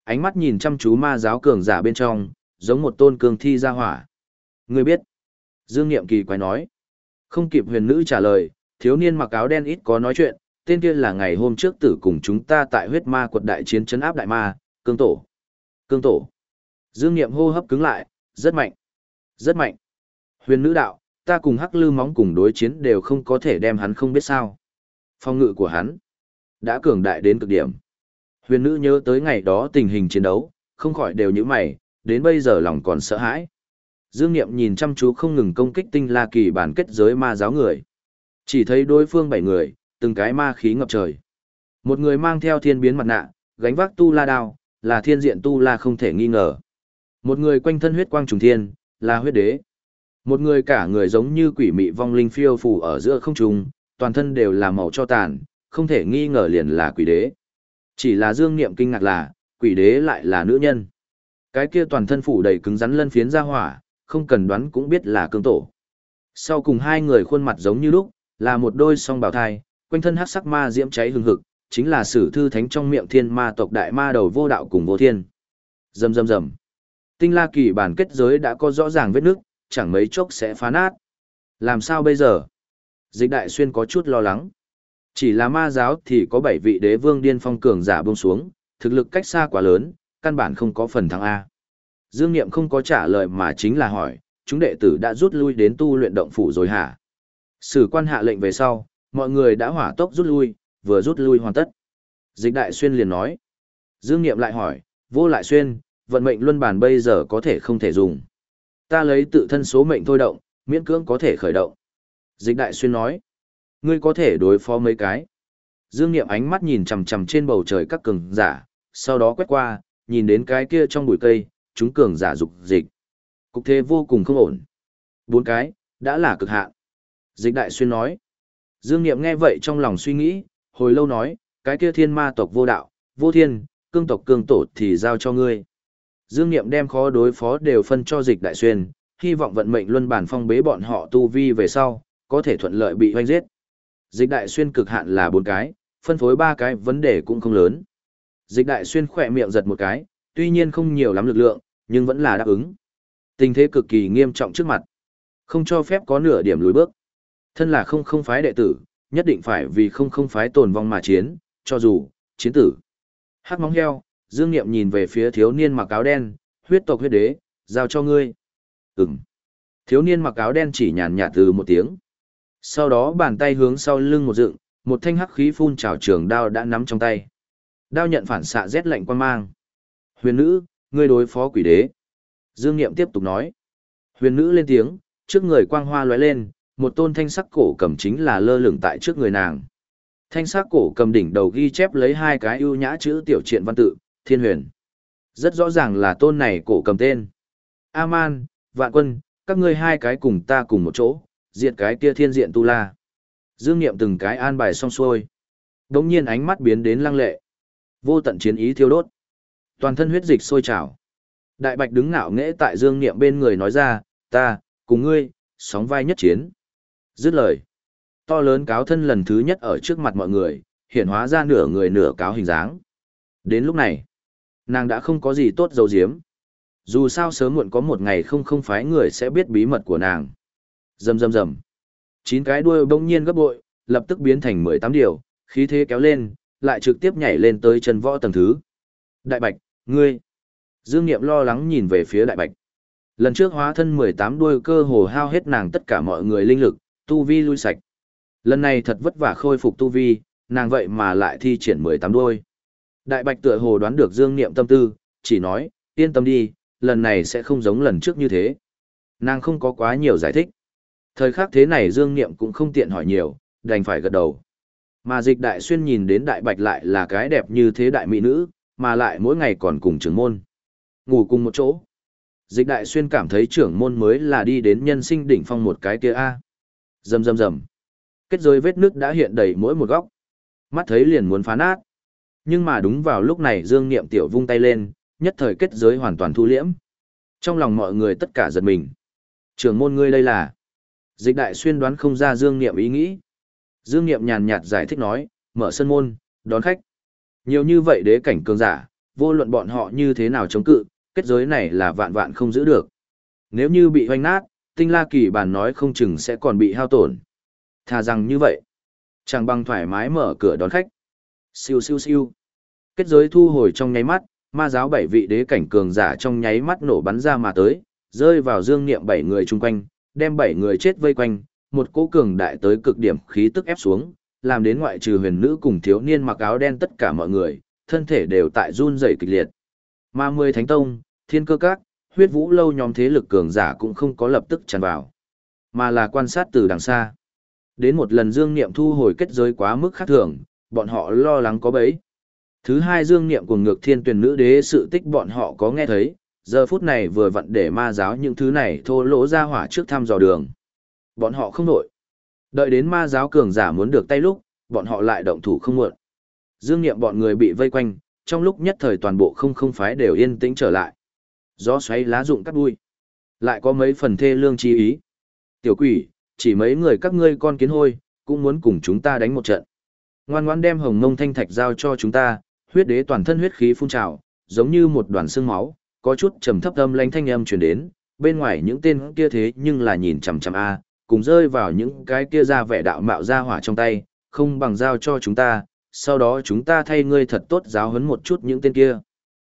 Ánh mắt nhìn chăm chú ma giáo cường giả bên trong, giống một tôn cường thi ra hỏa. Người biết. Dương Niệm kỳ quái nói. Không kịp huyền nữ trả lời, thiếu niên mặc áo đen ít có nói chuyện, tên kia là ngày hôm trước tử cùng chúng ta tại huyết ma quật đại chiến chấn áp đại ma, cương tổ. Cương tổ. Dương Niệm hô hấp cứng lại, rất mạnh. Rất mạnh. Huyền nữ đạo, ta cùng hắc lư móng cùng đối chiến đều không có thể đem hắn không biết sao. Phong ngự của hắn đã cường đại đến cực điểm. Huyền nữ nhớ tới ngày đó tình hình chiến đấu, không khỏi đều như mày, đến bây giờ lòng còn sợ hãi. Dương Niệm nhìn chăm chú không ngừng công kích tinh la kỳ bản kết giới ma giáo người. Chỉ thấy đối phương bảy người, từng cái ma khí ngập trời. Một người mang theo thiên biến mặt nạ, gánh vác tu la đao, là thiên diện tu la không thể nghi ngờ. Một người quanh thân huyết quang trùng thiên, là huyết đế. Một người cả người giống như quỷ mị vong linh phiêu phù ở giữa không trung, toàn thân đều là màu cho tàn, không thể nghi ngờ liền là quỷ đế. Chỉ là dương niệm kinh ngạc là, quỷ đế lại là nữ nhân. Cái kia toàn thân phủ đầy cứng rắn lân phiến ra hỏa, không cần đoán cũng biết là cương tổ. Sau cùng hai người khuôn mặt giống như lúc, là một đôi song bào thai, quanh thân hắc sắc ma diễm cháy hừng hực, chính là sử thư thánh trong miệng thiên ma tộc đại ma đầu vô đạo cùng vô thiên. Rầm rầm rầm. Tinh La Kỳ bản kết giới đã có rõ ràng vết nước, chẳng mấy chốc sẽ phá nát. Làm sao bây giờ? Dịch đại xuyên có chút lo lắng. Chỉ là ma giáo thì có bảy vị đế vương điên phong cường giả buông xuống, thực lực cách xa quá lớn, căn bản không có phần thắng A. Dương Niệm không có trả lời mà chính là hỏi, chúng đệ tử đã rút lui đến tu luyện động phủ rồi hả? Sử quan hạ lệnh về sau, mọi người đã hỏa tốc rút lui, vừa rút lui hoàn tất. Dịch đại xuyên liền nói. Dương Niệm lại hỏi, vô lại xuyên, vận mệnh luân bàn bây giờ có thể không thể dùng. Ta lấy tự thân số mệnh thôi động, miễn cưỡng có thể khởi động. Dịch đại xuyên nói, ngươi có thể đối phó mấy cái. Dương Niệm ánh mắt nhìn chằm chằm trên bầu trời các cường giả, sau đó quét qua, nhìn đến cái kia trong bụi cây, chúng cường giả dục dịch. Cục thế vô cùng không ổn. Bốn cái, đã là cực hạn. Dịch đại xuyên nói. Dương Niệm nghe vậy trong lòng suy nghĩ, hồi lâu nói, cái kia thiên ma tộc vô đạo, vô thiên, cương tộc cương tổ thì giao cho ngươi. Dương Niệm đem khó đối phó đều phân cho dịch đại xuyên, hy vọng vận mệnh luân bản phong bế bọn họ tu vi về sau, có thể thuận lợi bị hoanh giết. Dịch đại xuyên cực hạn là bốn cái, phân phối ba cái vấn đề cũng không lớn. Dịch đại xuyên khỏe miệng giật một cái, tuy nhiên không nhiều lắm lực lượng, nhưng vẫn là đáp ứng. Tình thế cực kỳ nghiêm trọng trước mặt. Không cho phép có nửa điểm lùi bước. Thân là không không phái đệ tử, nhất định phải vì không không phái tồn vong mà chiến, cho dù, chiến tử. Hắc móng heo, Dương Niệm nhìn về phía thiếu niên mặc áo đen, huyết tộc huyết đế, giao cho ngươi. Ừm. Thiếu niên mặc áo đen chỉ nhàn nhạt từ một tiếng. Sau đó bàn tay hướng sau lưng một dựng, một thanh hắc khí phun trào trường đao đã nắm trong tay. Đao nhận phản xạ rét lạnh quan mang. Huyền nữ, ngươi đối phó quỷ đế. Dương Niệm tiếp tục nói. Huyền nữ lên tiếng, trước người quang hoa lóe lên, một tôn thanh sắc cổ cầm chính là lơ lửng tại trước người nàng. Thanh sắc cổ cầm đỉnh đầu ghi chép lấy hai cái ưu nhã chữ tiểu truyện văn tự, Thiên Huyền. Rất rõ ràng là tôn này cổ cầm tên. A-man, Vạn Quân, các ngươi hai cái cùng ta cùng một chỗ, diệt cái kia thiên diện tu la. Dương Niệm từng cái an bài xong xuôi. Đống nhiên ánh mắt biến đến lăng lệ. Vô tận chiến ý thiêu đốt. Toàn thân huyết dịch sôi trào. Đại Bạch đứng ngạo nghễ tại Dương Niệm bên người nói ra, ta, cùng ngươi, sóng vai nhất chiến. Dứt lời. To lớn cáo thân lần thứ nhất ở trước mặt mọi người, hiện hóa ra nửa người nửa cáo hình dáng. Đến lúc này, nàng đã không có gì tốt dấu diếm. Dù sao sớm muộn có một ngày không không phái người sẽ biết bí mật của nàng. Rầm rầm rầm. Chín cái đuôi bỗng nhiên gấp bội, lập tức biến thành mười tám điều, khí thế kéo lên, lại trực tiếp nhảy lên tới chân võ tầng thứ. Đại Bạch, ngươi. Dương Niệm lo lắng nhìn về phía Đại Bạch. Lần trước hóa thân mười tám đuôi cơ hồ hao hết nàng tất cả mọi người linh lực, tu vi lui sạch. Lần này thật vất vả khôi phục tu vi, nàng vậy mà lại thi triển mười tám đuôi. Đại Bạch tựa hồ đoán được Dương Niệm tâm tư, chỉ nói, yên tâm đi, lần này sẽ không giống lần trước như thế. Nàng không có quá nhiều giải thích. Thời khắc thế này Dương Niệm cũng không tiện hỏi nhiều, đành phải gật đầu. Mà dịch đại xuyên nhìn đến đại bạch lại là cái đẹp như thế đại mỹ nữ, mà lại mỗi ngày còn cùng trưởng môn. Ngủ cùng một chỗ. Dịch đại xuyên cảm thấy trưởng môn mới là đi đến nhân sinh đỉnh phong một cái kia a. Dầm dầm dầm, Kết giới vết nước đã hiện đầy mỗi một góc. Mắt thấy liền muốn phá nát. Nhưng mà đúng vào lúc này Dương Niệm tiểu vung tay lên, nhất thời kết giới hoàn toàn thu liễm. Trong lòng mọi người tất cả giật mình. Trưởng môn ngươi đây là Dịch đại xuyên đoán không ra Dương Niệm ý nghĩ. Dương Niệm nhàn nhạt giải thích nói, mở sân môn, đón khách. Nhiều như vậy đế cảnh cường giả, vô luận bọn họ như thế nào chống cự, kết giới này là vạn vạn không giữ được. Nếu như bị hoanh nát, tinh la kỳ bàn nói không chừng sẽ còn bị hao tổn. Thà rằng như vậy, chẳng bằng thoải mái mở cửa đón khách. Siêu siêu siêu. Kết giới thu hồi trong nháy mắt, ma giáo bảy vị đế cảnh cường giả trong nháy mắt nổ bắn ra mà tới, rơi vào dương niệm bảy người chung quanh, đem bảy người chết vây quanh, một cỗ cường đại tới cực điểm khí tức ép xuống, làm đến ngoại trừ huyền nữ cùng thiếu niên mặc áo đen tất cả mọi người, thân thể đều tại run rẩy kịch liệt. Ma mười thánh tông, thiên cơ các, huyết vũ lâu nhóm thế lực cường giả cũng không có lập tức tràn vào, mà là quan sát từ đằng xa. Đến một lần dương niệm thu hồi kết giới quá mức khác thường, bọn họ lo lắng có bấy. Thứ hai dương niệm của ngược thiên tuyển nữ đế sự tích bọn họ có nghe thấy, giờ phút này vừa vặn để ma giáo những thứ này thô lỗ ra hỏa trước thăm dò đường. Bọn họ không nổi. Đợi đến ma giáo cường giả muốn được tay lúc, bọn họ lại động thủ không muộn. Dương niệm bọn người bị vây quanh, trong lúc nhất thời toàn bộ không không phái đều yên tĩnh trở lại. Gió xoáy lá rụng cắt đuôi. Lại có mấy phần thê lương chi ý. Tiểu quỷ, chỉ mấy người các ngươi con kiến hôi, cũng muốn cùng chúng ta đánh một trận. Ngoan ngoan đem hồng ngông thanh thạch giao cho chúng ta, huyết đế toàn thân huyết khí phun trào, giống như một đoàn xương máu, có chút trầm thấp âm lãnh thanh âm truyền đến, bên ngoài những tên kia thế nhưng là nhìn chằm chằm a, cùng rơi vào những cái kia ra vẻ đạo mạo ra hỏa trong tay, không bằng giao cho chúng ta, sau đó chúng ta thay ngươi thật tốt giáo huấn một chút những tên kia.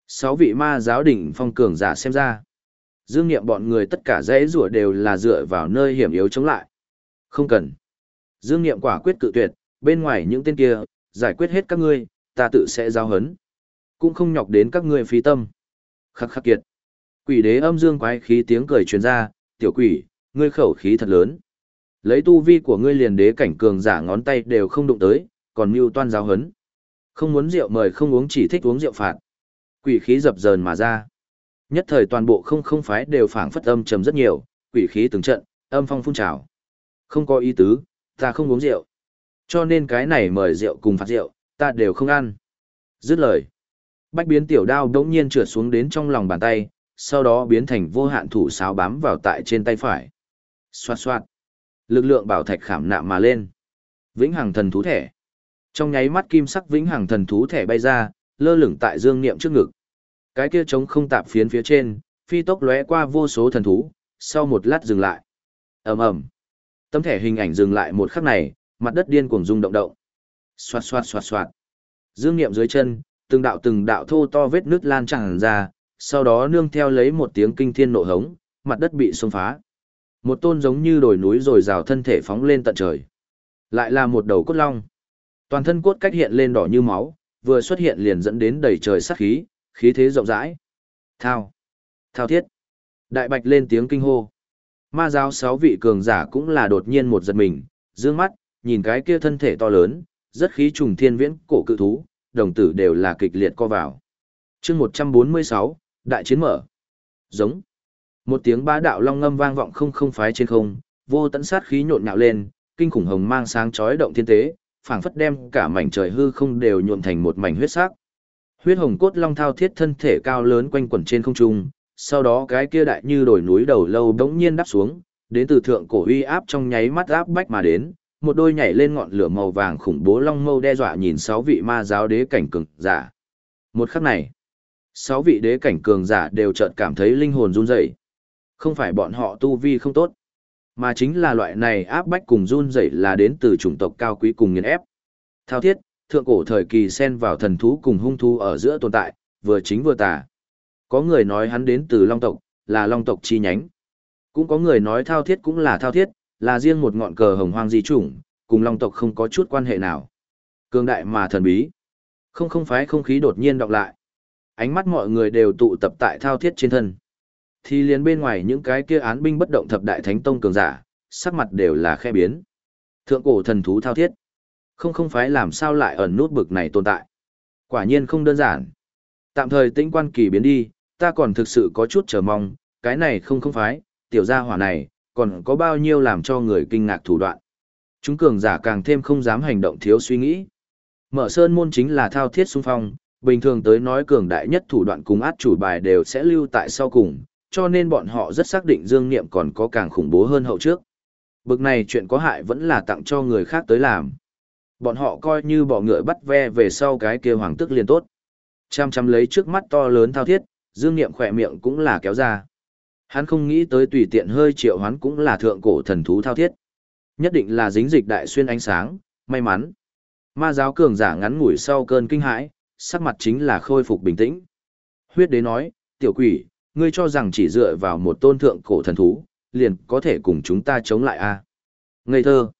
Sáu vị ma giáo đỉnh phong cường giả xem ra. Dương nghiệm bọn người tất cả dãy rủa đều là dựa vào nơi hiểm yếu chống lại. Không cần. Dương nghiệm quả quyết cự tuyệt, bên ngoài những tên kia, giải quyết hết các ngươi, ta tự sẽ giao hấn. Cũng không nhọc đến các ngươi phí tâm. Khắc khắc kiệt. Quỷ đế âm dương quái khí tiếng cười truyền ra, tiểu quỷ, ngươi khẩu khí thật lớn. Lấy tu vi của ngươi liền đế cảnh cường giả ngón tay đều không đụng tới, còn mưu toan giao hấn. Không muốn rượu mời không uống chỉ thích uống rượu phạt. Quỷ khí dập dờn mà ra. Nhất thời toàn bộ không không phái đều phảng phất âm trầm rất nhiều, quỷ khí từng trận, âm phong phun trào. Không có ý tứ, ta không uống rượu. Cho nên cái này mời rượu cùng phạt rượu, ta đều không ăn. Dứt lời. Bách biến tiểu đao đống nhiên trượt xuống đến trong lòng bàn tay, sau đó biến thành vô hạn thủ sáo bám vào tại trên tay phải. xoát xoát Lực lượng bảo thạch khảm nạm mà lên. Vĩnh hằng thần thú thẻ. Trong nháy mắt kim sắc vĩnh hằng thần thú thẻ bay ra, lơ lửng tại dương niệm trước ngực. Cái kia trống không tạp phiến phía trên, phi tốc lóe qua vô số thần thú, sau một lát dừng lại. ầm ầm, tấm thẻ hình ảnh dừng lại một khắc này, mặt đất điên cuồng rung động động. Xoạt xoạt xoạt xoạt. Dương Niệm dưới chân, từng đạo từng đạo thô to vết nước lan tràn ra, sau đó nương theo lấy một tiếng kinh thiên nộ hống, mặt đất bị xông phá. Một tôn giống như đồi núi rồi rào thân thể phóng lên tận trời. Lại là một đầu cốt long. Toàn thân cốt cách hiện lên đỏ như máu, vừa xuất hiện liền dẫn đến đầy trời sát khí, khí thế rộng rãi. Thao. Thao thiết. Đại bạch lên tiếng kinh hô. Ma giáo sáu vị cường giả cũng là đột nhiên một giật mình, dương mắt, nhìn cái kia thân thể to lớn, rất khí trùng thiên viễn cổ cự thú, đồng tử đều là kịch liệt co vào. chương 146, đại chiến mở. Giống. Một tiếng bá đạo long ngâm vang vọng không không phái trên không, vô tận sát khí nhộn nhạo lên, kinh khủng hồng mang sáng chói động thiên tế, phảng phất đem cả mảnh trời hư không đều nhuộm thành một mảnh huyết sắc. Huyết hồng cốt long thao thiết thân thể cao lớn quanh quẩn trên không trung, sau đó cái kia đại như đồi núi đầu lâu đống nhiên đắp xuống, đến từ thượng cổ uy áp trong nháy mắt áp bách mà đến, một đôi nhảy lên ngọn lửa màu vàng khủng bố long mâu đe dọa nhìn sáu vị ma giáo đế cảnh cường giả. Một khắc này, sáu vị đế cảnh cường giả đều chợt cảm thấy linh hồn run rẩy. Không phải bọn họ tu vi không tốt, mà chính là loại này áp bách cùng run rẩy là đến từ chủng tộc cao quý cùng nghiền ép. Thao thiết, thượng cổ thời kỳ xen vào thần thú cùng hung thú ở giữa tồn tại, vừa chính vừa tà. Có người nói hắn đến từ long tộc, là long tộc chi nhánh. Cũng có người nói thao thiết cũng là thao thiết, là riêng một ngọn cờ hồng hoang di chủng, cùng long tộc không có chút quan hệ nào. Cường đại mà thần bí. Không không phái không khí đột nhiên đọc lại. Ánh mắt mọi người đều tụ tập tại thao thiết trên thân. Thì liền bên ngoài những cái kia án binh bất động thập đại thánh tông cường giả, sắc mặt đều là khe biến. Thượng cổ thần thú thao thiết. Không không phái làm sao lại ẩn nút bực này tồn tại. Quả nhiên không đơn giản. Tạm thời tĩnh quan kỳ biến đi, ta còn thực sự có chút chờ mong, cái này không không phái, tiểu gia hỏa này, còn có bao nhiêu làm cho người kinh ngạc thủ đoạn. Chúng cường giả càng thêm không dám hành động thiếu suy nghĩ. Mở sơn môn chính là thao thiết xung phong, bình thường tới nói cường đại nhất thủ đoạn cùng át chủ bài đều sẽ lưu tại sau cùng, cho nên bọn họ rất xác định dương niệm còn có càng khủng bố hơn hậu trước. Bực này chuyện có hại vẫn là tặng cho người khác tới làm. Bọn họ coi như bỏ ngựa bắt ve về sau cái kia hoàng tức liền tốt. Chăm chăm lấy trước mắt to lớn thao thiết, dương niệm khỏe miệng cũng là kéo ra. Hắn không nghĩ tới tùy tiện hơi triệu hoán cũng là thượng cổ thần thú thao thiết. Nhất định là dính dịch đại xuyên ánh sáng, may mắn. Ma giáo cường giả ngắn ngủi sau cơn kinh hãi, sắc mặt chính là khôi phục bình tĩnh. Huyết đế nói, tiểu quỷ, ngươi cho rằng chỉ dựa vào một tôn thượng cổ thần thú, liền có thể cùng chúng ta chống lại a à? Ngây thơ.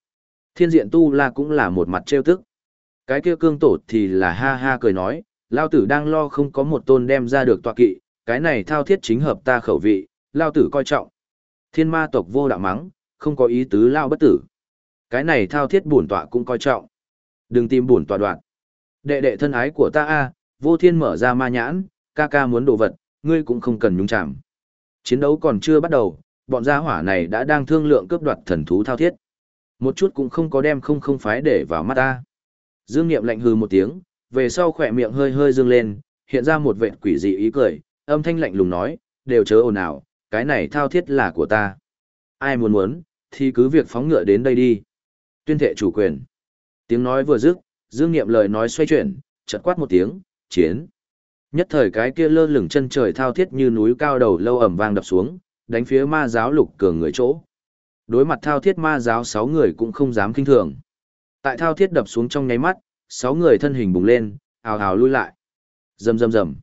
Thiên diện tu la cũng là một mặt trêu tức. Cái kia cương tổ thì là ha ha cười nói, lao tử đang lo không có một tôn đem ra được tọa kỵ, cái này thao thiết chính hợp ta khẩu vị, lao tử coi trọng. Thiên ma tộc vô đạo mắng, không có ý tứ lao bất tử. Cái này thao thiết bổn tọa cũng coi trọng. Đừng tìm bổn tọa đoạn. Đệ đệ thân ái của ta a, vô thiên mở ra ma nhãn, ca ca muốn đồ vật, ngươi cũng không cần nhúng chạm. Chiến đấu còn chưa bắt đầu, bọn gia hỏa này đã đang thương lượng cướp đoạt thần thú thao thiết. Một chút cũng không có đem không không phái để vào mắt ta. Dương Niệm lạnh hừ một tiếng, về sau khỏe miệng hơi hơi dương lên, hiện ra một vệt quỷ dị ý cười, âm thanh lạnh lùng nói, đều chớ ồn ào, cái này thao thiết là của ta. Ai muốn muốn, thì cứ việc phóng ngựa đến đây đi. Tuyên thệ chủ quyền. Tiếng nói vừa dứt, Dương Niệm lời nói xoay chuyển, chợt quát một tiếng, chiến. Nhất thời cái kia lơ lửng chân trời thao thiết như núi cao đầu lâu ẩm vang đập xuống, đánh phía ma giáo lục cường người chỗ. Đối mặt thao thiết ma giáo sáu người cũng không dám kinh thường. Tại thao thiết đập xuống trong nháy mắt, sáu người thân hình bùng lên, ào ào lui lại. Rầm rầm rầm.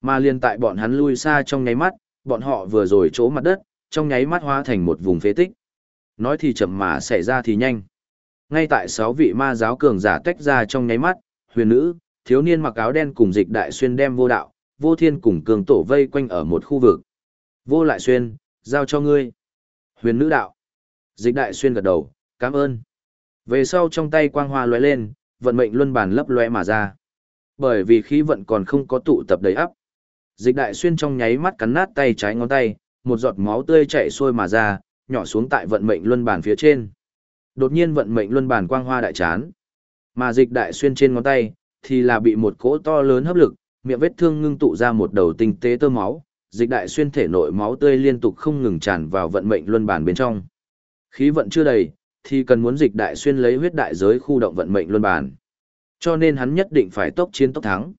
Ma liên tại bọn hắn lui xa trong nháy mắt, bọn họ vừa rồi chỗ mặt đất, trong nháy mắt hóa thành một vùng phế tích. Nói thì chậm mà xảy ra thì nhanh. Ngay tại sáu vị ma giáo cường giả tách ra trong nháy mắt, huyền nữ, thiếu niên mặc áo đen cùng dịch đại xuyên đem vô đạo, vô thiên cùng cường tổ vây quanh ở một khu vực. Vô lại xuyên, giao cho ngươi. Huyền nữ đạo. Dịch đại xuyên gật đầu, cảm ơn. Về sau trong tay quang hoa lóe lên, vận mệnh luân bàn lấp lóe mà ra. Bởi vì khí vận còn không có tụ tập đầy ắp. Dịch đại xuyên trong nháy mắt cắn nát tay trái ngón tay, một giọt máu tươi chảy xuôi mà ra, nhỏ xuống tại vận mệnh luân bàn phía trên. Đột nhiên vận mệnh luân bàn quang hoa đại chán. Mà dịch đại xuyên trên ngón tay, thì là bị một cỗ to lớn hấp lực, miệng vết thương ngưng tụ ra một đầu tinh tế tơ máu, dịch đại xuyên thể nội máu tươi liên tục không ngừng tràn vào vận mệnh luân bàn bên trong. Khí vận chưa đầy, thì cần muốn dịch đại xuyên lấy huyết đại giới khu động vận mệnh luân bàn. Cho nên hắn nhất định phải tốc chiến tốc thắng.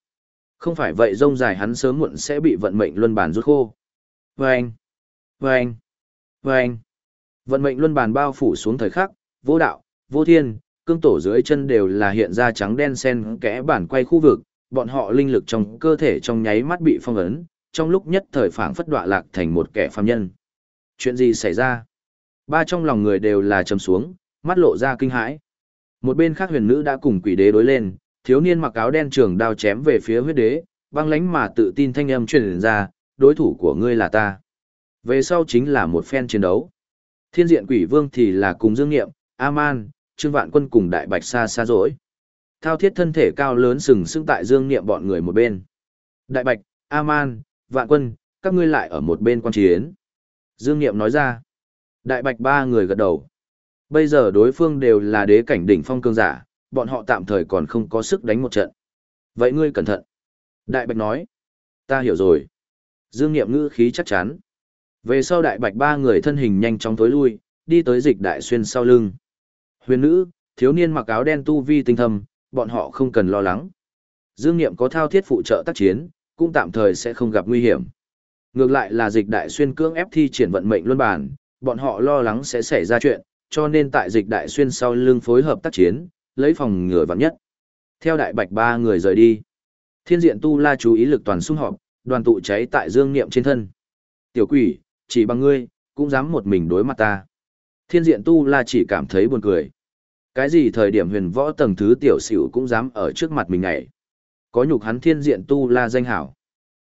Không phải vậy rông dài hắn sớm muộn sẽ bị vận mệnh luân bàn rút khô. Vâng! Vâng! Vâng! Vận mệnh luân bàn bao phủ xuống thời khắc, vô đạo, vô thiên, cương tổ dưới chân đều là hiện ra trắng đen sen kẽ bản quay khu vực, bọn họ linh lực trong cơ thể trong nháy mắt bị phong ấn, trong lúc nhất thời phảng phất đọa lạc thành một kẻ phàm nhân. Chuyện gì xảy ra? Ba trong lòng người đều là trầm xuống, mắt lộ ra kinh hãi. Một bên khác huyền nữ đã cùng quỷ đế đối lên, thiếu niên mặc áo đen trường đao chém về phía huyết đế, băng lánh mà tự tin thanh âm truyền ra, đối thủ của ngươi là ta. Về sau chính là một phen chiến đấu. Thiên diện quỷ vương thì là cùng dương nghiệm, A-man, Trương Vạn Quân cùng Đại Bạch xa xa rỗi. Thao thiết thân thể cao lớn sừng sững tại dương nghiệm bọn người một bên. Đại Bạch, A-man, Vạn Quân, các ngươi lại ở một bên quan chiến. Dương nghiệm nói ra. Đại Bạch ba người gật đầu. Bây giờ đối phương đều là đế cảnh đỉnh phong cương giả, bọn họ tạm thời còn không có sức đánh một trận. Vậy ngươi cẩn thận. Đại Bạch nói. Ta hiểu rồi. Dương nghiệm ngữ khí chắc chắn. Về sau Đại Bạch ba người thân hình nhanh chóng tối lui, đi tới dịch đại xuyên sau lưng. Huyền nữ, thiếu niên mặc áo đen tu vi tinh thâm, bọn họ không cần lo lắng. Dương Niệm có thao thiết phụ trợ tác chiến, cũng tạm thời sẽ không gặp nguy hiểm. Ngược lại là dịch đại xuyên cưỡng ép thi triển vận mệnh luân bản, bọn họ lo lắng sẽ xảy ra chuyện, cho nên tại dịch đại xuyên sau lưng phối hợp tác chiến, lấy phòng ngừa vạn nhất. Theo đại bạch ba người rời đi. Thiên diện tu la chú ý lực toàn xung họp, đoàn tụ cháy tại dương niệm trên thân. Tiểu quỷ, chỉ bằng ngươi, cũng dám một mình đối mặt ta. Thiên diện tu la chỉ cảm thấy buồn cười. Cái gì thời điểm huyền võ tầng thứ tiểu xỉu cũng dám ở trước mặt mình này Có nhục hắn thiên diện tu la danh hảo.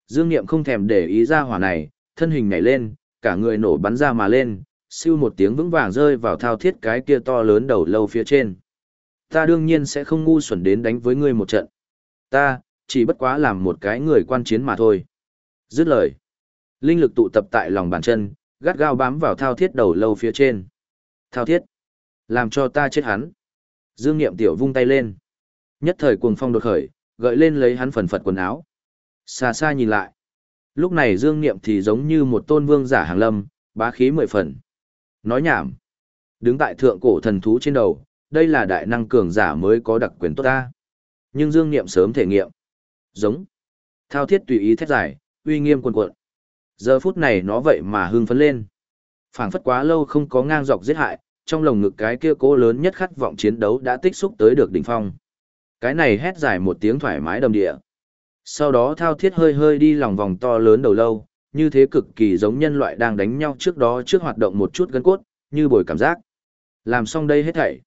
Dương Niệm không thèm để ý ra hỏa này, thân hình nhảy lên, cả người nổ bắn ra mà lên, siêu một tiếng vững vàng rơi vào thao thiết cái kia to lớn đầu lâu phía trên. Ta đương nhiên sẽ không ngu xuẩn đến đánh với ngươi một trận. Ta, chỉ bất quá làm một cái người quan chiến mà thôi. Dứt lời. Linh lực tụ tập tại lòng bàn chân, gắt gao bám vào thao thiết đầu lâu phía trên. Thao thiết. Làm cho ta chết hắn. Dương Niệm tiểu vung tay lên. Nhất thời cuồng phong đột khởi, gợi lên lấy hắn phần phật quần áo. Xa xa nhìn lại. Lúc này Dương Niệm thì giống như một tôn vương giả hàng lâm, bá khí mười phần. Nói nhảm. Đứng tại thượng cổ thần thú trên đầu, đây là đại năng cường giả mới có đặc quyền tốt ta. Nhưng Dương Niệm sớm thể nghiệm. Giống. Thao thiết tùy ý thét giải, uy nghiêm quần cuộn. Giờ phút này nó vậy mà hưng phấn lên. phảng phất quá lâu không có ngang dọc giết hại, trong lồng ngực cái kia cố lớn nhất khát vọng chiến đấu đã tích xúc tới được đỉnh phong. Cái này hét dài một tiếng thoải mái đầm địa. Sau đó thao thiết hơi hơi đi lòng vòng to lớn đầu lâu, như thế cực kỳ giống nhân loại đang đánh nhau trước đó trước hoạt động một chút gân cốt, như bồi cảm giác. Làm xong đây hết thảy.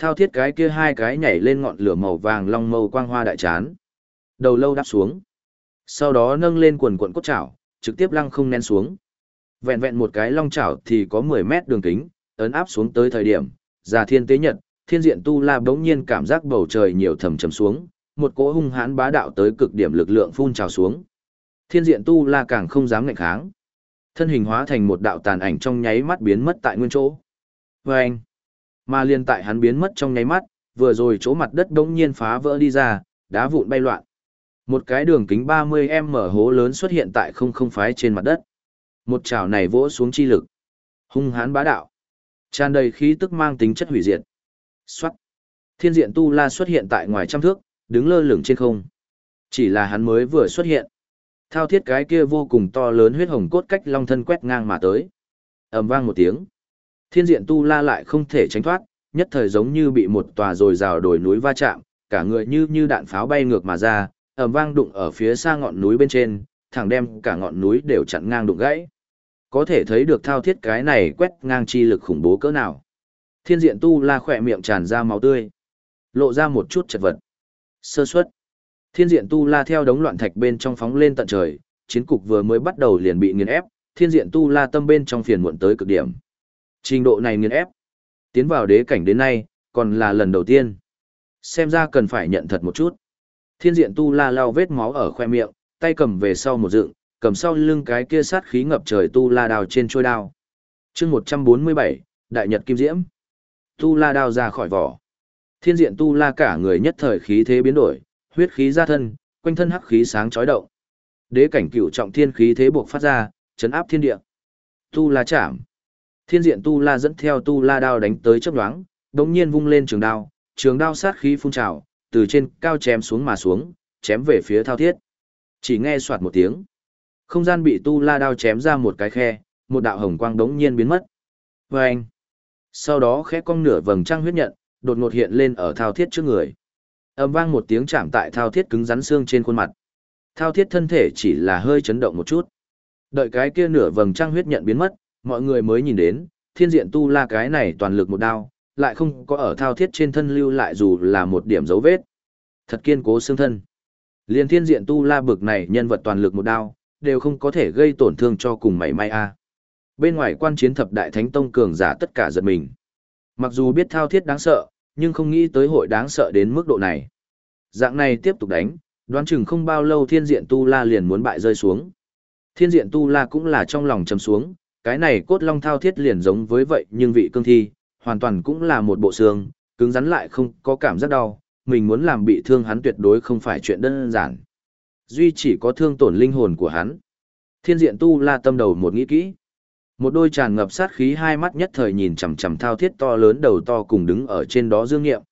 Thao thiết cái kia hai cái nhảy lên ngọn lửa màu vàng long mâu quang hoa đại chán. Đầu lâu đáp xuống. Sau đó nâng lên quần quần cốt chảo, trực tiếp lăng không nén xuống. Vẹn vẹn một cái long chảo thì có 10 mét đường kính, ấn áp xuống tới thời điểm, già thiên tế nhật, thiên diện tu la bỗng nhiên cảm giác bầu trời nhiều thầm trầm xuống, một cỗ hung hãn bá đạo tới cực điểm lực lượng phun trào xuống. Thiên diện tu la càng không dám ngạnh kháng. Thân hình hóa thành một đạo tàn ảnh trong nháy mắt biến mất tại nguyên chỗ. Vâng! anh, mà liên tại hắn biến mất trong nháy mắt, vừa rồi chỗ mặt đất đống nhiên phá vỡ đi ra, đá vụn bay loạn. Một cái đường kính 30m hố lớn xuất hiện tại không không phái trên mặt đất. Một chảo này vỗ xuống chi lực. Hung hãn bá đạo. Tràn đầy khí tức mang tính chất hủy diệt. Xoát. Thiên diện tu la xuất hiện tại ngoài trăm thước, đứng lơ lửng trên không. Chỉ là hắn mới vừa xuất hiện. Thao thiết cái kia vô cùng to lớn huyết hồng cốt cách long thân quét ngang mà tới. ầm vang một tiếng. Thiên diện tu la lại không thể tránh thoát, nhất thời giống như bị một tòa rồi rào đồi núi va chạm, cả người như như đạn pháo bay ngược mà ra, ầm vang đụng ở phía xa ngọn núi bên trên, thẳng đem cả ngọn núi đều chặn ngang đụng gãy. Có thể thấy được thao thiết cái này quét ngang chi lực khủng bố cỡ nào. Thiên diện tu la khỏe miệng tràn ra máu tươi. Lộ ra một chút chật vật. Sơ suất. Thiên diện tu la theo đống loạn thạch bên trong phóng lên tận trời, chiến cục vừa mới bắt đầu liền bị nghiền ép, thiên diện tu la tâm bên trong phiền muộn tới cực điểm. Trình độ này nghiền ép. Tiến vào đế cảnh đến nay, còn là lần đầu tiên. Xem ra cần phải nhận thật một chút. Thiên diện tu la lao vết máu ở khoe miệng, tay cầm về sau một dựng, cầm sau lưng cái kia sát khí ngập trời tu la đào trên trôi đao. chương 147, Đại Nhật Kim Diễm. Tu la đao ra khỏi vỏ. Thiên diện tu la cả người nhất thời khí thế biến đổi, huyết khí ra thân, quanh thân hắc khí sáng chói động. Đế cảnh cửu trọng thiên khí thế buộc phát ra, chấn áp thiên địa. Tu la chạm. Thiên diện tu la dẫn theo tu la đao đánh tới chớp nhoáng, đống nhiên vung lên trường đao, trường đao sát khí phun trào, từ trên cao chém xuống mà xuống, chém về phía thao thiết. Chỉ nghe soạt một tiếng. Không gian bị tu la đao chém ra một cái khe, một đạo hồng quang đống nhiên biến mất. Và anh. Sau đó khẽ cong nửa vầng trăng huyết nhận, đột ngột hiện lên ở thao thiết trước người. Âm vang một tiếng chạm tại thao thiết cứng rắn xương trên khuôn mặt. Thao thiết thân thể chỉ là hơi chấn động một chút. Đợi cái kia nửa vầng trăng huyết nhận biến mất, mọi người mới nhìn đến, thiên diện tu la cái này toàn lực một đao, lại không có ở thao thiết trên thân lưu lại dù là một điểm dấu vết. Thật kiên cố xương thân. Liên thiên diện tu la bực này nhân vật toàn lực một đao, đều không có thể gây tổn thương cho cùng mảy may a. À. Bên ngoài quan chiến thập đại thánh tông cường giả tất cả giật mình. Mặc dù biết thao thiết đáng sợ, nhưng không nghĩ tới hội đáng sợ đến mức độ này. Dạng này tiếp tục đánh, đoán chừng không bao lâu thiên diện tu la liền muốn bại rơi xuống. Thiên diện tu la cũng là trong lòng trầm xuống, cái này cốt long thao thiết liền giống với vậy nhưng vị cương thi, hoàn toàn cũng là một bộ xương, cứng rắn lại không có cảm giác đau, mình muốn làm bị thương hắn tuyệt đối không phải chuyện đơn giản. Duy chỉ có thương tổn linh hồn của hắn. Thiên diện tu la tâm đầu một nghĩ kỹ. Một đôi tràn ngập sát khí hai mắt nhất thời nhìn chằm chằm thao thiết to lớn đầu to cùng đứng ở trên đó dương nghiệm.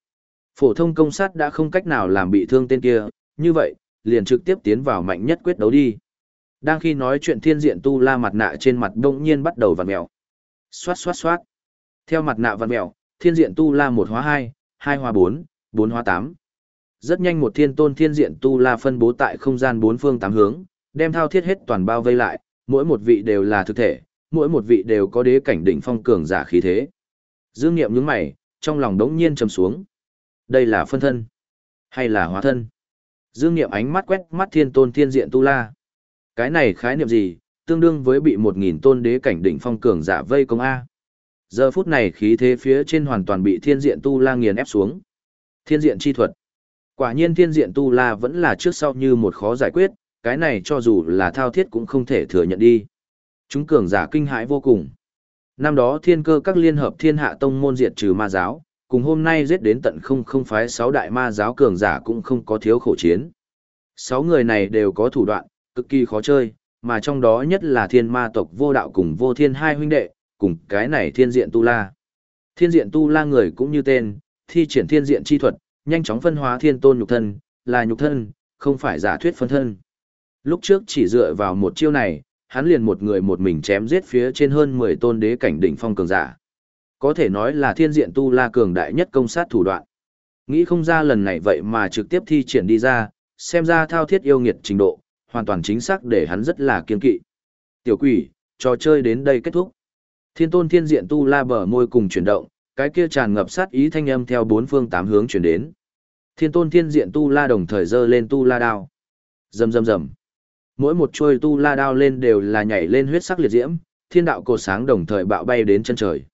Phổ thông công sát đã không cách nào làm bị thương tên kia, như vậy, liền trực tiếp tiến vào mạnh nhất quyết đấu đi. Đang khi nói chuyện thiên diện tu la mặt nạ trên mặt đông nhiên bắt đầu vặn mèo. Xoát xoát xoát. Theo mặt nạ vặn mèo, thiên diện tu la một hóa hai, hai hóa bốn, bốn hóa tám. Rất nhanh một thiên tôn thiên diện tu la phân bố tại không gian bốn phương tám hướng, đem thao thiết hết toàn bao vây lại, mỗi một vị đều là thực thể, mỗi một vị đều có đế cảnh đỉnh phong cường giả khí thế. Dương Nghiệm nhướng mày, trong lòng đống nhiên trầm xuống. Đây là phân thân, hay là hóa thân? Dương Nghiệm ánh mắt quét mắt thiên tôn thiên diện tu la. Cái này khái niệm gì, tương đương với bị một nghìn tôn đế cảnh đỉnh phong cường giả vây công A. Giờ phút này khí thế phía trên hoàn toàn bị thiên diện tu la nghiền ép xuống. Thiên diện chi thuật. Quả nhiên thiên diện tu la vẫn là trước sau như một khó giải quyết, cái này cho dù là thao thiết cũng không thể thừa nhận đi. Chúng cường giả kinh hãi vô cùng. Năm đó thiên cơ các liên hợp thiên hạ tông môn diệt trừ ma giáo, cùng hôm nay giết đến tận không không phái sáu đại ma giáo cường giả cũng không có thiếu khổ chiến. Sáu người này đều có thủ đoạn, cực kỳ khó chơi, mà trong đó nhất là thiên ma tộc vô đạo cùng vô thiên hai huynh đệ, cùng cái này thiên diện tu la. Thiên diện tu la người cũng như tên, thi triển thiên diện chi thuật, nhanh chóng phân hóa thiên tôn nhục thân, là nhục thân, không phải giả thuyết phân thân. Lúc trước chỉ dựa vào một chiêu này, hắn liền một người một mình chém giết phía trên hơn 10 tôn đế cảnh đỉnh phong cường giả. Có thể nói là thiên diện tu la cường đại nhất công sát thủ đoạn. Nghĩ không ra lần này vậy mà trực tiếp thi triển đi ra, xem ra thao thiết yêu nghiệt trình độ, hoàn toàn chính xác để hắn rất là kiên kỵ. Tiểu quỷ, trò chơi đến đây kết thúc. Thiên tôn thiên diện tu la bờ môi cùng chuyển động, cái kia tràn ngập sát ý thanh âm theo bốn phương tám hướng chuyển đến. Thiên tôn thiên diện tu la đồng thời giơ lên tu la đao. Rầm rầm rầm. Mỗi một chuôi tu la đao lên đều là nhảy lên huyết sắc liệt diễm, thiên đạo cổ sáng đồng thời bạo bay đến chân trời.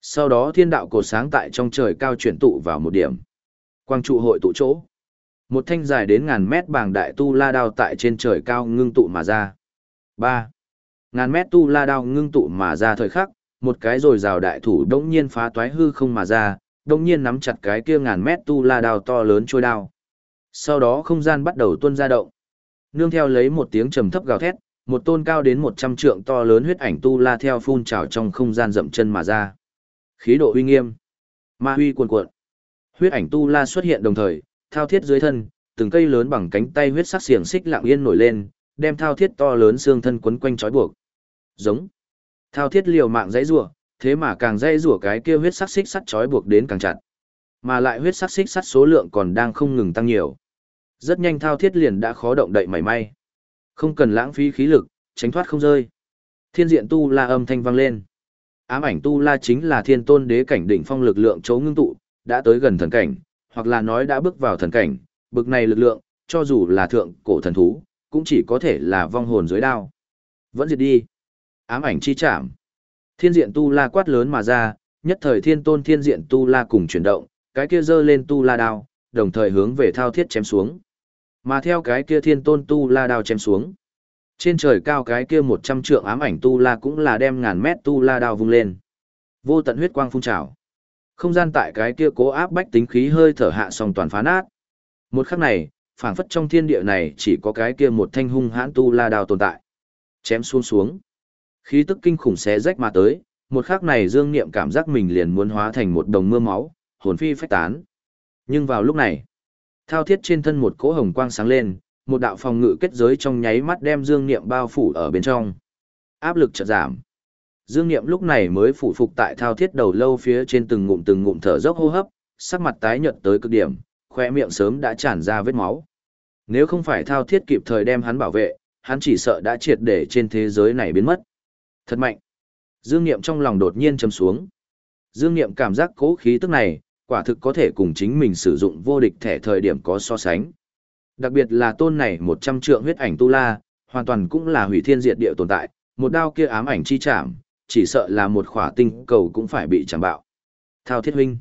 Sau đó thiên đạo cổ sáng tại trong trời cao chuyển tụ vào một điểm. Quang trụ hội tụ chỗ. Một thanh dài đến ngàn mét bàng đại tu la đao tại trên trời cao ngưng tụ mà ra. ba Ngàn mét tu la đao ngưng tụ mà ra thời khắc, một cái rồi rào đại thủ đống nhiên phá toái hư không mà ra, đống nhiên nắm chặt cái kia ngàn mét tu la đao to lớn trôi đao. Sau đó không gian bắt đầu tuôn ra động. Nương theo lấy một tiếng trầm thấp gào thét, một tôn cao đến một trăm trượng to lớn huyết ảnh tu la theo phun trào trong không gian dậm chân mà ra. Khí độ uy nghiêm, ma huy cuồn cuộn. Huyết ảnh tu la xuất hiện đồng thời, thao thiết dưới thân, từng cây lớn bằng cánh tay huyết sắc xiềng xích lặng yên nổi lên, đem thao thiết to lớn xương thân quấn quanh trói buộc. Giống. Thao thiết liều mạng dãy rủa, thế mà càng dãy rủa cái kia huyết sắc xích sắt trói buộc đến càng chặt. Mà lại huyết sắc xích sắt số lượng còn đang không ngừng tăng nhiều. Rất nhanh thao thiết liền đã khó động đậy mảy may. Không cần lãng phí khí lực, tránh thoát không rơi. Thiên diện tu la âm thanh vang lên. Ám ảnh tu la chính là thiên tôn đế cảnh đỉnh phong lực lượng chấu ngưng tụ, đã tới gần thần cảnh, hoặc là nói đã bước vào thần cảnh, bực này lực lượng, cho dù là thượng cổ thần thú, cũng chỉ có thể là vong hồn dưới đao. Vẫn diệt đi. Ám ảnh chi chạm. Thiên diện tu la quát lớn mà ra, nhất thời thiên tôn thiên diện tu la cùng chuyển động, cái kia giơ lên tu la đao, đồng thời hướng về thao thiết chém xuống. Mà theo cái kia thiên tôn tu la đao chém xuống. Trên trời cao cái kia một trăm trượng ám ảnh tu la cũng là đem ngàn mét tu la đao vung lên. Vô tận huyết quang phun trào. Không gian tại cái kia cố áp bách tính khí hơi thở hạ song toàn phá nát. Một khắc này, phảng phất trong thiên địa này chỉ có cái kia một thanh hung hãn tu la đao tồn tại. Chém xuống xuống. Khí tức kinh khủng xé rách mà tới, một khắc này Dương Niệm cảm giác mình liền muốn hóa thành một đồng mưa máu, hồn phi phách tán. Nhưng vào lúc này, thao thiết trên thân một cỗ hồng quang sáng lên, một đạo phòng ngự kết giới trong nháy mắt đem Dương Niệm bao phủ ở bên trong. Áp lực chợt giảm. Dương Niệm lúc này mới phủ phục tại thao thiết đầu lâu phía trên từng ngụm từng ngụm thở dốc hô hấp, sắc mặt tái nhợt tới cực điểm, khoe miệng sớm đã tràn ra vết máu. Nếu không phải thao thiết kịp thời đem hắn bảo vệ, hắn chỉ sợ đã triệt để trên thế giới này biến mất. Thật mạnh. Dương Niệm trong lòng đột nhiên trầm xuống. Dương Niệm cảm giác cố khí tức này, quả thực có thể cùng chính mình sử dụng vô địch thẻ thời điểm có so sánh. Đặc biệt là tôn này 100 trượng huyết ảnh tu la, hoàn toàn cũng là hủy thiên diệt địa tồn tại, một đao kia ám ảnh chi chạm, chỉ sợ là một khỏa tinh cầu cũng phải bị chẳng bạo. Thao thiết huynh,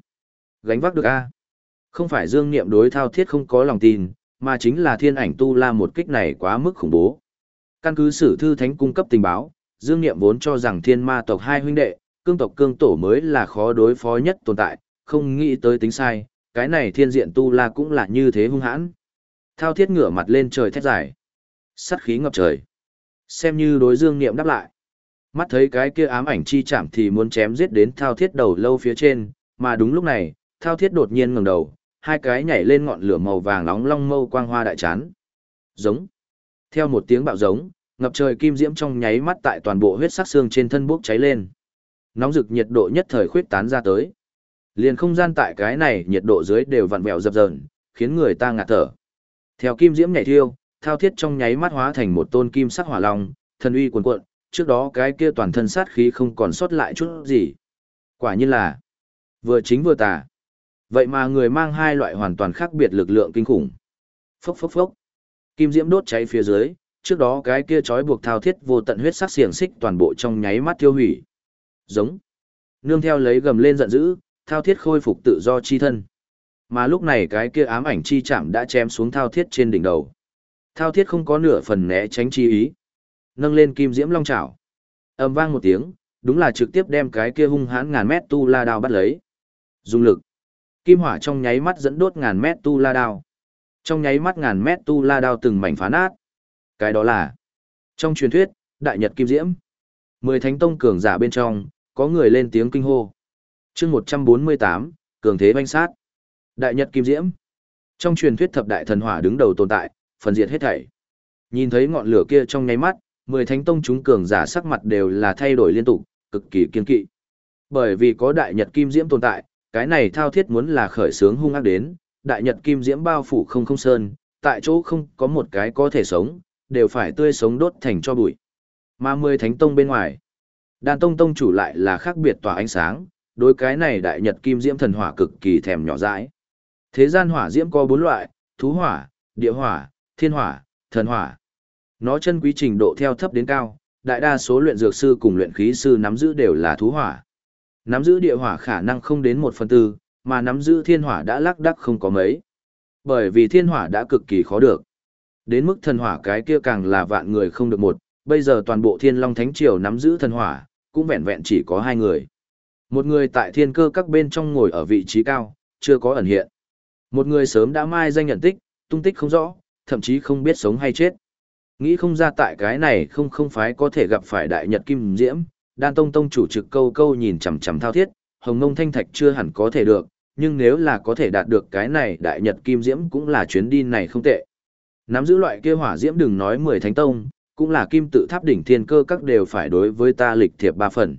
gánh vác được a Không phải dương niệm đối thao thiết không có lòng tin, mà chính là thiên ảnh tu la một kích này quá mức khủng bố. Căn cứ sử thư thánh cung cấp tình báo, dương niệm vốn cho rằng thiên ma tộc hai huynh đệ, cương tộc cương tổ mới là khó đối phó nhất tồn tại, không nghĩ tới tính sai, cái này thiên diện tu la cũng là như thế hung hãn. Thao thiết ngửa mặt lên trời thét dài. Sắt khí ngập trời. Xem như đối dương niệm đáp lại. Mắt thấy cái kia ám ảnh chi chạm thì muốn chém giết đến thao thiết đầu lâu phía trên, mà đúng lúc này, thao thiết đột nhiên ngẩng đầu, hai cái nhảy lên ngọn lửa màu vàng nóng long mâu quang hoa đại chán. Giống. Theo một tiếng bạo giống, ngập trời kim diễm trong nháy mắt tại toàn bộ huyết sắc xương trên thân bốc cháy lên. Nóng rực nhiệt độ nhất thời khuyết tán ra tới. Liền không gian tại cái này nhiệt độ dưới đều vặn vẹo dập dờn, khiến người ta ngạt thở. Theo kim diễm nhảy thiêu, thao thiết trong nháy mắt hóa thành một tôn kim sắc hỏa long, thần uy cuồn cuộn, trước đó cái kia toàn thân sát khí không còn sót lại chút gì. Quả nhiên là vừa chính vừa tà. Vậy mà người mang hai loại hoàn toàn khác biệt lực lượng kinh khủng. Phốc phốc phốc. Kim diễm đốt cháy phía dưới, trước đó cái kia trói buộc thao thiết vô tận huyết sắc xiềng xích toàn bộ trong nháy mắt tiêu hủy. Giống. Nương theo lấy gầm lên giận dữ, thao thiết khôi phục tự do chi thân. Mà lúc này cái kia ám ảnh chi chạm đã chém xuống thao thiết trên đỉnh đầu. Thao thiết không có nửa phần né tránh chi ý. Nâng lên kim diễm long chảo. ầm vang một tiếng, đúng là trực tiếp đem cái kia hung hãn ngàn mét tu la đao bắt lấy. Dùng lực. Kim hỏa trong nháy mắt dẫn đốt ngàn mét tu la đao. Trong nháy mắt ngàn mét tu la đao từng mảnh phá nát. Cái đó là trong truyền thuyết, đại nhật kim diễm. Mười thánh tông cường giả bên trong, có người lên tiếng kinh hô. chương một trăm bốn mươi tám cường thế banh sát. Đại Nhật Kim Diễm. Trong truyền thuyết thập đại thần hỏa đứng đầu tồn tại, phần diệt hết thảy. Nhìn thấy ngọn lửa kia trong nháy mắt, mười thánh tông chúng cường giả sắc mặt đều là thay đổi liên tục, cực kỳ kiên kỵ. Bởi vì có Đại Nhật Kim Diễm tồn tại, cái này thao thiết muốn là khởi sướng hung ác đến, Đại Nhật Kim Diễm bao phủ không không sơn, tại chỗ không có một cái có thể sống, đều phải tươi sống đốt thành cho bụi. Mà mười thánh tông bên ngoài, đàn tông tông chủ lại là khác biệt tỏa ánh sáng, đối cái này Đại Nhật Kim Diễm thần hỏa cực kỳ thèm nhỏ dãi. Thế gian hỏa diễm có bốn loại, thú hỏa, địa hỏa, thiên hỏa, thần hỏa. Nó chân quý trình độ theo thấp đến cao, đại đa số luyện dược sư cùng luyện khí sư nắm giữ đều là thú hỏa. Nắm giữ địa hỏa khả năng không đến một phần tư, mà nắm giữ thiên hỏa đã lắc đắc không có mấy. Bởi vì thiên hỏa đã cực kỳ khó được. Đến mức thần hỏa cái kia càng là vạn người không được một, bây giờ toàn bộ thiên long thánh triều nắm giữ thần hỏa, cũng vẹn vẹn chỉ có hai người. Một người tại thiên cơ các bên trong ngồi ở vị trí cao, chưa có ẩn hiện. Một người sớm đã mai danh nhận tích, tung tích không rõ, thậm chí không biết sống hay chết. Nghĩ không ra tại cái này không không phái có thể gặp phải đại nhật kim diễm, đan tông tông chủ trực câu câu nhìn chằm chằm thao thiết, hồng ngông thanh thạch chưa hẳn có thể được, nhưng nếu là có thể đạt được cái này đại nhật kim diễm cũng là chuyến đi này không tệ. Nắm giữ loại kia hỏa diễm đừng nói mười thánh tông, cũng là kim tự tháp đỉnh thiên cơ các đều phải đối với ta lịch thiệp ba phần.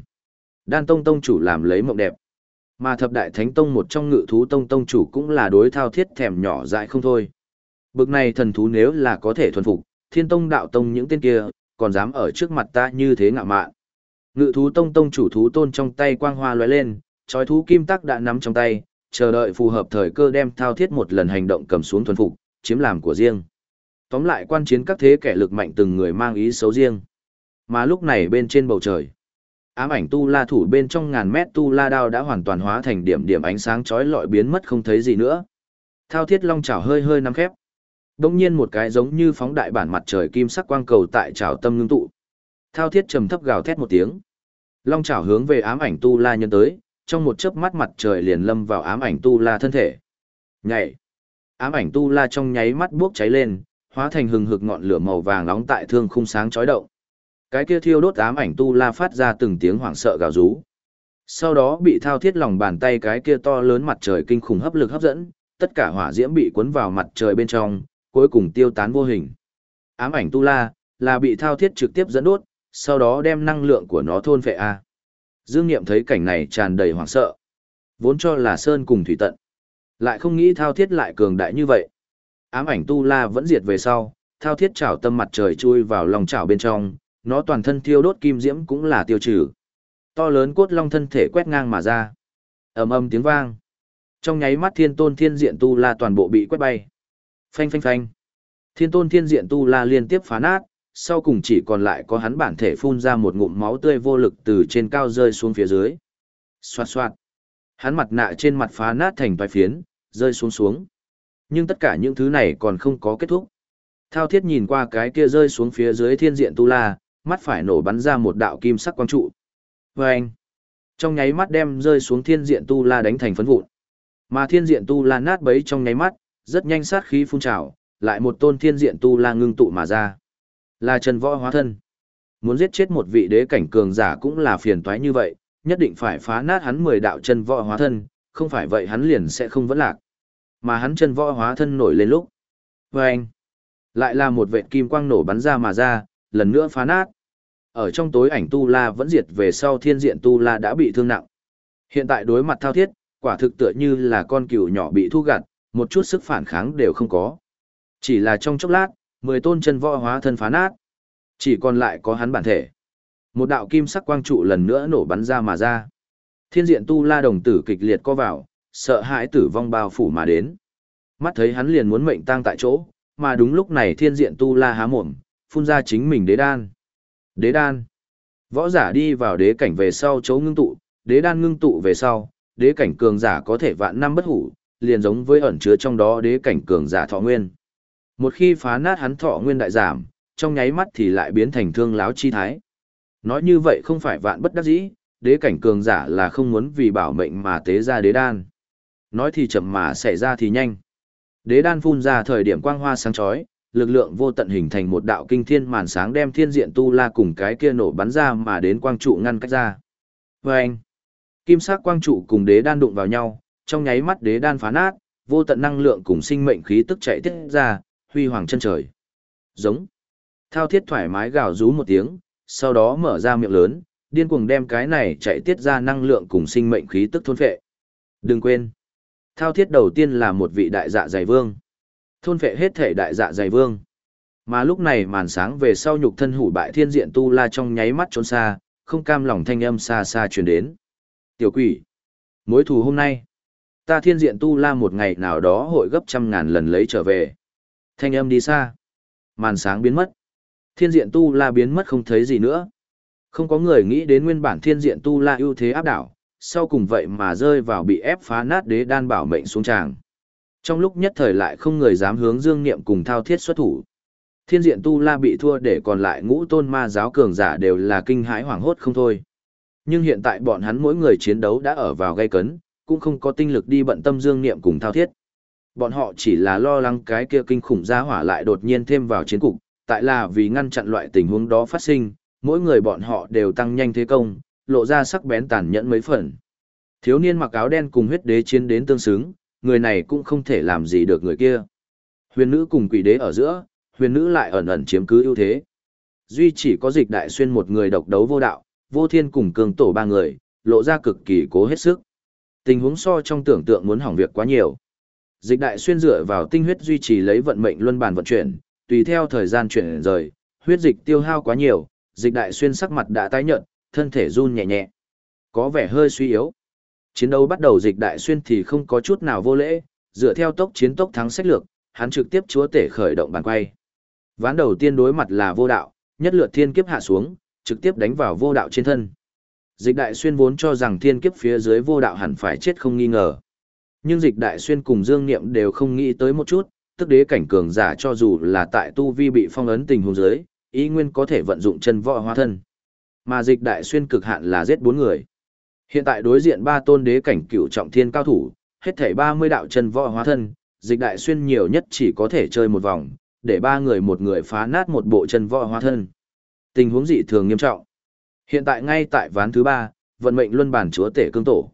Đan tông tông chủ làm lấy mộng đẹp. Mà thập đại thánh tông một trong ngự thú tông tông chủ cũng là đối thao thiết thèm nhỏ dại không thôi. Bực này thần thú nếu là có thể thuần phục, thiên tông đạo tông những tên kia, còn dám ở trước mặt ta như thế ngạo mạn. Ngự thú tông tông chủ thú tôn trong tay quang hoa lóe lên, trói thú kim tắc đã nắm trong tay, chờ đợi phù hợp thời cơ đem thao thiết một lần hành động cầm xuống thuần phục, chiếm làm của riêng. Tóm lại quan chiến các thế kẻ lực mạnh từng người mang ý xấu riêng. Mà lúc này bên trên bầu trời, ám ảnh tu la thủ bên trong ngàn mét tu la đao đã hoàn toàn hóa thành điểm điểm ánh sáng chói lọi biến mất không thấy gì nữa. Thao thiết long chảo hơi hơi nắm khép. Đông nhiên một cái giống như phóng đại bản mặt trời kim sắc quang cầu tại trào tâm ngưng tụ. Thao thiết trầm thấp gào thét một tiếng. Long trào hướng về ám ảnh tu la nhân tới, trong một chớp mắt mặt trời liền lâm vào ám ảnh tu la thân thể. Nhảy. Ám ảnh tu la trong nháy mắt bốc cháy lên, hóa thành hừng hực ngọn lửa màu vàng nóng tại thương khung sáng chói động. Cái kia thiêu đốt ám ảnh tu la phát ra từng tiếng hoảng sợ gào rú. Sau đó bị thao thiết lòng bàn tay cái kia to lớn mặt trời kinh khủng hấp lực hấp dẫn, tất cả hỏa diễm bị cuốn vào mặt trời bên trong, cuối cùng tiêu tán vô hình. Ám ảnh tu la, là bị thao thiết trực tiếp dẫn đốt, sau đó đem năng lượng của nó thôn phệ A. Dương Niệm thấy cảnh này tràn đầy hoảng sợ. Vốn cho là sơn cùng thủy tận. Lại không nghĩ thao thiết lại cường đại như vậy. Ám ảnh tu la vẫn diệt về sau, thao thiết chảo tâm mặt trời chui vào lòng chảo bên trong, nó toàn thân thiêu đốt kim diễm cũng là tiêu trừ. To lớn cốt long thân thể quét ngang mà ra. ầm ầm tiếng vang. Trong nháy mắt thiên tôn thiên diện tu la toàn bộ bị quét bay. Phanh phanh phanh. Thiên tôn thiên diện tu la liên tiếp phá nát, sau cùng chỉ còn lại có hắn bản thể phun ra một ngụm máu tươi vô lực từ trên cao rơi xuống phía dưới. Xoạt xoạt. Hắn mặt nạ trên mặt phá nát thành vài phiến, rơi xuống xuống. Nhưng tất cả những thứ này còn không có kết thúc. Thao thiết nhìn qua cái kia rơi xuống phía dưới thiên diện tu la, mắt phải nổ bắn ra một đạo kim sắc quang trụ. Vâng! Trong nháy mắt đem rơi xuống thiên diện tu la đánh thành phấn vụn. Mà thiên diện tu la nát bấy trong nháy mắt, rất nhanh sát khí phun trào, lại một tôn thiên diện tu la ngưng tụ mà ra. Là Trần Võ hóa thân. Muốn giết chết một vị đế cảnh cường giả cũng là phiền toái như vậy, nhất định phải phá nát hắn mười đạo chân võ hóa thân, không phải vậy hắn liền sẽ không vẫn lạc. Mà hắn chân võ hóa thân nổi lên lúc. Và anh, lại là một vệt kim quang nổ bắn ra mà ra, lần nữa phá nát. Ở trong tối ảnh Tu La vẫn diệt về sau thiên diện Tu La đã bị thương nặng. Hiện tại đối mặt thao thiết, quả thực tựa như là con cừu nhỏ bị thu gặt, một chút sức phản kháng đều không có. Chỉ là trong chốc lát, mười tôn chân võ hóa thân phá nát. Chỉ còn lại có hắn bản thể. Một đạo kim sắc quang trụ lần nữa nổ bắn ra mà ra. Thiên diện tu la đồng tử kịch liệt co vào, sợ hãi tử vong bao phủ mà đến. Mắt thấy hắn liền muốn mệnh tang tại chỗ, mà đúng lúc này thiên diện tu la há mồm, phun ra chính mình đế đan. Đế đan. Võ giả đi vào đế cảnh về sau chỗ ngưng tụ, đế đan ngưng tụ về sau, đế cảnh cường giả có thể vạn năm bất hủ, liền giống với ẩn chứa trong đó đế cảnh cường giả thọ nguyên. Một khi phá nát hắn thọ nguyên đại giảm, trong nháy mắt thì lại biến thành thương láo chi thái. Nói như vậy không phải vạn bất đắc dĩ, đế cảnh cường giả là không muốn vì bảo mệnh mà tế ra đế đan. Nói thì chậm mà xảy ra thì nhanh. Đế đan phun ra thời điểm quang hoa sáng chói, lực lượng vô tận hình thành một đạo kinh thiên màn sáng đem thiên diện tu la cùng cái kia nổ bắn ra mà đến quang trụ ngăn cách ra. Và anh, kim sắc quang trụ cùng đế đan đụng vào nhau, trong nháy mắt đế đan phá nát, vô tận năng lượng cùng sinh mệnh khí tức chạy tiết ra, huy hoàng chân trời. Giống. Thao thiết thoải mái gào rú một tiếng, sau đó mở ra miệng lớn, điên cuồng đem cái này chạy tiết ra năng lượng cùng sinh mệnh khí tức thôn phệ. Đừng quên, thao thiết đầu tiên là một vị đại dạ dày vương. Thôn phệ hết thể đại dạ dày vương. Mà lúc này màn sáng về sau nhục thân hủ bại thiên diện tu la trong nháy mắt trốn xa, không cam lòng thanh âm xa xa truyền đến. Tiểu quỷ, mối thù hôm nay, ta thiên diện tu la một ngày nào đó hội gấp trăm ngàn lần lấy trở về. Thanh âm đi xa, màn sáng biến mất. Thiên diện tu la biến mất không thấy gì nữa. Không có người nghĩ đến nguyên bản thiên diện tu la ưu thế áp đảo, sau cùng vậy mà rơi vào bị ép phá nát đế đan bảo mệnh xuống tràng. Trong lúc nhất thời lại không người dám hướng dương niệm cùng thao thiết xuất thủ. Thiên diện tu la bị thua để còn lại ngũ tôn ma giáo cường giả đều là kinh hãi hoảng hốt không thôi. Nhưng hiện tại bọn hắn mỗi người chiến đấu đã ở vào gây cấn, cũng không có tinh lực đi bận tâm dương niệm cùng thao thiết. Bọn họ chỉ là lo lắng cái kia kinh khủng gia hỏa lại đột nhiên thêm vào chiến cục, tại là vì ngăn chặn loại tình huống đó phát sinh, mỗi người bọn họ đều tăng nhanh thế công, lộ ra sắc bén tàn nhẫn mấy phần. Thiếu niên mặc áo đen cùng huyết đế chiến đến tương xứng, người này cũng không thể làm gì được người kia. Huyền nữ cùng quỷ đế ở giữa, huyền nữ lại ẩn ẩn chiếm cứ ưu thế. Duy chỉ có dịch đại xuyên một người độc đấu vô đạo, vô thiên cùng cường tổ ba người, lộ ra cực kỳ cố hết sức. Tình huống so trong tưởng tượng muốn hỏng việc quá nhiều. Dịch đại xuyên dựa vào tinh huyết duy trì lấy vận mệnh luân bàn vận chuyển, tùy theo thời gian chuyển rời, huyết dịch tiêu hao quá nhiều, dịch đại xuyên sắc mặt đã tái nhợt, thân thể run nhẹ nhẹ, có vẻ hơi suy yếu. Chiến đấu bắt đầu dịch đại xuyên thì không có chút nào vô lễ, dựa theo tốc chiến tốc thắng sách lược, hắn trực tiếp chúa tể khởi động bàn quay. Ván đầu tiên đối mặt là vô đạo, nhất lượt thiên kiếp hạ xuống, trực tiếp đánh vào vô đạo trên thân. Dịch đại xuyên vốn cho rằng thiên kiếp phía dưới vô đạo hẳn phải chết không nghi ngờ. Nhưng dịch đại xuyên cùng dương niệm đều không nghĩ tới một chút, tức đế cảnh cường giả cho dù là tại tu vi bị phong ấn tình huống dưới, ý nguyên có thể vận dụng chân võ hóa thân. Mà dịch đại xuyên cực hạn là giết bốn người. Hiện tại đối diện ba tôn đế cảnh cửu trọng thiên cao thủ, hết thảy 30 đạo chân võ hóa thân, dịch đại xuyên nhiều nhất chỉ có thể chơi một vòng, để ba người một người phá nát một bộ chân võ hóa thân. Tình huống dị thường nghiêm trọng. Hiện tại ngay tại ván thứ ba, vận mệnh luân bản chúa tể cương tổ.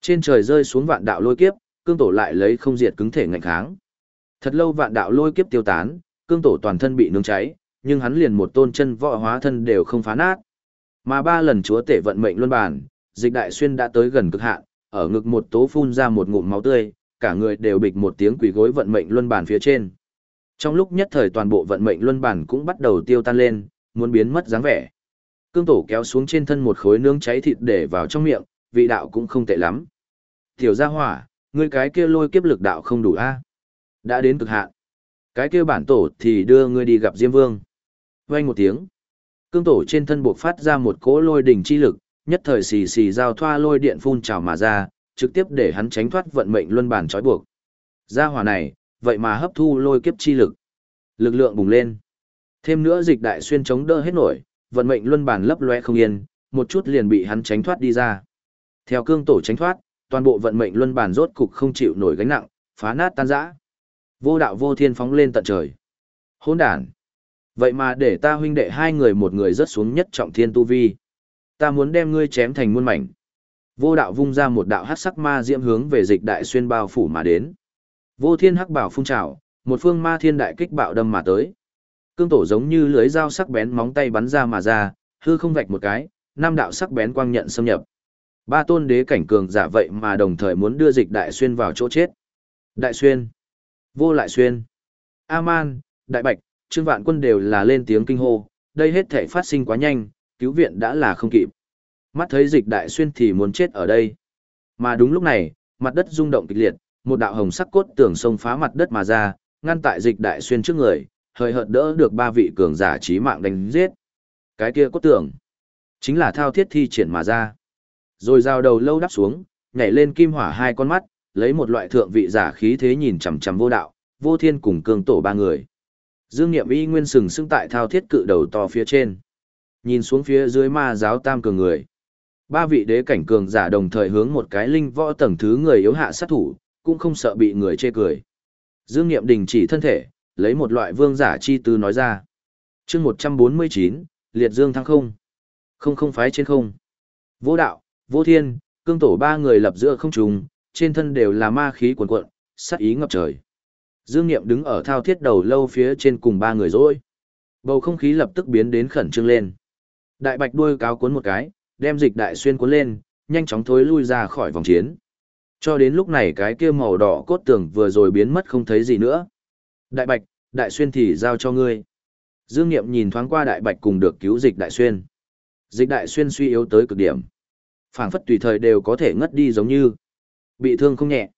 Trên trời rơi xuống vạn đạo lôi kiếp, cương tổ lại lấy không diệt cứng thể ngạnh kháng. Thật lâu vạn đạo lôi kiếp tiêu tán, cương tổ toàn thân bị nướng cháy, nhưng hắn liền một tôn chân võ hóa thân đều không phá nát. Mà ba lần chúa tể vận mệnh luân bản, dịch đại xuyên đã tới gần cực hạn, ở ngực một tố phun ra một ngụm máu tươi, cả người đều bịch một tiếng quỳ gối vận mệnh luân bản phía trên. Trong lúc nhất thời toàn bộ vận mệnh luân bản cũng bắt đầu tiêu tan lên, muốn biến mất dáng vẻ. Cương tổ kéo xuống trên thân một khối nướng cháy thịt để vào trong miệng, vị đạo cũng không tệ lắm. Tiểu gia hỏa, ngươi cái kia lôi kiếp lực đạo không đủ a Đã đến cực hạn. Cái kia bản tổ thì đưa ngươi đi gặp Diêm Vương. Vang một tiếng. Cương tổ trên thân buộc phát ra một cỗ lôi đỉnh chi lực, nhất thời xì xì giao thoa lôi điện phun trào mà ra, trực tiếp để hắn tránh thoát vận mệnh luân bản trói buộc. Gia hỏa này, vậy mà hấp thu lôi kiếp chi lực. Lực lượng bùng lên. Thêm nữa dịch đại xuyên chống đỡ hết nổi, vận mệnh luân bản lấp loe không yên, một chút liền bị hắn tránh thoát đi ra. Theo cương tổ tránh thoát, toàn bộ vận mệnh luân bản rốt cục không chịu nổi gánh nặng, phá nát tan rã. Vô đạo vô thiên phóng lên tận trời. Hỗn đản. Vậy mà để ta huynh đệ hai người một người rớt xuống nhất trọng thiên tu vi. Ta muốn đem ngươi chém thành muôn mảnh. Vô đạo vung ra một đạo hắc sắc ma diễm hướng về dịch đại xuyên bao phủ mà đến. Vô thiên hắc bảo phun trào, một phương ma thiên đại kích bạo đâm mà tới. Cương tổ giống như lưới dao sắc bén móng tay bắn ra mà ra, hư không vạch một cái, năm đạo sắc bén quang nhận xâm nhập. Ba tôn đế cảnh cường giả vậy mà đồng thời muốn đưa dịch đại xuyên vào chỗ chết. Đại xuyên, vô lại xuyên, A-man, đại bạch, trương vạn quân đều là lên tiếng kinh hô, đây hết thể phát sinh quá nhanh, cứu viện đã là không kịp. Mắt thấy dịch đại xuyên thì muốn chết ở đây. Mà đúng lúc này, mặt đất rung động kịch liệt, một đạo hồng sắc cốt tường sông phá mặt đất mà ra, ngăn tại dịch đại xuyên trước người, hơi hợt đỡ được ba vị cường giả trí mạng đánh giết. Cái kia cốt tưởng chính là thao thiết thi triển mà ra. Rồi giao đầu lâu đắp xuống, nhảy lên kim hỏa hai con mắt, lấy một loại thượng vị giả khí thế nhìn chằm chằm vô đạo, vô thiên cùng cường tổ ba người. Dương Niệm Y nguyên sừng sững tại thao thiết cự đầu to phía trên. Nhìn xuống phía dưới ma giáo tam cường người. Ba vị đế cảnh cường giả đồng thời hướng một cái linh võ tầng thứ người yếu hạ sát thủ, cũng không sợ bị người chê cười. Dương Niệm đình chỉ thân thể, lấy một loại vương giả chi tư nói ra. chương 149, liệt dương thăng không. Không không phái trên không. Vô đạo, vô thiên, cương tổ ba người lập giữa không trùng, trên thân đều là ma khí cuồn cuộn, sát ý ngập trời. Dương Niệm đứng ở thao thiết đầu lâu phía trên cùng ba người rồi. Bầu không khí lập tức biến đến khẩn trương lên. Đại bạch đuôi cáo cuốn một cái, đem dịch đại xuyên cuốn lên, nhanh chóng thối lui ra khỏi vòng chiến. Cho đến lúc này cái kia màu đỏ cốt tường vừa rồi biến mất không thấy gì nữa. Đại bạch, đại xuyên thì giao cho ngươi. Dương Niệm nhìn thoáng qua đại bạch cùng được cứu dịch đại xuyên. Dịch đại xuyên suy yếu tới cực điểm. phảng phất tùy thời đều có thể ngất đi giống như. Bị thương không nhẹ.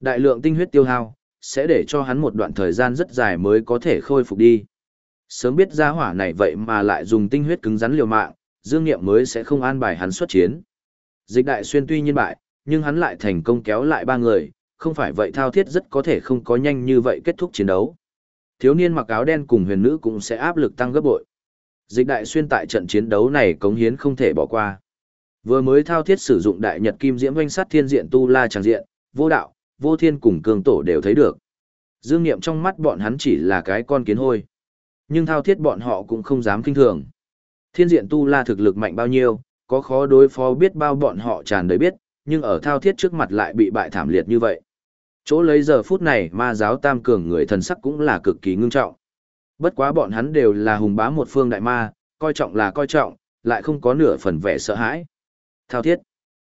Đại lượng tinh huyết tiêu hao, sẽ để cho hắn một đoạn thời gian rất dài mới có thể khôi phục đi. Sớm biết ra hỏa này vậy mà lại dùng tinh huyết cứng rắn liều mạng, Dương Niệm mới sẽ không an bài hắn xuất chiến. Dịch đại xuyên tuy nhiên bại, nhưng hắn lại thành công kéo lại ba người, không phải vậy thao thiết rất có thể không có nhanh như vậy kết thúc chiến đấu. Thiếu niên mặc áo đen cùng huyền nữ cũng sẽ áp lực tăng gấp bội. Dịch đại xuyên tại trận chiến đấu này cống hiến không thể bỏ qua. Vừa mới thao thiết sử dụng đại nhật kim diễm doanh sát thiên diện tu la tràng diện, vô đạo, vô thiên cùng cường tổ đều thấy được. Dương Niệm trong mắt bọn hắn chỉ là cái con kiến hôi. Nhưng thao thiết bọn họ cũng không dám kinh thường. Thiên diện tu la thực lực mạnh bao nhiêu, có khó đối phó biết bao bọn họ tràn đầy biết, nhưng ở thao thiết trước mặt lại bị bại thảm liệt như vậy. Chỗ lấy giờ phút này ma giáo tam cường người thần sắc cũng là cực kỳ ngưng trọng. Bất quá bọn hắn đều là hùng bá một phương đại ma, coi trọng là coi trọng, lại không có nửa phần vẻ sợ hãi. Thao thiết,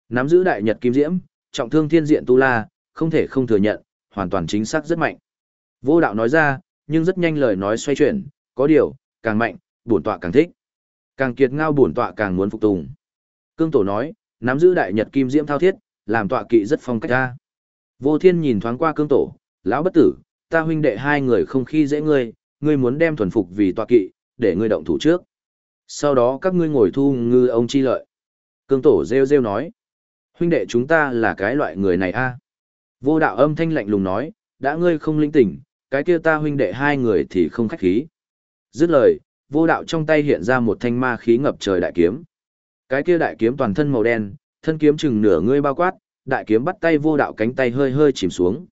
nắm giữ đại nhật kim diễm, trọng thương thiên diện tu la, không thể không thừa nhận, hoàn toàn chính xác rất mạnh. Vô đạo nói ra, nhưng rất nhanh lời nói xoay chuyển, có điều, càng mạnh, bổn tọa càng thích. Càng kiệt ngao bổn tọa càng muốn phục tùng. Cương tổ nói, nắm giữ đại nhật kim diễm thao thiết, làm tọa kỵ rất phong cách ra. Vô thiên nhìn thoáng qua cương tổ, lão bất tử, ta huynh đệ hai người không khi dễ ngươi, ngươi muốn đem thuần phục vì tọa kỵ, để ngươi động thủ trước. Sau đó các ngươi ngồi thu ngư ông chi lợi. Cương tổ rêu rêu nói, huynh đệ chúng ta là cái loại người này a. Vô đạo âm thanh lạnh lùng nói, đã ngươi không linh tỉnh, cái kia ta huynh đệ hai người thì không khách khí. Dứt lời, vô đạo trong tay hiện ra một thanh ma khí ngập trời đại kiếm. Cái kia đại kiếm toàn thân màu đen, thân kiếm chừng nửa ngươi bao quát, đại kiếm bắt tay vô đạo cánh tay hơi hơi chìm xuống.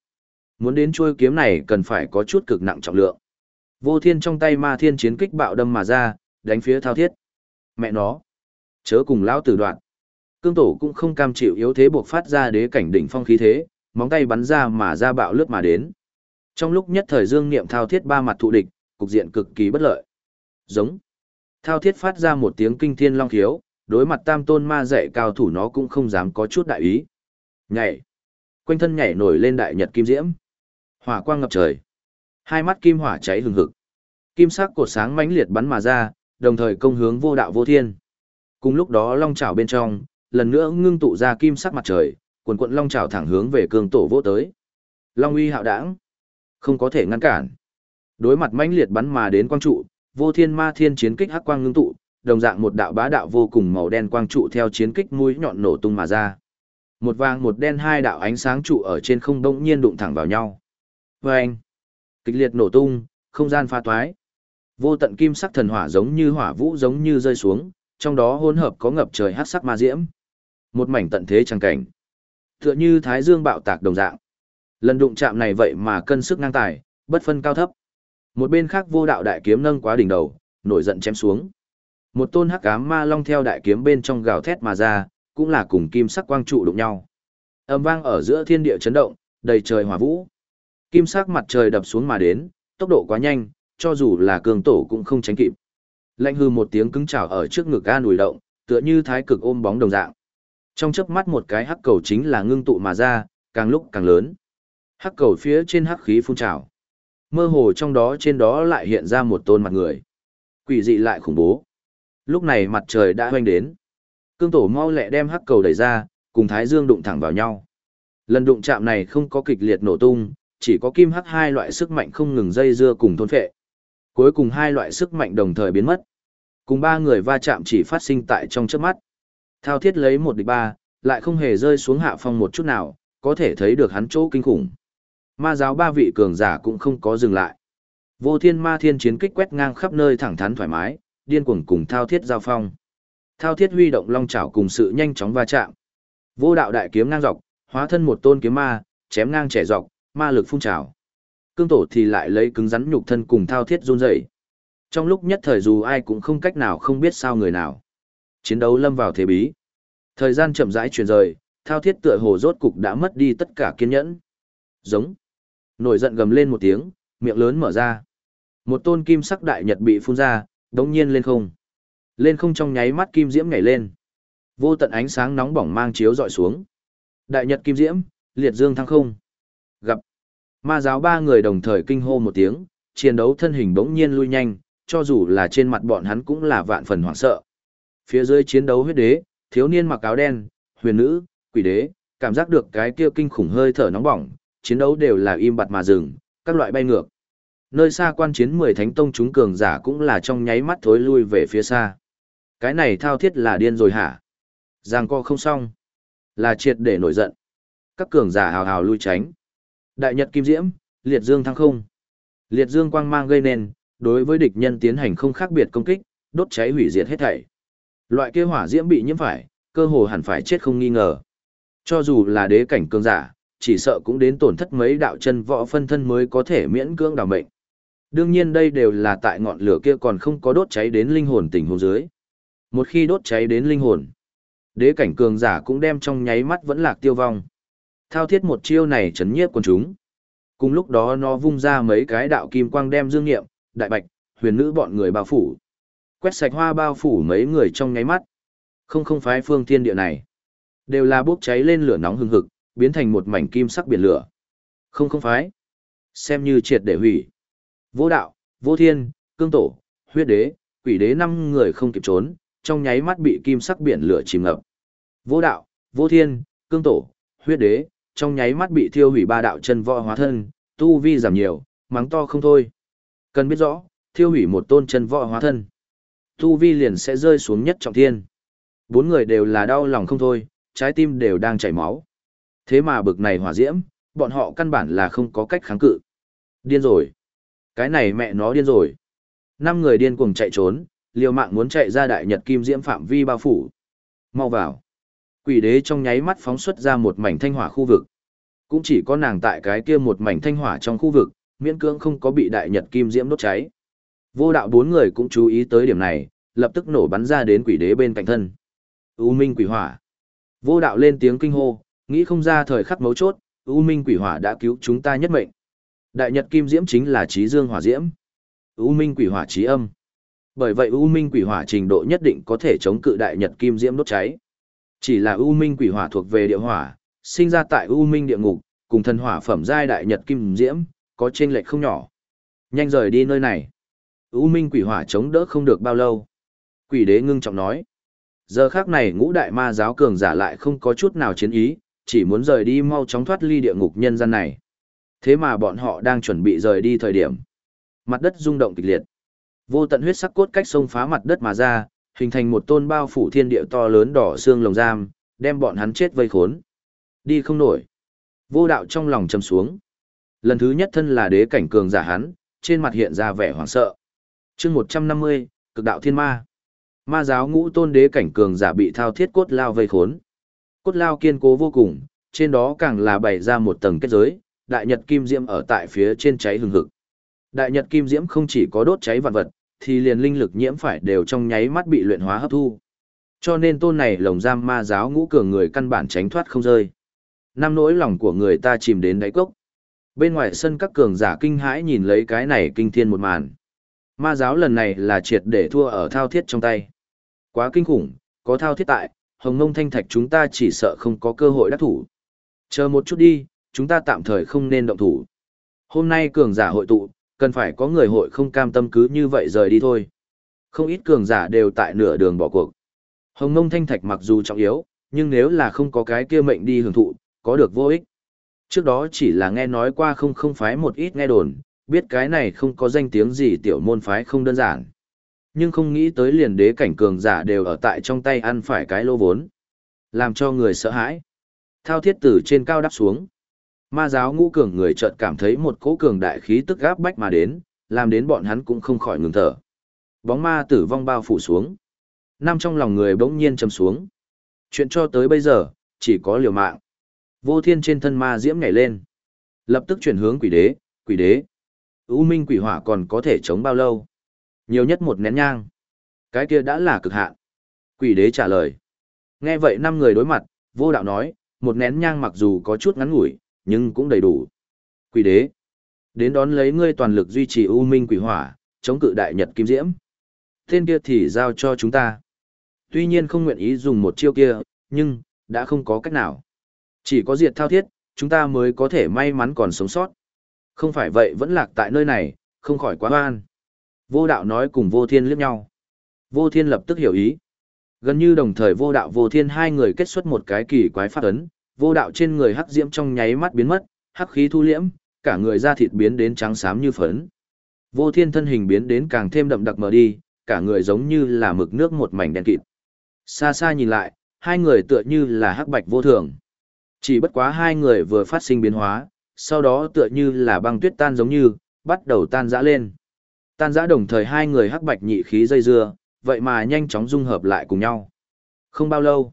Muốn đến chuôi kiếm này cần phải có chút cực nặng trọng lượng. Vô thiên trong tay ma thiên chiến kích bạo đâm mà ra, đánh phía thao thiết. Mẹ nó! Chớ cùng lão tử đoạn. Cương tổ cũng không cam chịu yếu thế buộc phát ra đế cảnh đỉnh phong khí thế, móng tay bắn ra mà ra bạo lướt mà đến. Trong lúc nhất thời Dương Niệm thao thiết ba mặt thụ địch, cục diện cực kỳ bất lợi. Giống. Thao thiết phát ra một tiếng kinh thiên long khiếu, đối mặt tam tôn ma dạy cao thủ nó cũng không dám có chút đại ý. Nhảy. Quanh thân nhảy nổi lên đại nhật kim diễm. Hỏa quang ngập trời. Hai mắt kim hỏa cháy hừng hực. Kim sắc cột sáng mãnh liệt bắn mà ra, đồng thời công hướng vô đạo vô thiên. Cùng lúc đó long chảo bên trong, lần nữa ngưng tụ ra kim sắc mặt trời, quần quận long chảo thẳng hướng về cương tổ vô tới. Long uy hạo đảng, không có thể ngăn cản. Đối mặt mãnh liệt bắn mà đến quang trụ, vô thiên ma thiên chiến kích hắc quang ngưng tụ, đồng dạng một đạo bá đạo vô cùng màu đen quang trụ theo chiến kích mũi nhọn nổ tung mà ra. Một vàng một đen hai đạo ánh sáng trụ ở trên không đông nhiên đụng thẳng vào nhau. Vâng! Kịch liệt nổ tung, không gian pha toái. Vô tận kim sắc thần hỏa giống như hỏa vũ giống như rơi xuống, trong đó hỗn hợp có ngập trời hắc sắc ma diễm. Một mảnh tận thế trang cảnh. Tựa như thái dương bạo tạc đồng dạng. Lần đụng chạm này vậy mà cân sức ngang tài, bất phân cao thấp. Một bên khác vô đạo đại kiếm nâng quá đỉnh đầu, nổi giận chém xuống. Một tôn hắc ám ma long theo đại kiếm bên trong gào thét mà ra, cũng là cùng kim sắc quang trụ đụng nhau. Âm vang ở giữa thiên địa chấn động, đầy trời hỏa vũ. Kim sắc mặt trời đập xuống mà đến, tốc độ quá nhanh, cho dù là cường tổ cũng không tránh kịp. Lạnh hư một tiếng cứng chảo ở trước ngực ga nổi động, tựa như thái cực ôm bóng đồng dạng. Trong chớp mắt một cái hắc cầu chính là ngưng tụ mà ra, càng lúc càng lớn. Hắc cầu phía trên hắc khí phun trào. Mơ hồ trong đó trên đó lại hiện ra một tôn mặt người. Quỷ dị lại khủng bố. Lúc này mặt trời đã hoanh đến. Cương tổ mau lẹ đem hắc cầu đẩy ra, cùng Thái Dương đụng thẳng vào nhau. Lần đụng chạm này không có kịch liệt nổ tung, chỉ có kim hắc hai loại sức mạnh không ngừng dây dưa cùng thôn phệ. Cuối cùng hai loại sức mạnh đồng thời biến mất. Cùng ba người va chạm chỉ phát sinh tại trong trước mắt. Thao thiết lấy một địch ba, lại không hề rơi xuống hạ phong một chút nào, có thể thấy được hắn chỗ kinh khủng. Ma giáo ba vị cường giả cũng không có dừng lại. Vô thiên ma thiên chiến kích quét ngang khắp nơi thẳng thắn thoải mái, điên cuồng cùng thao thiết giao phong. Thao thiết huy động long chảo cùng sự nhanh chóng va chạm. Vô đạo đại kiếm ngang dọc, hóa thân một tôn kiếm ma, chém ngang trẻ dọc, ma lực phun trào. Cương tổ thì lại lấy cứng rắn nhục thân cùng thao thiết run rẩy. Trong lúc nhất thời dù ai cũng không cách nào không biết sao người nào. Chiến đấu lâm vào thế bí. Thời gian chậm rãi chuyển rời, thao thiết tựa hồ rốt cục đã mất đi tất cả kiên nhẫn. Giống. Nổi giận gầm lên một tiếng, miệng lớn mở ra. Một tôn kim sắc đại nhật bị phun ra, đống nhiên lên không. Lên không trong nháy mắt kim diễm nhảy lên. Vô tận ánh sáng nóng bỏng mang chiếu dọi xuống. Đại nhật kim diễm, liệt dương thăng không. Gặp. Ma giáo ba người đồng thời kinh hô một tiếng, chiến đấu thân hình bỗng nhiên lui nhanh, cho dù là trên mặt bọn hắn cũng là vạn phần hoảng sợ. Phía dưới chiến đấu huyết đế, thiếu niên mặc áo đen, huyền nữ, quỷ đế, cảm giác được cái kia kinh khủng hơi thở nóng bỏng, chiến đấu đều là im bặt mà dừng, các loại bay ngược. Nơi xa quan chiến 10 thánh tông chúng cường giả cũng là trong nháy mắt thối lui về phía xa. Cái này thao thiết là điên rồi hả? Giang co không xong. Là triệt để nổi giận. Các cường giả hào hào lui tránh. Đại nhật kim diễm, liệt dương thăng không. Liệt dương quang mang gây nên, đối với địch nhân tiến hành không khác biệt công kích, đốt cháy hủy diệt hết thảy. Loại kia hỏa diễm bị nhiễm phải, cơ hồ hẳn phải chết không nghi ngờ. Cho dù là đế cảnh cường giả, chỉ sợ cũng đến tổn thất mấy đạo chân võ phân thân mới có thể miễn cưỡng đảm mệnh. Đương nhiên đây đều là tại ngọn lửa kia còn không có đốt cháy đến linh hồn tình huống dưới. Một khi đốt cháy đến linh hồn, đế cảnh cường giả cũng đem trong nháy mắt vẫn lạc tiêu vong. Thao thiết một chiêu này chấn nhiếp quần chúng. Cùng lúc đó nó vung ra mấy cái đạo kim quang đem dương nghiệm, đại bạch, huyền nữ bọn người bao phủ. Quét sạch hoa bao phủ mấy người trong nháy mắt. Không không phái phương thiên địa này. Đều là bốc cháy lên lửa nóng hừng hực, biến thành một mảnh kim sắc biển lửa. Không không phái. Xem như triệt để hủy. Vô đạo, vô thiên, cương tổ, huyết đế, quỷ đế năm người không kịp trốn, trong nháy mắt bị kim sắc biển lửa chìm ngập. Vô đạo, vô thiên, cương tổ, huyết đế, trong nháy mắt bị thiêu hủy ba đạo chân võ hóa thân, tu vi giảm nhiều, mắng to không thôi. Cần biết rõ, thiêu hủy một tôn chân võ hóa thân. Tu vi liền sẽ rơi xuống nhất trọng thiên. Bốn người đều là đau lòng không thôi, trái tim đều đang chảy máu. Thế mà bực này hỏa diễm, bọn họ căn bản là không có cách kháng cự. Điên rồi. Cái này mẹ nó điên rồi. Năm người điên cuồng chạy trốn, liều mạng muốn chạy ra đại nhật kim diễm phạm vi bao phủ. Mau vào. Quỷ đế trong nháy mắt phóng xuất ra một mảnh thanh hỏa khu vực. Cũng chỉ có nàng tại cái kia một mảnh thanh hỏa trong khu vực, miễn cưỡng không có bị đại nhật kim diễm đốt cháy. Vô đạo bốn người cũng chú ý tới điểm này, lập tức nổ bắn ra đến quỷ đế bên cạnh thân. U minh quỷ hỏa. Vô đạo lên tiếng kinh hô, nghĩ không ra thời khắc mấu chốt, U minh quỷ hỏa đã cứu chúng ta nhất mệnh. Đại Nhật Kim Diễm chính là trí dương hỏa diễm. U Minh Quỷ Hỏa trí âm. Bởi vậy U Minh Quỷ Hỏa trình độ nhất định có thể chống cự Đại Nhật Kim Diễm đốt cháy. Chỉ là U Minh Quỷ Hỏa thuộc về địa hỏa, sinh ra tại U Minh địa ngục, cùng thần hỏa phẩm giai Đại Nhật Kim Diễm, có chênh lệch không nhỏ. Nhanh rời đi nơi này. U Minh Quỷ Hỏa chống đỡ không được bao lâu. Quỷ đế ngưng trọng nói. Giờ khác này ngũ đại ma giáo cường giả lại không có chút nào chiến ý, chỉ muốn rời đi mau chóng thoát ly địa ngục nhân gian này. Thế mà bọn họ đang chuẩn bị rời đi thời điểm. Mặt đất rung động kịch liệt. Vô tận huyết sắc cốt cách sông phá mặt đất mà ra, hình thành một tôn bao phủ thiên địa to lớn đỏ xương lồng giam, đem bọn hắn chết vây khốn. Đi không nổi. Vô đạo trong lòng trầm xuống. Lần thứ nhất thân là đế cảnh cường giả hắn, trên mặt hiện ra vẻ hoảng sợ. chương 150, cực đạo thiên ma. Ma giáo ngũ tôn đế cảnh cường giả bị thao thiết cốt lao vây khốn. Cốt lao kiên cố vô cùng, trên đó càng là bày ra một tầng kết giới, đại nhật kim diễm ở tại phía trên cháy hừng hực. Đại nhật kim diễm không chỉ có đốt cháy vạn vật, thì liền linh lực nhiễm phải đều trong nháy mắt bị luyện hóa hấp thu. Cho nên tôn này lồng giam ma giáo ngũ cường người căn bản tránh thoát không rơi. Năm nỗi lòng của người ta chìm đến đáy cốc. Bên ngoài sân các cường giả kinh hãi nhìn lấy cái này kinh thiên một màn. Ma giáo lần này là triệt để thua ở thao thiết trong tay. Quá kinh khủng, có thao thiết tại, hồng ngông thanh thạch chúng ta chỉ sợ không có cơ hội đắc thủ. Chờ một chút đi, chúng ta tạm thời không nên động thủ. Hôm nay cường giả hội tụ, cần phải có người hội không cam tâm cứ như vậy rời đi thôi. Không ít cường giả đều tại nửa đường bỏ cuộc. Hồng ngông thanh thạch mặc dù trọng yếu, nhưng nếu là không có cái kia mệnh đi hưởng thụ, có được vô ích. Trước đó chỉ là nghe nói qua không không phái một ít nghe đồn, biết cái này không có danh tiếng gì tiểu môn phái không đơn giản. Nhưng không nghĩ tới liền đế cảnh cường giả đều ở tại trong tay ăn phải cái lô vốn. Làm cho người sợ hãi. Thao thiết tử trên cao đắp xuống. Ma giáo ngũ cường người chợt cảm thấy một cỗ cường đại khí tức gáp bách mà đến, làm đến bọn hắn cũng không khỏi ngừng thở. Bóng ma tử vong bao phủ xuống. Năm trong lòng người bỗng nhiên trầm xuống. Chuyện cho tới bây giờ, chỉ có liều mạng. Vô thiên trên thân ma diễm nhảy lên. Lập tức chuyển hướng quỷ đế, quỷ đế. U minh quỷ hỏa còn có thể chống bao lâu? Nhiều nhất một nén nhang. Cái kia đã là cực hạn. Quỷ đế trả lời. Nghe vậy năm người đối mặt, vô đạo nói, một nén nhang mặc dù có chút ngắn ngủi, nhưng cũng đầy đủ. Quỷ đế. Đến đón lấy ngươi toàn lực duy trì U minh quỷ hỏa, chống cự đại nhật kim diễm. Tên kia thì giao cho chúng ta. Tuy nhiên không nguyện ý dùng một chiêu kia, nhưng, đã không có cách nào. Chỉ có diệt thao thiết, chúng ta mới có thể may mắn còn sống sót. Không phải vậy vẫn lạc tại nơi này, không khỏi quá oan. Vô đạo nói cùng vô thiên liếc nhau. Vô thiên lập tức hiểu ý. Gần như đồng thời vô đạo vô thiên hai người kết xuất một cái kỳ quái phát ấn, vô đạo trên người hắc diễm trong nháy mắt biến mất, hắc khí thu liễm, cả người da thịt biến đến trắng xám như phấn. Vô thiên thân hình biến đến càng thêm đậm đặc mờ đi, cả người giống như là mực nước một mảnh đen kịt. Xa xa nhìn lại, hai người tựa như là hắc bạch vô thường. Chỉ bất quá hai người vừa phát sinh biến hóa, sau đó tựa như là băng tuyết tan giống như, bắt đầu tan rã lên. Tan rã đồng thời hai người hắc bạch nhị khí dây dưa, vậy mà nhanh chóng dung hợp lại cùng nhau. Không bao lâu,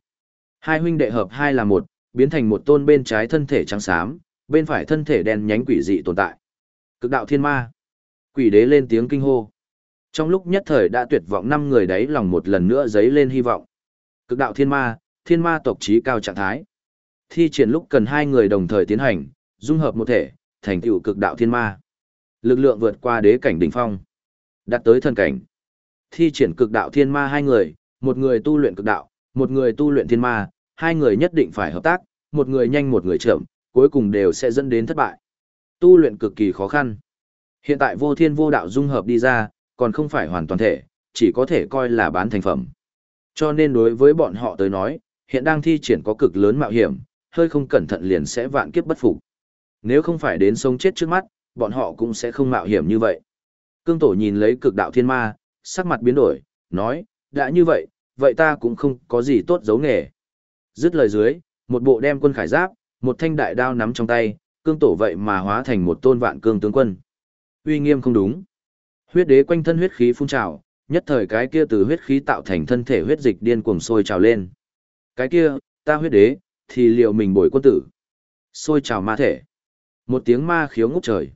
hai huynh đệ hợp hai là một, biến thành một tôn bên trái thân thể trắng xám, bên phải thân thể đen nhánh quỷ dị tồn tại. Cực đạo thiên ma. Quỷ đế lên tiếng kinh hô. Trong lúc nhất thời đã tuyệt vọng năm người đấy lòng một lần nữa dấy lên hy vọng. Cực đạo thiên ma, thiên ma tộc trí cao trạng thái. Thi triển lúc cần hai người đồng thời tiến hành, dung hợp một thể, thành tựu cực đạo thiên ma. Lực lượng vượt qua đế cảnh đỉnh phong, đạt tới thần cảnh. Thi triển cực đạo thiên ma hai người, một người tu luyện cực đạo, một người tu luyện thiên ma, hai người nhất định phải hợp tác, một người nhanh một người chậm, cuối cùng đều sẽ dẫn đến thất bại. Tu luyện cực kỳ khó khăn. Hiện tại vô thiên vô đạo dung hợp đi ra, còn không phải hoàn toàn thể, chỉ có thể coi là bán thành phẩm. Cho nên đối với bọn họ tới nói, hiện đang thi triển có cực lớn mạo hiểm, hơi không cẩn thận liền sẽ vạn kiếp bất phục. Nếu không phải đến sống chết trước mắt, bọn họ cũng sẽ không mạo hiểm như vậy. Cương tổ nhìn lấy cực đạo thiên ma, sắc mặt biến đổi, nói, đã như vậy, vậy ta cũng không có gì tốt giấu nghề. Dứt lời dưới, một bộ đem quân khải giáp, một thanh đại đao nắm trong tay, cương tổ vậy mà hóa thành một tôn vạn cương tướng quân. Uy nghiêm không đúng. Huyết đế quanh thân huyết khí phun trào, nhất thời cái kia từ huyết khí tạo thành thân thể huyết dịch điên cuồng sôi trào lên. Cái kia, ta huyết đế, thì liệu mình bồi quân tử. Sôi trào ma thể. Một tiếng ma khiếu ngút trời.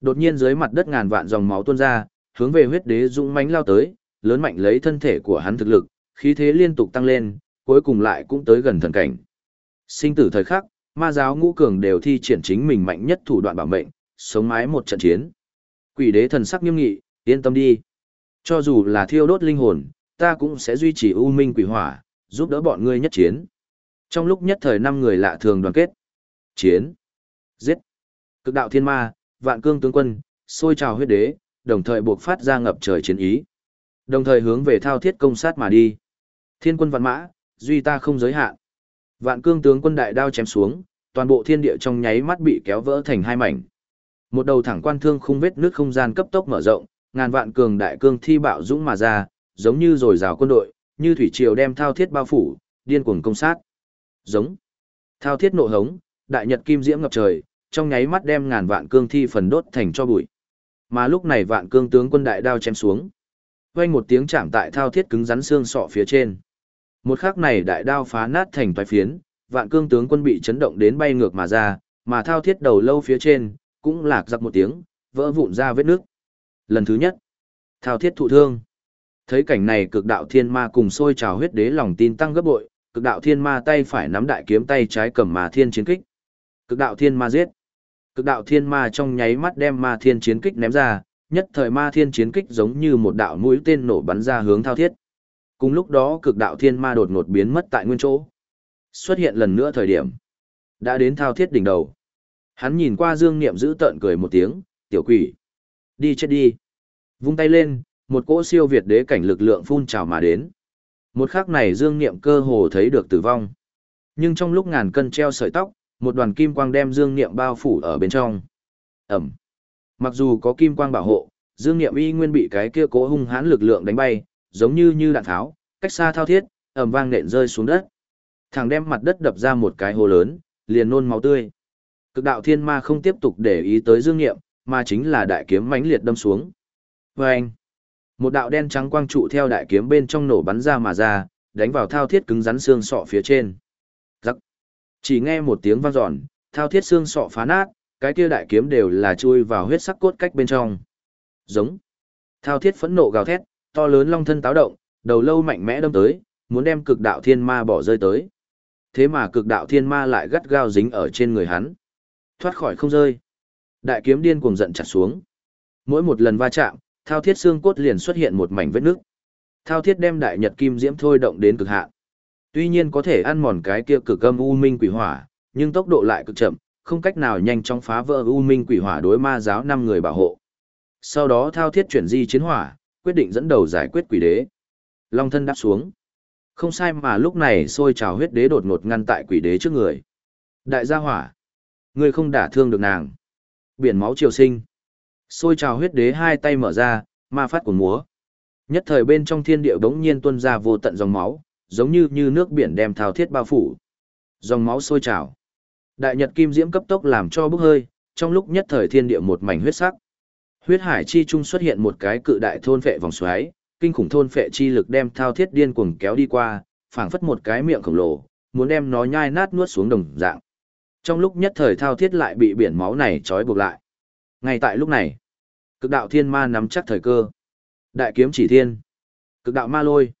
Đột nhiên dưới mặt đất ngàn vạn dòng máu tuôn ra, hướng về huyết đế dũng mãnh lao tới, lớn mạnh lấy thân thể của hắn thực lực, khí thế liên tục tăng lên, cuối cùng lại cũng tới gần thần cảnh. Sinh tử thời khắc, ma giáo ngũ cường đều thi triển chính mình mạnh nhất thủ đoạn bảo mệnh, sống mái một trận chiến. Quỷ đế thần sắc nghiêm nghị, yên tâm đi. Cho dù là thiêu đốt linh hồn, ta cũng sẽ duy trì u minh quỷ hỏa, giúp đỡ bọn ngươi nhất chiến. Trong lúc nhất thời năm người lạ thường đoàn kết. Chiến. Giết. Cực đạo thiên ma, vạn cương tướng quân, sôi trào huyết đế, đồng thời buộc phát ra ngập trời chiến ý. Đồng thời hướng về thao thiết công sát mà đi. Thiên quân vạn mã, duy ta không giới hạn. Vạn cương tướng quân đại đao chém xuống, toàn bộ thiên địa trong nháy mắt bị kéo vỡ thành hai mảnh. Một đầu thẳng quan thương khung vết nước không gian cấp tốc mở rộng, ngàn vạn cường đại cương thi bạo dũng mà ra, giống như rồi rào quân đội, như thủy triều đem thao thiết bao phủ, điên cuồng công sát. Giống. Thao thiết nộ hống, đại nhật kim diễm ngập trời, trong nháy mắt đem ngàn vạn cương thi phần đốt thành cho bụi. Mà lúc này vạn cương tướng quân đại đao chém xuống. Vang một tiếng chạm tại thao thiết cứng rắn xương sọ phía trên. Một khắc này đại đao phá nát thành toái phiến, vạn cương tướng quân bị chấn động đến bay ngược mà ra, mà thao thiết đầu lâu phía trên, cũng lạc giặc một tiếng, vỡ vụn ra vết nước. Lần thứ nhất, thao thiết thụ thương. Thấy cảnh này cực đạo thiên ma cùng sôi trào huyết đế lòng tin tăng gấp bội, cực đạo thiên ma tay phải nắm đại kiếm tay trái cầm mà thiên chiến kích. Cực đạo thiên ma giết. Cực đạo thiên ma trong nháy mắt đem ma thiên chiến kích ném ra, nhất thời ma thiên chiến kích giống như một đạo mũi tên nổ bắn ra hướng thao thiết. Cùng lúc đó cực đạo thiên ma đột ngột biến mất tại nguyên chỗ. Xuất hiện lần nữa thời điểm. Đã đến thao thiết đỉnh đầu. Hắn nhìn qua dương niệm giữ tợn cười một tiếng, tiểu quỷ. Đi chết đi. Vung tay lên, một cỗ siêu việt đế cảnh lực lượng phun trào mà đến. Một khắc này dương niệm cơ hồ thấy được tử vong. Nhưng trong lúc ngàn cân treo sợi tóc, một đoàn kim quang đem dương niệm bao phủ ở bên trong. Ẩm. Mặc dù có kim quang bảo hộ, dương niệm y nguyên bị cái kia cố hung hãn lực lượng đánh bay, giống như như đạn tháo, cách xa thao thiết, ầm vang nện rơi xuống đất. Thằng đem mặt đất đập ra một cái hồ lớn, liền nôn máu tươi. Cực đạo thiên ma không tiếp tục để ý tới dương niệm, mà chính là đại kiếm mãnh liệt đâm xuống. Và anh, một đạo đen trắng quang trụ theo đại kiếm bên trong nổ bắn ra mà ra, đánh vào thao thiết cứng rắn xương sọ phía trên. Giắc. Chỉ nghe một tiếng vang dọn, thao thiết xương sọ phá nát, cái kia đại kiếm đều là chui vào huyết sắc cốt cách bên trong. Giống. Thao thiết phẫn nộ gào thét, to lớn long thân táo động, đầu lâu mạnh mẽ đâm tới, muốn đem cực đạo thiên ma bỏ rơi tới. Thế mà cực đạo thiên ma lại gắt gao dính ở trên người hắn. Thoát khỏi không rơi. Đại kiếm điên cuồng giận chặt xuống. Mỗi một lần va chạm, thao thiết xương cốt liền xuất hiện một mảnh vết nước. Thao thiết đem đại nhật kim diễm thôi động đến cực hạn. Tuy nhiên có thể ăn mòn cái kia cực âm u minh quỷ hỏa, nhưng tốc độ lại cực chậm, không cách nào nhanh chóng phá vỡ u minh quỷ hỏa đối ma giáo năm người bảo hộ. Sau đó thao thiết chuyển di chiến hỏa, quyết định dẫn đầu giải quyết quỷ đế. Long thân đáp xuống. Không sai mà lúc này sôi trào huyết đế đột ngột ngăn tại quỷ đế trước người. Đại gia hỏa. Người không đả thương được nàng. Biển máu triều sinh. Sôi trào huyết đế hai tay mở ra, ma phát của múa. Nhất thời bên trong thiên địa bỗng nhiên tuôn ra vô tận dòng máu, giống như như nước biển đem thao thiết bao phủ. Dòng máu sôi trào. Đại nhật kim diễm cấp tốc làm cho bốc hơi, trong lúc nhất thời thiên địa một mảnh huyết sắc. Huyết hải chi trung xuất hiện một cái cự đại thôn phệ vòng xoáy, kinh khủng thôn phệ chi lực đem thao thiết điên cuồng kéo đi qua, phảng phất một cái miệng khổng lồ, muốn đem nó nhai nát nuốt xuống đồng dạng. Trong lúc nhất thời thao thiết lại bị biển máu này trói buộc lại. Ngay tại lúc này, cực đạo thiên ma nắm chắc thời cơ. Đại kiếm chỉ thiên, cực đạo ma lôi.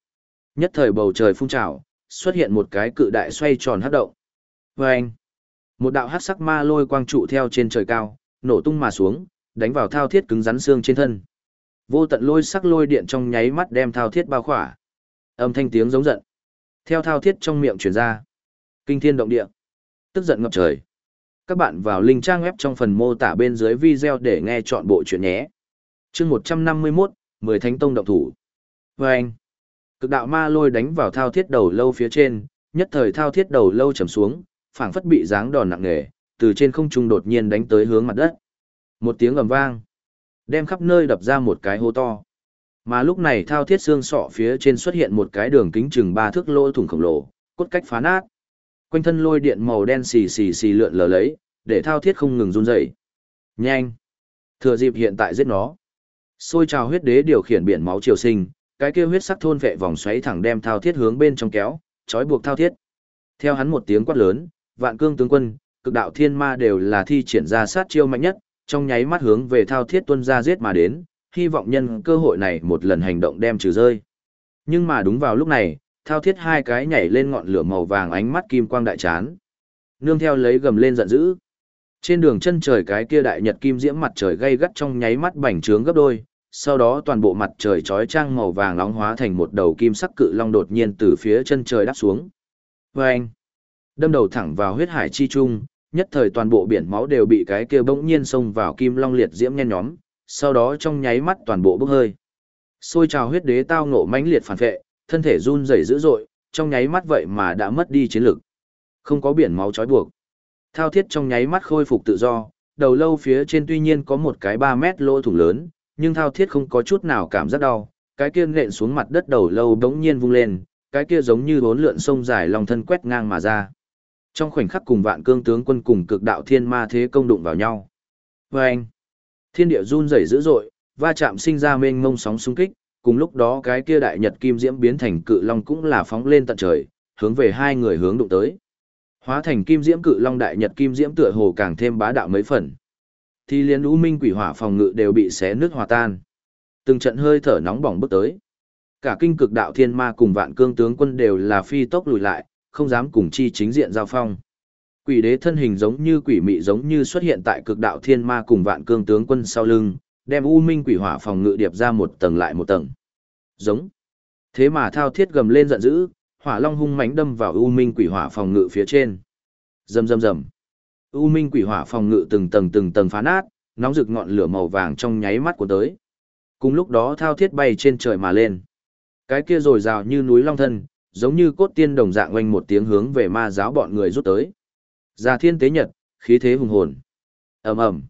Nhất thời bầu trời phun trào, xuất hiện một cái cự đại xoay tròn hấp động. Và anh, một đạo hắc sắc ma lôi quang trụ theo trên trời cao, nổ tung mà xuống, đánh vào thao thiết cứng rắn xương trên thân. Vô tận lôi sắc lôi điện trong nháy mắt đem thao thiết bao khỏa. Âm thanh tiếng giống giận. Theo thao thiết trong miệng truyền ra. Kinh thiên động địa. Tức giận ngập trời. Các bạn vào link trang web trong phần mô tả bên dưới video để nghe chọn bộ chuyện nhé. chương 151, 10 Thánh Tông động thủ. Và anh. Cực đạo ma lôi đánh vào thao thiết đầu lâu phía trên, nhất thời thao thiết đầu lâu trầm xuống, phảng phất bị giáng đòn nặng nề, từ trên không trung đột nhiên đánh tới hướng mặt đất. Một tiếng ầm vang, đem khắp nơi đập ra một cái hố to. Mà lúc này thao thiết xương sọ phía trên xuất hiện một cái đường kính chừng ba thước lỗ thủng khổng lồ, cốt cách phá nát. Quanh thân lôi điện màu đen xì xì xì lượn lờ lấy, để thao thiết không ngừng run rẩy. Nhanh! Thừa dịp hiện tại giết nó. Xôi trào huyết đế điều khiển biển máu triều sinh, cái kia huyết sắc thôn vệ vòng xoáy thẳng đem thao thiết hướng bên trong kéo, trói buộc thao thiết. Theo hắn một tiếng quát lớn, vạn cương tướng quân, cực đạo thiên ma đều là thi triển ra sát chiêu mạnh nhất, trong nháy mắt hướng về thao thiết tuân ra giết mà đến, hy vọng nhân cơ hội này một lần hành động đem trừ rơi. Nhưng mà đúng vào lúc này, thao thiết hai cái nhảy lên ngọn lửa màu vàng ánh mắt kim quang đại chán. Nương theo lấy gầm lên giận dữ. Trên đường chân trời cái kia đại nhật kim diễm mặt trời gay gắt trong nháy mắt bành trướng gấp đôi, sau đó toàn bộ mặt trời chói trang màu vàng nóng hóa thành một đầu kim sắc cự long đột nhiên từ phía chân trời đáp xuống. Vâng! Đâm đầu thẳng vào huyết hải chi trung, nhất thời toàn bộ biển máu đều bị cái kia bỗng nhiên xông vào kim long liệt diễm nhen nhóm, sau đó trong nháy mắt toàn bộ bốc hơi. Xôi trào huyết đế tao ngộ mãnh liệt phản vệ, thân thể run rẩy dữ dội, trong nháy mắt vậy mà đã mất đi chiến lực. Không có biển máu trói buộc. Thao thiết trong nháy mắt khôi phục tự do, đầu lâu phía trên tuy nhiên có một cái 3 mét lỗ thủng lớn, nhưng thao thiết không có chút nào cảm giác đau, cái kia nện xuống mặt đất đầu lâu đống nhiên vung lên, cái kia giống như bốn lượn sông dài lòng thân quét ngang mà ra. Trong khoảnh khắc cùng vạn cương tướng quân cùng cực đạo thiên ma thế công đụng vào nhau. Và anh, thiên địa run rẩy dữ dội, va chạm sinh ra mênh mông sóng xung kích, cùng lúc đó cái kia đại nhật kim diễm biến thành cự long cũng là phóng lên tận trời, hướng về hai người hướng đụng tới. Hóa thành kim diễm cự long đại nhật kim diễm tựa hồ càng thêm bá đạo mấy phần. Thì liên lũ minh quỷ hỏa phòng ngự đều bị xé nước hòa tan. Từng trận hơi thở nóng bỏng bước tới. Cả kinh cực đạo thiên ma cùng vạn cương tướng quân đều là phi tốc lùi lại, không dám cùng chi chính diện giao phong. Quỷ đế thân hình giống như quỷ mị giống như xuất hiện tại cực đạo thiên ma cùng vạn cương tướng quân sau lưng, đem u minh quỷ hỏa phòng ngự điệp ra một tầng lại một tầng. Giống. Thế mà thao thiết gầm lên giận dữ, hỏa long hung mãnh đâm vào u minh quỷ hỏa phòng ngự phía trên. Rầm rầm rầm. U minh quỷ hỏa phòng ngự từng tầng từng tầng phá nát, nóng rực ngọn lửa màu vàng trong nháy mắt của tới. Cùng lúc đó thao thiết bay trên trời mà lên. Cái kia rồi rào như núi long thân, giống như cốt tiên đồng dạng oanh một tiếng hướng về ma giáo bọn người rút tới. Già thiên tế nhật, khí thế hùng hồn. ầm ầm,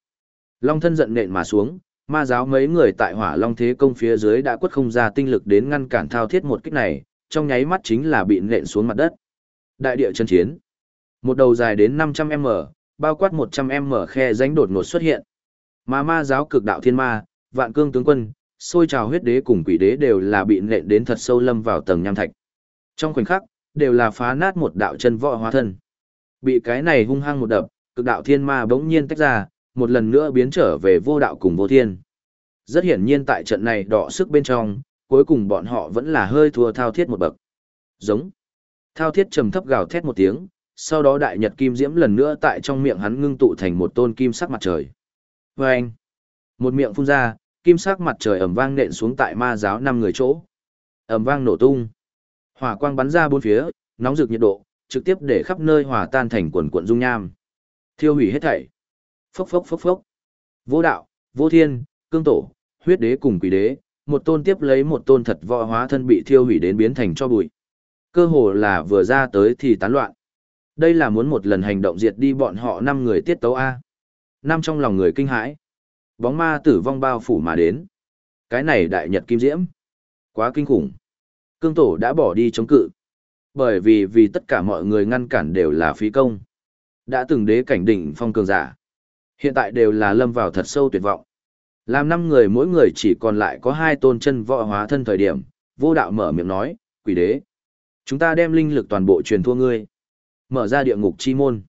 Long thân giận nện mà xuống, ma giáo mấy người tại hỏa long thế công phía dưới đã quất không ra tinh lực đến ngăn cản thao thiết một kích này, trong nháy mắt chính là bị nện xuống mặt đất. Đại địa chân chiến. Một đầu dài đến 500m, bao quát 100m khe rãnh đột ngột xuất hiện. Ma ma giáo cực đạo thiên ma, vạn cương tướng quân, xôi trào huyết đế cùng quỷ đế đều là bị nện đến thật sâu lâm vào tầng nham thạch. Trong khoảnh khắc, đều là phá nát một đạo chân võ hóa thân. Bị cái này hung hăng một đập, cực đạo thiên ma bỗng nhiên tách ra, một lần nữa biến trở về vô đạo cùng vô thiên. Rất hiển nhiên tại trận này đọ sức bên trong, cuối cùng bọn họ vẫn là hơi thua thao thiết một bậc. Giống. Thao thiết trầm thấp gào thét một tiếng, sau đó đại nhật kim diễm lần nữa tại trong miệng hắn ngưng tụ thành một tôn kim sắc mặt trời. Và anh. Một miệng phun ra, kim sắc mặt trời ầm vang nện xuống tại ma giáo năm người chỗ. ầm vang nổ tung. Hỏa quang bắn ra bốn phía, nóng rực nhiệt độ, trực tiếp để khắp nơi hòa tan thành quần cuộn dung nham. Thiêu hủy hết thảy. Phốc phốc phốc phốc. Vô đạo, vô thiên, cương tổ, huyết đế cùng quỷ đế, một tôn tiếp lấy một tôn thật võ hóa thân bị thiêu hủy đến biến thành cho bụi. Cơ hồ là vừa ra tới thì tán loạn. Đây là muốn một lần hành động diệt đi bọn họ năm người tiết tấu A. Năm trong lòng người kinh hãi. Bóng ma tử vong bao phủ mà đến. Cái này đại nhật kim diễm. Quá kinh khủng. Cương tổ đã bỏ đi chống cự. Bởi vì vì tất cả mọi người ngăn cản đều là phí công. Đã từng đế cảnh đỉnh phong cường giả. Hiện tại đều là lâm vào thật sâu tuyệt vọng. Làm năm người mỗi người chỉ còn lại có hai tôn chân võ hóa thân thời điểm, vô đạo mở miệng nói, quỷ đế. Chúng ta đem linh lực toàn bộ truyền thua ngươi. Mở ra địa ngục chi môn.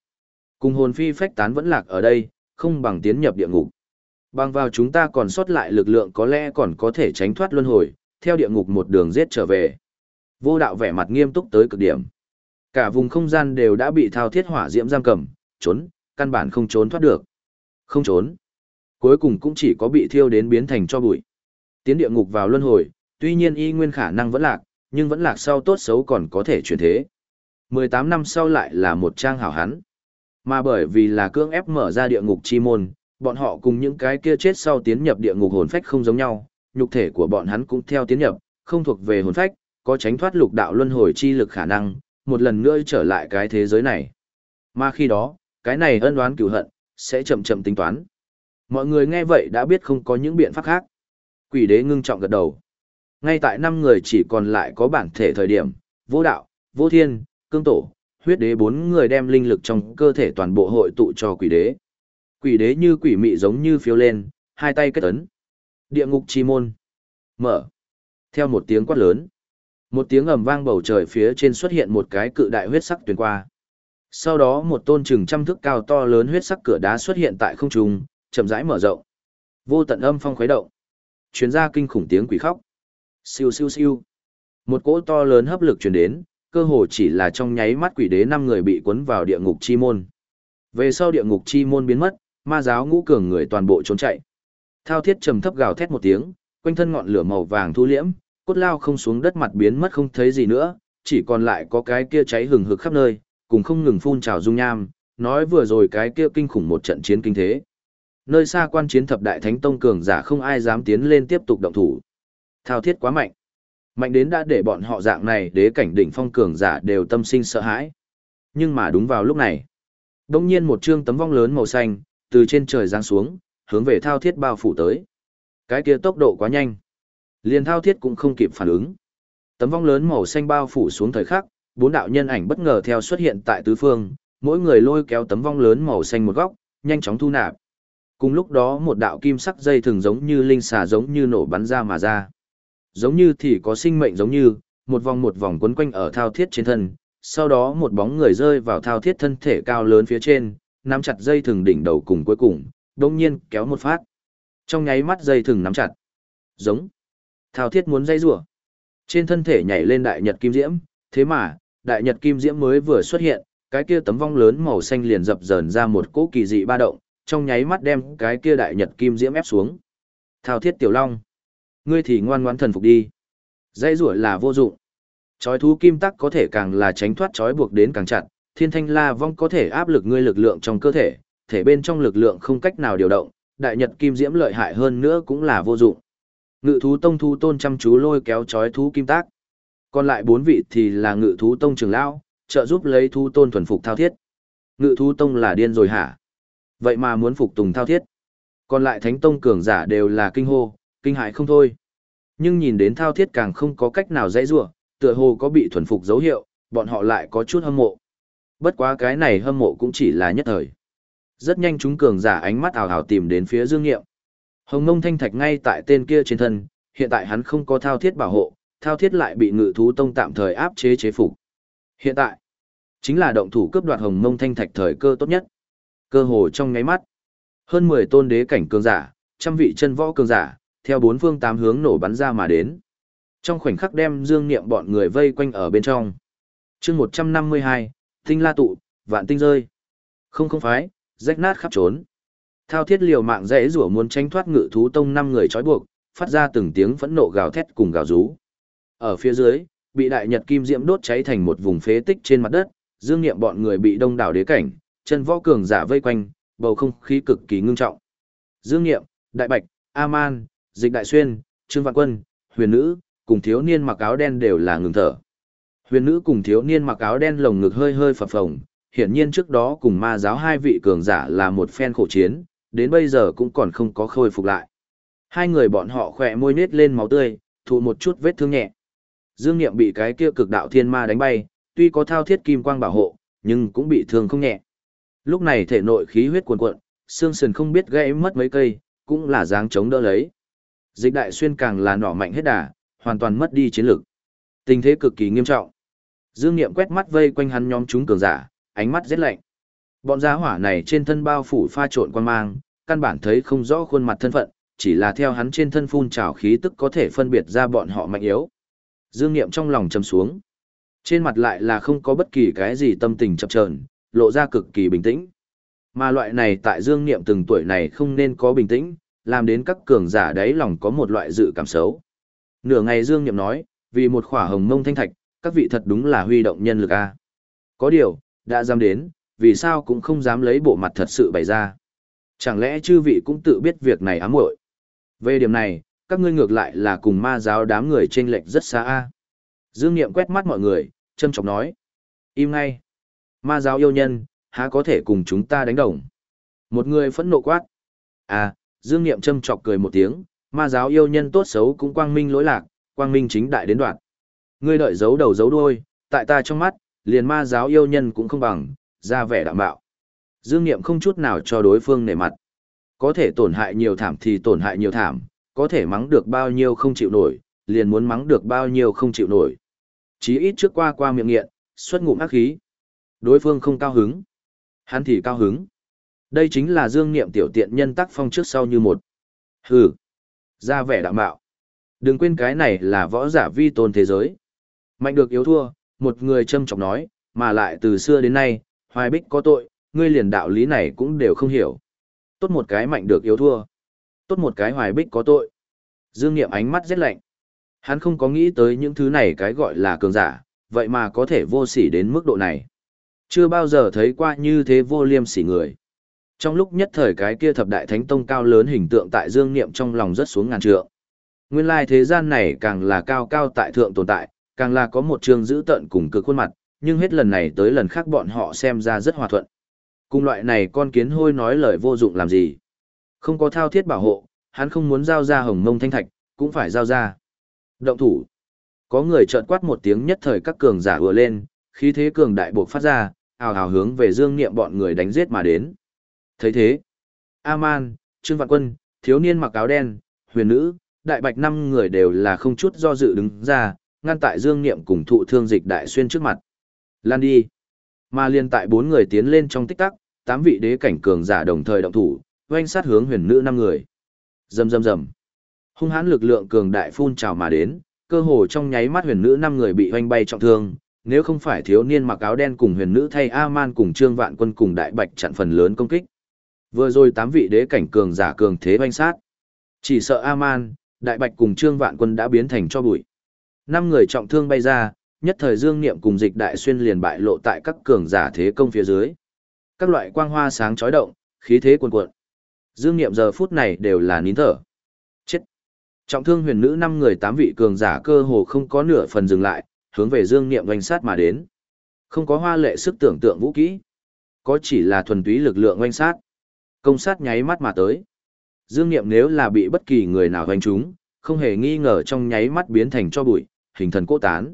Cùng hồn phi phách tán vẫn lạc ở đây, không bằng tiến nhập địa ngục. Bằng vào chúng ta còn sót lại lực lượng có lẽ còn có thể tránh thoát luân hồi, theo địa ngục một đường giết trở về. Vô đạo vẻ mặt nghiêm túc tới cực điểm. Cả vùng không gian đều đã bị thao thiết hỏa diễm giam cầm, trốn, căn bản không trốn thoát được. Không trốn. Cuối cùng cũng chỉ có bị thiêu đến biến thành cho bụi. Tiến địa ngục vào luân hồi, tuy nhiên y nguyên khả năng vẫn lạc, nhưng vẫn lạc sau tốt xấu còn có thể chuyển thế. 18 năm sau lại là một trang hảo hán. Mà bởi vì là cưỡng ép mở ra địa ngục chi môn, bọn họ cùng những cái kia chết sau tiến nhập địa ngục hồn phách không giống nhau, nhục thể của bọn hắn cũng theo tiến nhập, không thuộc về hồn phách, có tránh thoát lục đạo luân hồi chi lực khả năng, một lần nữa trở lại cái thế giới này. Mà khi đó, cái này ân đoán cửu hận, sẽ chậm chậm tính toán. Mọi người nghe vậy đã biết không có những biện pháp khác. Quỷ đế ngưng trọng gật đầu. Ngay tại năm người chỉ còn lại có bản thể thời điểm, vô đạo, vô thiên, cương tổ, huyết đế bốn người đem linh lực trong cơ thể toàn bộ hội tụ cho quỷ đế. Quỷ đế như quỷ mị giống như phiêu lên, hai tay kết ấn. Địa ngục chi môn. Mở. Theo một tiếng quát lớn. Một tiếng ầm vang bầu trời phía trên xuất hiện một cái cự đại huyết sắc tuyền qua. Sau đó một tôn trừng trăm thước cao to lớn huyết sắc cửa đá xuất hiện tại không trung, chậm rãi mở rộng. Vô tận âm phong khuấy động. Chuyến ra kinh khủng tiếng quỷ khóc. Siêu siêu siêu. Một cỗ to lớn hấp lực truyền đến, cơ hồ chỉ là trong nháy mắt quỷ đế năm người bị cuốn vào địa ngục chi môn. Về sau địa ngục chi môn biến mất, ma giáo ngũ cường người toàn bộ trốn chạy. Thao thiết trầm thấp gào thét một tiếng, quanh thân ngọn lửa màu vàng thu liễm, cốt lao không xuống đất mặt biến mất không thấy gì nữa, chỉ còn lại có cái kia cháy hừng hực khắp nơi, cùng không ngừng phun trào dung nham, nói vừa rồi cái kia kinh khủng một trận chiến kinh thế. Nơi xa quan chiến thập đại thánh tông cường giả không ai dám tiến lên tiếp tục động thủ. Thao thiết quá mạnh. Mạnh đến đã để bọn họ dạng này đế cảnh đỉnh phong cường giả đều tâm sinh sợ hãi. Nhưng mà đúng vào lúc này, đông nhiên một trương tấm vong lớn màu xanh, từ trên trời giáng xuống, hướng về thao thiết bao phủ tới. Cái kia tốc độ quá nhanh. Liền thao thiết cũng không kịp phản ứng. Tấm vong lớn màu xanh bao phủ xuống thời khắc, bốn đạo nhân ảnh bất ngờ theo xuất hiện tại tứ phương, mỗi người lôi kéo tấm vong lớn màu xanh một góc, nhanh chóng thu nạp. Cùng lúc đó một đạo kim sắc dây thường giống như linh xà giống như nổ bắn ra mà ra. Giống như thì có sinh mệnh giống như, một vòng một vòng quấn quanh ở thao thiết trên thân, sau đó một bóng người rơi vào thao thiết thân thể cao lớn phía trên, nắm chặt dây thừng đỉnh đầu cùng cuối cùng, đông nhiên kéo một phát. Trong nháy mắt dây thừng nắm chặt. Giống. Thao thiết muốn dây rủa Trên thân thể nhảy lên đại nhật kim diễm, thế mà, đại nhật kim diễm mới vừa xuất hiện, cái kia tấm vong lớn màu xanh liền dập dờn ra một cỗ kỳ dị ba động, trong nháy mắt đem cái kia đại nhật kim diễm ép xuống. Thao thiết tiểu long. Ngươi thì ngoan ngoãn thần phục đi. Dây rủa là vô dụng. Chói thú kim tắc có thể càng là tránh thoát chói buộc đến càng chặt, thiên thanh la vong có thể áp lực ngươi lực lượng trong cơ thể, thể bên trong lực lượng không cách nào điều động, đại nhật kim diễm lợi hại hơn nữa cũng là vô dụng. Ngự thú tông thu tôn chăm chú lôi kéo chói thú kim tác. Còn lại bốn vị thì là ngự thú tông trưởng lão, trợ giúp lấy thú tôn thuần phục thao thiết. Ngự thú tông là điên rồi hả? Vậy mà muốn phục tùng thao thiết. Còn lại thánh tông cường giả đều là kinh hô, kinh hại không thôi. Nhưng nhìn đến thao thiết càng không có cách nào dãy rủa, tựa hồ có bị thuần phục dấu hiệu, bọn họ lại có chút hâm mộ. Bất quá cái này hâm mộ cũng chỉ là nhất thời. Rất nhanh chúng cường giả ánh mắt ảo ảo tìm đến phía Dương Nghiệm. Hồng Mông Thanh Thạch ngay tại tên kia trên thân, hiện tại hắn không có thao thiết bảo hộ, thao thiết lại bị Ngự thú tông tạm thời áp chế chế phục. Hiện tại, chính là động thủ cướp đoạt Hồng Mông Thanh Thạch thời cơ tốt nhất. Cơ hồ trong nháy mắt, hơn 10 tôn đế cảnh cường giả, trăm vị chân võ cường giả, theo bốn phương tám hướng nổ bắn ra mà đến. Trong khoảnh khắc đem Dương Niệm bọn người vây quanh ở bên trong. chương 152, tinh la tụ, vạn tinh rơi. Không không phái, rách nát khắp trốn. Thao thiết liều mạng dễ rủa muốn tránh thoát ngự thú tông năm người trói buộc, phát ra từng tiếng phẫn nộ gào thét cùng gào rú. Ở phía dưới, bị đại nhật kim diễm đốt cháy thành một vùng phế tích trên mặt đất, dương nghiệm bọn người bị đông đảo đế cảnh, chân võ cường giả vây quanh, bầu không khí cực kỳ ngưng trọng. Dương nghiệm, đại bạch, A-man, dịch đại xuyên, trương vạn quân, huyền nữ, cùng thiếu niên mặc áo đen đều là ngừng thở. Huyền nữ cùng thiếu niên mặc áo đen lồng ngực hơi hơi phập phồng, hiển nhiên trước đó cùng ma giáo hai vị cường giả là một phen khổ chiến, đến bây giờ cũng còn không có khôi phục lại. Hai người bọn họ khỏe môi nết lên máu tươi, thụ một chút vết thương nhẹ. Dương Niệm bị cái kia cực đạo thiên ma đánh bay, tuy có thao thiết kim quang bảo hộ, nhưng cũng bị thương không nhẹ. Lúc này thể nội khí huyết cuồn cuộn, xương sườn không biết gãy mất mấy cây, cũng là dáng chống đỡ lấy. Dịch đại xuyên càng là nỏ mạnh hết đà, hoàn toàn mất đi chiến lực. Tình thế cực kỳ nghiêm trọng. Dương Niệm quét mắt vây quanh hắn nhóm chúng cường giả, ánh mắt rất lạnh. Bọn giá hỏa này trên thân bao phủ pha trộn quan mang, căn bản thấy không rõ khuôn mặt thân phận, chỉ là theo hắn trên thân phun trào khí tức có thể phân biệt ra bọn họ mạnh yếu. Dương Niệm trong lòng trầm xuống. Trên mặt lại là không có bất kỳ cái gì tâm tình chập chờn, lộ ra cực kỳ bình tĩnh. Mà loại này tại Dương Niệm từng tuổi này không nên có bình tĩnh, làm đến các cường giả đấy lòng có một loại dự cảm xấu. Nửa ngày Dương Niệm nói, vì một khỏa hồng mông thanh thạch, các vị thật đúng là huy động nhân lực a. Có điều, đã dám đến, vì sao cũng không dám lấy bộ mặt thật sự bày ra. Chẳng lẽ chư vị cũng tự biết việc này ám muội? Về điểm này, các ngươi ngược lại là cùng ma giáo đám người chênh lệch rất xa a. Dương Niệm quét mắt mọi người, châm chọc nói: "Im ngay. Ma giáo yêu nhân, há có thể cùng chúng ta đánh đồng?" Một người phẫn nộ quát: "À, Dương Niệm châm chọc cười một tiếng, ma giáo yêu nhân tốt xấu cũng quang minh lỗi lạc, quang minh chính đại đến đoạn. Ngươi đợi giấu đầu giấu đuôi, tại ta trong mắt, liền ma giáo yêu nhân cũng không bằng, ra vẻ đạm bạo. Dương Niệm không chút nào cho đối phương nể mặt. Có thể tổn hại nhiều thảm thì tổn hại nhiều thảm, có thể mắng được bao nhiêu không chịu nổi, liền muốn mắng được bao nhiêu không chịu nổi. Chí ít trước qua qua miệng nghiện, xuất ngụm ác khí. Đối phương không cao hứng. Hắn thì cao hứng. Đây chính là dương niệm tiểu tiện nhân tác phong trước sau như một. Hừ. Ra vẻ đạm bạo. Đừng quên cái này là võ giả vi tôn thế giới. Mạnh được yếu thua, một người châm trọng nói, mà lại từ xưa đến nay, hoài bích có tội, ngươi liền đạo lý này cũng đều không hiểu. Tốt một cái mạnh được yếu thua. Tốt một cái hoài bích có tội. Dương Niệm ánh mắt rét lạnh. Hắn không có nghĩ tới những thứ này cái gọi là cường giả, vậy mà có thể vô sỉ đến mức độ này. Chưa bao giờ thấy qua như thế vô liêm sỉ người. Trong lúc nhất thời cái kia thập đại thánh tông cao lớn hình tượng tại Dương Niệm trong lòng rất xuống ngàn trượng. Nguyên lai thế gian này càng là cao cao tại thượng tồn tại, càng là có một trường giữ tận cùng cực khuôn mặt, nhưng hết lần này tới lần khác bọn họ xem ra rất hòa thuận. Cùng loại này con kiến hôi nói lời vô dụng làm gì. Không có thao thiết bảo hộ, hắn không muốn giao ra hồng mông thanh thạch, cũng phải giao ra. Động thủ. Có người trợn quát một tiếng nhất thời các cường giả vừa lên, khí thế cường đại buộc phát ra, ào ào hướng về dương niệm bọn người đánh giết mà đến. thấy thế, A-man, Trương Vạn Quân, thiếu niên mặc áo đen, huyền nữ, đại bạch năm người đều là không chút do dự đứng ra, ngăn tại dương niệm cùng thụ thương dịch đại xuyên trước mặt. Lan đi. Mà liên tại bốn người tiến lên trong tích tắc, tám vị đế cảnh cường giả đồng thời động thủ, oanh sát hướng huyền nữ năm người. Rầm rầm rầm. Hung hãn lực lượng cường đại phun trào mà đến, cơ hồ trong nháy mắt huyền nữ năm người bị oanh bay trọng thương, nếu không phải thiếu niên mặc áo đen cùng huyền nữ thay A-man cùng Trương Vạn Quân cùng đại bạch chặn phần lớn công kích. Vừa rồi tám vị đế cảnh cường giả cường thế oanh sát. Chỉ sợ A-man, đại bạch cùng Trương Vạn Quân đã biến thành cho bụi. Năm người trọng thương bay ra, nhất thời dương niệm cùng dịch đại xuyên liền bại lộ tại các cường giả thế công phía dưới. Các loại quang hoa sáng chói động, khí thế cuồn cuộn. Dương niệm giờ phút này đều là nín thở. Chết. Trọng thương huyền nữ năm người tám vị cường giả cơ hồ không có nửa phần dừng lại, hướng về dương niệm oanh sát mà đến. Không có hoa lệ sức tưởng tượng vũ kỹ, có chỉ là thuần túy lực lượng oanh sát. Công sát nháy mắt mà tới. Dương niệm nếu là bị bất kỳ người nào oanh chúng, không hề nghi ngờ trong nháy mắt biến thành cho bụi, hình thần cốt tán.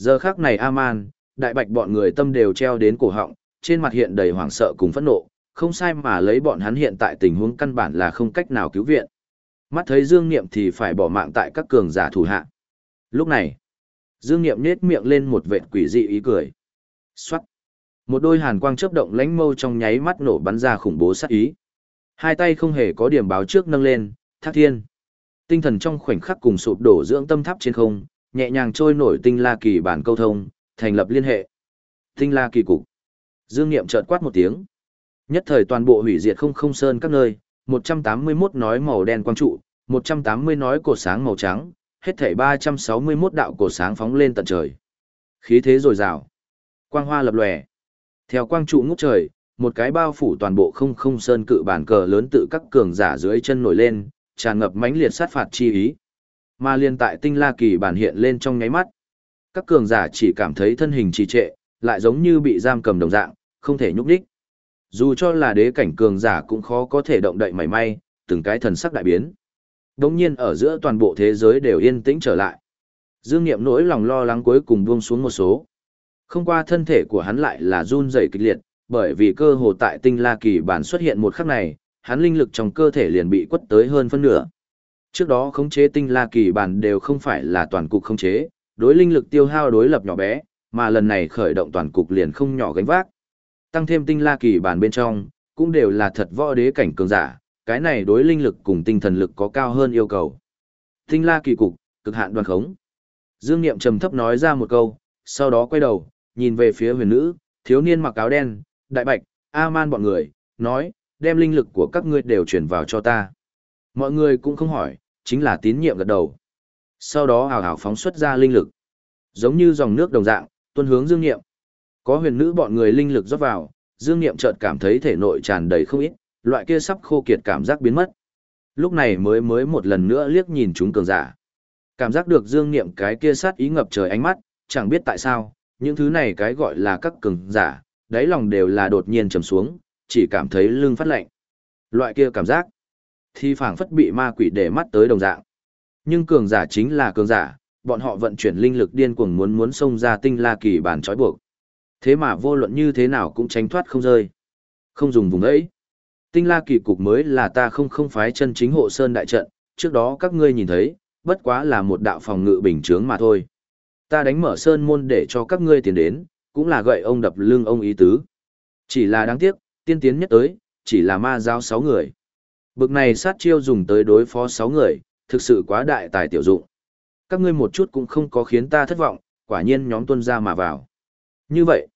Giờ khắc này A-man, đại bạch bọn người tâm đều treo đến cổ họng, trên mặt hiện đầy hoảng sợ cùng phẫn nộ, không sai mà lấy bọn hắn hiện tại tình huống căn bản là không cách nào cứu viện. Mắt thấy Dương Niệm thì phải bỏ mạng tại các cường giả thủ hạ. Lúc này, Dương Niệm nhếch miệng lên một vệt quỷ dị ý cười. Xoát. Một đôi hàn quang chớp động lánh mâu trong nháy mắt nổ bắn ra khủng bố sát ý. Hai tay không hề có điểm báo trước nâng lên, thác thiên. Tinh thần trong khoảnh khắc cùng sụp đổ dưỡng tâm tháp trên không, nhẹ nhàng trôi nổi tinh la kỳ bản câu thông, thành lập liên hệ. Tinh la kỳ cục. Dương Niệm chợt quát một tiếng. Nhất thời toàn bộ hủy diệt không không sơn các nơi, 181 nói màu đen quang trụ, 180 nói cổ sáng màu trắng, hết thảy 361 đạo cổ sáng phóng lên tận trời. Khí thế rồi rào. Quang hoa lập lòe. Theo quang trụ ngút trời, một cái bao phủ toàn bộ không không sơn cự bản cờ lớn tự các cường giả dưới chân nổi lên, tràn ngập mãnh liệt sát phạt chi ý. Mà liên tại tinh la kỳ bản hiện lên trong nháy mắt. Các cường giả chỉ cảm thấy thân hình trì trệ, lại giống như bị giam cầm đồng dạng, không thể nhúc đích. Dù cho là đế cảnh cường giả cũng khó có thể động đậy mảy may, từng cái thần sắc đại biến. Đống nhiên ở giữa toàn bộ thế giới đều yên tĩnh trở lại. Dương Niệm nỗi lòng lo lắng cuối cùng buông xuống một số. Không qua thân thể của hắn lại là run rẩy kịch liệt, bởi vì cơ hồ tại tinh la kỳ bản xuất hiện một khắc này, hắn linh lực trong cơ thể liền bị quất tới hơn phân nửa. Trước đó khống chế tinh la kỳ bản đều không phải là toàn cục khống chế, đối linh lực tiêu hao đối lập nhỏ bé, mà lần này khởi động toàn cục liền không nhỏ gánh vác. Tăng thêm tinh la kỳ bản bên trong, cũng đều là thật võ đế cảnh cường giả, cái này đối linh lực cùng tinh thần lực có cao hơn yêu cầu. Tinh la kỳ cục, cực hạn đoàn khống. Dương Niệm trầm thấp nói ra một câu, sau đó quay đầu, nhìn về phía huyền nữ, thiếu niên mặc áo đen, đại bạch, A-man bọn người, nói, đem linh lực của các ngươi đều chuyển vào cho ta. Mọi người cũng không hỏi, chính là tín nhiệm gật đầu. Sau đó hào hào phóng xuất ra linh lực. Giống như dòng nước đồng dạng, tuân hướng Dương Niệm. Có huyền nữ bọn người linh lực rót vào, Dương Niệm chợt cảm thấy thể nội tràn đầy không ít, loại kia sắp khô kiệt cảm giác biến mất. Lúc này mới mới một lần nữa liếc nhìn chúng cường giả. Cảm giác được Dương Niệm cái kia sát ý ngập trời ánh mắt, chẳng biết tại sao, những thứ này cái gọi là các cường giả, đáy lòng đều là đột nhiên trầm xuống, chỉ cảm thấy lưng phát lạnh. Loại kia cảm giác, thì phảng phất bị ma quỷ để mắt tới đồng dạng. Nhưng cường giả chính là cường giả, bọn họ vận chuyển linh lực điên cuồng muốn muốn xông ra tinh la kỳ bản trói buộc. Thế mà vô luận như thế nào cũng tránh thoát không rơi. Không dùng vùng ấy. Tinh la kỳ cục mới là ta không không phái chân chính hộ sơn đại trận, trước đó các ngươi nhìn thấy, bất quá là một đạo phòng ngự bình chướng mà thôi. Ta đánh mở sơn môn để cho các ngươi tiến đến, cũng là gậy ông đập lưng ông ý tứ. Chỉ là đáng tiếc, tiên tiến nhất tới, chỉ là ma giáo sáu người. Bực này sát chiêu dùng tới đối phó sáu người, thực sự quá đại tài tiểu dụng. Các ngươi một chút cũng không có khiến ta thất vọng, quả nhiên nhóm tuân ra mà vào. Như vậy,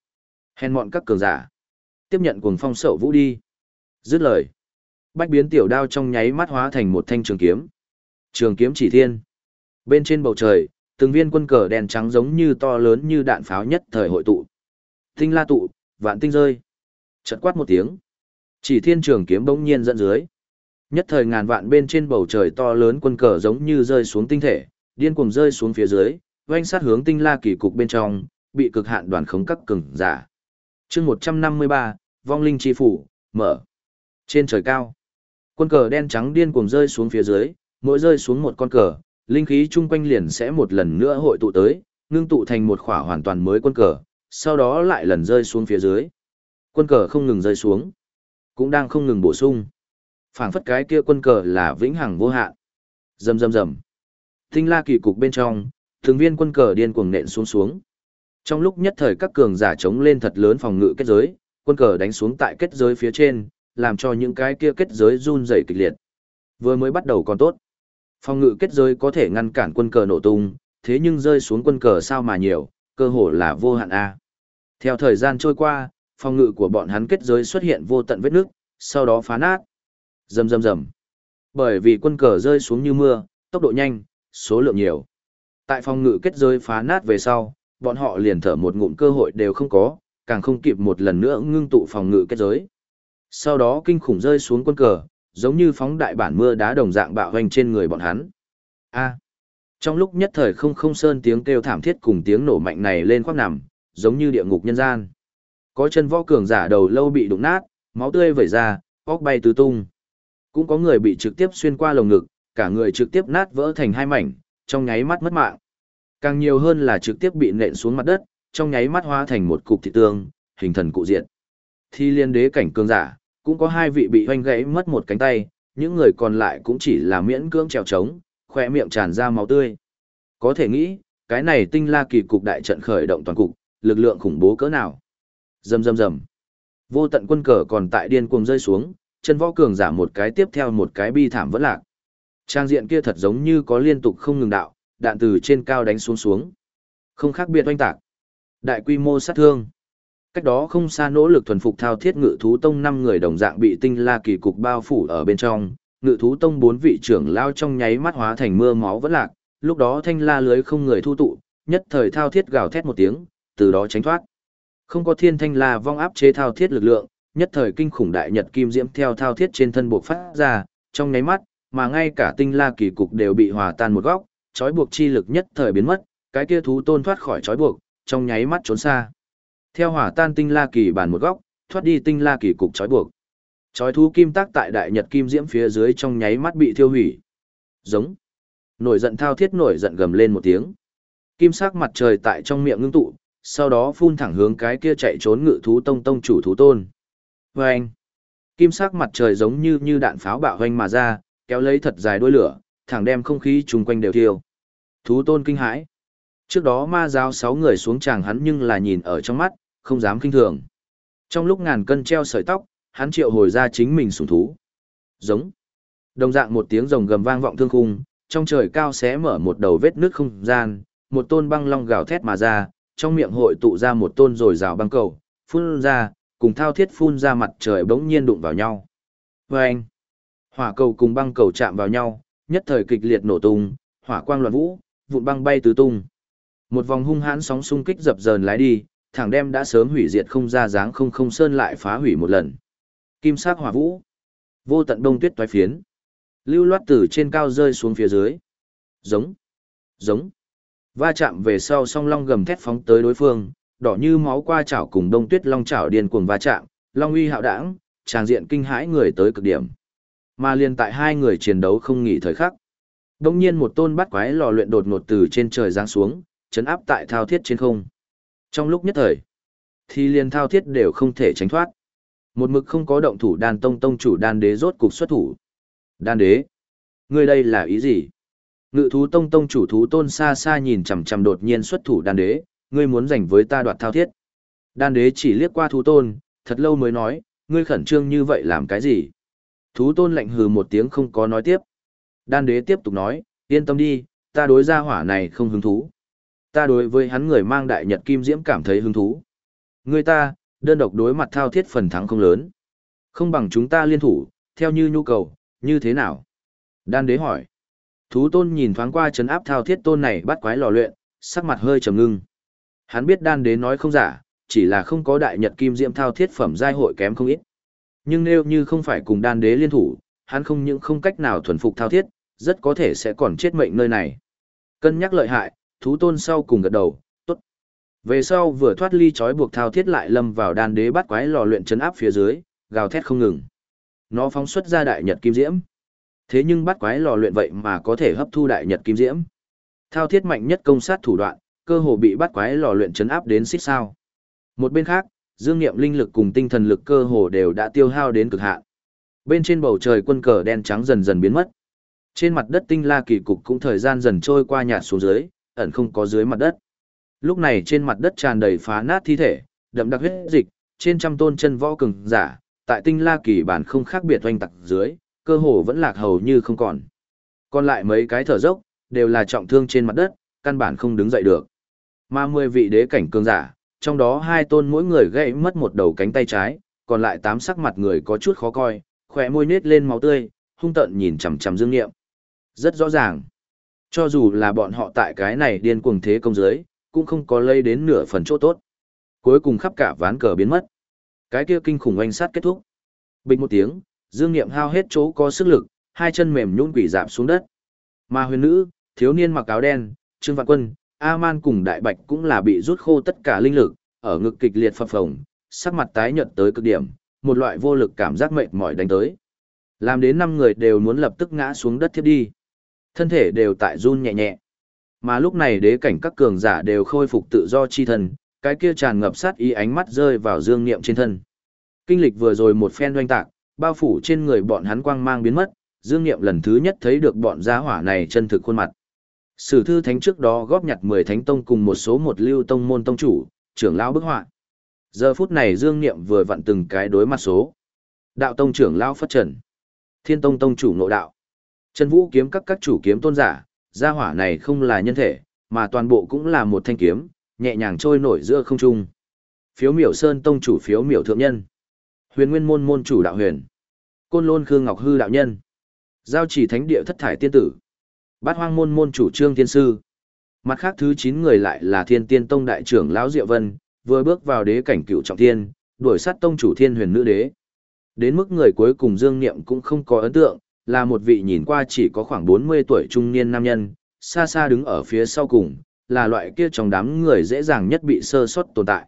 hèn mọn các cường giả. Tiếp nhận cuồng phong sậu vũ đi. Dứt lời. Bách biến tiểu đao trong nháy mắt hóa thành một thanh trường kiếm. Trường kiếm chỉ thiên. Bên trên bầu trời, từng viên quân cờ đèn trắng giống như to lớn như đạn pháo nhất thời hội tụ. Tinh la tụ, vạn tinh rơi. Chợt quát một tiếng. Chỉ thiên trường kiếm bỗng nhiên dẫn dưới. Nhất thời ngàn vạn bên trên bầu trời to lớn quân cờ giống như rơi xuống tinh thể, điên cuồng rơi xuống phía dưới, oanh sát hướng tinh la kỳ cục bên trong, bị cực hạn đoàn khống các cường giả. chương 153, vong linh chi phủ, mở. Trên trời cao, quân cờ đen trắng điên cuồng rơi xuống phía dưới, mỗi rơi xuống một con cờ, linh khí chung quanh liền sẽ một lần nữa hội tụ tới, ngưng tụ thành một khỏa hoàn toàn mới quân cờ, sau đó lại lần rơi xuống phía dưới. Quân cờ không ngừng rơi xuống, cũng đang không ngừng bổ sung phảng phất cái kia quân cờ là vĩnh hằng vô hạn. Rầm rầm rầm. Tinh la kỳ cục bên trong, thường viên quân cờ điên cuồng nện xuống xuống. Trong lúc nhất thời các cường giả chống lên thật lớn phòng ngự kết giới, quân cờ đánh xuống tại kết giới phía trên, làm cho những cái kia kết giới run rẩy kịch liệt. Vừa mới bắt đầu còn tốt. Phòng ngự kết giới có thể ngăn cản quân cờ nổ tung, thế nhưng rơi xuống quân cờ sao mà nhiều, cơ hồ là vô hạn a. Theo thời gian trôi qua, phòng ngự của bọn hắn kết giới xuất hiện vô tận vết nước, sau đó phá nát. Rầm rầm rầm. Bởi vì quân cờ rơi xuống như mưa, tốc độ nhanh, số lượng nhiều. Tại phòng ngự kết giới phá nát về sau, bọn họ liền thở một ngụm cơ hội đều không có, càng không kịp một lần nữa ngưng tụ phòng ngự kết giới. Sau đó kinh khủng rơi xuống quân cờ, giống như phóng đại bản mưa đá đồng dạng bạo hoành trên người bọn hắn. A. Trong lúc nhất thời không không sơn tiếng kêu thảm thiết cùng tiếng nổ mạnh này lên khoác nằm, giống như địa ngục nhân gian. Có chân võ cường giả đầu lâu bị đụng nát, máu tươi vẩy ra, óc bay tứ tung. Cũng có người bị trực tiếp xuyên qua lồng ngực, cả người trực tiếp nát vỡ thành hai mảnh, trong nháy mắt mất mạng. Càng nhiều hơn là trực tiếp bị nện xuống mặt đất, trong nháy mắt hóa thành một cục thịt tương, hình thần cụ diện. Thi liên đế cảnh cường giả, cũng có hai vị bị hoanh gãy mất một cánh tay, những người còn lại cũng chỉ là miễn cưỡng trèo trống, khỏe miệng tràn ra máu tươi. Có thể nghĩ, cái này tinh la kỳ cục đại trận khởi động toàn cục, lực lượng khủng bố cỡ nào. Rầm rầm rầm. Vô tận quân cờ còn tại điên cuồng rơi xuống, chân võ cường giả một cái tiếp theo một cái bi thảm vẫn lạc. Trang diện kia thật giống như có liên tục không ngừng đạo, đạn từ trên cao đánh xuống xuống. Không khác biệt oanh tạc. Đại quy mô sát thương. Cách đó không xa nỗ lực thuần phục thao thiết ngự thú tông năm người đồng dạng bị tinh la kỳ cục bao phủ ở bên trong, ngự thú tông bốn vị trưởng lao trong nháy mắt hóa thành mưa máu vẫn lạc, lúc đó thanh la lưới không người thu tụ, nhất thời thao thiết gào thét một tiếng, từ đó tránh thoát. Không có thiên thanh la vong áp chế thao thiết lực lượng, nhất thời kinh khủng đại nhật kim diễm theo thao thiết trên thân buộc phát ra, trong nháy mắt, mà ngay cả tinh la kỳ cục đều bị hòa tan một góc, trói buộc chi lực nhất thời biến mất, cái kia thú tôn thoát khỏi trói buộc, trong nháy mắt trốn xa. Theo hỏa tan tinh la kỳ bàn một góc, thoát đi tinh la kỳ cục trói buộc. Trói thú kim tác tại đại nhật kim diễm phía dưới trong nháy mắt bị thiêu hủy. Giống. Nổi giận thao thiết nổi giận gầm lên một tiếng. Kim sắc mặt trời tại trong miệng ngưng tụ, sau đó phun thẳng hướng cái kia chạy trốn ngự thú tông tông chủ thú tôn. Vâng! Kim sắc mặt trời giống như như đạn pháo bạo hoanh mà ra, kéo lấy thật dài đuôi lửa, thẳng đem không khí chung quanh đều thiêu. Thú tôn kinh hãi. Trước đó ma giáo sáu người xuống chàng hắn nhưng là nhìn ở trong mắt, không dám kinh thường. Trong lúc ngàn cân treo sợi tóc, hắn triệu hồi ra chính mình sủng thú. Giống. Đồng dạng một tiếng rồng gầm vang vọng thương khung, trong trời cao xé mở một đầu vết nước không gian, một tôn băng long gào thét mà ra, trong miệng hội tụ ra một tôn rồi rào băng cầu, phun ra, cùng thao thiết phun ra mặt trời bỗng nhiên đụng vào nhau. Và anh, hỏa cầu cùng băng cầu chạm vào nhau, nhất thời kịch liệt nổ tung, hỏa quang loạn vũ, vụn băng bay tứ tung. Một vòng hung hãn sóng xung kích dập dờn lái đi, thẳng đem đã sớm hủy diệt không ra dáng không không sơn lại phá hủy một lần. Kim sắc hỏa vũ, vô tận đông tuyết toái phiến, lưu loát từ trên cao rơi xuống phía dưới. Giống, giống. Va chạm về sau song long gầm thét phóng tới đối phương, đỏ như máu qua chảo cùng đông tuyết long chảo điên cuồng va chạm, long uy hạo đảng, tràng diện kinh hãi người tới cực điểm. Mà liền tại hai người chiến đấu không nghỉ thời khắc. Đông nhiên một tôn bắt quái lò luyện đột ngột từ trên trời giáng xuống, chấn áp tại thao thiết trên không. Trong lúc nhất thời, thì liền thao thiết đều không thể tránh thoát. Một mực không có động thủ đan tông tông chủ đan đế rốt cục xuất thủ. Đan đế, ngươi đây là ý gì? Ngự thú tông tông chủ thú tôn xa xa nhìn chằm chằm đột nhiên xuất thủ đan đế, ngươi muốn giành với ta đoạt thao thiết. Đan đế chỉ liếc qua thú tôn, thật lâu mới nói, ngươi khẩn trương như vậy làm cái gì? Thú tôn lạnh hừ một tiếng không có nói tiếp. Đan đế tiếp tục nói, yên tâm đi, ta đối gia hỏa này không hứng thú. Ta đối với hắn người mang đại nhật kim diễm cảm thấy hứng thú. Ngươi ta, Đơn độc đối mặt thao thiết phần thắng không lớn. Không bằng chúng ta liên thủ, theo như nhu cầu, như thế nào? Đan đế hỏi. Thú tôn nhìn thoáng qua chấn áp thao thiết tôn này bắt quái lò luyện, sắc mặt hơi trầm ngưng. Hắn biết đan đế nói không giả, chỉ là không có đại nhật kim Diễm thao thiết phẩm giai hội kém không ít. Nhưng nếu như không phải cùng đan đế liên thủ, hắn không những không cách nào thuần phục thao thiết, rất có thể sẽ còn chết mệnh nơi này. Cân nhắc lợi hại, thú tôn sau cùng gật đầu, tốt. Về sau vừa thoát ly trói buộc thao thiết lại lâm vào đan đế bắt quái lò luyện chấn áp phía dưới, gào thét không ngừng. Nó phóng xuất ra đại nhật kim diễm. Thế nhưng bắt quái lò luyện vậy mà có thể hấp thu đại nhật kim diễm. Thao thiết mạnh nhất công sát thủ đoạn, cơ hồ bị bắt quái lò luyện chấn áp đến xích sao. Một bên khác, dương nghiệm linh lực cùng tinh thần lực cơ hồ đều đã tiêu hao đến cực hạn. Bên trên bầu trời quân cờ đen trắng dần dần biến mất. Trên mặt đất tinh la kỳ cục cũng thời gian dần trôi qua nhạt xuống dưới, ẩn không có dưới mặt đất. Lúc này trên mặt đất tràn đầy phá nát thi thể, đậm đặc huyết dịch, trên trăm tôn chân võ cường giả, tại tinh la kỳ bản không khác biệt oanh tặc dưới, cơ hồ vẫn lạc hầu như không còn. Còn lại mấy cái thở dốc, đều là trọng thương trên mặt đất, căn bản không đứng dậy được. Mà mười vị đế cảnh cường giả, trong đó hai tôn mỗi người gãy mất một đầu cánh tay trái, còn lại tám sắc mặt người có chút khó coi, khỏe môi nết lên máu tươi, hung tợn nhìn chằm chằm Dương Nghiệm. Rất rõ ràng, cho dù là bọn họ tại cái này điên cuồng thế công giới, cũng không có lây đến nửa phần chỗ tốt. Cuối cùng khắp cả ván cờ biến mất. Cái kia kinh khủng oanh sát kết thúc. Bình một tiếng, Dương Nghiệm hao hết chỗ có sức lực, hai chân mềm nhũn quỷ dạp xuống đất. Mà huyền nữ, thiếu niên mặc áo đen, Trương Vạn Quân, A-man cùng Đại Bạch cũng là bị rút khô tất cả linh lực, ở ngực kịch liệt phập phồng, sắc mặt tái nhợt tới cực điểm, một loại vô lực cảm giác mệt mỏi đánh tới. Làm đến năm người đều muốn lập tức ngã xuống đất thiếp đi. Thân thể đều tại run nhẹ nhẹ. Mà lúc này đế cảnh các cường giả đều khôi phục tự do chi thần, cái kia tràn ngập sát ý ánh mắt rơi vào dương niệm trên thân. Kinh lịch vừa rồi một phen doanh tạc, bao phủ trên người bọn hắn quang mang biến mất, dương niệm lần thứ nhất thấy được bọn gia hỏa này chân thực khuôn mặt. Sử thư thánh trước đó góp nhặt 10 thánh tông cùng một số một lưu tông môn tông chủ, trưởng lão bức họa. Giờ phút này Dương Niệm vừa vặn từng cái đối mặt số. Đạo tông trưởng lão Phất Trần, Thiên tông tông chủ nội đạo, Trần Vũ kiếm các các chủ kiếm tôn giả, gia hỏa này không là nhân thể, mà toàn bộ cũng là một thanh kiếm, nhẹ nhàng trôi nổi giữa không trung. Phiếu Miểu Sơn tông chủ Phiếu Miểu thượng nhân, Huyền Nguyên môn môn chủ đạo huyền, Côn Lôn Khương Ngọc Hư đạo nhân, Giao Chỉ Thánh địa thất thải tiên tử, Bát Hoang môn môn chủ Trương Thiên sư. Mặt khác thứ 9 người lại là Thiên Tiên tông đại trưởng lão Diệu Vân, vừa bước vào đế cảnh cựu trọng thiên, đuổi sát tông chủ Thiên Huyền nữ đế. Đến mức người cuối cùng Dương Niệm cũng không có ấn tượng, là một vị nhìn qua chỉ có khoảng 40 tuổi trung niên nam nhân, xa xa đứng ở phía sau cùng, là loại kia trong đám người dễ dàng nhất bị sơ suất tồn tại.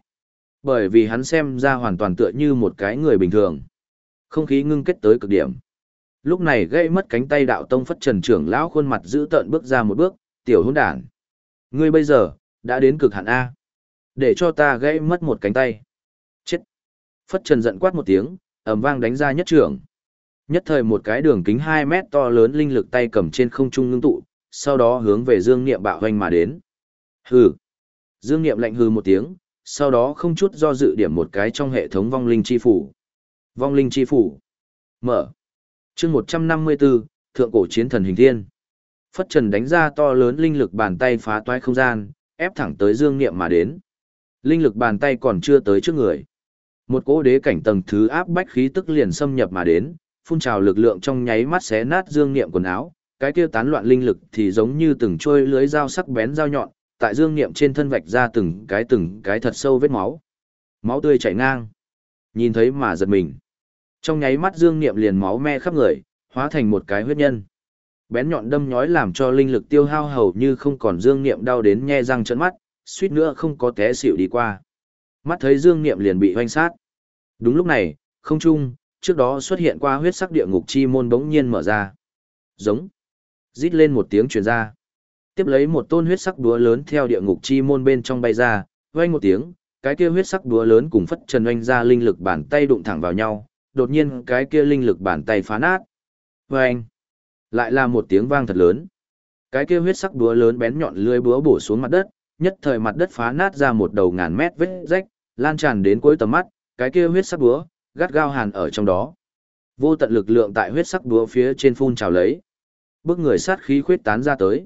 Bởi vì hắn xem ra hoàn toàn tựa như một cái người bình thường. Không khí ngưng kết tới cực điểm. Lúc này gây mất cánh tay đạo tông phất trần trưởng lão khuôn mặt giữ tợn bước ra một bước, tiểu hôn đản. Ngươi bây giờ, đã đến cực hạn A. Để cho ta gãy mất một cánh tay. Chết. Phất trần giận quát một tiếng, ầm vang đánh ra nhất trưởng. Nhất thời một cái đường kính 2 mét to lớn linh lực tay cầm trên không trung ngưng tụ, sau đó hướng về Dương Niệm bạo hoành mà đến. Hừ. Dương Niệm lạnh hừ một tiếng, sau đó không chút do dự điểm một cái trong hệ thống vong linh chi phủ. Vong linh chi phủ. Mở chương 154, Thượng cổ chiến thần hình thiên. Phất Trần đánh ra to lớn linh lực bàn tay phá toái không gian, ép thẳng tới Dương Niệm mà đến. Linh lực bàn tay còn chưa tới trước người. Một cỗ đế cảnh tầng thứ áp bách khí tức liền xâm nhập mà đến, phun trào lực lượng trong nháy mắt xé nát Dương Niệm quần áo, cái kia tán loạn linh lực thì giống như từng trôi lưới dao sắc bén dao nhọn, tại Dương Niệm trên thân vạch ra từng cái từng cái thật sâu vết máu. Máu tươi chảy ngang. Nhìn thấy mà giật mình. Trong nháy mắt Dương Niệm liền máu me khắp người, hóa thành một cái huyết nhân. Bén nhọn đâm nhói làm cho linh lực tiêu hao hầu như không còn Dương Niệm đau đến nhe răng trợn mắt, suýt nữa không có té xỉu đi qua. Mắt thấy Dương Niệm liền bị hoanh sát. Đúng lúc này, không trung, trước đó xuất hiện qua huyết sắc địa ngục chi môn bỗng nhiên mở ra. Giống. Rít lên một tiếng truyền ra. Tiếp lấy một tôn huyết sắc đúa lớn theo địa ngục chi môn bên trong bay ra, vang một tiếng, cái kia huyết sắc đúa lớn cùng phất trần oanh ra linh lực bàn tay đụng thẳng vào nhau, đột nhiên cái kia linh lực bàn tay phá nát. Vang. Lại là một tiếng vang thật lớn. Cái kia huyết sắc búa lớn bén nhọn lưỡi búa bổ xuống mặt đất, nhất thời mặt đất phá nát ra một đầu ngàn mét vết rách, lan tràn đến cuối tầm mắt, cái kia huyết sắc búa, gắt gao hàn ở trong đó. Vô tận lực lượng tại huyết sắc búa phía trên phun trào lấy. Bước người sát khí khuyết tán ra tới.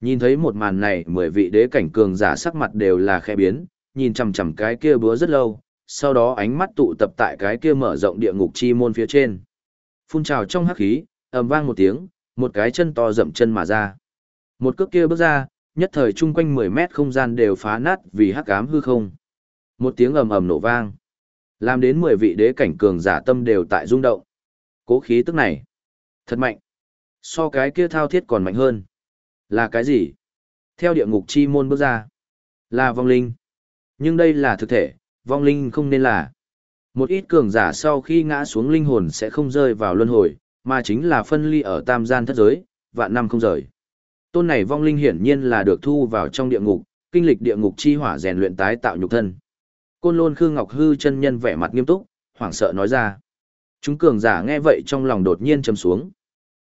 Nhìn thấy một màn này, mười vị đế cảnh cường giả sắc mặt đều là khẽ biến, nhìn chằm chằm cái kia búa rất lâu, sau đó ánh mắt tụ tập tại cái kia mở rộng địa ngục chi môn phía trên. Phun trào trong hắc khí, ầm vang một tiếng, một cái chân to dậm chân mà ra. Một cước kia bước ra, nhất thời chung quanh 10 mét không gian đều phá nát vì hắc ám hư không. Một tiếng ầm ầm nổ vang, làm đến 10 vị đế cảnh cường giả tâm đều tại rung động. Cố khí tức này, thật mạnh. So cái kia thao thiết còn mạnh hơn. Là cái gì? Theo địa ngục chi môn bước ra, là vong linh. Nhưng đây là thực thể, vong linh không nên là. Một ít cường giả sau khi ngã xuống linh hồn sẽ không rơi vào luân hồi, mà chính là phân ly ở tam gian thất giới, vạn năm không rời. Tôn này vong linh hiển nhiên là được thu vào trong địa ngục, kinh lịch địa ngục chi hỏa rèn luyện tái tạo nhục thân. Côn Lôn Khương Ngọc Hư chân nhân vẻ mặt nghiêm túc, hoảng sợ nói ra. Chúng cường giả nghe vậy trong lòng đột nhiên trầm xuống.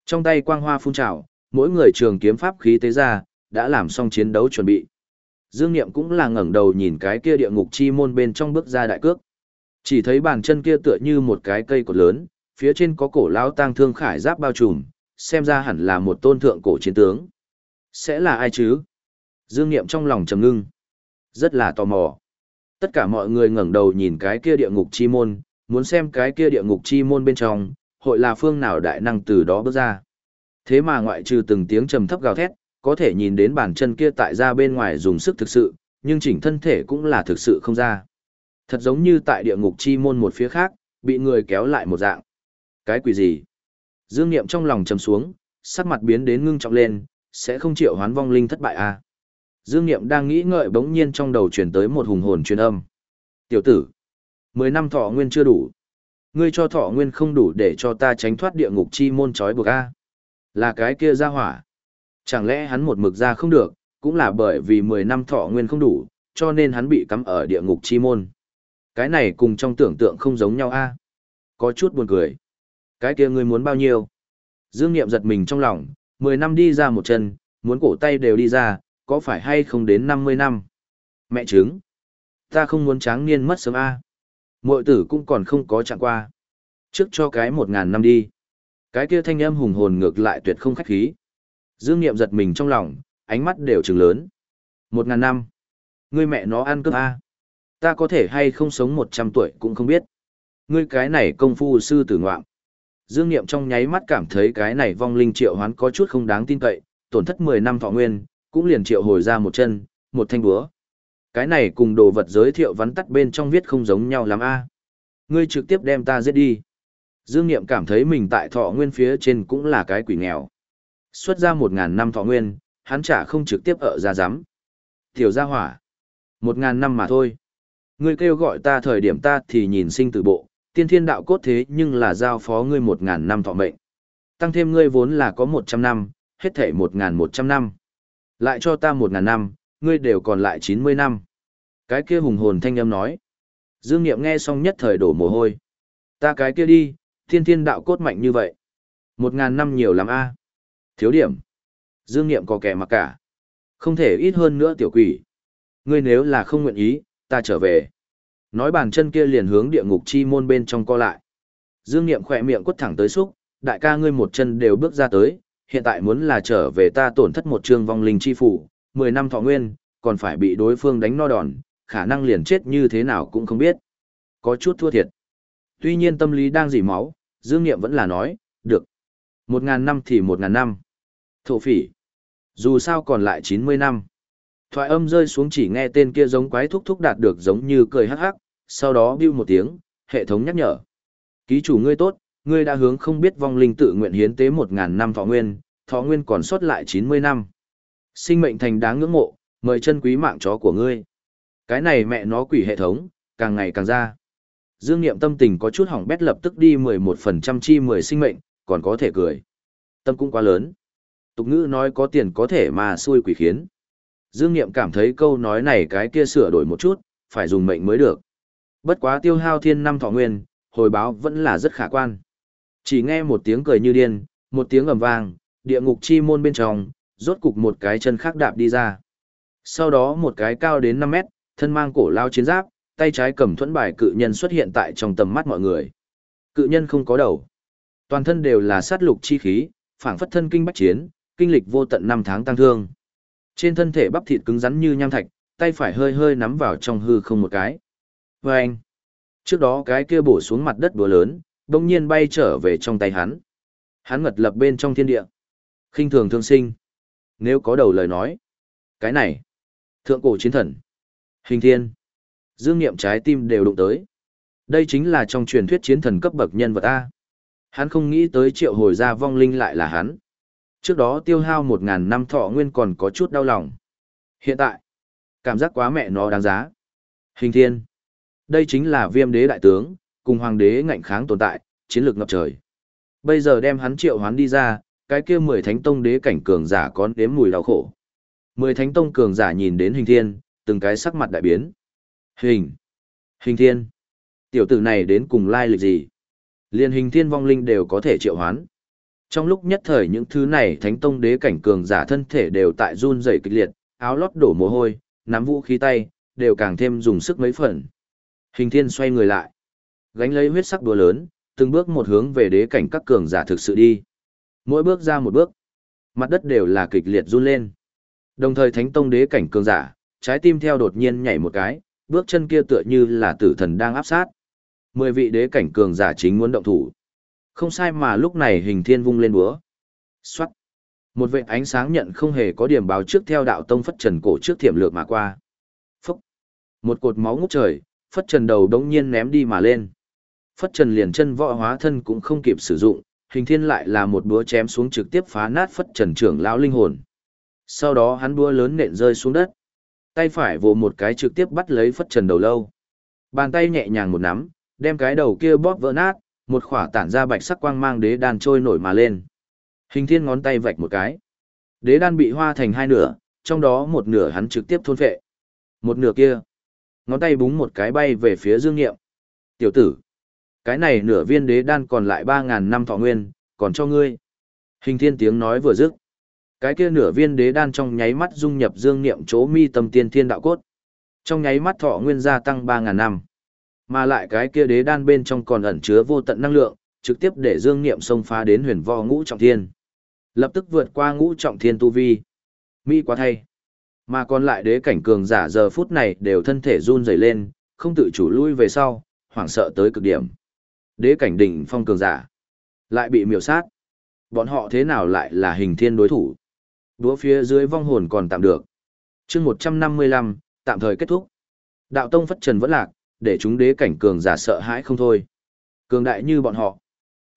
Trong tay quang hoa phun trào, mỗi người trường kiếm pháp khí tế ra, đã làm xong chiến đấu chuẩn bị. Dương Niệm cũng là ngẩng đầu nhìn cái kia địa ngục chi môn bên trong bước ra đại cước. Chỉ thấy bàn chân kia tựa như một cái cây cột lớn, phía trên có cổ lão tang thương khải giáp bao trùm, xem ra hẳn là một tôn thượng cổ chiến tướng. Sẽ là ai chứ? Dương Niệm trong lòng trầm ngưng. Rất là tò mò. Tất cả mọi người ngẩng đầu nhìn cái kia địa ngục chi môn, muốn xem cái kia địa ngục chi môn bên trong, hội là phương nào đại năng từ đó bước ra. Thế mà ngoại trừ từng tiếng trầm thấp gào thét, có thể nhìn đến bàn chân kia tại ra bên ngoài dùng sức thực sự, nhưng chỉnh thân thể cũng là thực sự không ra. Thật giống như tại địa ngục chi môn một phía khác, bị người kéo lại một dạng. Cái quỷ gì? Dương Niệm trong lòng trầm xuống, sắc mặt biến đến ngưng trọng lên, sẽ không chịu hoán vong linh thất bại à? Dương Niệm đang nghĩ ngợi bỗng nhiên trong đầu truyền tới một hùng hồn truyền âm. Tiểu tử, mười năm thọ nguyên chưa đủ. Ngươi cho thọ nguyên không đủ để cho ta tránh thoát địa ngục chi môn trói buộc a. Là cái kia ra hỏa. Chẳng lẽ hắn một mực ra không được, cũng là bởi vì mười năm thọ nguyên không đủ, cho nên hắn bị cắm ở địa ngục chi môn. Cái này cùng trong tưởng tượng không giống nhau a. Có chút buồn cười. Cái kia ngươi muốn bao nhiêu? Dương Niệm giật mình trong lòng, mười năm đi ra một chân, muốn cổ tay đều đi ra, có phải hay không đến năm mươi năm? Mẹ trứng. Ta không muốn tráng niên mất sớm a. Mội tử cũng còn không có chạm qua. Trước cho cái một ngàn năm đi. Cái kia thanh âm hùng hồn ngược lại tuyệt không khách khí. Dương Niệm giật mình trong lòng, ánh mắt đều trừng lớn. Một ngàn năm. Ngươi mẹ nó ăn cơm A. Ta có thể hay không sống một trăm tuổi cũng không biết. Ngươi cái này công phu sư tử ngoạm. Dương Niệm trong nháy mắt cảm thấy cái này vong linh triệu hoán có chút không đáng tin cậy, tổn thất mười năm thọ nguyên, cũng liền triệu hồi ra một chân, một thanh búa. Cái này cùng đồ vật giới thiệu vắn tắt bên trong viết không giống nhau lắm a. Ngươi trực tiếp đem ta giết đi. Dương Niệm cảm thấy mình tại thọ nguyên phía trên cũng là cái quỷ nghèo. Xuất ra một ngàn năm thọ nguyên, hắn chả không trực tiếp ở ra giám. Tiểu gia hỏa. Một ngàn năm mà thôi. Ngươi kêu gọi ta thời điểm ta thì nhìn sinh tử bộ, tiên thiên đạo cốt thế nhưng là giao phó ngươi một ngàn năm thọ mệnh. Tăng thêm ngươi vốn là có một trăm năm, hết thể một ngàn một trăm năm. Lại cho ta một ngàn năm, ngươi đều còn lại chín mươi năm. Cái kia hùng hồn thanh âm nói. Dương Niệm nghe xong nhất thời đổ mồ hôi. Ta cái kia đi, thiên thiên đạo cốt mạnh như vậy. Một ngàn năm nhiều lắm a Thiếu điểm. Dương Niệm có kẻ mặc cả. Không thể ít hơn nữa tiểu quỷ. Ngươi nếu là không nguyện ý, ta trở về. Nói bàn chân kia liền hướng địa ngục chi môn bên trong co lại. Dương Niệm khỏe miệng quất thẳng tới xúc, đại ca ngươi một chân đều bước ra tới, hiện tại muốn là trở về ta tổn thất một trường vong linh chi phủ, 10 năm thọ nguyên, còn phải bị đối phương đánh no đòn, khả năng liền chết như thế nào cũng không biết. Có chút thua thiệt. Tuy nhiên tâm lý đang dỉ máu, Dương Niệm vẫn là nói, được. Một ngàn năm thì một ngàn năm. Thổ phỉ. Dù sao còn lại 90 năm. Thoại âm rơi xuống chỉ nghe tên kia giống quái thúc thúc đạt được giống như cười hắc hắc, sau đó bưu một tiếng, hệ thống nhắc nhở. Ký chủ ngươi tốt, ngươi đã hướng không biết vong linh tự nguyện hiến tế 1.000 năm thọ nguyên, thọ nguyên còn sót lại 90 năm. Sinh mệnh thành đáng ngưỡng mộ, mời chân quý mạng chó của ngươi. Cái này mẹ nó quỷ hệ thống, càng ngày càng ra. Dương Niệm tâm tình có chút hỏng bét lập tức đi 11% chi 10 sinh mệnh, còn có thể cười. Tâm cũng quá lớn. Tục ngữ nói có tiền có thể mà xui quỷ khiến. Dương Niệm cảm thấy câu nói này cái kia sửa đổi một chút, phải dùng mệnh mới được. Bất quá tiêu hao thiên năm thọ nguyên, hồi báo vẫn là rất khả quan. Chỉ nghe một tiếng cười như điên, một tiếng ầm vang, địa ngục chi môn bên trong, rốt cục một cái chân khác đạp đi ra. Sau đó một cái cao đến 5 mét, thân mang cổ lao chiến giáp, tay trái cầm thuẫn bài cự nhân xuất hiện tại trong tầm mắt mọi người. Cự nhân không có đầu. Toàn thân đều là sát lục chi khí, phảng phất thân kinh bách chiến, kinh lịch vô tận năm tháng tăng thương. Trên thân thể bắp thịt cứng rắn như nham thạch, tay phải hơi hơi nắm vào trong hư không một cái. Và anh, Trước đó cái kia bổ xuống mặt đất búa lớn, đồng nhiên bay trở về trong tay hắn. Hắn ngật lập bên trong thiên địa. khinh thường thương sinh. Nếu có đầu lời nói. Cái này. Thượng cổ chiến thần. Hình thiên. Dương nghiệm trái tim đều đụng tới. Đây chính là trong truyền thuyết chiến thần cấp bậc nhân vật A. Hắn không nghĩ tới triệu hồi ra vong linh lại là hắn. Trước đó tiêu hao một ngàn năm thọ nguyên còn có chút đau lòng. Hiện tại, cảm giác quá mẹ nó đáng giá. Hình thiên. Đây chính là viêm đế đại tướng, cùng hoàng đế ngạnh kháng tồn tại, chiến lược ngập trời. Bây giờ đem hắn triệu hoán đi ra, cái kia mười thánh tông đế cảnh cường giả có đếm mùi đau khổ. Mười thánh tông cường giả nhìn đến hình thiên, từng cái sắc mặt đại biến. Hình. Hình thiên. Tiểu tử này đến cùng lai lịch gì? Liên hình thiên vong linh đều có thể triệu hoán. Trong lúc nhất thời những thứ này thánh tông đế cảnh cường giả thân thể đều tại run rẩy kịch liệt, áo lót đổ mồ hôi, nắm vũ khí tay, đều càng thêm dùng sức mấy phần. Hình thiên xoay người lại, gánh lấy huyết sắc đùa lớn, từng bước một hướng về đế cảnh các cường giả thực sự đi. Mỗi bước ra một bước, mặt đất đều là kịch liệt run lên. Đồng thời thánh tông đế cảnh cường giả, trái tim theo đột nhiên nhảy một cái, bước chân kia tựa như là tử thần đang áp sát. Mười vị đế cảnh cường giả chính muốn động thủ. Không sai mà lúc này hình thiên vung lên búa. Xoát. Một vệ ánh sáng nhận không hề có điểm báo trước theo đạo tông phất trần cổ trước thiểm lược mà qua. Phúc. Một cột máu ngút trời, phất trần đầu đống nhiên ném đi mà lên. Phất trần liền chân võ hóa thân cũng không kịp sử dụng, hình thiên lại là một búa chém xuống trực tiếp phá nát phất trần trưởng lão linh hồn. Sau đó hắn búa lớn nện rơi xuống đất. Tay phải vồ một cái trực tiếp bắt lấy phất trần đầu lâu. Bàn tay nhẹ nhàng một nắm, đem cái đầu kia bóp vỡ nát, một khỏa tản ra bạch sắc quang mang đế đan trôi nổi mà lên. Hình thiên ngón tay vạch một cái. Đế đan bị hoa thành hai nửa, trong đó một nửa hắn trực tiếp thôn phệ. Một nửa kia, ngón tay búng một cái bay về phía Dương Nghiệm. Tiểu tử, cái này nửa viên đế đan còn lại 3.000 năm thọ nguyên, còn cho ngươi. Hình thiên tiếng nói vừa dứt. Cái kia nửa viên đế đan trong nháy mắt dung nhập Dương Nghiệm chỗ mi tâm tiên thiên đạo cốt. Trong nháy mắt thọ nguyên gia tăng 3.000 năm. Mà lại cái kia đế đan bên trong còn ẩn chứa vô tận năng lượng, trực tiếp để Dương Niệm xông phá đến huyền võ ngũ trọng thiên. Lập tức vượt qua ngũ trọng thiên tu vi. Mỹ quá thay. Mà còn lại đế cảnh cường giả giờ phút này đều thân thể run rẩy lên, không tự chủ lui về sau, hoảng sợ tới cực điểm. Đế cảnh đỉnh phong cường giả lại bị miểu sát. Bọn họ thế nào lại là hình thiên đối thủ? Đúa phía dưới vong hồn còn tạm được. chương 155, tạm thời kết thúc. Đạo tông phất trần vẫn lạc, để chúng đế cảnh cường giả sợ hãi không thôi. Cường đại như bọn họ.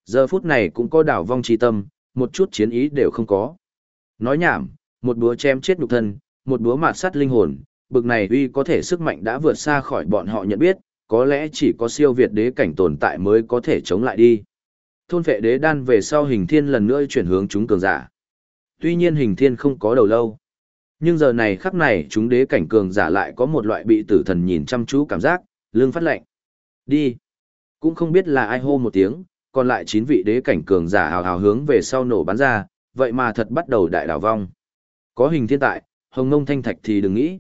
Giờ phút này cũng có đảo vong trí tâm, một chút chiến ý đều không có. Nói nhảm, một búa chém chết nhục thân, một búa mạt sát linh hồn, bực này uy có thể sức mạnh đã vượt xa khỏi bọn họ nhận biết, có lẽ chỉ có siêu việt đế cảnh tồn tại mới có thể chống lại đi. Thôn vệ đế đan về sau hình thiên lần nữa chuyển hướng chúng cường giả. Tuy nhiên hình thiên không có đầu lâu. Nhưng giờ này khắc này chúng đế cảnh cường giả lại có một loại bị tử thần nhìn chăm chú cảm giác, lương phát lệnh. Đi. Cũng không biết là ai hô một tiếng, còn lại chín vị đế cảnh cường giả hào hào hướng về sau nổ bắn ra, vậy mà thật bắt đầu đại đảo vong. Có hình thiên tại, hồng mông thanh thạch thì đừng nghĩ.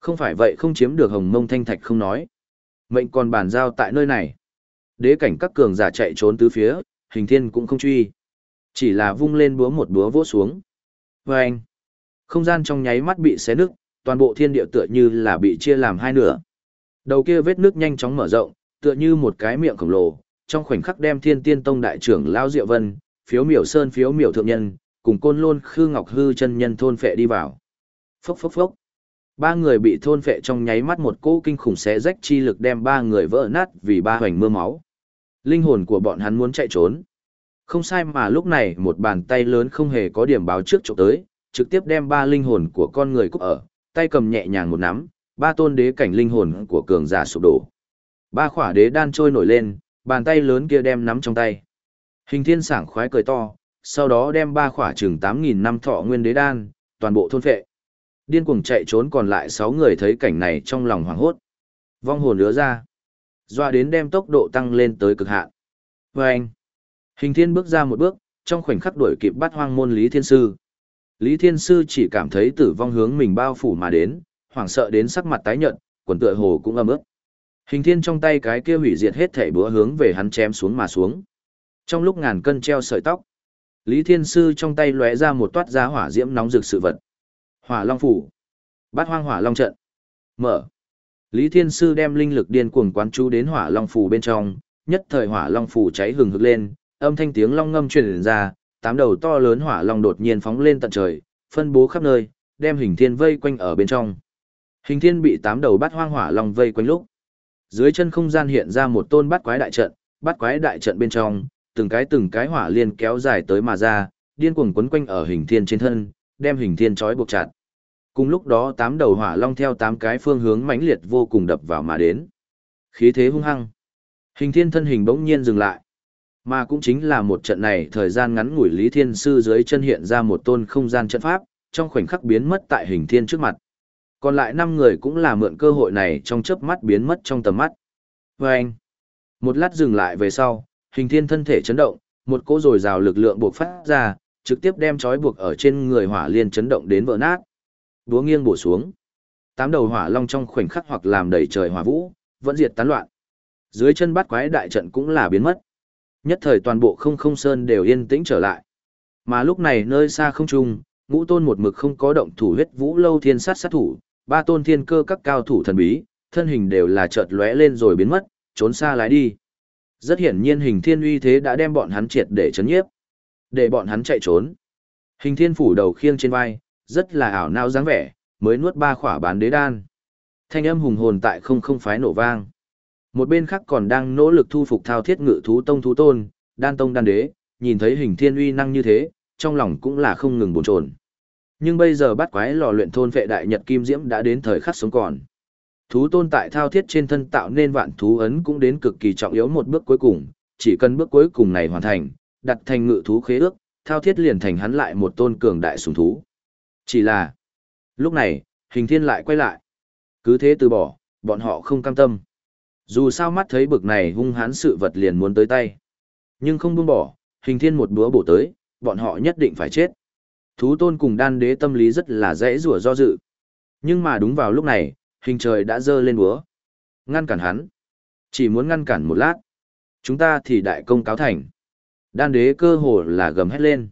Không phải vậy không chiếm được hồng mông thanh thạch không nói. Mệnh còn bàn giao tại nơi này. Đế cảnh các cường giả chạy trốn tứ phía, hình thiên cũng không truy. Chỉ là vung lên búa một búa vỗ xuống. Và anh, không gian trong nháy mắt bị xé nứt, toàn bộ thiên địa tựa như là bị chia làm hai nửa. Đầu kia vết nước nhanh chóng mở rộng, tựa như một cái miệng khổng lồ, trong khoảnh khắc đem Thiên Tiên Tông đại trưởng Lao Diệu Vân, phiếu miểu sơn phiếu miểu thượng nhân, cùng côn lôn khư ngọc hư chân nhân thôn phệ đi vào. Phốc phốc phốc. Ba người bị thôn phệ trong nháy mắt một cỗ kinh khủng xé rách chi lực đem ba người vỡ nát vì ba hoành mưa máu. Linh hồn của bọn hắn muốn chạy trốn. Không sai mà lúc này một bàn tay lớn không hề có điểm báo trước chỗ tới, trực tiếp đem ba linh hồn của con người cúc ở, tay cầm nhẹ nhàng một nắm, ba tôn đế cảnh linh hồn của cường giả sụp đổ. Ba khỏa đế đan trôi nổi lên, bàn tay lớn kia đem nắm trong tay. Hình thiên sảng khoái cười to, sau đó đem ba khỏa chừng 8.000 năm thọ nguyên đế đan, toàn bộ thôn phệ. Điên cuồng chạy trốn còn lại 6 người thấy cảnh này trong lòng hoảng hốt. Vong hồn lứa ra. Doa đến đem tốc độ tăng lên tới cực hạn. Và anh. Hình thiên bước ra một bước, trong khoảnh khắc đuổi kịp bắt hoang môn Lý Thiên Sư. Lý Thiên Sư chỉ cảm thấy tử vong hướng mình bao phủ mà đến, hoảng sợ đến sắc mặt tái nhợt, quần tựa hồ cũng ấm ướt. Hình thiên trong tay cái kia hủy diệt hết thể búa hướng về hắn chém xuống mà xuống. Trong lúc ngàn cân treo sợi tóc, Lý Thiên Sư trong tay lóe ra một toát giá hỏa diễm nóng rực sự vật. Hỏa Long phủ, Bát Hoang Hỏa Long trận. Mở. Lý Thiên Sư đem linh lực điên cuồng quán chú đến hỏa long phủ bên trong, nhất thời hỏa long phủ cháy hừng hực lên, âm thanh tiếng long ngâm truyền ra, tám đầu to lớn hỏa long đột nhiên phóng lên tận trời, phân bố khắp nơi, đem hình thiên vây quanh ở bên trong. Hình thiên bị tám đầu bát hoang hỏa long vây quanh lúc. Dưới chân không gian hiện ra một tôn bát quái đại trận, Bát quái đại trận bên trong, từng cái từng cái hỏa liên kéo dài tới mà ra, điên cuồng quấn quanh ở hình thiên trên thân, đem hình thiên trói buộc chặt. Cùng lúc đó tám đầu hỏa long theo tám cái phương hướng mãnh liệt vô cùng đập vào mà đến. Khí thế hung hăng. Hình thiên thân hình bỗng nhiên dừng lại. Mà cũng chính là một trận này thời gian ngắn ngủi Lý Thiên Sư dưới chân hiện ra một tôn không gian trận pháp, trong khoảnh khắc biến mất tại hình thiên trước mặt. Còn lại năm người cũng là mượn cơ hội này trong chớp mắt biến mất trong tầm mắt. Và anh, một lát dừng lại về sau, hình thiên thân thể chấn động, một cỗ rồi rào lực lượng buộc phát ra, trực tiếp đem trói buộc ở trên người hỏa liên chấn động đến vỡ nát. Búa nghiêng bổ xuống. Tám đầu hỏa long trong khoảnh khắc hoặc làm đầy trời hỏa vũ, vẫn diệt tán loạn. Dưới chân bắt quái đại trận cũng là biến mất. Nhất thời toàn bộ không không sơn đều yên tĩnh trở lại. Mà lúc này nơi xa không trung, ngũ tôn một mực không có động thủ huyết vũ lâu thiên sát sát thủ, ba tôn thiên cơ các cao thủ thần bí, thân hình đều là chợt lóe lên rồi biến mất, trốn xa lái đi. Rất hiển nhiên hình thiên uy thế đã đem bọn hắn triệt để chấn nhiếp. Để bọn hắn chạy trốn. Hình thiên phủ đầu khiêng trên vai, rất là ảo nao dáng vẻ, mới nuốt ba khỏa bán đế đan. Thanh âm hùng hồn tại không không phái nổ vang. Một bên khác còn đang nỗ lực thu phục thao thiết ngự thú tông thú tôn, đan tông đan đế, nhìn thấy hình thiên uy năng như thế, trong lòng cũng là không ngừng bồn chồn. Nhưng bây giờ bắt quái lò luyện thôn vệ đại nhật kim diễm đã đến thời khắc sống còn. Thú tôn tại thao thiết trên thân tạo nên vạn thú ấn cũng đến cực kỳ trọng yếu một bước cuối cùng, chỉ cần bước cuối cùng này hoàn thành, đặt thành ngự thú khế ước, thao thiết liền thành hắn lại một tôn cường đại sùng thú. Chỉ là, lúc này, hình thiên lại quay lại. Cứ thế từ bỏ, bọn họ không cam tâm. Dù sao mắt thấy bực này hung hãn sự vật liền muốn tới tay. Nhưng không buông bỏ, hình thiên một búa bổ tới, bọn họ nhất định phải chết. Thú tôn cùng đan đế tâm lý rất là dễ rủa do dự. Nhưng mà đúng vào lúc này, hình trời đã dơ lên búa. Ngăn cản hắn. Chỉ muốn ngăn cản một lát. Chúng ta thì đại công cáo thành. Đan đế cơ hồ là gầm hét lên.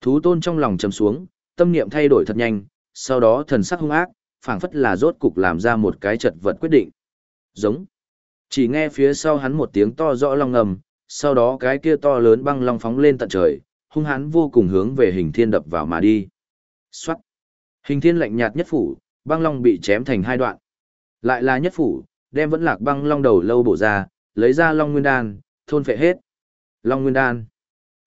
Thú tôn trong lòng trầm xuống, tâm niệm thay đổi thật nhanh, sau đó thần sắc hung ác, phảng phất là rốt cục làm ra một cái chật vật quyết định. Giống. Chỉ nghe phía sau hắn một tiếng to rõ long ngầm, sau đó cái kia to lớn băng long phóng lên tận trời, hung hãn vô cùng hướng về hình thiên đập vào mà đi. Xoát. Hình thiên lạnh nhạt nhất phủ, băng long bị chém thành hai đoạn. Lại là nhất phủ, đem vẫn lạc băng long đầu lâu bổ ra, lấy ra long nguyên đan, thôn phệ hết. Long nguyên đan.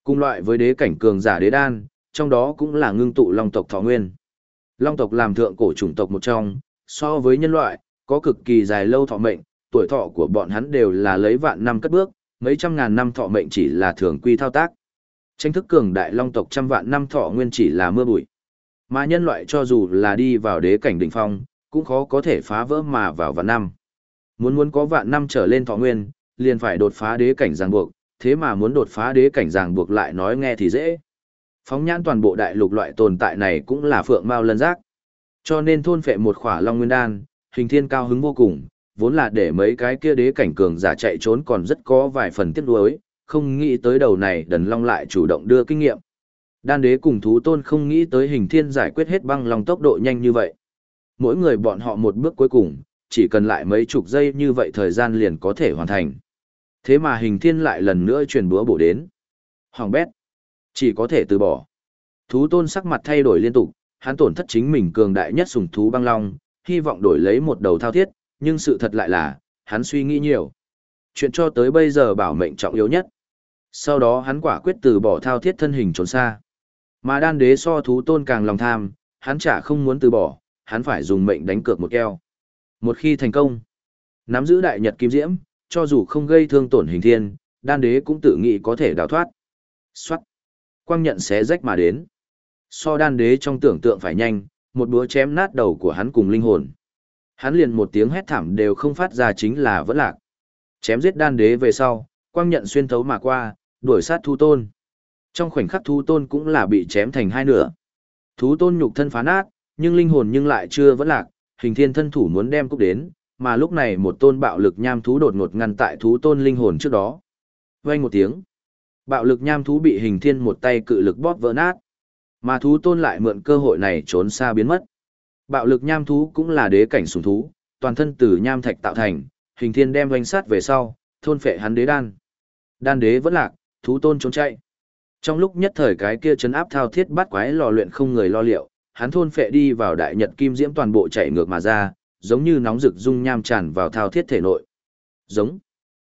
Cùng loại với đế cảnh cường giả đế đan, trong đó cũng là ngưng tụ long tộc thọ nguyên. Long tộc làm thượng cổ chủng tộc một trong, so với nhân loại, có cực kỳ dài lâu thọ mệnh, tuổi thọ của bọn hắn đều là lấy vạn năm cất bước, mấy trăm ngàn năm thọ mệnh chỉ là thường quy thao tác. Tranh thức cường đại long tộc trăm vạn năm thọ nguyên chỉ là mưa bụi. Mà nhân loại cho dù là đi vào đế cảnh đỉnh phong, cũng khó có thể phá vỡ mà vào vạn năm. Muốn muốn có vạn năm trở lên thọ nguyên, liền phải đột phá đế cảnh ràng buộc, thế mà muốn đột phá đế cảnh ràng buộc lại nói nghe thì dễ. Phóng nhãn toàn bộ đại lục loại tồn tại này cũng là phượng mao lân giác. Cho nên thôn phệ một khỏa long nguyên đan, hình thiên cao hứng vô cùng, vốn là để mấy cái kia đế cảnh cường giả chạy trốn còn rất có vài phần tiếc nuối, không nghĩ tới đầu này đần long lại chủ động đưa kinh nghiệm. Đan đế cùng thú tôn không nghĩ tới hình thiên giải quyết hết băng long tốc độ nhanh như vậy. Mỗi người bọn họ một bước cuối cùng, chỉ cần lại mấy chục giây như vậy thời gian liền có thể hoàn thành. Thế mà hình thiên lại lần nữa truyền búa bổ đến. Hoàng bét. Chỉ có thể từ bỏ. Thú tôn sắc mặt thay đổi liên tục, hắn tổn thất chính mình cường đại nhất sùng thú băng long, hy vọng đổi lấy một đầu thao thiết, nhưng sự thật lại là, hắn suy nghĩ nhiều. Chuyện cho tới bây giờ bảo mệnh trọng yếu nhất. Sau đó hắn quả quyết từ bỏ thao thiết thân hình trốn xa. Mà đan đế so thú tôn càng lòng tham, hắn chả không muốn từ bỏ, hắn phải dùng mệnh đánh cược một keo. Một khi thành công, nắm giữ đại nhật kim diễm, cho dù không gây thương tổn hình thiên, đan đế cũng tự nghĩ có thể đào thoát. Xoát. Quang nhận xé rách mà đến. So đan đế trong tưởng tượng phải nhanh, một búa chém nát đầu của hắn cùng linh hồn. Hắn liền một tiếng hét thảm đều không phát ra chính là vẫn lạc. Chém giết đan đế về sau, quang nhận xuyên thấu mà qua, đuổi sát thú tôn. Trong khoảnh khắc thú tôn cũng là bị chém thành hai nửa. Thú tôn nhục thân phá nát, nhưng linh hồn nhưng lại chưa vẫn lạc, hình thiên thân thủ muốn đem cúc đến, mà lúc này một tôn bạo lực nham thú đột ngột ngăn tại thú tôn linh hồn trước đó. Vang một tiếng, bạo lực nham thú bị hình thiên một tay cự lực bóp vỡ nát, mà thú tôn lại mượn cơ hội này trốn xa biến mất. Bạo lực nham thú cũng là đế cảnh sùng thú, toàn thân từ nham thạch tạo thành, hình thiên đem doanh sát về sau, thôn phệ hắn đế đan. Đan đế vẫn lạc, thú tôn trốn chạy. Trong lúc nhất thời cái kia chấn áp thao thiết bắt quái lò luyện không người lo liệu, hắn thôn phệ đi vào đại nhật kim diễm toàn bộ chạy ngược mà ra, giống như nóng rực dung nham tràn vào thao thiết thể nội. Giống.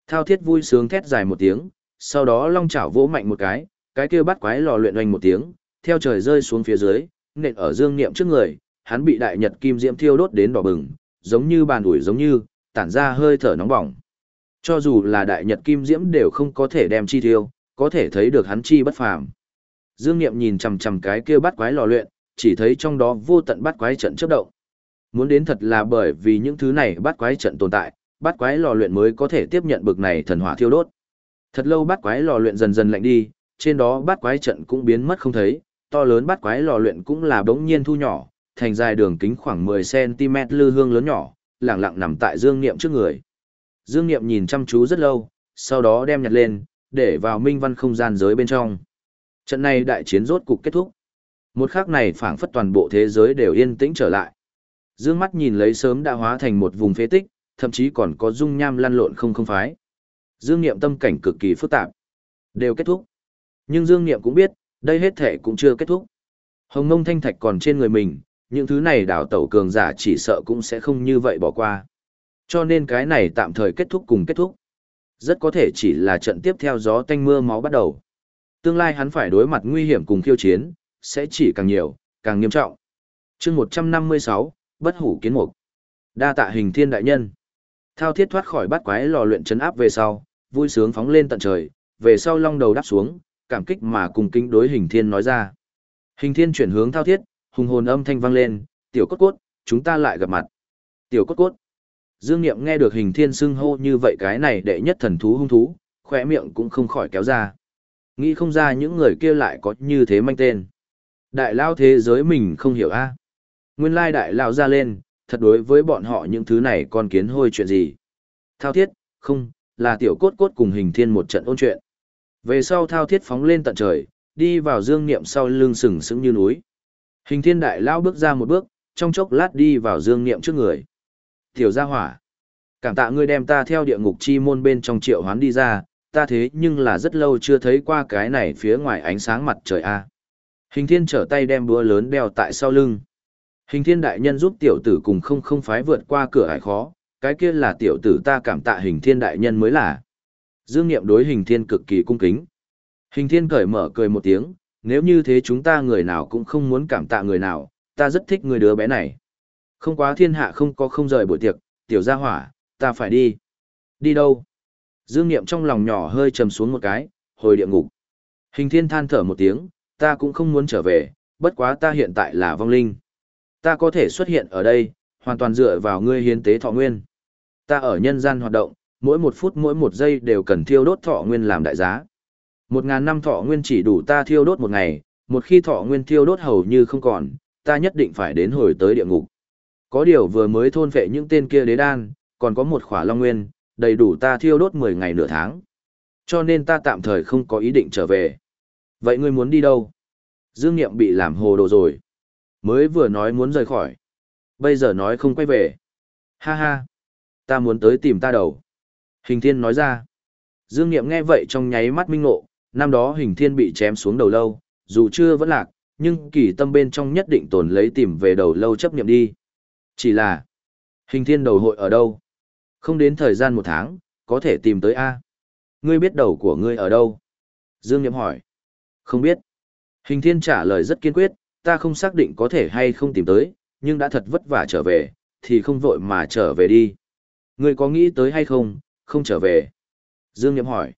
Thao thiết vui sướng thét dài một tiếng, sau đó long chảo vỗ mạnh một cái, cái kia bắt quái lò luyện oanh một tiếng, theo trời rơi xuống phía dưới, nện ở dương niệm trước người, hắn bị đại nhật kim diễm thiêu đốt đến đỏ bừng, giống như bàn ủi giống như, tản ra hơi thở nóng bỏng. Cho dù là đại nhật kim diễm đều không có thể đem chi thiêu, có thể thấy được hắn chi bất phàm. Dương Niệm nhìn chằm chằm cái kia bắt quái lò luyện, chỉ thấy trong đó vô tận bắt quái trận chớp động. Muốn đến thật là bởi vì những thứ này bắt quái trận tồn tại, bắt quái lò luyện mới có thể tiếp nhận bực này thần hỏa thiêu đốt. Thật lâu bắt quái lò luyện dần dần lạnh đi, trên đó bắt quái trận cũng biến mất không thấy, to lớn bắt quái lò luyện cũng là bỗng nhiên thu nhỏ, thành dài đường kính khoảng 10cm lư hương lớn nhỏ, lặng lặng nằm tại Dương Niệm trước người. Dương Niệm nhìn chăm chú rất lâu, sau đó đem nhặt lên, để vào minh văn không gian giới bên trong. Trận này đại chiến rốt cục kết thúc. Một khắc này phảng phất toàn bộ thế giới đều yên tĩnh trở lại. Dương mắt nhìn lấy sớm đã hóa thành một vùng phế tích, thậm chí còn có dung nham lăn lộn không không phái. Dương Niệm tâm cảnh cực kỳ phức tạp. Đều kết thúc. Nhưng Dương Niệm cũng biết, đây hết thể cũng chưa kết thúc. Hồng Mông Thanh Thạch còn trên người mình, những thứ này đảo tẩu cường giả chỉ sợ cũng sẽ không như vậy bỏ qua. Cho nên cái này tạm thời kết thúc cùng kết thúc. Rất có thể chỉ là trận tiếp theo gió tanh mưa máu bắt đầu. Tương lai hắn phải đối mặt nguy hiểm cùng khiêu chiến, sẽ chỉ càng nhiều, càng nghiêm trọng. chương 156, Bất hủ kiến mục. Đa tạ hình thiên đại nhân. Thao thiết thoát khỏi bát quái lò luyện chấn áp về sau, vui sướng phóng lên tận trời, về sau long đầu đáp xuống, cảm kích mà cùng kính đối hình thiên nói ra. Hình thiên chuyển hướng thao thiết, hùng hồn âm thanh vang lên, tiểu cốt cốt, chúng ta lại gặp mặt. Tiểu cốt cốt. Dương Niệm nghe được hình thiên xưng hô như vậy cái này đệ nhất thần thú hung thú, khỏe miệng cũng không khỏi kéo ra. Nghĩ không ra những người kia lại có như thế manh tên. Đại lao thế giới mình không hiểu a à? Nguyên lai đại lao ra lên, thật đối với bọn họ những thứ này còn kiến hôi chuyện gì. Thao thiết, không, là tiểu cốt cốt cùng hình thiên một trận ôn chuyện. Về sau thao thiết phóng lên tận trời, đi vào dương niệm sau lưng sừng sững như núi. Hình thiên đại lao bước ra một bước, trong chốc lát đi vào dương niệm trước người. Tiểu gia hỏa. Cảm tạ ngươi đem ta theo địa ngục chi môn bên trong triệu hoán đi ra, ta thế nhưng là rất lâu chưa thấy qua cái này phía ngoài ánh sáng mặt trời a. Hình thiên trở tay đem búa lớn đeo tại sau lưng. Hình thiên đại nhân giúp tiểu tử cùng không không phái vượt qua cửa hải khó, cái kia là tiểu tử ta cảm tạ hình thiên đại nhân mới là. Dương Niệm đối hình thiên cực kỳ cung kính. Hình thiên cởi mở cười một tiếng, nếu như thế chúng ta người nào cũng không muốn cảm tạ người nào, ta rất thích người đứa bé này. Không quá thiên hạ không có không rời buổi tiệc, tiểu gia hỏa, ta phải đi. Đi đâu? Dương Niệm trong lòng nhỏ hơi trầm xuống một cái, hồi địa ngục. Hình thiên than thở một tiếng, ta cũng không muốn trở về, bất quá ta hiện tại là vong linh. Ta có thể xuất hiện ở đây, hoàn toàn dựa vào ngươi hiến tế thọ nguyên. Ta ở nhân gian hoạt động, mỗi một phút mỗi một giây đều cần thiêu đốt thọ nguyên làm đại giá. Một ngàn năm thọ nguyên chỉ đủ ta thiêu đốt một ngày, một khi thọ nguyên thiêu đốt hầu như không còn, ta nhất định phải đến hồi tới địa ngục. Có điều vừa mới thôn phệ những tên kia đế đan, còn có một khỏa long nguyên, đầy đủ ta thiêu đốt 10 ngày nửa tháng. Cho nên ta tạm thời không có ý định trở về. Vậy ngươi muốn đi đâu? Dương Niệm bị làm hồ đồ rồi. Mới vừa nói muốn rời khỏi. Bây giờ nói không quay về. Ha ha. Ta muốn tới tìm ta đầu. Hình thiên nói ra. Dương Niệm nghe vậy trong nháy mắt minh ngộ, năm đó hình thiên bị chém xuống đầu lâu, dù chưa vẫn lạc, nhưng kỳ tâm bên trong nhất định tồn lấy tìm về đầu lâu chấp niệm đi. Chỉ là, hình thiên đầu hội ở đâu? Không đến thời gian một tháng, có thể tìm tới A. Ngươi biết đầu của ngươi ở đâu? Dương Niệm hỏi. Không biết. Hình thiên trả lời rất kiên quyết, ta không xác định có thể hay không tìm tới, nhưng đã thật vất vả trở về, thì không vội mà trở về đi. Ngươi có nghĩ tới hay không, không trở về. Dương Niệm hỏi.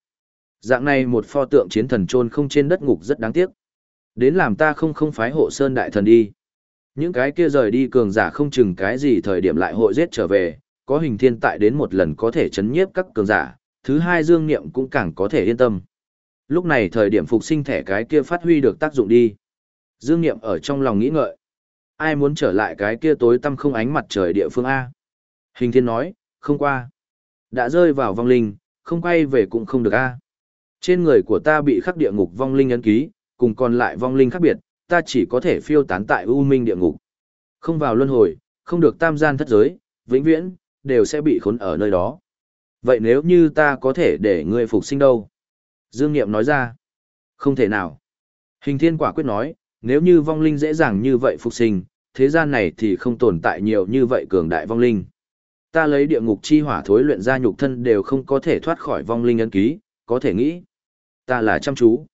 Dạng này một pho tượng chiến thần trôn không trên đất ngục rất đáng tiếc. Đến làm ta không không phái hộ sơn đại thần đi. Những cái kia rời đi cường giả không chừng cái gì thời điểm lại hội giết trở về, có hình thiên tại đến một lần có thể chấn nhiếp các cường giả, thứ hai dương niệm cũng càng có thể yên tâm. Lúc này thời điểm phục sinh thẻ cái kia phát huy được tác dụng đi. Dương niệm ở trong lòng nghĩ ngợi. Ai muốn trở lại cái kia tối tăm không ánh mặt trời địa phương A? Hình thiên nói, không qua. Đã rơi vào vong linh, không quay về cũng không được A. Trên người của ta bị khắc địa ngục vong linh ấn ký, cùng còn lại vong linh khác biệt, ta chỉ có thể phiêu tán tại u minh địa ngục. Không vào luân hồi, không được tam gian thất giới, vĩnh viễn, đều sẽ bị khốn ở nơi đó. Vậy nếu như ta có thể để ngươi phục sinh đâu? Dương Niệm nói ra. Không thể nào. Hình thiên quả quyết nói, nếu như vong linh dễ dàng như vậy phục sinh, thế gian này thì không tồn tại nhiều như vậy cường đại vong linh. Ta lấy địa ngục chi hỏa thối luyện ra nhục thân đều không có thể thoát khỏi vong linh ấn ký, có thể nghĩ. Ta là chăm chú.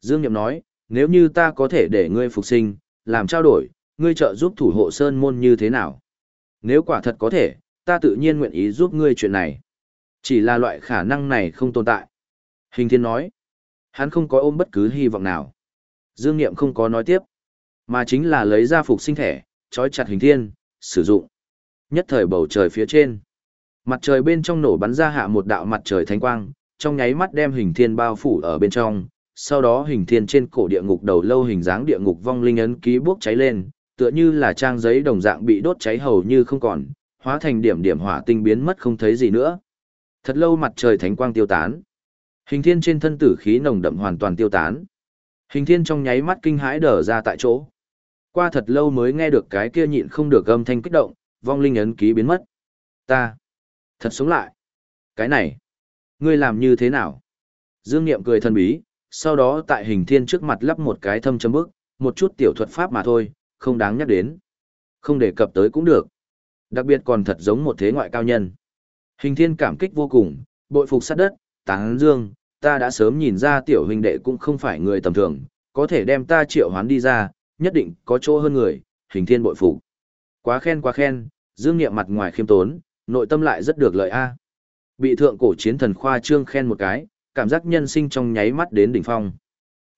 Dương Niệm nói, nếu như ta có thể để ngươi phục sinh, làm trao đổi, ngươi trợ giúp thủ hộ sơn môn như thế nào? Nếu quả thật có thể, ta tự nhiên nguyện ý giúp ngươi chuyện này. Chỉ là loại khả năng này không tồn tại. Hình thiên nói, hắn không có ôm bất cứ hy vọng nào. Dương Niệm không có nói tiếp, mà chính là lấy ra phục sinh thẻ, trói chặt hình thiên, sử dụng. Nhất thời bầu trời phía trên. Mặt trời bên trong nổ bắn ra hạ một đạo mặt trời thánh quang, trong nháy mắt đem hình thiên bao phủ ở bên trong, sau đó hình thiên trên cổ địa ngục đầu lâu hình dáng địa ngục vong linh ấn ký bốc cháy lên, tựa như là trang giấy đồng dạng bị đốt cháy hầu như không còn, hóa thành điểm điểm hỏa tinh biến mất không thấy gì nữa. Thật lâu mặt trời thánh quang tiêu tán. Hình thiên trên thân tử khí nồng đậm hoàn toàn tiêu tán. Hình thiên trong nháy mắt kinh hãi đờ ra tại chỗ. Qua thật lâu mới nghe được cái kia nhịn không được âm thanh kích động, vong linh ấn ký biến mất. Ta, thật sống lại. Cái này, ngươi làm như thế nào? Dương Niệm cười thân bí, sau đó tại hình thiên trước mặt lắp một cái thâm châm bức, một chút tiểu thuật pháp mà thôi, không đáng nhắc đến. Không đề cập tới cũng được. Đặc biệt còn thật giống một thế ngoại cao nhân. Hình thiên cảm kích vô cùng, bội phục sát đất, táng dương, ta đã sớm nhìn ra tiểu huynh đệ cũng không phải người tầm thường, có thể đem ta triệu hoán đi ra, nhất định có chỗ hơn người, hình thiên bội phục. Quá khen quá khen, dương nghiệm mặt ngoài khiêm tốn, nội tâm lại rất được lợi a. Bị thượng cổ chiến thần khoa trương khen một cái, cảm giác nhân sinh trong nháy mắt đến đỉnh phong.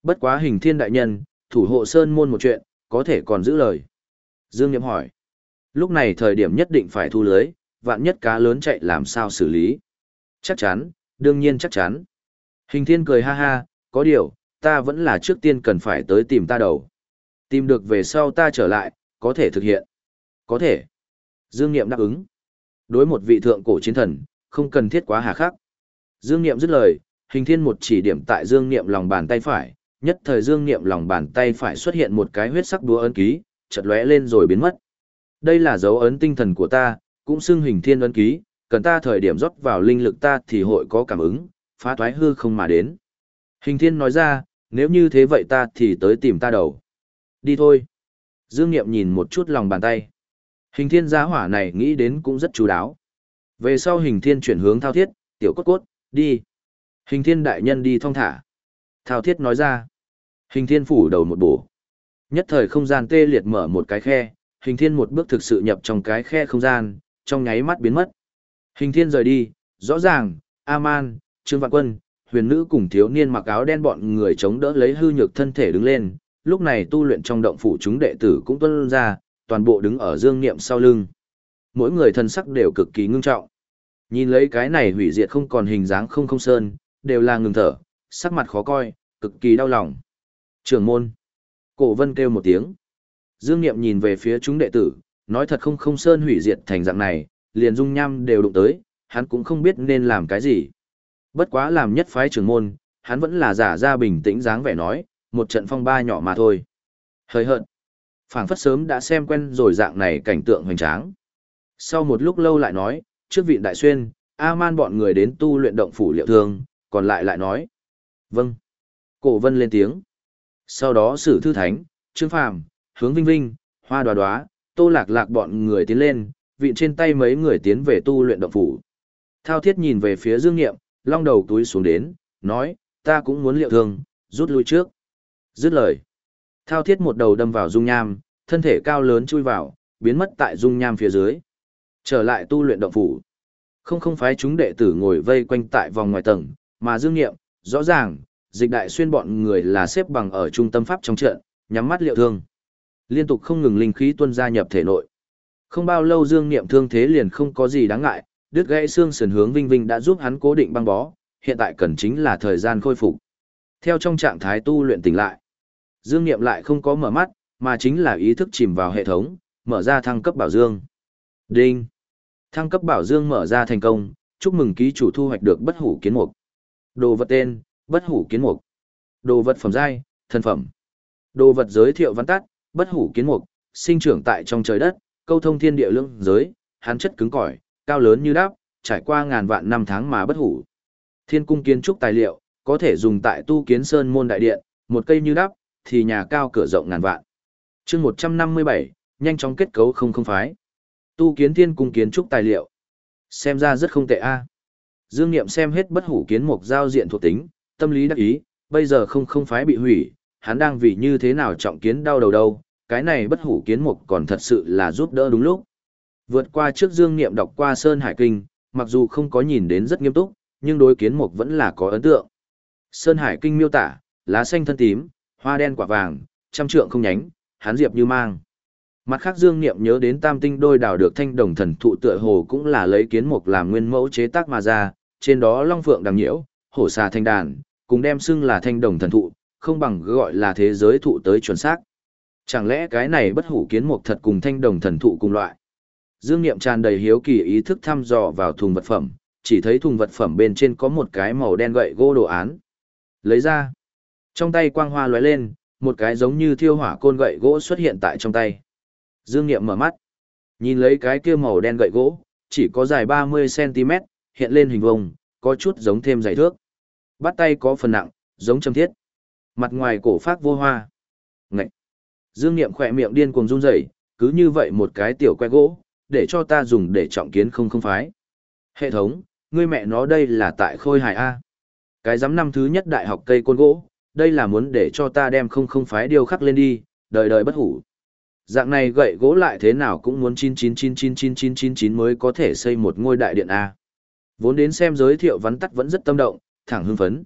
Bất quá hình thiên đại nhân, thủ hộ sơn môn một chuyện, có thể còn giữ lời. Dương niệm hỏi. Lúc này thời điểm nhất định phải thu lưới, vạn nhất cá lớn chạy làm sao xử lý. Chắc chắn, đương nhiên chắc chắn. Hình thiên cười ha ha, có điều, ta vẫn là trước tiên cần phải tới tìm ta đầu. Tìm được về sau ta trở lại, có thể thực hiện. Có thể. Dương Niệm đáp ứng. Đối một vị thượng cổ chiến thần, không cần thiết quá hà khắc. Dương Niệm dứt lời, hình thiên một chỉ điểm tại Dương Niệm lòng bàn tay phải, nhất thời Dương Niệm lòng bàn tay phải xuất hiện một cái huyết sắc đúa ấn ký, chợt lóe lên rồi biến mất. Đây là dấu ấn tinh thần của ta, cũng xưng hình thiên ấn ký, cần ta thời điểm rót vào linh lực ta thì hội có cảm ứng, phá thoái hư không mà đến. Hình thiên nói ra, nếu như thế vậy ta thì tới tìm ta đầu. Đi thôi. Dương Niệm nhìn một chút lòng bàn tay. Hình thiên giá hỏa này nghĩ đến cũng rất chú đáo. Về sau hình thiên chuyển hướng thao thiết, tiểu cốt cốt, đi. Hình thiên đại nhân đi thong thả. Thao thiết nói ra. Hình thiên phủ đầu một bổ. Nhất thời không gian tê liệt mở một cái khe, hình thiên một bước thực sự nhập trong cái khe không gian, trong nháy mắt biến mất. Hình thiên rời đi, rõ ràng, A-man, Trương Vạn Quân, huyền nữ cùng thiếu niên mặc áo đen bọn người chống đỡ lấy hư nhược thân thể đứng lên, lúc này tu luyện trong động phủ chúng đệ tử cũng tuân ra, toàn bộ đứng ở dương niệm sau lưng. Mỗi người thân sắc đều cực kỳ ngưng trọng. Nhìn lấy cái này hủy diệt không còn hình dáng không không sơn, đều là ngừng thở, sắc mặt khó coi, cực kỳ đau lòng. Trưởng môn. Cổ vân kêu một tiếng. Dương Niệm nhìn về phía chúng đệ tử, nói thật không không sơn hủy diệt thành dạng này, liền dung nham đều đụng tới, hắn cũng không biết nên làm cái gì. Bất quá làm nhất phái trưởng môn, hắn vẫn là giả ra bình tĩnh dáng vẻ nói, một trận phong ba nhỏ mà thôi. Hơi hận. phảng phất sớm đã xem quen rồi dạng này cảnh tượng hoành tráng. Sau một lúc lâu lại nói, trước vị đại xuyên, A-man bọn người đến tu luyện động phủ liệu thương, còn lại lại nói. Vâng. Cổ vân lên tiếng. Sau đó sử thư thánh, trương phàm, hướng vinh vinh, hoa đoá đoá, tô lạc lạc bọn người tiến lên, vịn trên tay mấy người tiến về tu luyện động phủ. Thao thiết nhìn về phía dương nghiệm, long đầu túi xuống đến, nói, ta cũng muốn liệu thương, rút lui trước. Dứt lời. Thao thiết một đầu đâm vào dung nham, thân thể cao lớn chui vào, biến mất tại dung nham phía dưới. Trở lại tu luyện động phủ. Không không phái chúng đệ tử ngồi vây quanh tại vòng ngoài tầng, mà dương nghiệm, rõ ràng, dịch đại xuyên bọn người là xếp bằng ở trung tâm pháp trong trận, nhắm mắt liệu thương. Liên tục không ngừng linh khí tuôn ra nhập thể nội. Không bao lâu dương niệm thương thế liền không có gì đáng ngại, đứt gãy xương sườn hướng Vinh Vinh đã giúp hắn cố định băng bó, hiện tại cần chính là thời gian khôi phục. Theo trong trạng thái tu luyện tỉnh lại, Dương Niệm lại không có mở mắt, mà chính là ý thức chìm vào hệ thống, mở ra thăng cấp bảo dương. Đinh. Thăng cấp bảo dương mở ra thành công, chúc mừng ký chủ thu hoạch được bất hủ kiến mục. Đồ vật tên, bất hủ kiến mục. Đồ vật phẩm giai, thân phẩm. Đồ vật giới thiệu văn tắt, bất hủ kiến mục, sinh trưởng tại trong trời đất, câu thông thiên địa lưỡng giới, hán chất cứng cỏi, cao lớn như đáp, trải qua ngàn vạn năm tháng mà bất hủ. Thiên cung kiến trúc tài liệu, có thể dùng tại tu kiến sơn môn đại điện, một cây như đắp, thì nhà cao cửa rộng ngàn vạn. chương 157, nhanh chóng kết cấu không không phái. Tu kiến thiên cung kiến trúc tài liệu. Xem ra rất không tệ a Dương Niệm xem hết bất hủ kiến mục giao diện thuộc tính, tâm lý đắc ý, bây giờ không không phái bị hủy, hắn đang vì như thế nào trọng kiến đau đầu đâu, cái này bất hủ kiến mục còn thật sự là giúp đỡ đúng lúc. Vượt qua trước Dương Niệm đọc qua Sơn Hải Kinh, mặc dù không có nhìn đến rất nghiêm túc, nhưng đối kiến mục vẫn là có ấn tượng. Sơn Hải Kinh miêu tả, lá xanh thân tím, hoa đen quả vàng, trăm trượng không nhánh, hán diệp như mang. Mặt khác Dương Niệm nhớ đến tam tinh đôi đào được thanh đồng thần thụ tựa hồ cũng là lấy kiến mục làm nguyên mẫu chế tác mà ra, trên đó long phượng đằng nhiễu, hổ xà thanh đàn, cùng đem xưng là thanh đồng thần thụ, không bằng gọi là thế giới thụ tới chuẩn xác. Chẳng lẽ cái này bất hủ kiến mục thật cùng thanh đồng thần thụ cùng loại? Dương Niệm tràn đầy hiếu kỳ ý thức thăm dò vào thùng vật phẩm, chỉ thấy thùng vật phẩm bên trên có một cái màu đen gậy gỗ đồ án. Lấy ra. Trong tay quang hoa lóe lên, một cái giống như thiêu hỏa côn gậy gỗ xuất hiện tại trong tay. Dương Niệm mở mắt. Nhìn lấy cái kia màu đen gậy gỗ, chỉ có dài 30cm, hiện lên hình vông, có chút giống thêm dày thước. Bắt tay có phần nặng, giống châm thiết. Mặt ngoài cổ phát vô hoa. Ngậy. Dương Niệm khỏe miệng điên cuồng run rẩy, cứ như vậy một cái tiểu que gỗ, để cho ta dùng để trọng kiến không không phái. Hệ thống, ngươi mẹ nó đây là tại khôi hài A. Cái giám năm thứ nhất đại học cây côn gỗ, đây là muốn để cho ta đem không không phái điều khắc lên đi, đời đời bất hủ. Dạng này gậy gỗ lại thế nào cũng muốn 9999999 mới có thể xây một ngôi đại điện A. Vốn đến xem giới thiệu vắn tắt vẫn rất tâm động, thẳng hưng phấn.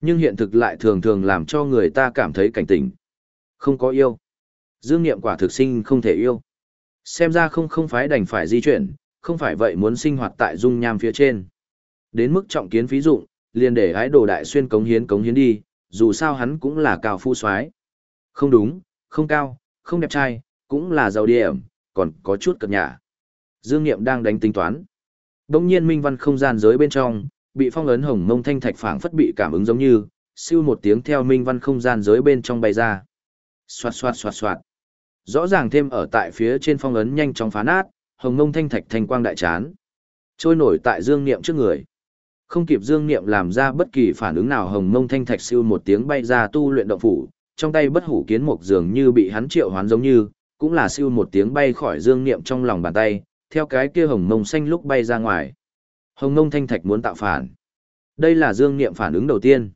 Nhưng hiện thực lại thường thường làm cho người ta cảm thấy cảnh tỉnh. Không có yêu. Dương nghiệm quả thực sinh không thể yêu. Xem ra không không phải đành phải di chuyển, không phải vậy muốn sinh hoạt tại dung nham phía trên. Đến mức trọng kiến phí dụng, liền để ái đồ đại xuyên cống hiến cống hiến đi, dù sao hắn cũng là cao phu soái Không đúng, không cao, không đẹp trai, cũng là giàu điểm, còn có chút cật nhả. Dương Niệm đang đánh tính toán. Đông nhiên minh văn không gian giới bên trong, bị phong ấn hồng mông thanh thạch phảng phất bị cảm ứng giống như, siêu một tiếng theo minh văn không gian giới bên trong bay ra. Xoạt xoạt xoạt xoạt. Rõ ràng thêm ở tại phía trên phong ấn nhanh chóng phá nát, hồng mông thanh thạch thành quang đại chán. Trôi nổi tại dương niệm trước người. Không kịp dương niệm làm ra bất kỳ phản ứng nào hồng mông thanh thạch siêu một tiếng bay ra tu luyện động phủ, trong tay bất hủ kiến mục dường như bị hắn triệu hoán giống như, cũng là siêu một tiếng bay khỏi dương niệm trong lòng bàn tay, theo cái kia hồng mông xanh lúc bay ra ngoài. Hồng mông thanh thạch muốn tạo phản. Đây là dương niệm phản ứng đầu tiên.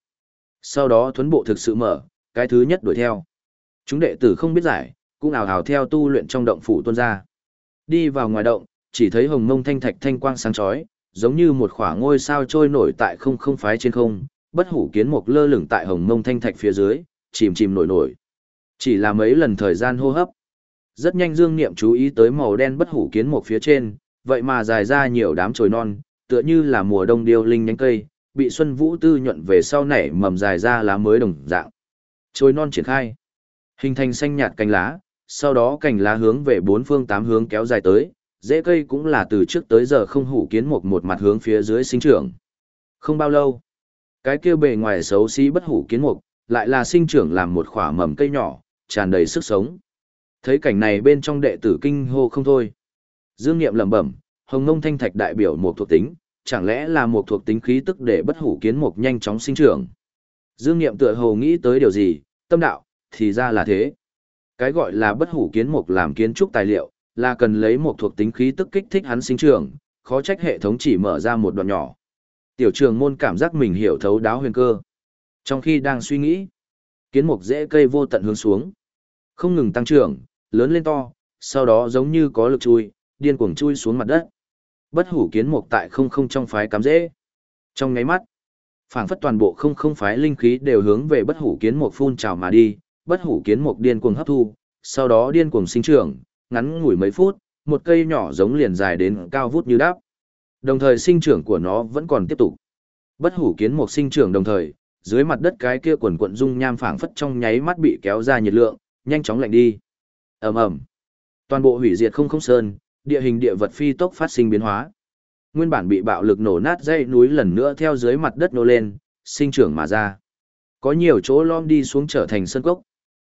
Sau đó thuấn bộ thực sự mở, cái thứ nhất đuổi theo. Chúng đệ tử không biết giải, cũng ảo hào theo tu luyện trong động phủ tuôn ra. Đi vào ngoài động, chỉ thấy hồng mông thanh thạch thanh quang sáng chói, giống như một khỏa ngôi sao trôi nổi tại không không phái trên không, bất hủ kiến mục lơ lửng tại hồng mông thanh thạch phía dưới, chìm chìm nổi nổi. Chỉ là mấy lần thời gian hô hấp. Rất nhanh Dương Niệm chú ý tới màu đen bất hủ kiến mục phía trên, vậy mà dài ra nhiều đám chồi non, tựa như là mùa đông điêu linh nhánh cây, bị xuân vũ tư nhuận về sau nảy mầm dài ra lá mới đồng dạng. Chồi non triển khai, hình thành xanh nhạt cành lá, sau đó cành lá hướng về bốn phương tám hướng kéo dài tới, rễ cây cũng là từ trước tới giờ không hủ kiến một một mặt hướng phía dưới sinh trưởng. Không bao lâu, cái kia bề ngoài xấu xí bất hủ kiến mục, lại là sinh trưởng làm một khỏa mầm cây nhỏ, tràn đầy sức sống. Thấy cảnh này bên trong đệ tử kinh hô không thôi. Dương Nghiệm lẩm bẩm, Hồng Ngông Thanh Thạch đại biểu một thuộc tính, chẳng lẽ là một thuộc tính khí tức để bất hủ kiến mục nhanh chóng sinh trưởng. Dương Nghiệm tựa hồ nghĩ tới điều gì, tâm đạo, thì ra là thế. Cái gọi là bất hủ kiến mục làm kiến trúc tài liệu, là cần lấy một thuộc tính khí tức kích thích hắn sinh trưởng, khó trách hệ thống chỉ mở ra một đoạn nhỏ. Tiểu trường môn cảm giác mình hiểu thấu đáo huyền cơ. Trong khi đang suy nghĩ, kiến mục dễ cây vô tận hướng xuống. Không ngừng tăng trưởng, lớn lên to, sau đó giống như có lực chui, điên cuồng chui xuống mặt đất. Bất hủ kiến mục tại không không trong phái cắm dễ. Trong ngáy mắt, phảng phất toàn bộ không không phái linh khí đều hướng về bất hủ kiến mục phun trào mà đi, bất hủ kiến mục điên cuồng hấp thu, sau đó điên cuồng sinh trưởng, ngắn ngủi mấy phút, một cây nhỏ giống liền dài đến cao vút như đáp. Đồng thời sinh trưởng của nó vẫn còn tiếp tục. Bất hủ kiến mục sinh trưởng đồng thời, dưới mặt đất cái kia quần quận dung nham phảng phất trong nháy mắt bị kéo ra nhiệt lượng, nhanh chóng lạnh đi. Ầm ầm. Toàn bộ hủy diệt không không sơn, địa hình địa vật phi tốc phát sinh biến hóa. Nguyên bản bị bạo lực nổ nát dãy núi lần nữa theo dưới mặt đất nô lên, sinh trưởng mà ra. Có nhiều chỗ lom đi xuống trở thành sân cốc.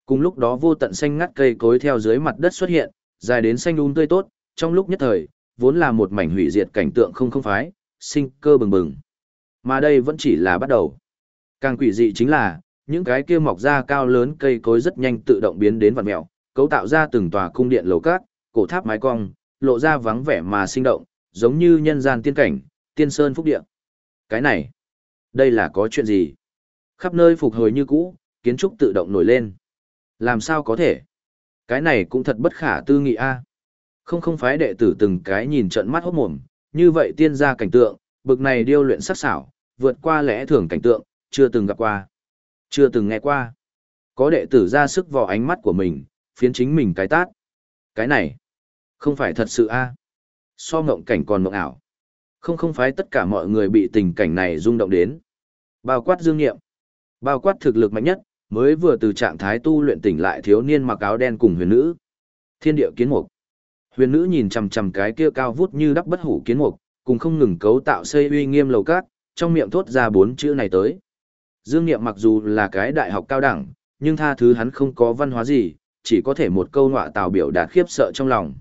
Cùng lúc đó vô tận xanh ngắt cây cối theo dưới mặt đất xuất hiện, dài đến xanh un tươi tốt, trong lúc nhất thời, vốn là một mảnh hủy diệt cảnh tượng không không phái, sinh cơ bừng bừng. Mà đây vẫn chỉ là bắt đầu. Càng quỷ dị chính là, những cái kia mọc ra cao lớn cây cối rất nhanh tự động biến đến vặn mèo, cấu tạo ra từng tòa cung điện lầu cát, cổ tháp mái cong, lộ ra vắng vẻ mà sinh động, giống như nhân gian tiên cảnh, tiên sơn phúc địa. Cái này, đây là có chuyện gì? Khắp nơi phục hồi như cũ, kiến trúc tự động nổi lên. Làm sao có thể? Cái này cũng thật bất khả tư nghị a. Không không phái đệ tử từng cái nhìn trận mắt hốt mồm, như vậy tiên gia cảnh tượng, bực này điêu luyện sắc sảo, vượt qua lẽ thường cảnh tượng, chưa từng gặp qua, chưa từng nghe qua. Có đệ tử ra sức vào ánh mắt của mình, phiến chính mình cái tát. Cái này, không phải thật sự a. So mộng cảnh còn mộng ảo. Không không phải tất cả mọi người bị tình cảnh này rung động đến. Bao quát dương nghiệm. Bao quát thực lực mạnh nhất, mới vừa từ trạng thái tu luyện tỉnh lại thiếu niên mặc áo đen cùng huyền nữ. Thiên địa kiến mục. Huyền nữ nhìn chằm chằm cái kia cao vút như đắp bất hủ kiến mục, cùng không ngừng cấu tạo xây uy nghiêm lầu cát, trong miệng thốt ra bốn chữ này tới. Dương Niệm mặc dù là cái đại học cao đẳng, nhưng tha thứ hắn không có văn hóa gì, chỉ có thể một câu ngọa tào biểu đạt khiếp sợ trong lòng.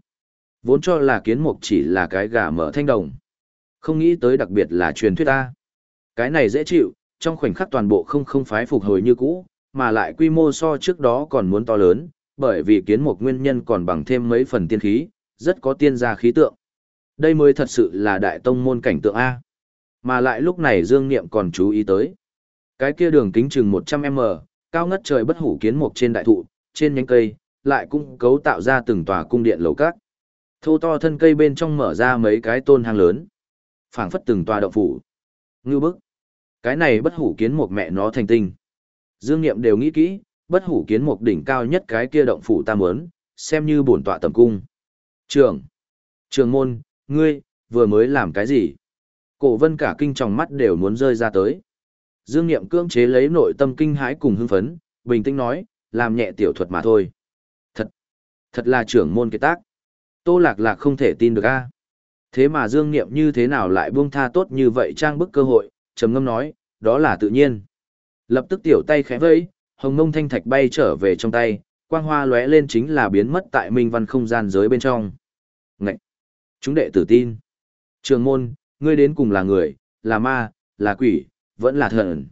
Vốn cho là kiến mục chỉ là cái gà mở thanh đồng. Không nghĩ tới đặc biệt là truyền thuyết ta. Cái này dễ chịu, trong khoảnh khắc toàn bộ không không phái phục hồi như cũ, mà lại quy mô so trước đó còn muốn to lớn, bởi vì kiến mục nguyên nhân còn bằng thêm mấy phần tiên khí, rất có tiên gia khí tượng. Đây mới thật sự là đại tông môn cảnh tượng A. Mà lại lúc này Dương Niệm còn chú ý tới. Cái kia đường kính chừng 100m, cao ngất trời bất hủ kiến mục trên đại thụ, trên nhánh cây, lại cũng cấu tạo ra từng tòa cung điện lầu các. Thô to thân cây bên trong mở ra mấy cái tôn hang lớn. phảng phất từng tòa động phủ. Ngưu bức. Cái này bất hủ kiến một mẹ nó thành tinh. Dương Niệm đều nghĩ kỹ, bất hủ kiến một đỉnh cao nhất cái kia động phủ ta muốn, xem như bổn tọa tầm cung. Trường. Trường môn, ngươi, vừa mới làm cái gì? Cổ vân cả kinh tròng mắt đều muốn rơi ra tới. Dương Niệm cưỡng chế lấy nội tâm kinh hãi cùng hưng phấn, bình tĩnh nói, làm nhẹ tiểu thuật mà thôi. Thật, thật là trưởng môn kế tác. Tô lạc lạc không thể tin được a. Thế mà Dương Niệm như thế nào lại buông tha tốt như vậy trang bức cơ hội, trầm ngâm nói, đó là tự nhiên. Lập tức tiểu tay khẽ vẫy, hồng mông thanh thạch bay trở về trong tay, quang hoa lóe lên chính là biến mất tại minh văn không gian giới bên trong. Ngậy! Chúng đệ tử tin. Trường môn, ngươi đến cùng là người, là ma, là quỷ, vẫn là thần.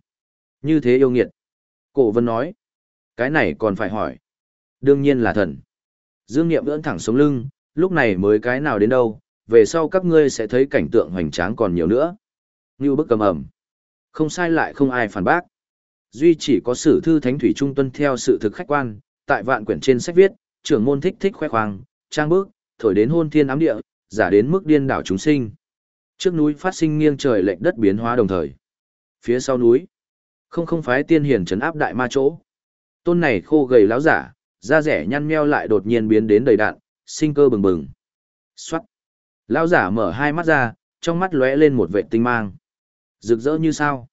Như thế yêu nghiệt. Cổ vân nói. Cái này còn phải hỏi. Đương nhiên là thần. Dương Niệm ưỡn thẳng sống lưng, lúc này mới cái nào đến đâu, về sau các ngươi sẽ thấy cảnh tượng hoành tráng còn nhiều nữa. Như bức cầm ẩm. Không sai lại không ai phản bác. Duy chỉ có sử thư thánh thủy trung tuân theo sự thực khách quan, tại vạn quyển trên sách viết, trưởng môn thích thích khoe khoang, trang bước, thổi đến hôn thiên ám địa, giả đến mức điên đảo chúng sinh. Trước núi phát sinh nghiêng trời lệch đất biến hóa đồng thời. Phía sau núi, không không phái tiên hiền trấn áp đại ma chỗ. Tôn này khô gầy láo giả, da rẻ nhăn meo lại đột nhiên biến đến đầy đạn, sinh cơ bừng bừng. Xoát. Lão giả mở hai mắt ra, trong mắt lóe lên một vệ tinh mang. Rực rỡ như sao.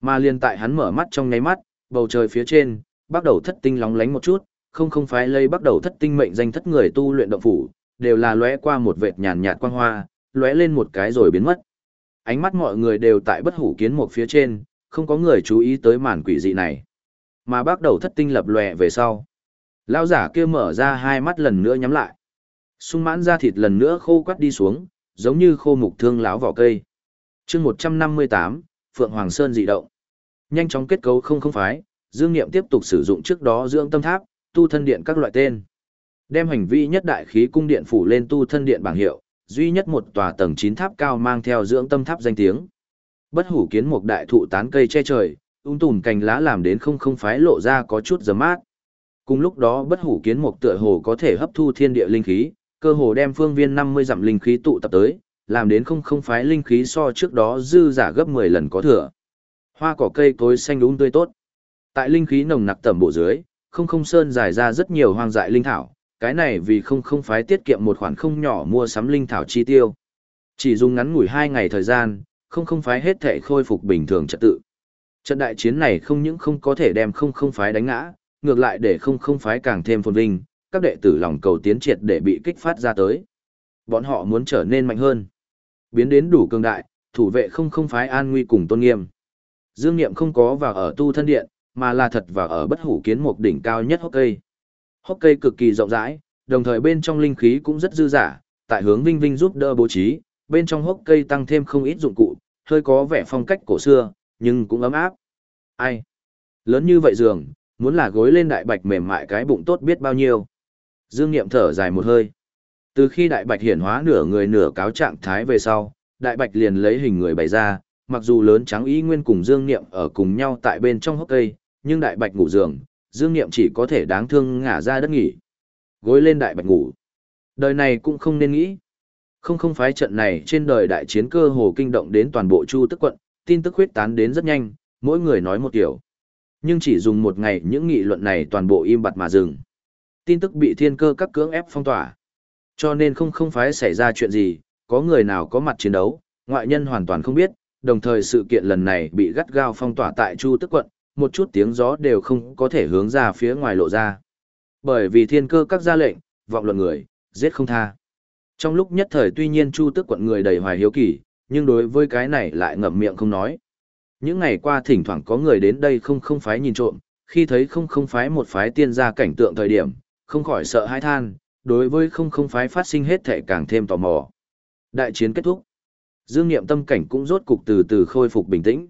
Mà liền tại hắn mở mắt trong nháy mắt, bầu trời phía trên, bắt đầu thất tinh lóng lánh một chút, không không phái lây bắt đầu thất tinh mệnh danh thất người tu luyện động phủ, đều là lóe qua một vệt nhàn nhạt quang hoa, lóe lên một cái rồi biến mất. Ánh mắt mọi người đều tại bất hủ kiến một phía trên, không có người chú ý tới màn quỷ dị này. Mà bắt đầu thất tinh lập lòe về sau. Lão giả kia mở ra hai mắt lần nữa nhắm lại. Sung mãn ra thịt lần nữa khô quắt đi xuống, giống như khô mục thương láo vỏ cây. chương 158, Phượng Hoàng Sơn dị động. Nhanh chóng kết cấu không không phái, Dương Niệm tiếp tục sử dụng trước đó dưỡng tâm tháp, tu thân điện các loại tên. Đem hành vi nhất đại khí cung điện phủ lên tu thân điện bảng hiệu, duy nhất một tòa tầng 9 tháp cao mang theo dưỡng tâm tháp danh tiếng. Bất hủ kiến một đại thụ tán cây che trời, ung tùm cành lá làm đến không không phái lộ ra có chút giấm mát. Cùng lúc đó bất hủ kiến mục tựa hồ có thể hấp thu thiên địa linh khí, cơ hồ đem phương viên 50 dặm linh khí tụ tập tới, làm đến không không phái linh khí so trước đó dư giả gấp 10 lần có thừa. Hoa cỏ cây cối xanh đúng tươi tốt. Tại linh khí nồng nặc tầm bộ dưới, không không sơn dài ra rất nhiều hoang dại linh thảo, cái này vì không không phái tiết kiệm một khoản không nhỏ mua sắm linh thảo chi tiêu. Chỉ dùng ngắn ngủi hai ngày thời gian, không không phái hết thể khôi phục bình thường trật tự. Trận đại chiến này không những không có thể đem không không phái đánh ngã, ngược lại để không không phái càng thêm phồn vinh, các đệ tử lòng cầu tiến triệt để bị kích phát ra tới. Bọn họ muốn trở nên mạnh hơn, biến đến đủ cường đại, thủ vệ không không phái an nguy cùng tôn nghiêm. Dương Niệm không có vào ở tu thân điện, mà là thật vào ở bất hủ kiến một đỉnh cao nhất hốc cây. Hốc cây cực kỳ rộng rãi, đồng thời bên trong linh khí cũng rất dư giả. tại hướng Vinh Vinh giúp đỡ bố trí, bên trong hốc cây tăng thêm không ít dụng cụ, hơi có vẻ phong cách cổ xưa, nhưng cũng ấm áp. Ai? Lớn như vậy giường, muốn là gối lên đại bạch mềm mại cái bụng tốt biết bao nhiêu. Dương Niệm thở dài một hơi. Từ khi đại bạch hiển hóa nửa người nửa cáo trạng thái về sau, đại bạch liền lấy hình người bày ra, mặc dù lớn trắng ý nguyên cùng Dương Niệm ở cùng nhau tại bên trong hốc cây, nhưng đại bạch ngủ giường, Dương Niệm chỉ có thể đáng thương ngả ra đất nghỉ. Gối lên đại bạch ngủ. Đời này cũng không nên nghĩ. Không không phái trận này trên đời đại chiến cơ hồ kinh động đến toàn bộ Chu Tức quận, tin tức huyết tán đến rất nhanh, mỗi người nói một kiểu. Nhưng chỉ dùng một ngày những nghị luận này toàn bộ im bặt mà dừng. Tin tức bị thiên cơ các cưỡng ép phong tỏa. Cho nên không không phải xảy ra chuyện gì, có người nào có mặt chiến đấu, ngoại nhân hoàn toàn không biết, đồng thời sự kiện lần này bị gắt gao phong tỏa tại Chu Tức quận, một chút tiếng gió đều không có thể hướng ra phía ngoài lộ ra. Bởi vì thiên cơ các ra lệnh, vọng luận người, giết không tha. Trong lúc nhất thời tuy nhiên Chu Tức quận người đầy hoài hiếu kỳ, nhưng đối với cái này lại ngậm miệng không nói. Những ngày qua thỉnh thoảng có người đến đây không không phái nhìn trộm, khi thấy không không phái một phái tiên gia cảnh tượng thời điểm, không khỏi sợ hãi than, đối với không không phái phát sinh hết thể càng thêm tò mò. Đại chiến kết thúc. Dương Niệm tâm cảnh cũng rốt cục từ từ khôi phục bình tĩnh.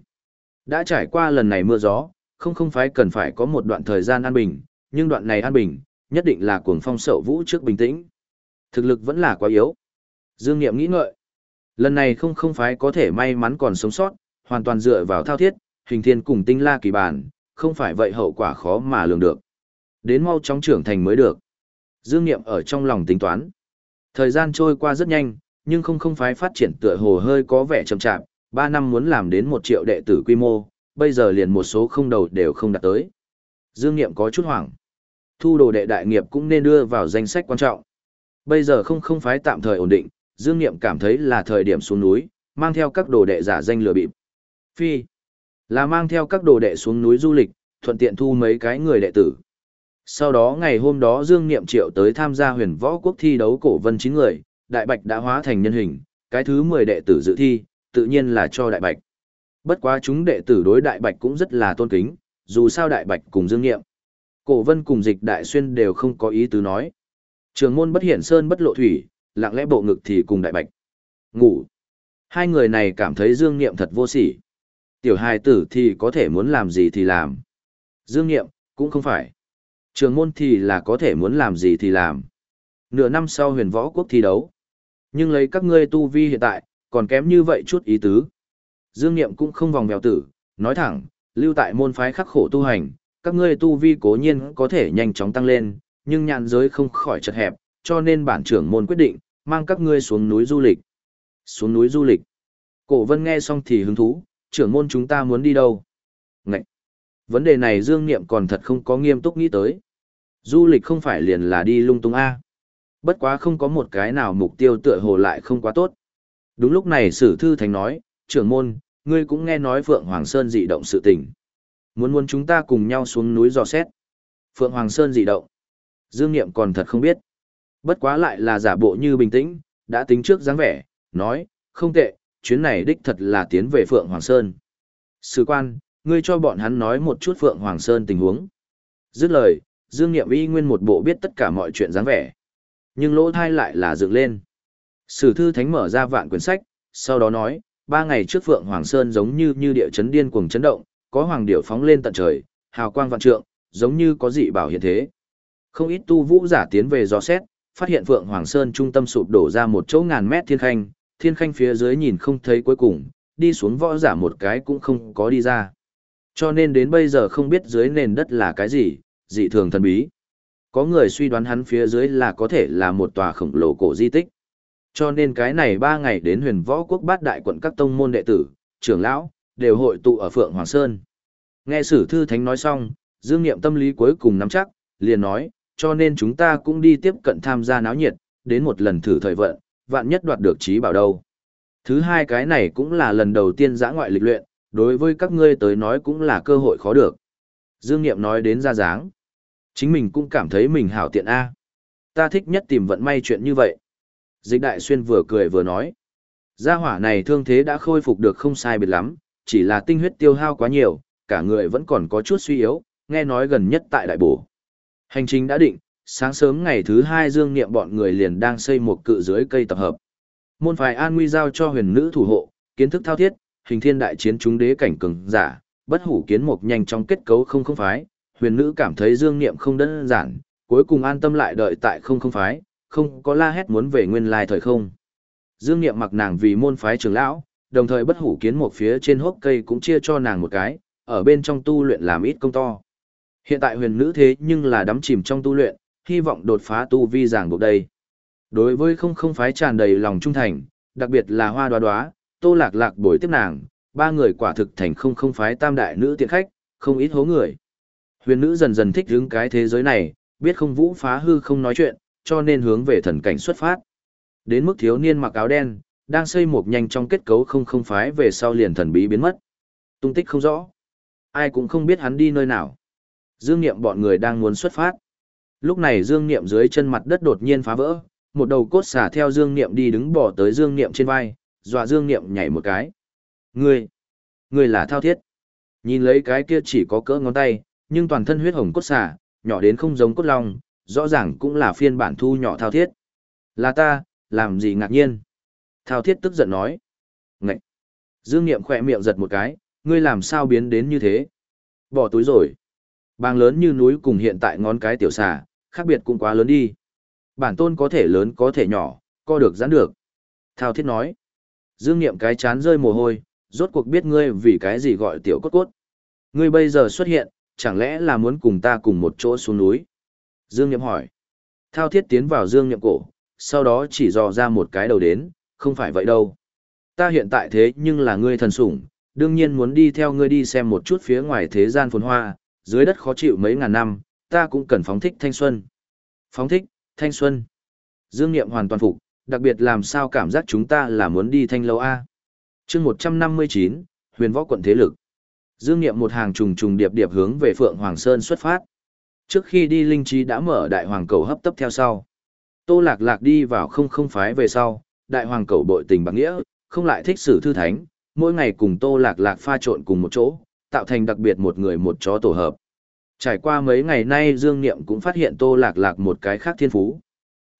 Đã trải qua lần này mưa gió, không không phái cần phải có một đoạn thời gian an bình, nhưng đoạn này an bình, nhất định là cuồng phong sậu vũ trước bình tĩnh. Thực lực vẫn là quá yếu. Dương Niệm nghĩ ngợi. Lần này không không phái có thể may mắn còn sống sót, hoàn toàn dựa vào thao thiết, hình thiên cùng tinh la kỳ bản, không phải vậy hậu quả khó mà lường được. Đến mau chóng trưởng thành mới được. Dương Niệm ở trong lòng tính toán. Thời gian trôi qua rất nhanh, nhưng không không phái phát triển tựa hồ hơi có vẻ chậm chạp, 3 năm muốn làm đến 1 triệu đệ tử quy mô, bây giờ liền một số không đầu đều không đạt tới. Dương Niệm có chút hoảng. Thu đồ đệ đại nghiệp cũng nên đưa vào danh sách quan trọng. Bây giờ không không phái tạm thời ổn định, Dương Niệm cảm thấy là thời điểm xuống núi, mang theo các đồ đệ giả danh lừa bịp. Phi là mang theo các đồ đệ xuống núi du lịch, thuận tiện thu mấy cái người đệ tử. Sau đó ngày hôm đó Dương Niệm Triệu tới tham gia huyền võ quốc thi đấu cổ vân 9 người, Đại Bạch đã hóa thành nhân hình, cái thứ 10 đệ tử dự thi, tự nhiên là cho Đại Bạch. Bất quá chúng đệ tử đối Đại Bạch cũng rất là tôn kính, dù sao Đại Bạch cùng Dương Niệm. Cổ vân cùng dịch Đại Xuyên đều không có ý tứ nói. Trường môn bất hiển sơn bất lộ thủy, lặng lẽ bộ ngực thì cùng Đại Bạch. Ngủ. Hai người này cảm thấy Dương Niệm thật vô sỉ. Tiểu hài tử thì có thể muốn làm gì thì làm. Dương Niệm, cũng không phải. Trường môn thì là có thể muốn làm gì thì làm. Nửa năm sau huyền võ quốc thi đấu. Nhưng lấy các ngươi tu vi hiện tại, còn kém như vậy chút ý tứ. Dương Niệm cũng không vòng vèo tử, nói thẳng, lưu tại môn phái khắc khổ tu hành, các ngươi tu vi cố nhiên có thể nhanh chóng tăng lên, nhưng nhạn giới không khỏi chật hẹp, cho nên bản trưởng môn quyết định, mang các ngươi xuống núi du lịch. Xuống núi du lịch. Cổ vân nghe xong thì hứng thú, trưởng môn chúng ta muốn đi đâu? Ngậy! Vấn đề này Dương Niệm còn thật không có nghiêm túc nghĩ tới. Du lịch không phải liền là đi lung tung A. Bất quá không có một cái nào mục tiêu tựa hồ lại không quá tốt. Đúng lúc này sử thư thành nói, trưởng môn, ngươi cũng nghe nói Phượng Hoàng Sơn dị động sự tình. Muốn muốn chúng ta cùng nhau xuống núi dò xét. Phượng Hoàng Sơn dị động. Dương Niệm còn thật không biết. Bất quá lại là giả bộ như bình tĩnh, đã tính trước dáng vẻ, nói, không tệ, chuyến này đích thật là tiến về Phượng Hoàng Sơn. Sử quan, ngươi cho bọn hắn nói một chút Phượng Hoàng Sơn tình huống. Dứt lời, Dương Niệm y nguyên một bộ biết tất cả mọi chuyện dáng vẻ. Nhưng lỗ thai lại là dựng lên. Sử thư thánh mở ra vạn quyển sách, sau đó nói, ba ngày trước Phượng Hoàng Sơn giống như như địa chấn điên cuồng chấn động, có hoàng điểu phóng lên tận trời, hào quang vạn trượng, giống như có dị bảo hiện thế. Không ít tu vũ giả tiến về dò xét, phát hiện Phượng Hoàng Sơn trung tâm sụp đổ ra một chỗ ngàn mét thiên khanh, thiên khanh phía dưới nhìn không thấy cuối cùng, đi xuống võ giả một cái cũng không có đi ra. Cho nên đến bây giờ không biết dưới nền đất là cái gì, dị thường thần bí. Có người suy đoán hắn phía dưới là có thể là một tòa khổng lồ cổ di tích. Cho nên cái này ba ngày đến huyền võ quốc bát đại quận các tông môn đệ tử, trưởng lão, đều hội tụ ở Phượng Hoàng Sơn. Nghe sử thư thánh nói xong, dương nghiệm tâm lý cuối cùng nắm chắc, liền nói, cho nên chúng ta cũng đi tiếp cận tham gia náo nhiệt, đến một lần thử thời vận, vạn nhất đoạt được trí bảo đâu. Thứ hai cái này cũng là lần đầu tiên giã ngoại lịch luyện, đối với các ngươi tới nói cũng là cơ hội khó được. Dương Niệm nói đến ra dáng. Chính mình cũng cảm thấy mình hảo tiện A. Ta thích nhất tìm vận may chuyện như vậy. Dịch đại xuyên vừa cười vừa nói. Gia hỏa này thương thế đã khôi phục được không sai biệt lắm, chỉ là tinh huyết tiêu hao quá nhiều, cả người vẫn còn có chút suy yếu, nghe nói gần nhất tại đại bổ. Hành trình đã định, sáng sớm ngày thứ hai Dương Niệm bọn người liền đang xây một cự dưới cây tập hợp. Môn phái An Nguy giao cho huyền nữ thủ hộ, kiến thức thao thiết, hình thiên đại chiến chúng đế cảnh cường giả, bất hủ kiến mục nhanh trong kết cấu không không phái, huyền nữ cảm thấy Dương Niệm không đơn giản, cuối cùng an tâm lại đợi tại không không phái, không có la hét muốn về nguyên lai thời không. Dương Niệm mặc nàng vì môn phái trưởng lão, đồng thời bất hủ kiến một phía trên hốc cây cũng chia cho nàng một cái, ở bên trong tu luyện làm ít công to. Hiện tại huyền nữ thế nhưng là đắm chìm trong tu luyện, hy vọng đột phá tu vi giảng buộc đây. Đối với không không phái tràn đầy lòng trung thành, đặc biệt là hoa đoá đoá, tô lạc lạc bồi tiếp nàng, ba người quả thực thành không không phái tam đại nữ tiện khách, không ít hố người. Huyền nữ dần dần thích hướng cái thế giới này, biết không vũ phá hư không nói chuyện, cho nên hướng về thần cảnh xuất phát. Đến mức thiếu niên mặc áo đen, đang xây một nhanh trong kết cấu không không phái về sau liền thần bí biến mất. Tung tích không rõ. Ai cũng không biết hắn đi nơi nào. Dương Niệm bọn người đang muốn xuất phát. Lúc này Dương Niệm dưới chân mặt đất đột nhiên phá vỡ, một đầu cốt xả theo Dương Niệm đi đứng bỏ tới Dương Niệm trên vai, dọa Dương Niệm nhảy một cái. Ngươi, ngươi là thao thiết. Nhìn lấy cái kia chỉ có cỡ ngón tay, nhưng toàn thân huyết hồng cốt xả, nhỏ đến không giống cốt long, rõ ràng cũng là phiên bản thu nhỏ thao thiết. Là ta, làm gì ngạc nhiên? Thao thiết tức giận nói. Ngậy! Dương Niệm khỏe miệng giật một cái, ngươi làm sao biến đến như thế? Bỏ túi rồi. Bàng lớn như núi cùng hiện tại ngón cái tiểu xà, khác biệt cũng quá lớn đi. Bản tôn có thể lớn có thể nhỏ, co được giãn được. Thao thiết nói. Dương Niệm cái chán rơi mồ hôi, rốt cuộc biết ngươi vì cái gì gọi tiểu cốt cốt. Ngươi bây giờ xuất hiện, chẳng lẽ là muốn cùng ta cùng một chỗ xuống núi? Dương Niệm hỏi. Thao thiết tiến vào Dương Niệm cổ, sau đó chỉ dò ra một cái đầu đến, không phải vậy đâu. Ta hiện tại thế nhưng là ngươi thần sủng, đương nhiên muốn đi theo ngươi đi xem một chút phía ngoài thế gian phồn hoa, dưới đất khó chịu mấy ngàn năm, ta cũng cần phóng thích thanh xuân. Phóng thích, thanh xuân. Dương Niệm hoàn toàn phục, đặc biệt làm sao cảm giác chúng ta là muốn đi thanh lâu A. chương 159, huyền võ quận thế lực. Dương Niệm một hàng trùng trùng điệp điệp hướng về Phượng Hoàng Sơn xuất phát. Trước khi đi linh trí đã mở đại hoàng cầu hấp tấp theo sau. Tô Lạc Lạc đi vào không không phái về sau, đại hoàng cầu bội tình bằng nghĩa, không lại thích sử thư thánh, mỗi ngày cùng Tô Lạc Lạc pha trộn cùng một chỗ, tạo thành đặc biệt một người một chó tổ hợp. Trải qua mấy ngày nay Dương Niệm cũng phát hiện Tô Lạc Lạc một cái khác thiên phú.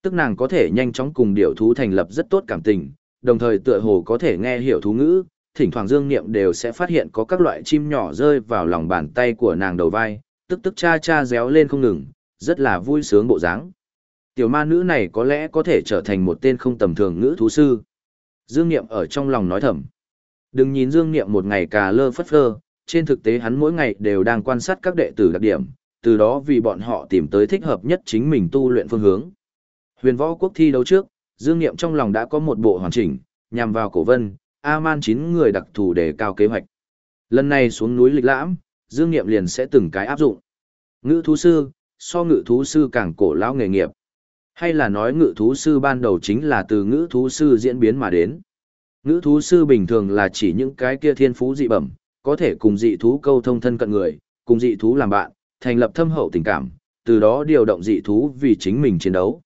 Tức nàng có thể nhanh chóng cùng điểu thú thành lập rất tốt cảm tình, đồng thời tựa hồ có thể nghe hiểu thú ngữ, thỉnh thoảng Dương Niệm đều sẽ phát hiện có các loại chim nhỏ rơi vào lòng bàn tay của nàng đầu vai, tức tức cha cha réo lên không ngừng, rất là vui sướng bộ dáng. Tiểu ma nữ này có lẽ có thể trở thành một tên không tầm thường ngữ thú sư. Dương Niệm ở trong lòng nói thầm. Đừng nhìn Dương Niệm một ngày cà lơ phất phơ, trên thực tế hắn mỗi ngày đều đang quan sát các đệ tử đặc điểm, từ đó vì bọn họ tìm tới thích hợp nhất chính mình tu luyện phương hướng. Huyền võ quốc thi đấu trước, Dương Niệm trong lòng đã có một bộ hoàn chỉnh, nhằm vào cổ vân, A-man 9 người đặc thù để cao kế hoạch. Lần này xuống núi lịch lãm, Dương Niệm liền sẽ từng cái áp dụng. Ngữ thú sư, so ngữ thú sư càng cổ lão nghề nghiệp. Hay là nói ngữ thú sư ban đầu chính là từ ngữ thú sư diễn biến mà đến. Ngữ thú sư bình thường là chỉ những cái kia thiên phú dị bẩm, có thể cùng dị thú câu thông thân cận người, cùng dị thú làm bạn, thành lập thâm hậu tình cảm, từ đó điều động dị thú vì chính mình chiến đấu.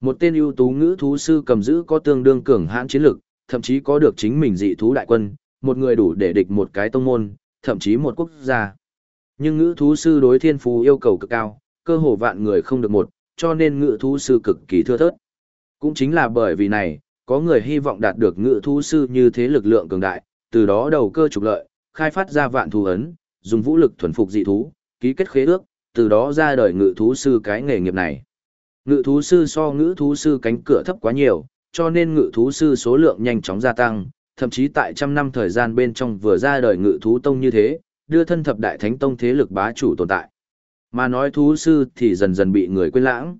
Một tên ưu tú ngữ thú sư cầm giữ có tương đương cường hãn chiến lực, thậm chí có được chính mình dị thú đại quân, một người đủ để địch một cái tông môn, thậm chí một quốc gia. Nhưng ngữ thú sư đối thiên phú yêu cầu cực cao, cơ hồ vạn người không được một, cho nên ngữ thú sư cực kỳ thưa thớt. Cũng chính là bởi vì này, có người hy vọng đạt được ngữ thú sư như thế lực lượng cường đại, từ đó đầu cơ trục lợi, khai phát ra vạn thú ấn, dùng vũ lực thuần phục dị thú, ký kết khế ước, từ đó ra đời ngự thú sư cái nghề nghiệp này. Ngự thú sư so ngữ thú sư cánh cửa thấp quá nhiều, cho nên ngự thú sư số lượng nhanh chóng gia tăng, thậm chí tại trăm năm thời gian bên trong vừa ra đời ngự thú tông như thế, đưa thân thập đại thánh tông thế lực bá chủ tồn tại. Mà nói thú sư thì dần dần bị người quên lãng.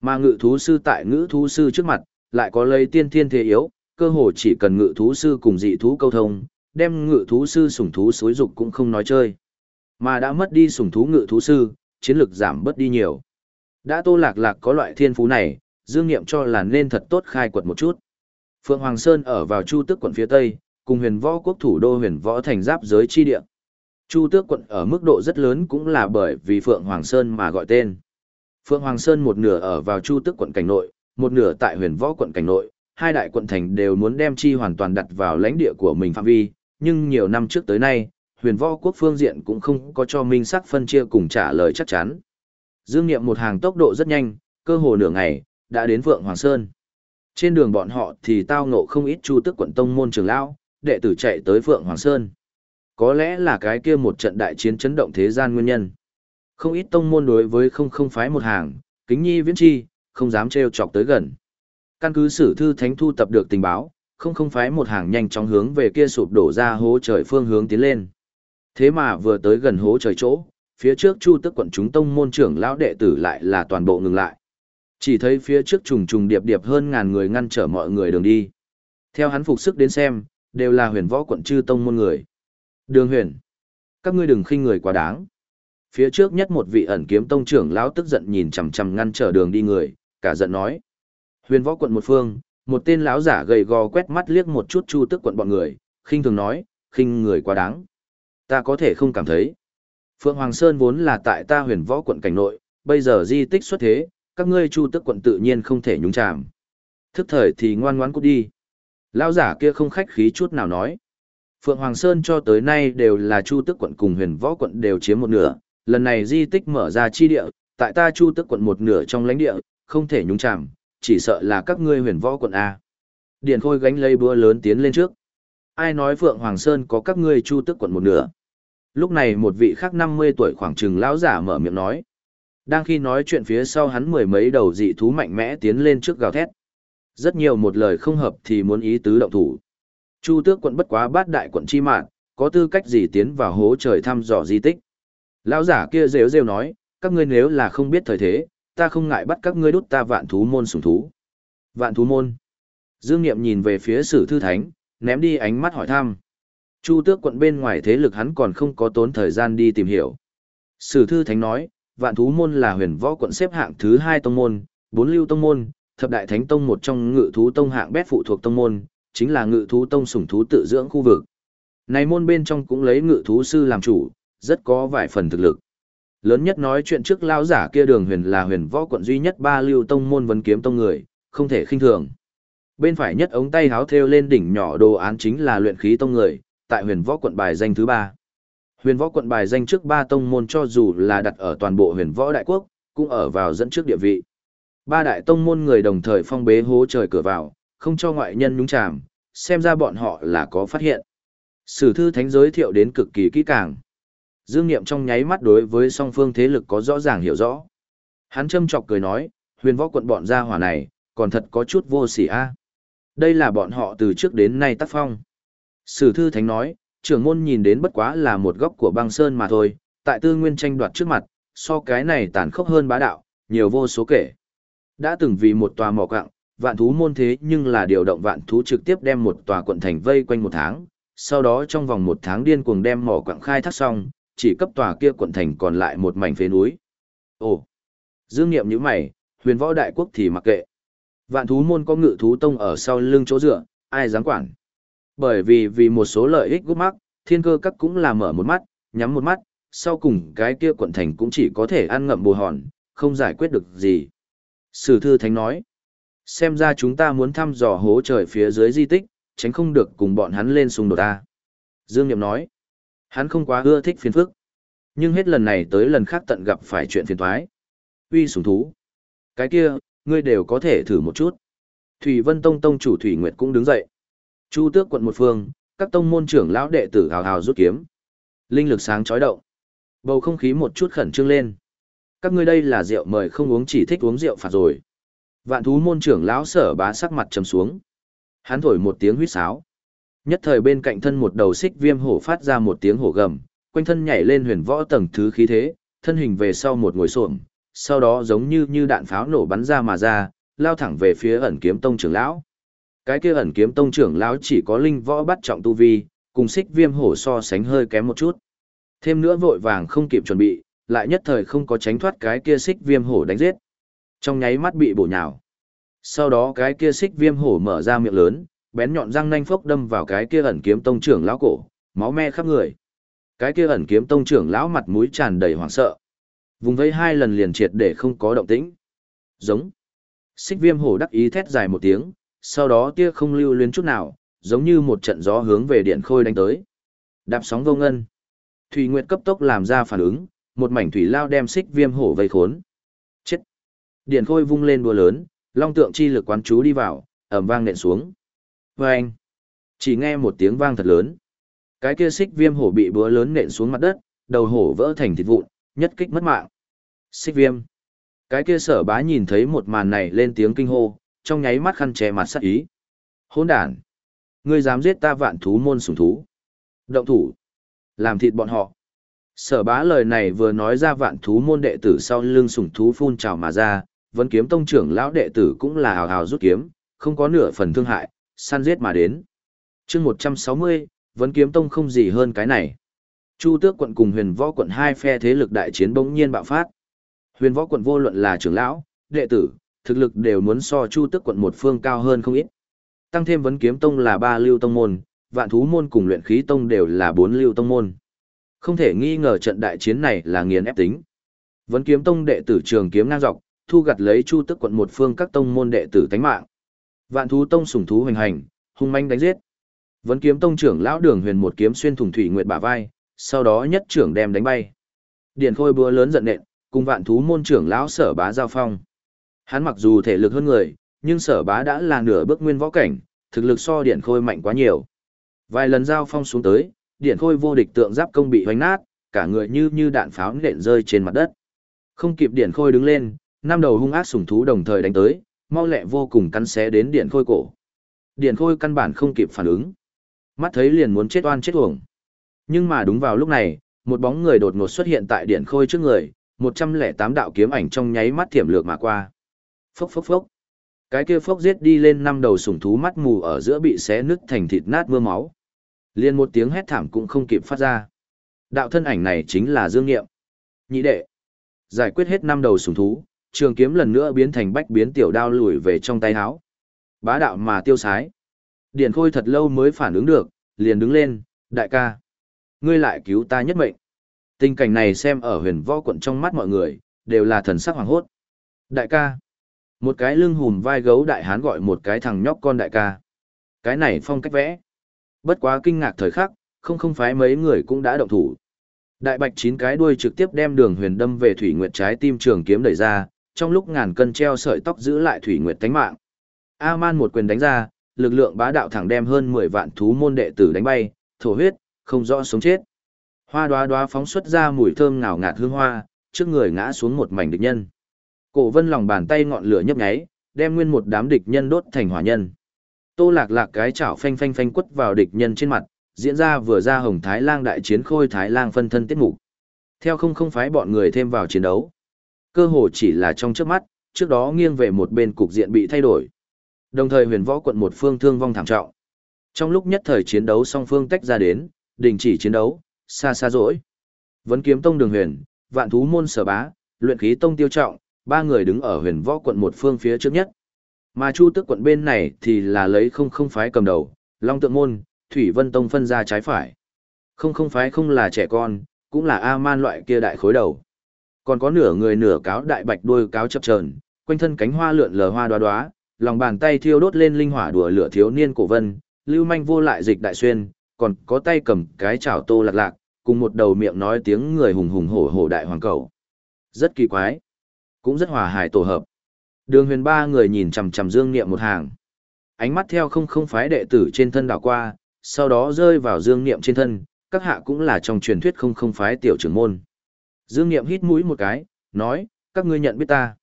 Mà ngự thú sư tại ngữ thú sư trước mặt, lại có lấy tiên thiên thế yếu, cơ hồ chỉ cần ngự thú sư cùng dị thú câu thông, đem ngự thú sư sủng thú xối dục cũng không nói chơi. Mà đã mất đi sủng thú ngự thú sư, chiến lực giảm bớt đi nhiều. Đã tô lạc lạc có loại thiên phú này, dương nghiệm cho là nên thật tốt khai quật một chút. Phượng Hoàng Sơn ở vào Chu Tước quận phía Tây, cùng huyền võ quốc thủ đô huyền võ thành giáp giới chi địa. Chu Tước quận ở mức độ rất lớn cũng là bởi vì Phượng Hoàng Sơn mà gọi tên. Phượng Hoàng Sơn một nửa ở vào Chu Tước quận cảnh nội, một nửa tại huyền võ quận cảnh nội, hai đại quận thành đều muốn đem chi hoàn toàn đặt vào lãnh địa của mình phạm vi, nhưng nhiều năm trước tới nay, huyền võ quốc phương diện cũng không có cho minh sắc phân chia cùng trả lời chắc chắn. Dương Niệm một hàng tốc độ rất nhanh, cơ hồ nửa ngày, đã đến Vượng Hoàng Sơn. Trên đường bọn họ thì tao ngộ không ít chu tức quận tông môn trường lão, đệ tử chạy tới Vượng Hoàng Sơn. Có lẽ là cái kia một trận đại chiến chấn động thế gian nguyên nhân. Không ít tông môn đối với không không phái một hàng, kính nhi viễn chi, không dám trêu chọc tới gần. Căn cứ sử thư thánh thu tập được tình báo, không không phái một hàng nhanh chóng hướng về kia sụp đổ ra hố trời phương hướng tiến lên. Thế mà vừa tới gần hố trời chỗ, phía trước chu tức quận chúng tông môn trưởng lão đệ tử lại là toàn bộ ngừng lại. Chỉ thấy phía trước trùng trùng điệp điệp hơn ngàn người ngăn trở mọi người đường đi. Theo hắn phục sức đến xem, đều là huyền võ quận chư tông môn người. Đường huyền, các ngươi đừng khinh người quá đáng. Phía trước nhất một vị ẩn kiếm tông trưởng lão tức giận nhìn chằm chằm ngăn trở đường đi người, cả giận nói: "Huyền võ quận một phương, một tên lão giả gầy gò quét mắt liếc một chút Chu Tức quận bọn người, khinh thường nói: "Khinh người quá đáng." Ta có thể không cảm thấy. Phượng Hoàng Sơn vốn là tại ta huyền võ quận cảnh nội, bây giờ di tích xuất thế, các ngươi chu tức quận tự nhiên không thể nhúng chàm. Thức thời thì ngoan ngoãn cút đi. Lão giả kia không khách khí chút nào nói. Phượng Hoàng Sơn cho tới nay đều là chu tức quận cùng huyền võ quận đều chiếm một nửa, lần này di tích mở ra chi địa, tại ta chu tức quận một nửa trong lãnh địa, không thể nhúng chàm, chỉ sợ là các ngươi huyền võ quận A. Điền Khôi gánh lấy búa lớn tiến lên trước. Ai nói Phượng Hoàng Sơn có các ngươi chu tức quận một nửa. Lúc này một vị khác 50 tuổi khoảng chừng lão giả mở miệng nói. Đang khi nói chuyện phía sau hắn mười mấy đầu dị thú mạnh mẽ tiến lên trước gào thét. Rất nhiều một lời không hợp thì muốn ý tứ động thủ. Chu tước quận bất quá bát đại quận chi mạng, có tư cách gì tiến vào hố trời thăm dò di tích. Lão giả kia rêu rêu nói, các ngươi nếu là không biết thời thế, ta không ngại bắt các ngươi đút ta vạn thú môn sủng thú. Vạn thú môn. Dương Niệm nhìn về phía sử thư thánh, ném đi ánh mắt hỏi thăm. Chu tước quận bên ngoài thế lực hắn còn không có tốn thời gian đi tìm hiểu. Sử thư thánh nói, vạn thú môn là huyền võ quận xếp hạng thứ hai tông môn, bốn lưu tông môn, thập đại thánh tông một trong ngự thú tông hạng bét phụ thuộc tông môn, chính là ngự thú tông sủng thú tự dưỡng khu vực. Này môn bên trong cũng lấy ngự thú sư làm chủ, rất có vài phần thực lực. Lớn nhất nói chuyện trước lao giả kia đường huyền là huyền võ quận duy nhất ba lưu tông môn vấn kiếm tông người, không thể khinh thường. Bên phải nhất ống tay háo thêu lên đỉnh nhỏ đồ án chính là luyện khí tông người, tại huyền võ quận bài danh thứ ba. Huyền võ quận bài danh trước ba tông môn cho dù là đặt ở toàn bộ huyền võ đại quốc cũng ở vào dẫn trước địa vị. Ba đại tông môn người đồng thời phong bế hố trời cửa vào không cho ngoại nhân nhúng chàm xem ra bọn họ là có phát hiện. Sử thư thánh giới thiệu đến cực kỳ kỹ càng dương nghiệm trong nháy mắt đối với song phương thế lực có rõ ràng hiểu rõ. Hắn châm chọc cười nói huyền võ quận bọn gia hỏa này còn thật có chút vô sỉ a. Đây là bọn họ từ trước đến nay tác phong. Sử thư thánh nói, trưởng môn nhìn đến bất quá là một góc của băng sơn mà thôi, tại tư nguyên tranh đoạt trước mặt, so cái này tàn khốc hơn bá đạo, nhiều vô số kể. Đã từng vì một tòa mỏ quặng, vạn thú môn thế nhưng là điều động vạn thú trực tiếp đem một tòa quận thành vây quanh một tháng, sau đó trong vòng một tháng điên cuồng đem mỏ quặng khai thác xong, chỉ cấp tòa kia quận thành còn lại một mảnh phế núi. Ồ! Dương Niệm như mày, huyền võ đại quốc thì mặc kệ. Vạn thú môn có ngự thú tông ở sau lưng chỗ dựa, ai dám quản. Bởi vì vì một số lợi ích gút mắc, thiên cơ các cũng là mở một mắt, nhắm một mắt, sau cùng cái kia quận thành cũng chỉ có thể ăn ngậm bù hòn, không giải quyết được gì. Sử thư thánh nói, xem ra chúng ta muốn thăm dò hố trời phía dưới di tích, tránh không được cùng bọn hắn lên xung đột ta. Dương Niệm nói, hắn không quá ưa thích phiền phức, nhưng hết lần này tới lần khác tận gặp phải chuyện phiền thoái. Uy sủng thú. Cái kia, ngươi đều có thể thử một chút. Thủy Vân Tông Tông chủ Thủy Nguyệt cũng đứng dậy. Chu tước quận một phương, các tông môn trưởng lão đệ tử hào hào rút kiếm. Linh lực sáng chói động. Bầu không khí một chút khẩn trương lên. Các ngươi đây là rượu mời không uống chỉ thích uống rượu phạt rồi. Vạn thú môn trưởng lão sở bá sắc mặt trầm xuống. Hắn thổi một tiếng huýt sáo. Nhất thời bên cạnh thân một đầu xích viêm hổ phát ra một tiếng hổ gầm, quanh thân nhảy lên huyền võ tầng thứ khí thế, thân hình về sau một ngồi xổm, sau đó giống như như đạn pháo nổ bắn ra mà ra, lao thẳng về phía ẩn kiếm tông trưởng lão. Cái kia ẩn kiếm tông trưởng lão chỉ có linh võ bắt trọng tu vi, cùng xích viêm hổ so sánh hơi kém một chút. Thêm nữa vội vàng không kịp chuẩn bị, lại nhất thời không có tránh thoát cái kia xích viêm hổ đánh giết. Trong nháy mắt bị bổ nhào. Sau đó cái kia xích viêm hổ mở ra miệng lớn, bén nhọn răng nanh phốc đâm vào cái kia ẩn kiếm tông trưởng lão cổ, máu me khắp người. Cái kia ẩn kiếm tông trưởng lão mặt mũi tràn đầy hoảng sợ. Vùng vây hai lần liền triệt để không có động tĩnh. Giống. Xích viêm hổ đắc ý thét dài một tiếng, sau đó tia không lưu luyến chút nào, giống như một trận gió hướng về điện khôi đánh tới. Đạp sóng vô ngân. Thủy Nguyệt cấp tốc làm ra phản ứng, một mảnh thủy lao đem xích viêm hổ vây khốn, chết điện Khôi vung lên đùa lớn, long tượng chi lực quán chú đi vào, ầm vang nện xuống. Và anh, chỉ nghe một tiếng vang thật lớn. Cái kia xích viêm hổ bị búa lớn nện xuống mặt đất, đầu hổ vỡ thành thịt vụn, nhất kích mất mạng. Xích viêm. Cái kia sở bá nhìn thấy một màn này lên tiếng kinh hô, trong nháy mắt khăn che mặt sắc ý. Hôn đàn. Ngươi dám giết ta vạn thú môn sủng thú. Động thủ. Làm thịt bọn họ. Sở bá lời này vừa nói ra vạn thú môn đệ tử sau lưng sủng thú phun trào mà ra, vẫn kiếm tông trưởng lão đệ tử cũng là hào hào rút kiếm, không có nửa phần thương hại, săn giết mà đến. chương 160, vấn kiếm tông không gì hơn cái này. Chu tước quận cùng huyền võ quận hai phe thế lực đại chiến bỗng nhiên bạo phát. Huyền võ quận vô luận là trưởng lão, đệ tử, thực lực đều muốn so chu tước quận một phương cao hơn không ít. Tăng thêm vấn kiếm tông là ba lưu tông môn, vạn thú môn cùng luyện khí tông đều là bốn lưu tông môn. Không thể nghi ngờ trận đại chiến này là nghiền ép tính. Vấn kiếm tông đệ tử trường kiếm ngang dọc, thu gặt lấy chu tức quận một phương các tông môn đệ tử tánh mạng. Vạn thú tông sủng thú hoành hành, hung manh đánh giết. Vấn kiếm tông trưởng lão đường huyền một kiếm xuyên thủng thủy nguyệt bả vai, sau đó nhất trưởng đem đánh bay. Điển khôi búa lớn giận nện, cùng vạn thú môn trưởng lão sở bá giao phong. Hắn mặc dù thể lực hơn người, nhưng sở bá đã là nửa bước nguyên võ cảnh, thực lực so điện khôi mạnh quá nhiều. Vài lần giao phong xuống tới, điện khôi vô địch tượng giáp công bị hoành nát, cả người như như đạn pháo nện rơi trên mặt đất. Không kịp điện khôi đứng lên, năm đầu hung ác sủng thú đồng thời đánh tới, mau lẹ vô cùng cắn xé đến điện khôi cổ. Điện khôi căn bản không kịp phản ứng. Mắt thấy liền muốn chết oan chết uổng. Nhưng mà đúng vào lúc này, một bóng người đột ngột xuất hiện tại điện khôi trước người, 108 đạo kiếm ảnh trong nháy mắt thiểm lược mà qua. Phốc phốc phốc. Cái kia phốc giết đi lên năm đầu sủng thú mắt mù ở giữa bị xé nứt thành thịt nát mưa máu. liền một tiếng hét thảm cũng không kịp phát ra. Đạo thân ảnh này chính là Dương Nghiệm. Nhị đệ. Giải quyết hết năm đầu sủng thú, trường kiếm lần nữa biến thành bách biến tiểu đao lùi về trong tay háo. Bá đạo mà tiêu sái. Điển Khôi thật lâu mới phản ứng được, liền đứng lên, đại ca. Ngươi lại cứu ta nhất mệnh. Tình cảnh này xem ở huyền võ quận trong mắt mọi người, đều là thần sắc hoàng hốt. Đại ca. Một cái lưng hùm vai gấu đại hán gọi một cái thằng nhóc con đại ca. Cái này phong cách vẽ. Bất quá kinh ngạc thời khắc, không không phái mấy người cũng đã động thủ. Đại bạch chín cái đuôi trực tiếp đem đường huyền đâm về thủy nguyệt trái tim trường kiếm đẩy ra, trong lúc ngàn cân treo sợi tóc giữ lại thủy nguyệt tánh mạng. A-man một quyền đánh ra, lực lượng bá đạo thẳng đem hơn 10 vạn thú môn đệ tử đánh bay, thổ huyết, không rõ sống chết. Hoa đóa đóa phóng xuất ra mùi thơm ngào ngạt hương hoa, trước người ngã xuống một mảnh địch nhân. Cổ vân lòng bàn tay ngọn lửa nhấp nháy, đem nguyên một đám địch nhân đốt thành hỏa nhân. Tô lạc lạc cái chảo phanh phanh phanh quất vào địch nhân trên mặt, diễn ra vừa ra hồng Thái lang đại chiến khôi Thái lang phân thân tiết mục. Theo không không phái bọn người thêm vào chiến đấu. Cơ hồ chỉ là trong trước mắt, trước đó nghiêng về một bên cục diện bị thay đổi. Đồng thời huyền võ quận một phương thương vong thảm trọng. Trong lúc nhất thời chiến đấu song phương tách ra đến, đình chỉ chiến đấu, xa xa rỗi. Vấn kiếm tông đường huyền, vạn thú môn sở bá, luyện khí tông tiêu trọng, ba người đứng ở huyền võ quận một phương phía trước nhất. Mà chu tức quận bên này thì là lấy không không phái cầm đầu, long tượng môn, thủy vân tông phân ra trái phải. Không không phái không là trẻ con, cũng là A-man loại kia đại khối đầu. Còn có nửa người nửa cáo đại bạch đuôi cáo chập chờn, quanh thân cánh hoa lượn lờ hoa đoá đoá, lòng bàn tay thiêu đốt lên linh hỏa đùa lửa thiếu niên cổ vân, lưu manh vô lại dịch đại xuyên, còn có tay cầm cái chảo tô lạc lạc, cùng một đầu miệng nói tiếng người hùng hùng hổ hổ đại hoàng cầu. Rất kỳ quái, cũng rất hòa hài tổ hợp. Đường huyền ba người nhìn chằm chằm dương niệm một hàng. Ánh mắt theo không không phái đệ tử trên thân đảo qua, sau đó rơi vào dương niệm trên thân, các hạ cũng là trong truyền thuyết không không phái tiểu trưởng môn. Dương niệm hít mũi một cái, nói, các ngươi nhận biết ta.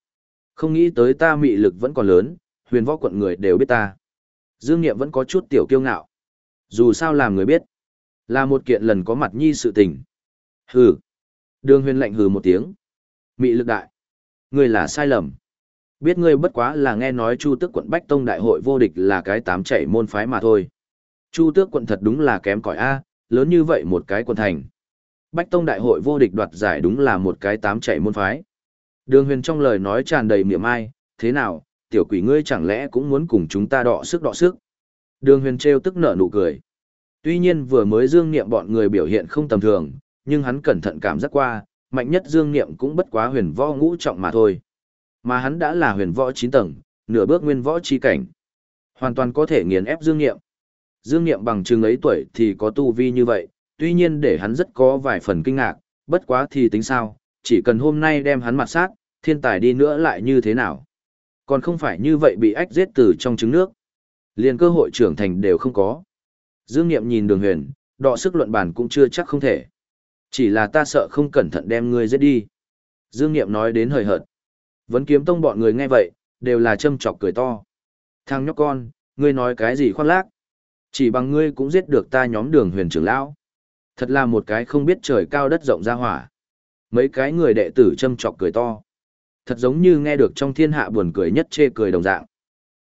Không nghĩ tới ta mị lực vẫn còn lớn, huyền võ quận người đều biết ta. Dương niệm vẫn có chút tiểu kiêu ngạo. Dù sao làm người biết, là một kiện lần có mặt nhi sự tình. Hừ. Đường huyền lạnh hừ một tiếng. Mị lực đại. Ngươi là sai lầm. Biết ngươi bất quá là nghe nói Chu Tước quận Bách Tông đại hội vô địch là cái tám chảy môn phái mà thôi. Chu Tước quận thật đúng là kém cỏi a, lớn như vậy một cái quận thành. Bách Tông đại hội vô địch đoạt giải đúng là một cái tám chạy môn phái. Đường Huyền trong lời nói tràn đầy miệng ai, thế nào, tiểu quỷ ngươi chẳng lẽ cũng muốn cùng chúng ta đọ sức đọ sức. Đường Huyền trêu tức nở nụ cười. Tuy nhiên vừa mới dương niệm bọn người biểu hiện không tầm thường, nhưng hắn cẩn thận cảm giác qua, mạnh nhất dương niệm cũng bất quá huyền võ ngũ trọng mà thôi. Mà hắn đã là huyền võ 9 tầng, nửa bước nguyên võ chi cảnh. Hoàn toàn có thể nghiền ép dương niệm. Dương niệm bằng chừng ấy tuổi thì có tu vi như vậy, tuy nhiên để hắn rất có vài phần kinh ngạc, bất quá thì tính sao, chỉ cần hôm nay đem hắn mặt sát, thiên tài đi nữa lại như thế nào? Còn không phải như vậy bị ách giết từ trong trứng nước. Liền cơ hội trưởng thành đều không có. Dương Niệm nhìn đường huyền, đọ sức luận bản cũng chưa chắc không thể. Chỉ là ta sợ không cẩn thận đem ngươi giết đi. Dương Niệm nói đến hời hợt. Vẫn kiếm tông bọn người nghe vậy, đều là châm chọc cười to. Thằng nhóc con, ngươi nói cái gì khoác lác? Chỉ bằng ngươi cũng giết được ta nhóm đường huyền trưởng lão. Thật là một cái không biết trời cao đất rộng ra hỏa. Mấy cái người đệ tử châm chọc cười to. Thật giống như nghe được trong thiên hạ buồn cười nhất chê cười đồng dạng.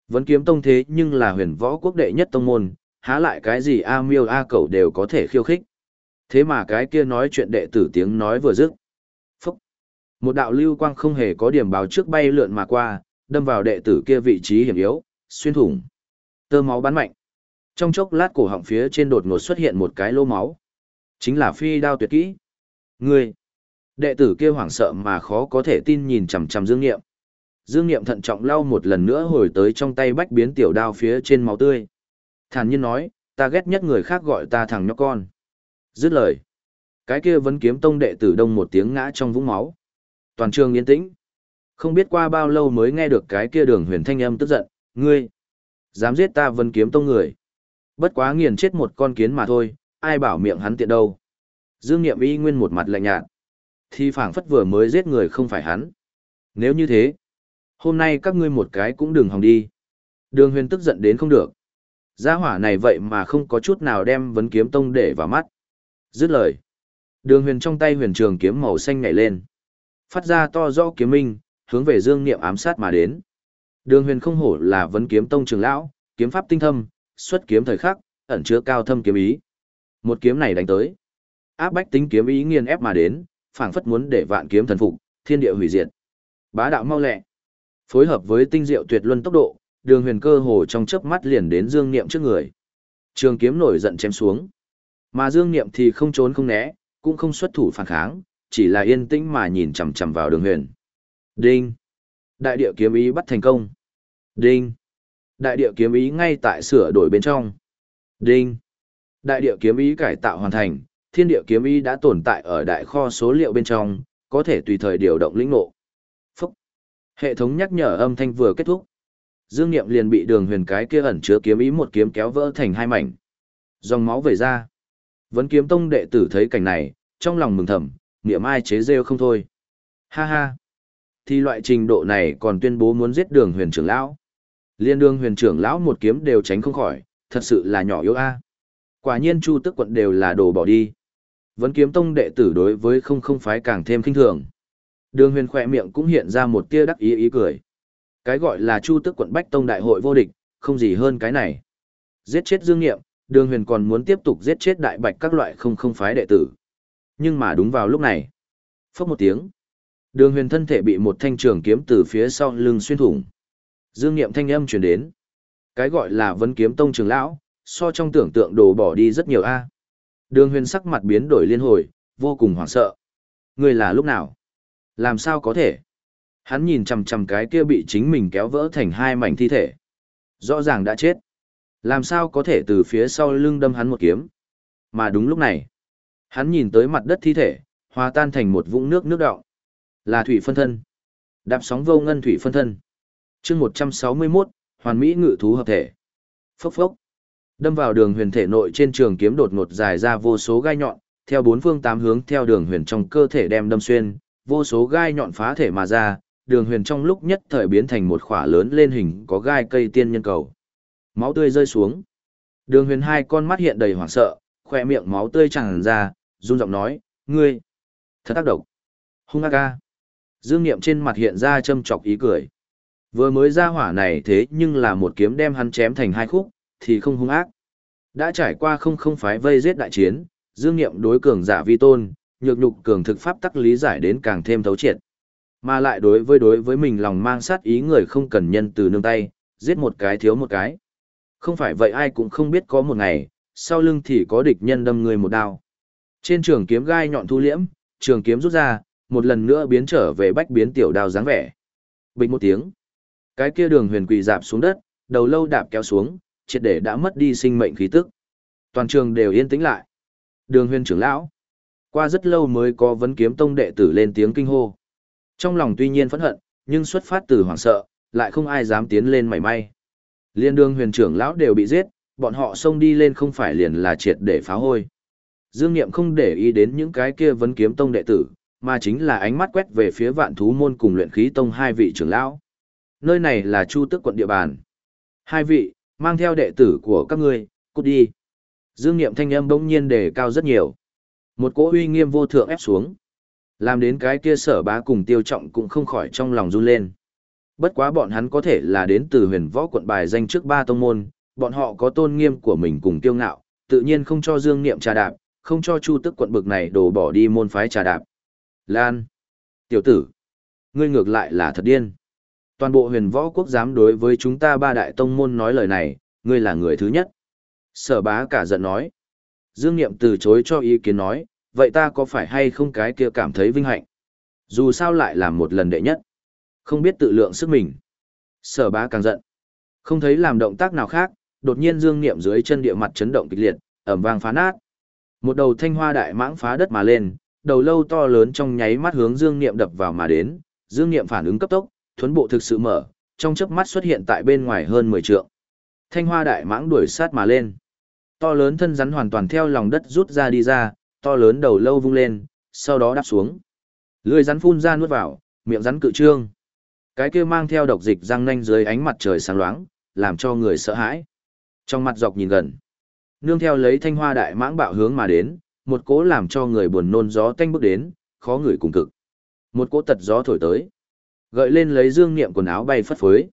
Vẫn kiếm tông thế nhưng là huyền võ quốc đệ nhất tông môn, há lại cái gì A miêu A cẩu đều có thể khiêu khích. Thế mà cái kia nói chuyện đệ tử tiếng nói vừa dứt. Phúc! Một đạo lưu quang không hề có điểm báo trước bay lượn mà qua, đâm vào đệ tử kia vị trí hiểm yếu, xuyên thủng. Tơ máu bắn mạnh. Trong chốc lát cổ họng phía trên đột ngột xuất hiện một cái lô máu. Chính là phi đao tuyệt kỹ. Ngươi! Đệ tử kia hoảng sợ mà khó có thể tin nhìn chằm chằm Dương Nghiệm. Dương Nghiệm thận trọng lau một lần nữa hồi tới trong tay bách biến tiểu đao phía trên máu tươi. Thản nhiên nói, ta ghét nhất người khác gọi ta thằng nhóc con. Dứt lời. Cái kia vẫn kiếm tông đệ tử đông một tiếng ngã trong vũng máu. Toàn trường yên tĩnh. Không biết qua bao lâu mới nghe được cái kia đường huyền thanh âm tức giận, ngươi. Dám giết ta vẫn kiếm tông người. Bất quá nghiền chết một con kiến mà thôi, ai bảo miệng hắn tiện đâu. Dương Niệm y nguyên một mặt lạnh nhạt. Thì phảng phất vừa mới giết người không phải hắn. Nếu như thế, hôm nay các ngươi một cái cũng đừng hòng đi. Đường huyền tức giận đến không được. Gia hỏa này vậy mà không có chút nào đem vấn kiếm tông để vào mắt. Dứt lời. Đường huyền trong tay huyền trường kiếm màu xanh nhảy lên. Phát ra to rõ kiếm minh, hướng về dương niệm ám sát mà đến. Đường huyền không hổ là vấn kiếm tông trường lão, kiếm pháp tinh thâm, xuất kiếm thời khắc, ẩn chứa cao thâm kiếm ý. Một kiếm này đánh tới. Áp bách tính kiếm ý nghiền ép mà đến, phảng phất muốn để vạn kiếm thần phục, thiên địa hủy diệt. Bá đạo mau lẹ. Phối hợp với tinh diệu tuyệt luân tốc độ, đường huyền cơ hồ trong chớp mắt liền đến dương niệm trước người. Trường kiếm nổi giận chém xuống. Mà dương niệm thì không trốn không né cũng không xuất thủ phản kháng chỉ là yên tĩnh mà nhìn chằm chằm vào đường huyền. Đinh. Đại địa kiếm ý bắt thành công. Đinh. Đại địa kiếm ý ngay tại sửa đổi bên trong. Đinh đại địa kiếm ý cải tạo hoàn thành thiên địa kiếm ý đã tồn tại ở đại kho số liệu bên trong có thể tùy thời điều động lĩnh ngộ phúc hệ thống nhắc nhở âm thanh vừa kết thúc Dương Niệm liền bị đường huyền cái kia ẩn chứa kiếm ý một kiếm kéo vỡ thành hai mảnh. Dòng máu vẩy ra. Vấn kiếm tông đệ tử thấy cảnh này, trong lòng mừng thầm, niệm ai chế rêu không thôi. Ha ha. Thì loại trình độ này còn tuyên bố muốn giết đường huyền trưởng lão. Liên đường huyền trưởng lão một kiếm đều tránh không khỏi, thật sự là nhỏ yếu a. Quả nhiên chu tức quận đều là đồ bỏ đi. vẫn kiếm tông đệ tử đối với không không phái càng thêm kinh thường. Đường huyền khỏe miệng cũng hiện ra một tia đắc ý ý cười. Cái gọi là Chu Tức quận Bách Tông đại hội vô địch, không gì hơn cái này. Giết chết Dương Nghiệm, Đường Huyền còn muốn tiếp tục giết chết đại bạch các loại không không phái đệ tử. Nhưng mà đúng vào lúc này, phốc một tiếng, Đường Huyền thân thể bị một thanh trường kiếm từ phía sau lưng xuyên thủng. Dương Nghiệm thanh âm truyền đến. Cái gọi là Vấn Kiếm Tông trường lão, so trong tưởng tượng đồ bỏ đi rất nhiều a. Đường Huyền sắc mặt biến đổi liên hồi, vô cùng hoảng sợ. Người là lúc nào? Làm sao có thể? Hắn nhìn chằm chằm cái kia bị chính mình kéo vỡ thành hai mảnh thi thể. Rõ ràng đã chết. Làm sao có thể từ phía sau lưng đâm hắn một kiếm. Mà đúng lúc này, hắn nhìn tới mặt đất thi thể, hòa tan thành một vũng nước nước đọng. Là thủy phân thân. Đạp sóng vô ngân thủy phân thân. chương 161, hoàn mỹ ngự thú hợp thể. Phốc phốc. Đâm vào đường huyền thể nội trên trường kiếm đột ngột dài ra vô số gai nhọn, theo bốn phương tám hướng theo đường huyền trong cơ thể đem đâm xuyên, vô số gai nhọn phá thể mà ra, đường huyền trong lúc nhất thời biến thành một khỏa lớn lên hình có gai cây tiên nhân cầu. Máu tươi rơi xuống. Đường huyền hai con mắt hiện đầy hoảng sợ, khoe miệng máu tươi tràn ra, run giọng nói, ngươi, thật tác độc. Hung ác ca. Dương Niệm trên mặt hiện ra châm chọc ý cười. Vừa mới ra hỏa này thế nhưng là một kiếm đem hắn chém thành hai khúc, thì không hung ác. Đã trải qua không không phái vây giết đại chiến, Dương Niệm đối cường giả vi tôn, nhược nhục cường thực pháp tắc lý giải đến càng thêm thấu triệt. Mà lại đối với đối với mình lòng mang sát ý người không cần nhân từ nương tay, giết một cái thiếu một cái. Không phải vậy ai cũng không biết có một ngày, sau lưng thì có địch nhân đâm người một đao. Trên trường kiếm gai nhọn thu liễm, trường kiếm rút ra, một lần nữa biến trở về bách biến tiểu đao dáng vẻ. Bình một tiếng. Cái kia đường huyền quỳ dạp xuống đất, đầu lâu đạp kéo xuống, triệt để đã mất đi sinh mệnh khí tức. Toàn trường đều yên tĩnh lại. Đường huyền trưởng lão. Qua rất lâu mới có vấn kiếm tông đệ tử lên tiếng kinh hô. Trong lòng tuy nhiên phẫn hận, nhưng xuất phát từ hoảng sợ, lại không ai dám tiến lên mảy may. Liên đương huyền trưởng lão đều bị giết, bọn họ xông đi lên không phải liền là triệt để phá hôi. Dương Niệm không để ý đến những cái kia vấn kiếm tông đệ tử, mà chính là ánh mắt quét về phía vạn thú môn cùng luyện khí tông hai vị trưởng lão. Nơi này là Chu Tức quận địa bàn. Hai vị, mang theo đệ tử của các ngươi, cút đi. Dương Niệm thanh âm bỗng nhiên đề cao rất nhiều. Một cỗ uy nghiêm vô thượng ép xuống. Làm đến cái kia sở bá cùng tiêu trọng cũng không khỏi trong lòng run lên. Bất quá bọn hắn có thể là đến từ huyền võ quận bài danh trước ba tông môn, bọn họ có tôn nghiêm của mình cùng tiêu ngạo, tự nhiên không cho Dương Niệm trà đạp, không cho Chu Tức quận bực này đổ bỏ đi môn phái trà đạp. Lan! Tiểu tử! Ngươi ngược lại là thật điên. Toàn bộ huyền võ quốc dám đối với chúng ta ba đại tông môn nói lời này, ngươi là người thứ nhất. Sở bá cả giận nói. Dương Niệm từ chối cho ý kiến nói, vậy ta có phải hay không cái kia cảm thấy vinh hạnh? Dù sao lại làm một lần đệ nhất. Không biết tự lượng sức mình. Sở bá càng giận. Không thấy làm động tác nào khác, đột nhiên Dương Niệm dưới chân địa mặt chấn động kịch liệt, ẩm vang phá nát. Một đầu thanh hoa đại mãng phá đất mà lên, đầu lâu to lớn trong nháy mắt hướng Dương Niệm đập vào mà đến, Dương Niệm phản ứng cấp tốc, thuấn bộ thực sự mở, trong chớp mắt xuất hiện tại bên ngoài hơn 10 trượng. Thanh hoa đại mãng đuổi sát mà lên. To lớn thân rắn hoàn toàn theo lòng đất rút ra đi ra, to lớn đầu lâu vung lên, sau đó đáp xuống. Lưỡi rắn phun ra nuốt vào, miệng rắn cự trương. Cái kia mang theo độc dịch răng nanh dưới ánh mặt trời sáng loáng, làm cho người sợ hãi. Trong mặt dọc nhìn gần, nương theo lấy thanh hoa đại mãng bạo hướng mà đến, một cỗ làm cho người buồn nôn gió tanh bước đến, khó người cùng cực. Một cỗ tật gió thổi tới, gợi lên lấy dương niệm quần áo bay phất phới.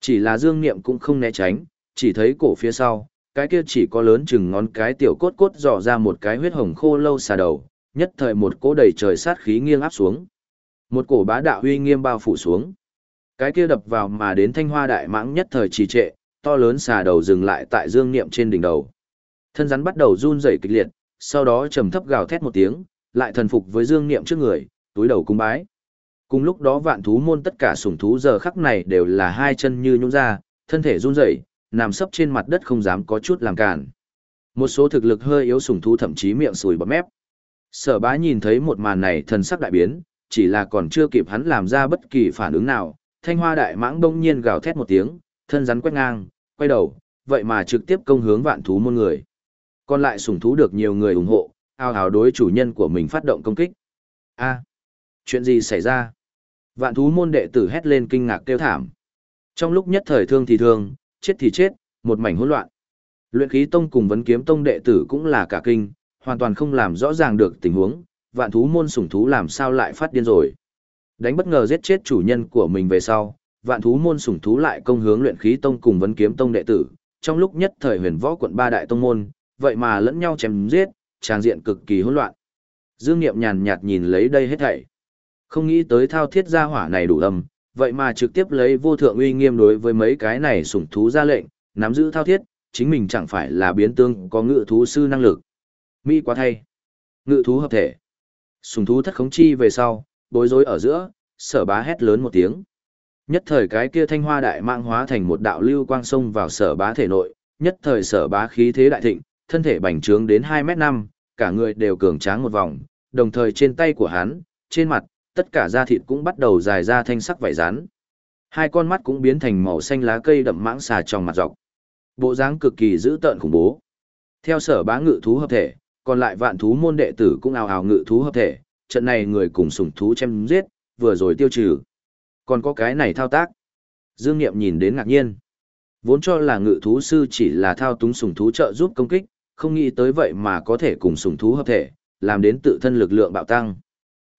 Chỉ là dương niệm cũng không né tránh, chỉ thấy cổ phía sau, cái kia chỉ có lớn chừng ngón cái tiểu cốt cốt dò ra một cái huyết hồng khô lâu xà đầu, nhất thời một cỗ đầy trời sát khí nghiêng áp xuống. Một cổ bá đạo uy nghiêm bao phủ xuống. Cái kia đập vào mà đến thanh hoa đại mãng nhất thời trì trệ, to lớn xà đầu dừng lại tại dương niệm trên đỉnh đầu. Thân rắn bắt đầu run rẩy kịch liệt, sau đó trầm thấp gào thét một tiếng, lại thần phục với dương niệm trước người, túi đầu cung bái. Cùng lúc đó vạn thú môn tất cả sủng thú giờ khắc này đều là hai chân như nhũn ra, thân thể run rẩy, nằm sấp trên mặt đất không dám có chút làm cản. Một số thực lực hơi yếu sủng thú thậm chí miệng sùi bọt mép. Sở bá nhìn thấy một màn này thần sắc đại biến, chỉ là còn chưa kịp hắn làm ra bất kỳ phản ứng nào, thanh hoa đại mãng đông nhiên gào thét một tiếng, thân rắn quét ngang, quay đầu, vậy mà trực tiếp công hướng vạn thú môn người. Còn lại sủng thú được nhiều người ủng hộ, ao hào đối chủ nhân của mình phát động công kích. a chuyện gì xảy ra? Vạn thú môn đệ tử hét lên kinh ngạc kêu thảm. Trong lúc nhất thời thương thì thương, chết thì chết, một mảnh hỗn loạn. Luyện khí tông cùng vấn kiếm tông đệ tử cũng là cả kinh, hoàn toàn không làm rõ ràng được tình huống, vạn thú môn sủng thú làm sao lại phát điên rồi. Đánh bất ngờ giết chết chủ nhân của mình về sau, vạn thú môn sủng thú lại công hướng luyện khí tông cùng vấn kiếm tông đệ tử, trong lúc nhất thời huyền võ quận ba đại tông môn, vậy mà lẫn nhau chém giết, tràng diện cực kỳ hỗn loạn. Dương Niệm nhàn nhạt nhìn lấy đây hết thảy. Không nghĩ tới thao thiết gia hỏa này đủ âm, vậy mà trực tiếp lấy vô thượng uy nghiêm đối với mấy cái này sủng thú ra lệnh, nắm giữ thao thiết, chính mình chẳng phải là biến tương có ngự thú sư năng lực. Mỹ quá thay. Ngự thú hợp thể. sùng thú thất khống chi về sau, bối rối ở giữa, sở bá hét lớn một tiếng. Nhất thời cái kia thanh hoa đại mạng hóa thành một đạo lưu quang sông vào sở bá thể nội, nhất thời sở bá khí thế đại thịnh, thân thể bành trướng đến 2 mét năm, cả người đều cường tráng một vòng, đồng thời trên tay của hắn, trên mặt, tất cả da thịt cũng bắt đầu dài ra thanh sắc vảy rán. Hai con mắt cũng biến thành màu xanh lá cây đậm mãng xà trong mặt dọc. Bộ dáng cực kỳ dữ tợn khủng bố. Theo sở bá ngự thú hợp thể, còn lại vạn thú môn đệ tử cũng ào ào ngự thú hợp thể, trận này người cùng sủng thú chém giết, vừa rồi tiêu trừ. Còn có cái này thao tác. Dương Niệm nhìn đến ngạc nhiên. Vốn cho là ngự thú sư chỉ là thao túng sủng thú trợ giúp công kích, không nghĩ tới vậy mà có thể cùng sủng thú hợp thể, làm đến tự thân lực lượng bạo tăng.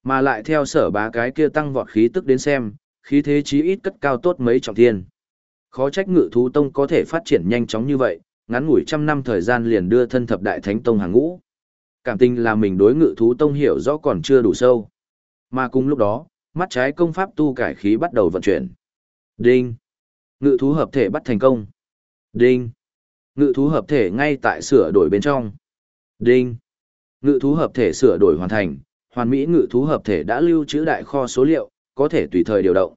Mà lại theo sở bá cái kia tăng vọt khí tức đến xem, khí thế chí ít cất cao tốt mấy trọng thiên. Khó trách ngự thú tông có thể phát triển nhanh chóng như vậy, ngắn ngủi trăm năm thời gian liền đưa thân thập đại thánh tông hàng ngũ. Cảm tình là mình đối ngự thú tông hiểu rõ còn chưa đủ sâu. Mà cùng lúc đó, mắt trái công pháp tu cải khí bắt đầu vận chuyển. Đinh! Ngự thú hợp thể bắt thành công. Đinh! Ngự thú hợp thể ngay tại sửa đổi bên trong. Đinh! Ngự thú hợp thể sửa đổi hoàn thành, hoàn mỹ ngự thú hợp thể đã lưu trữ đại kho số liệu, có thể tùy thời điều động.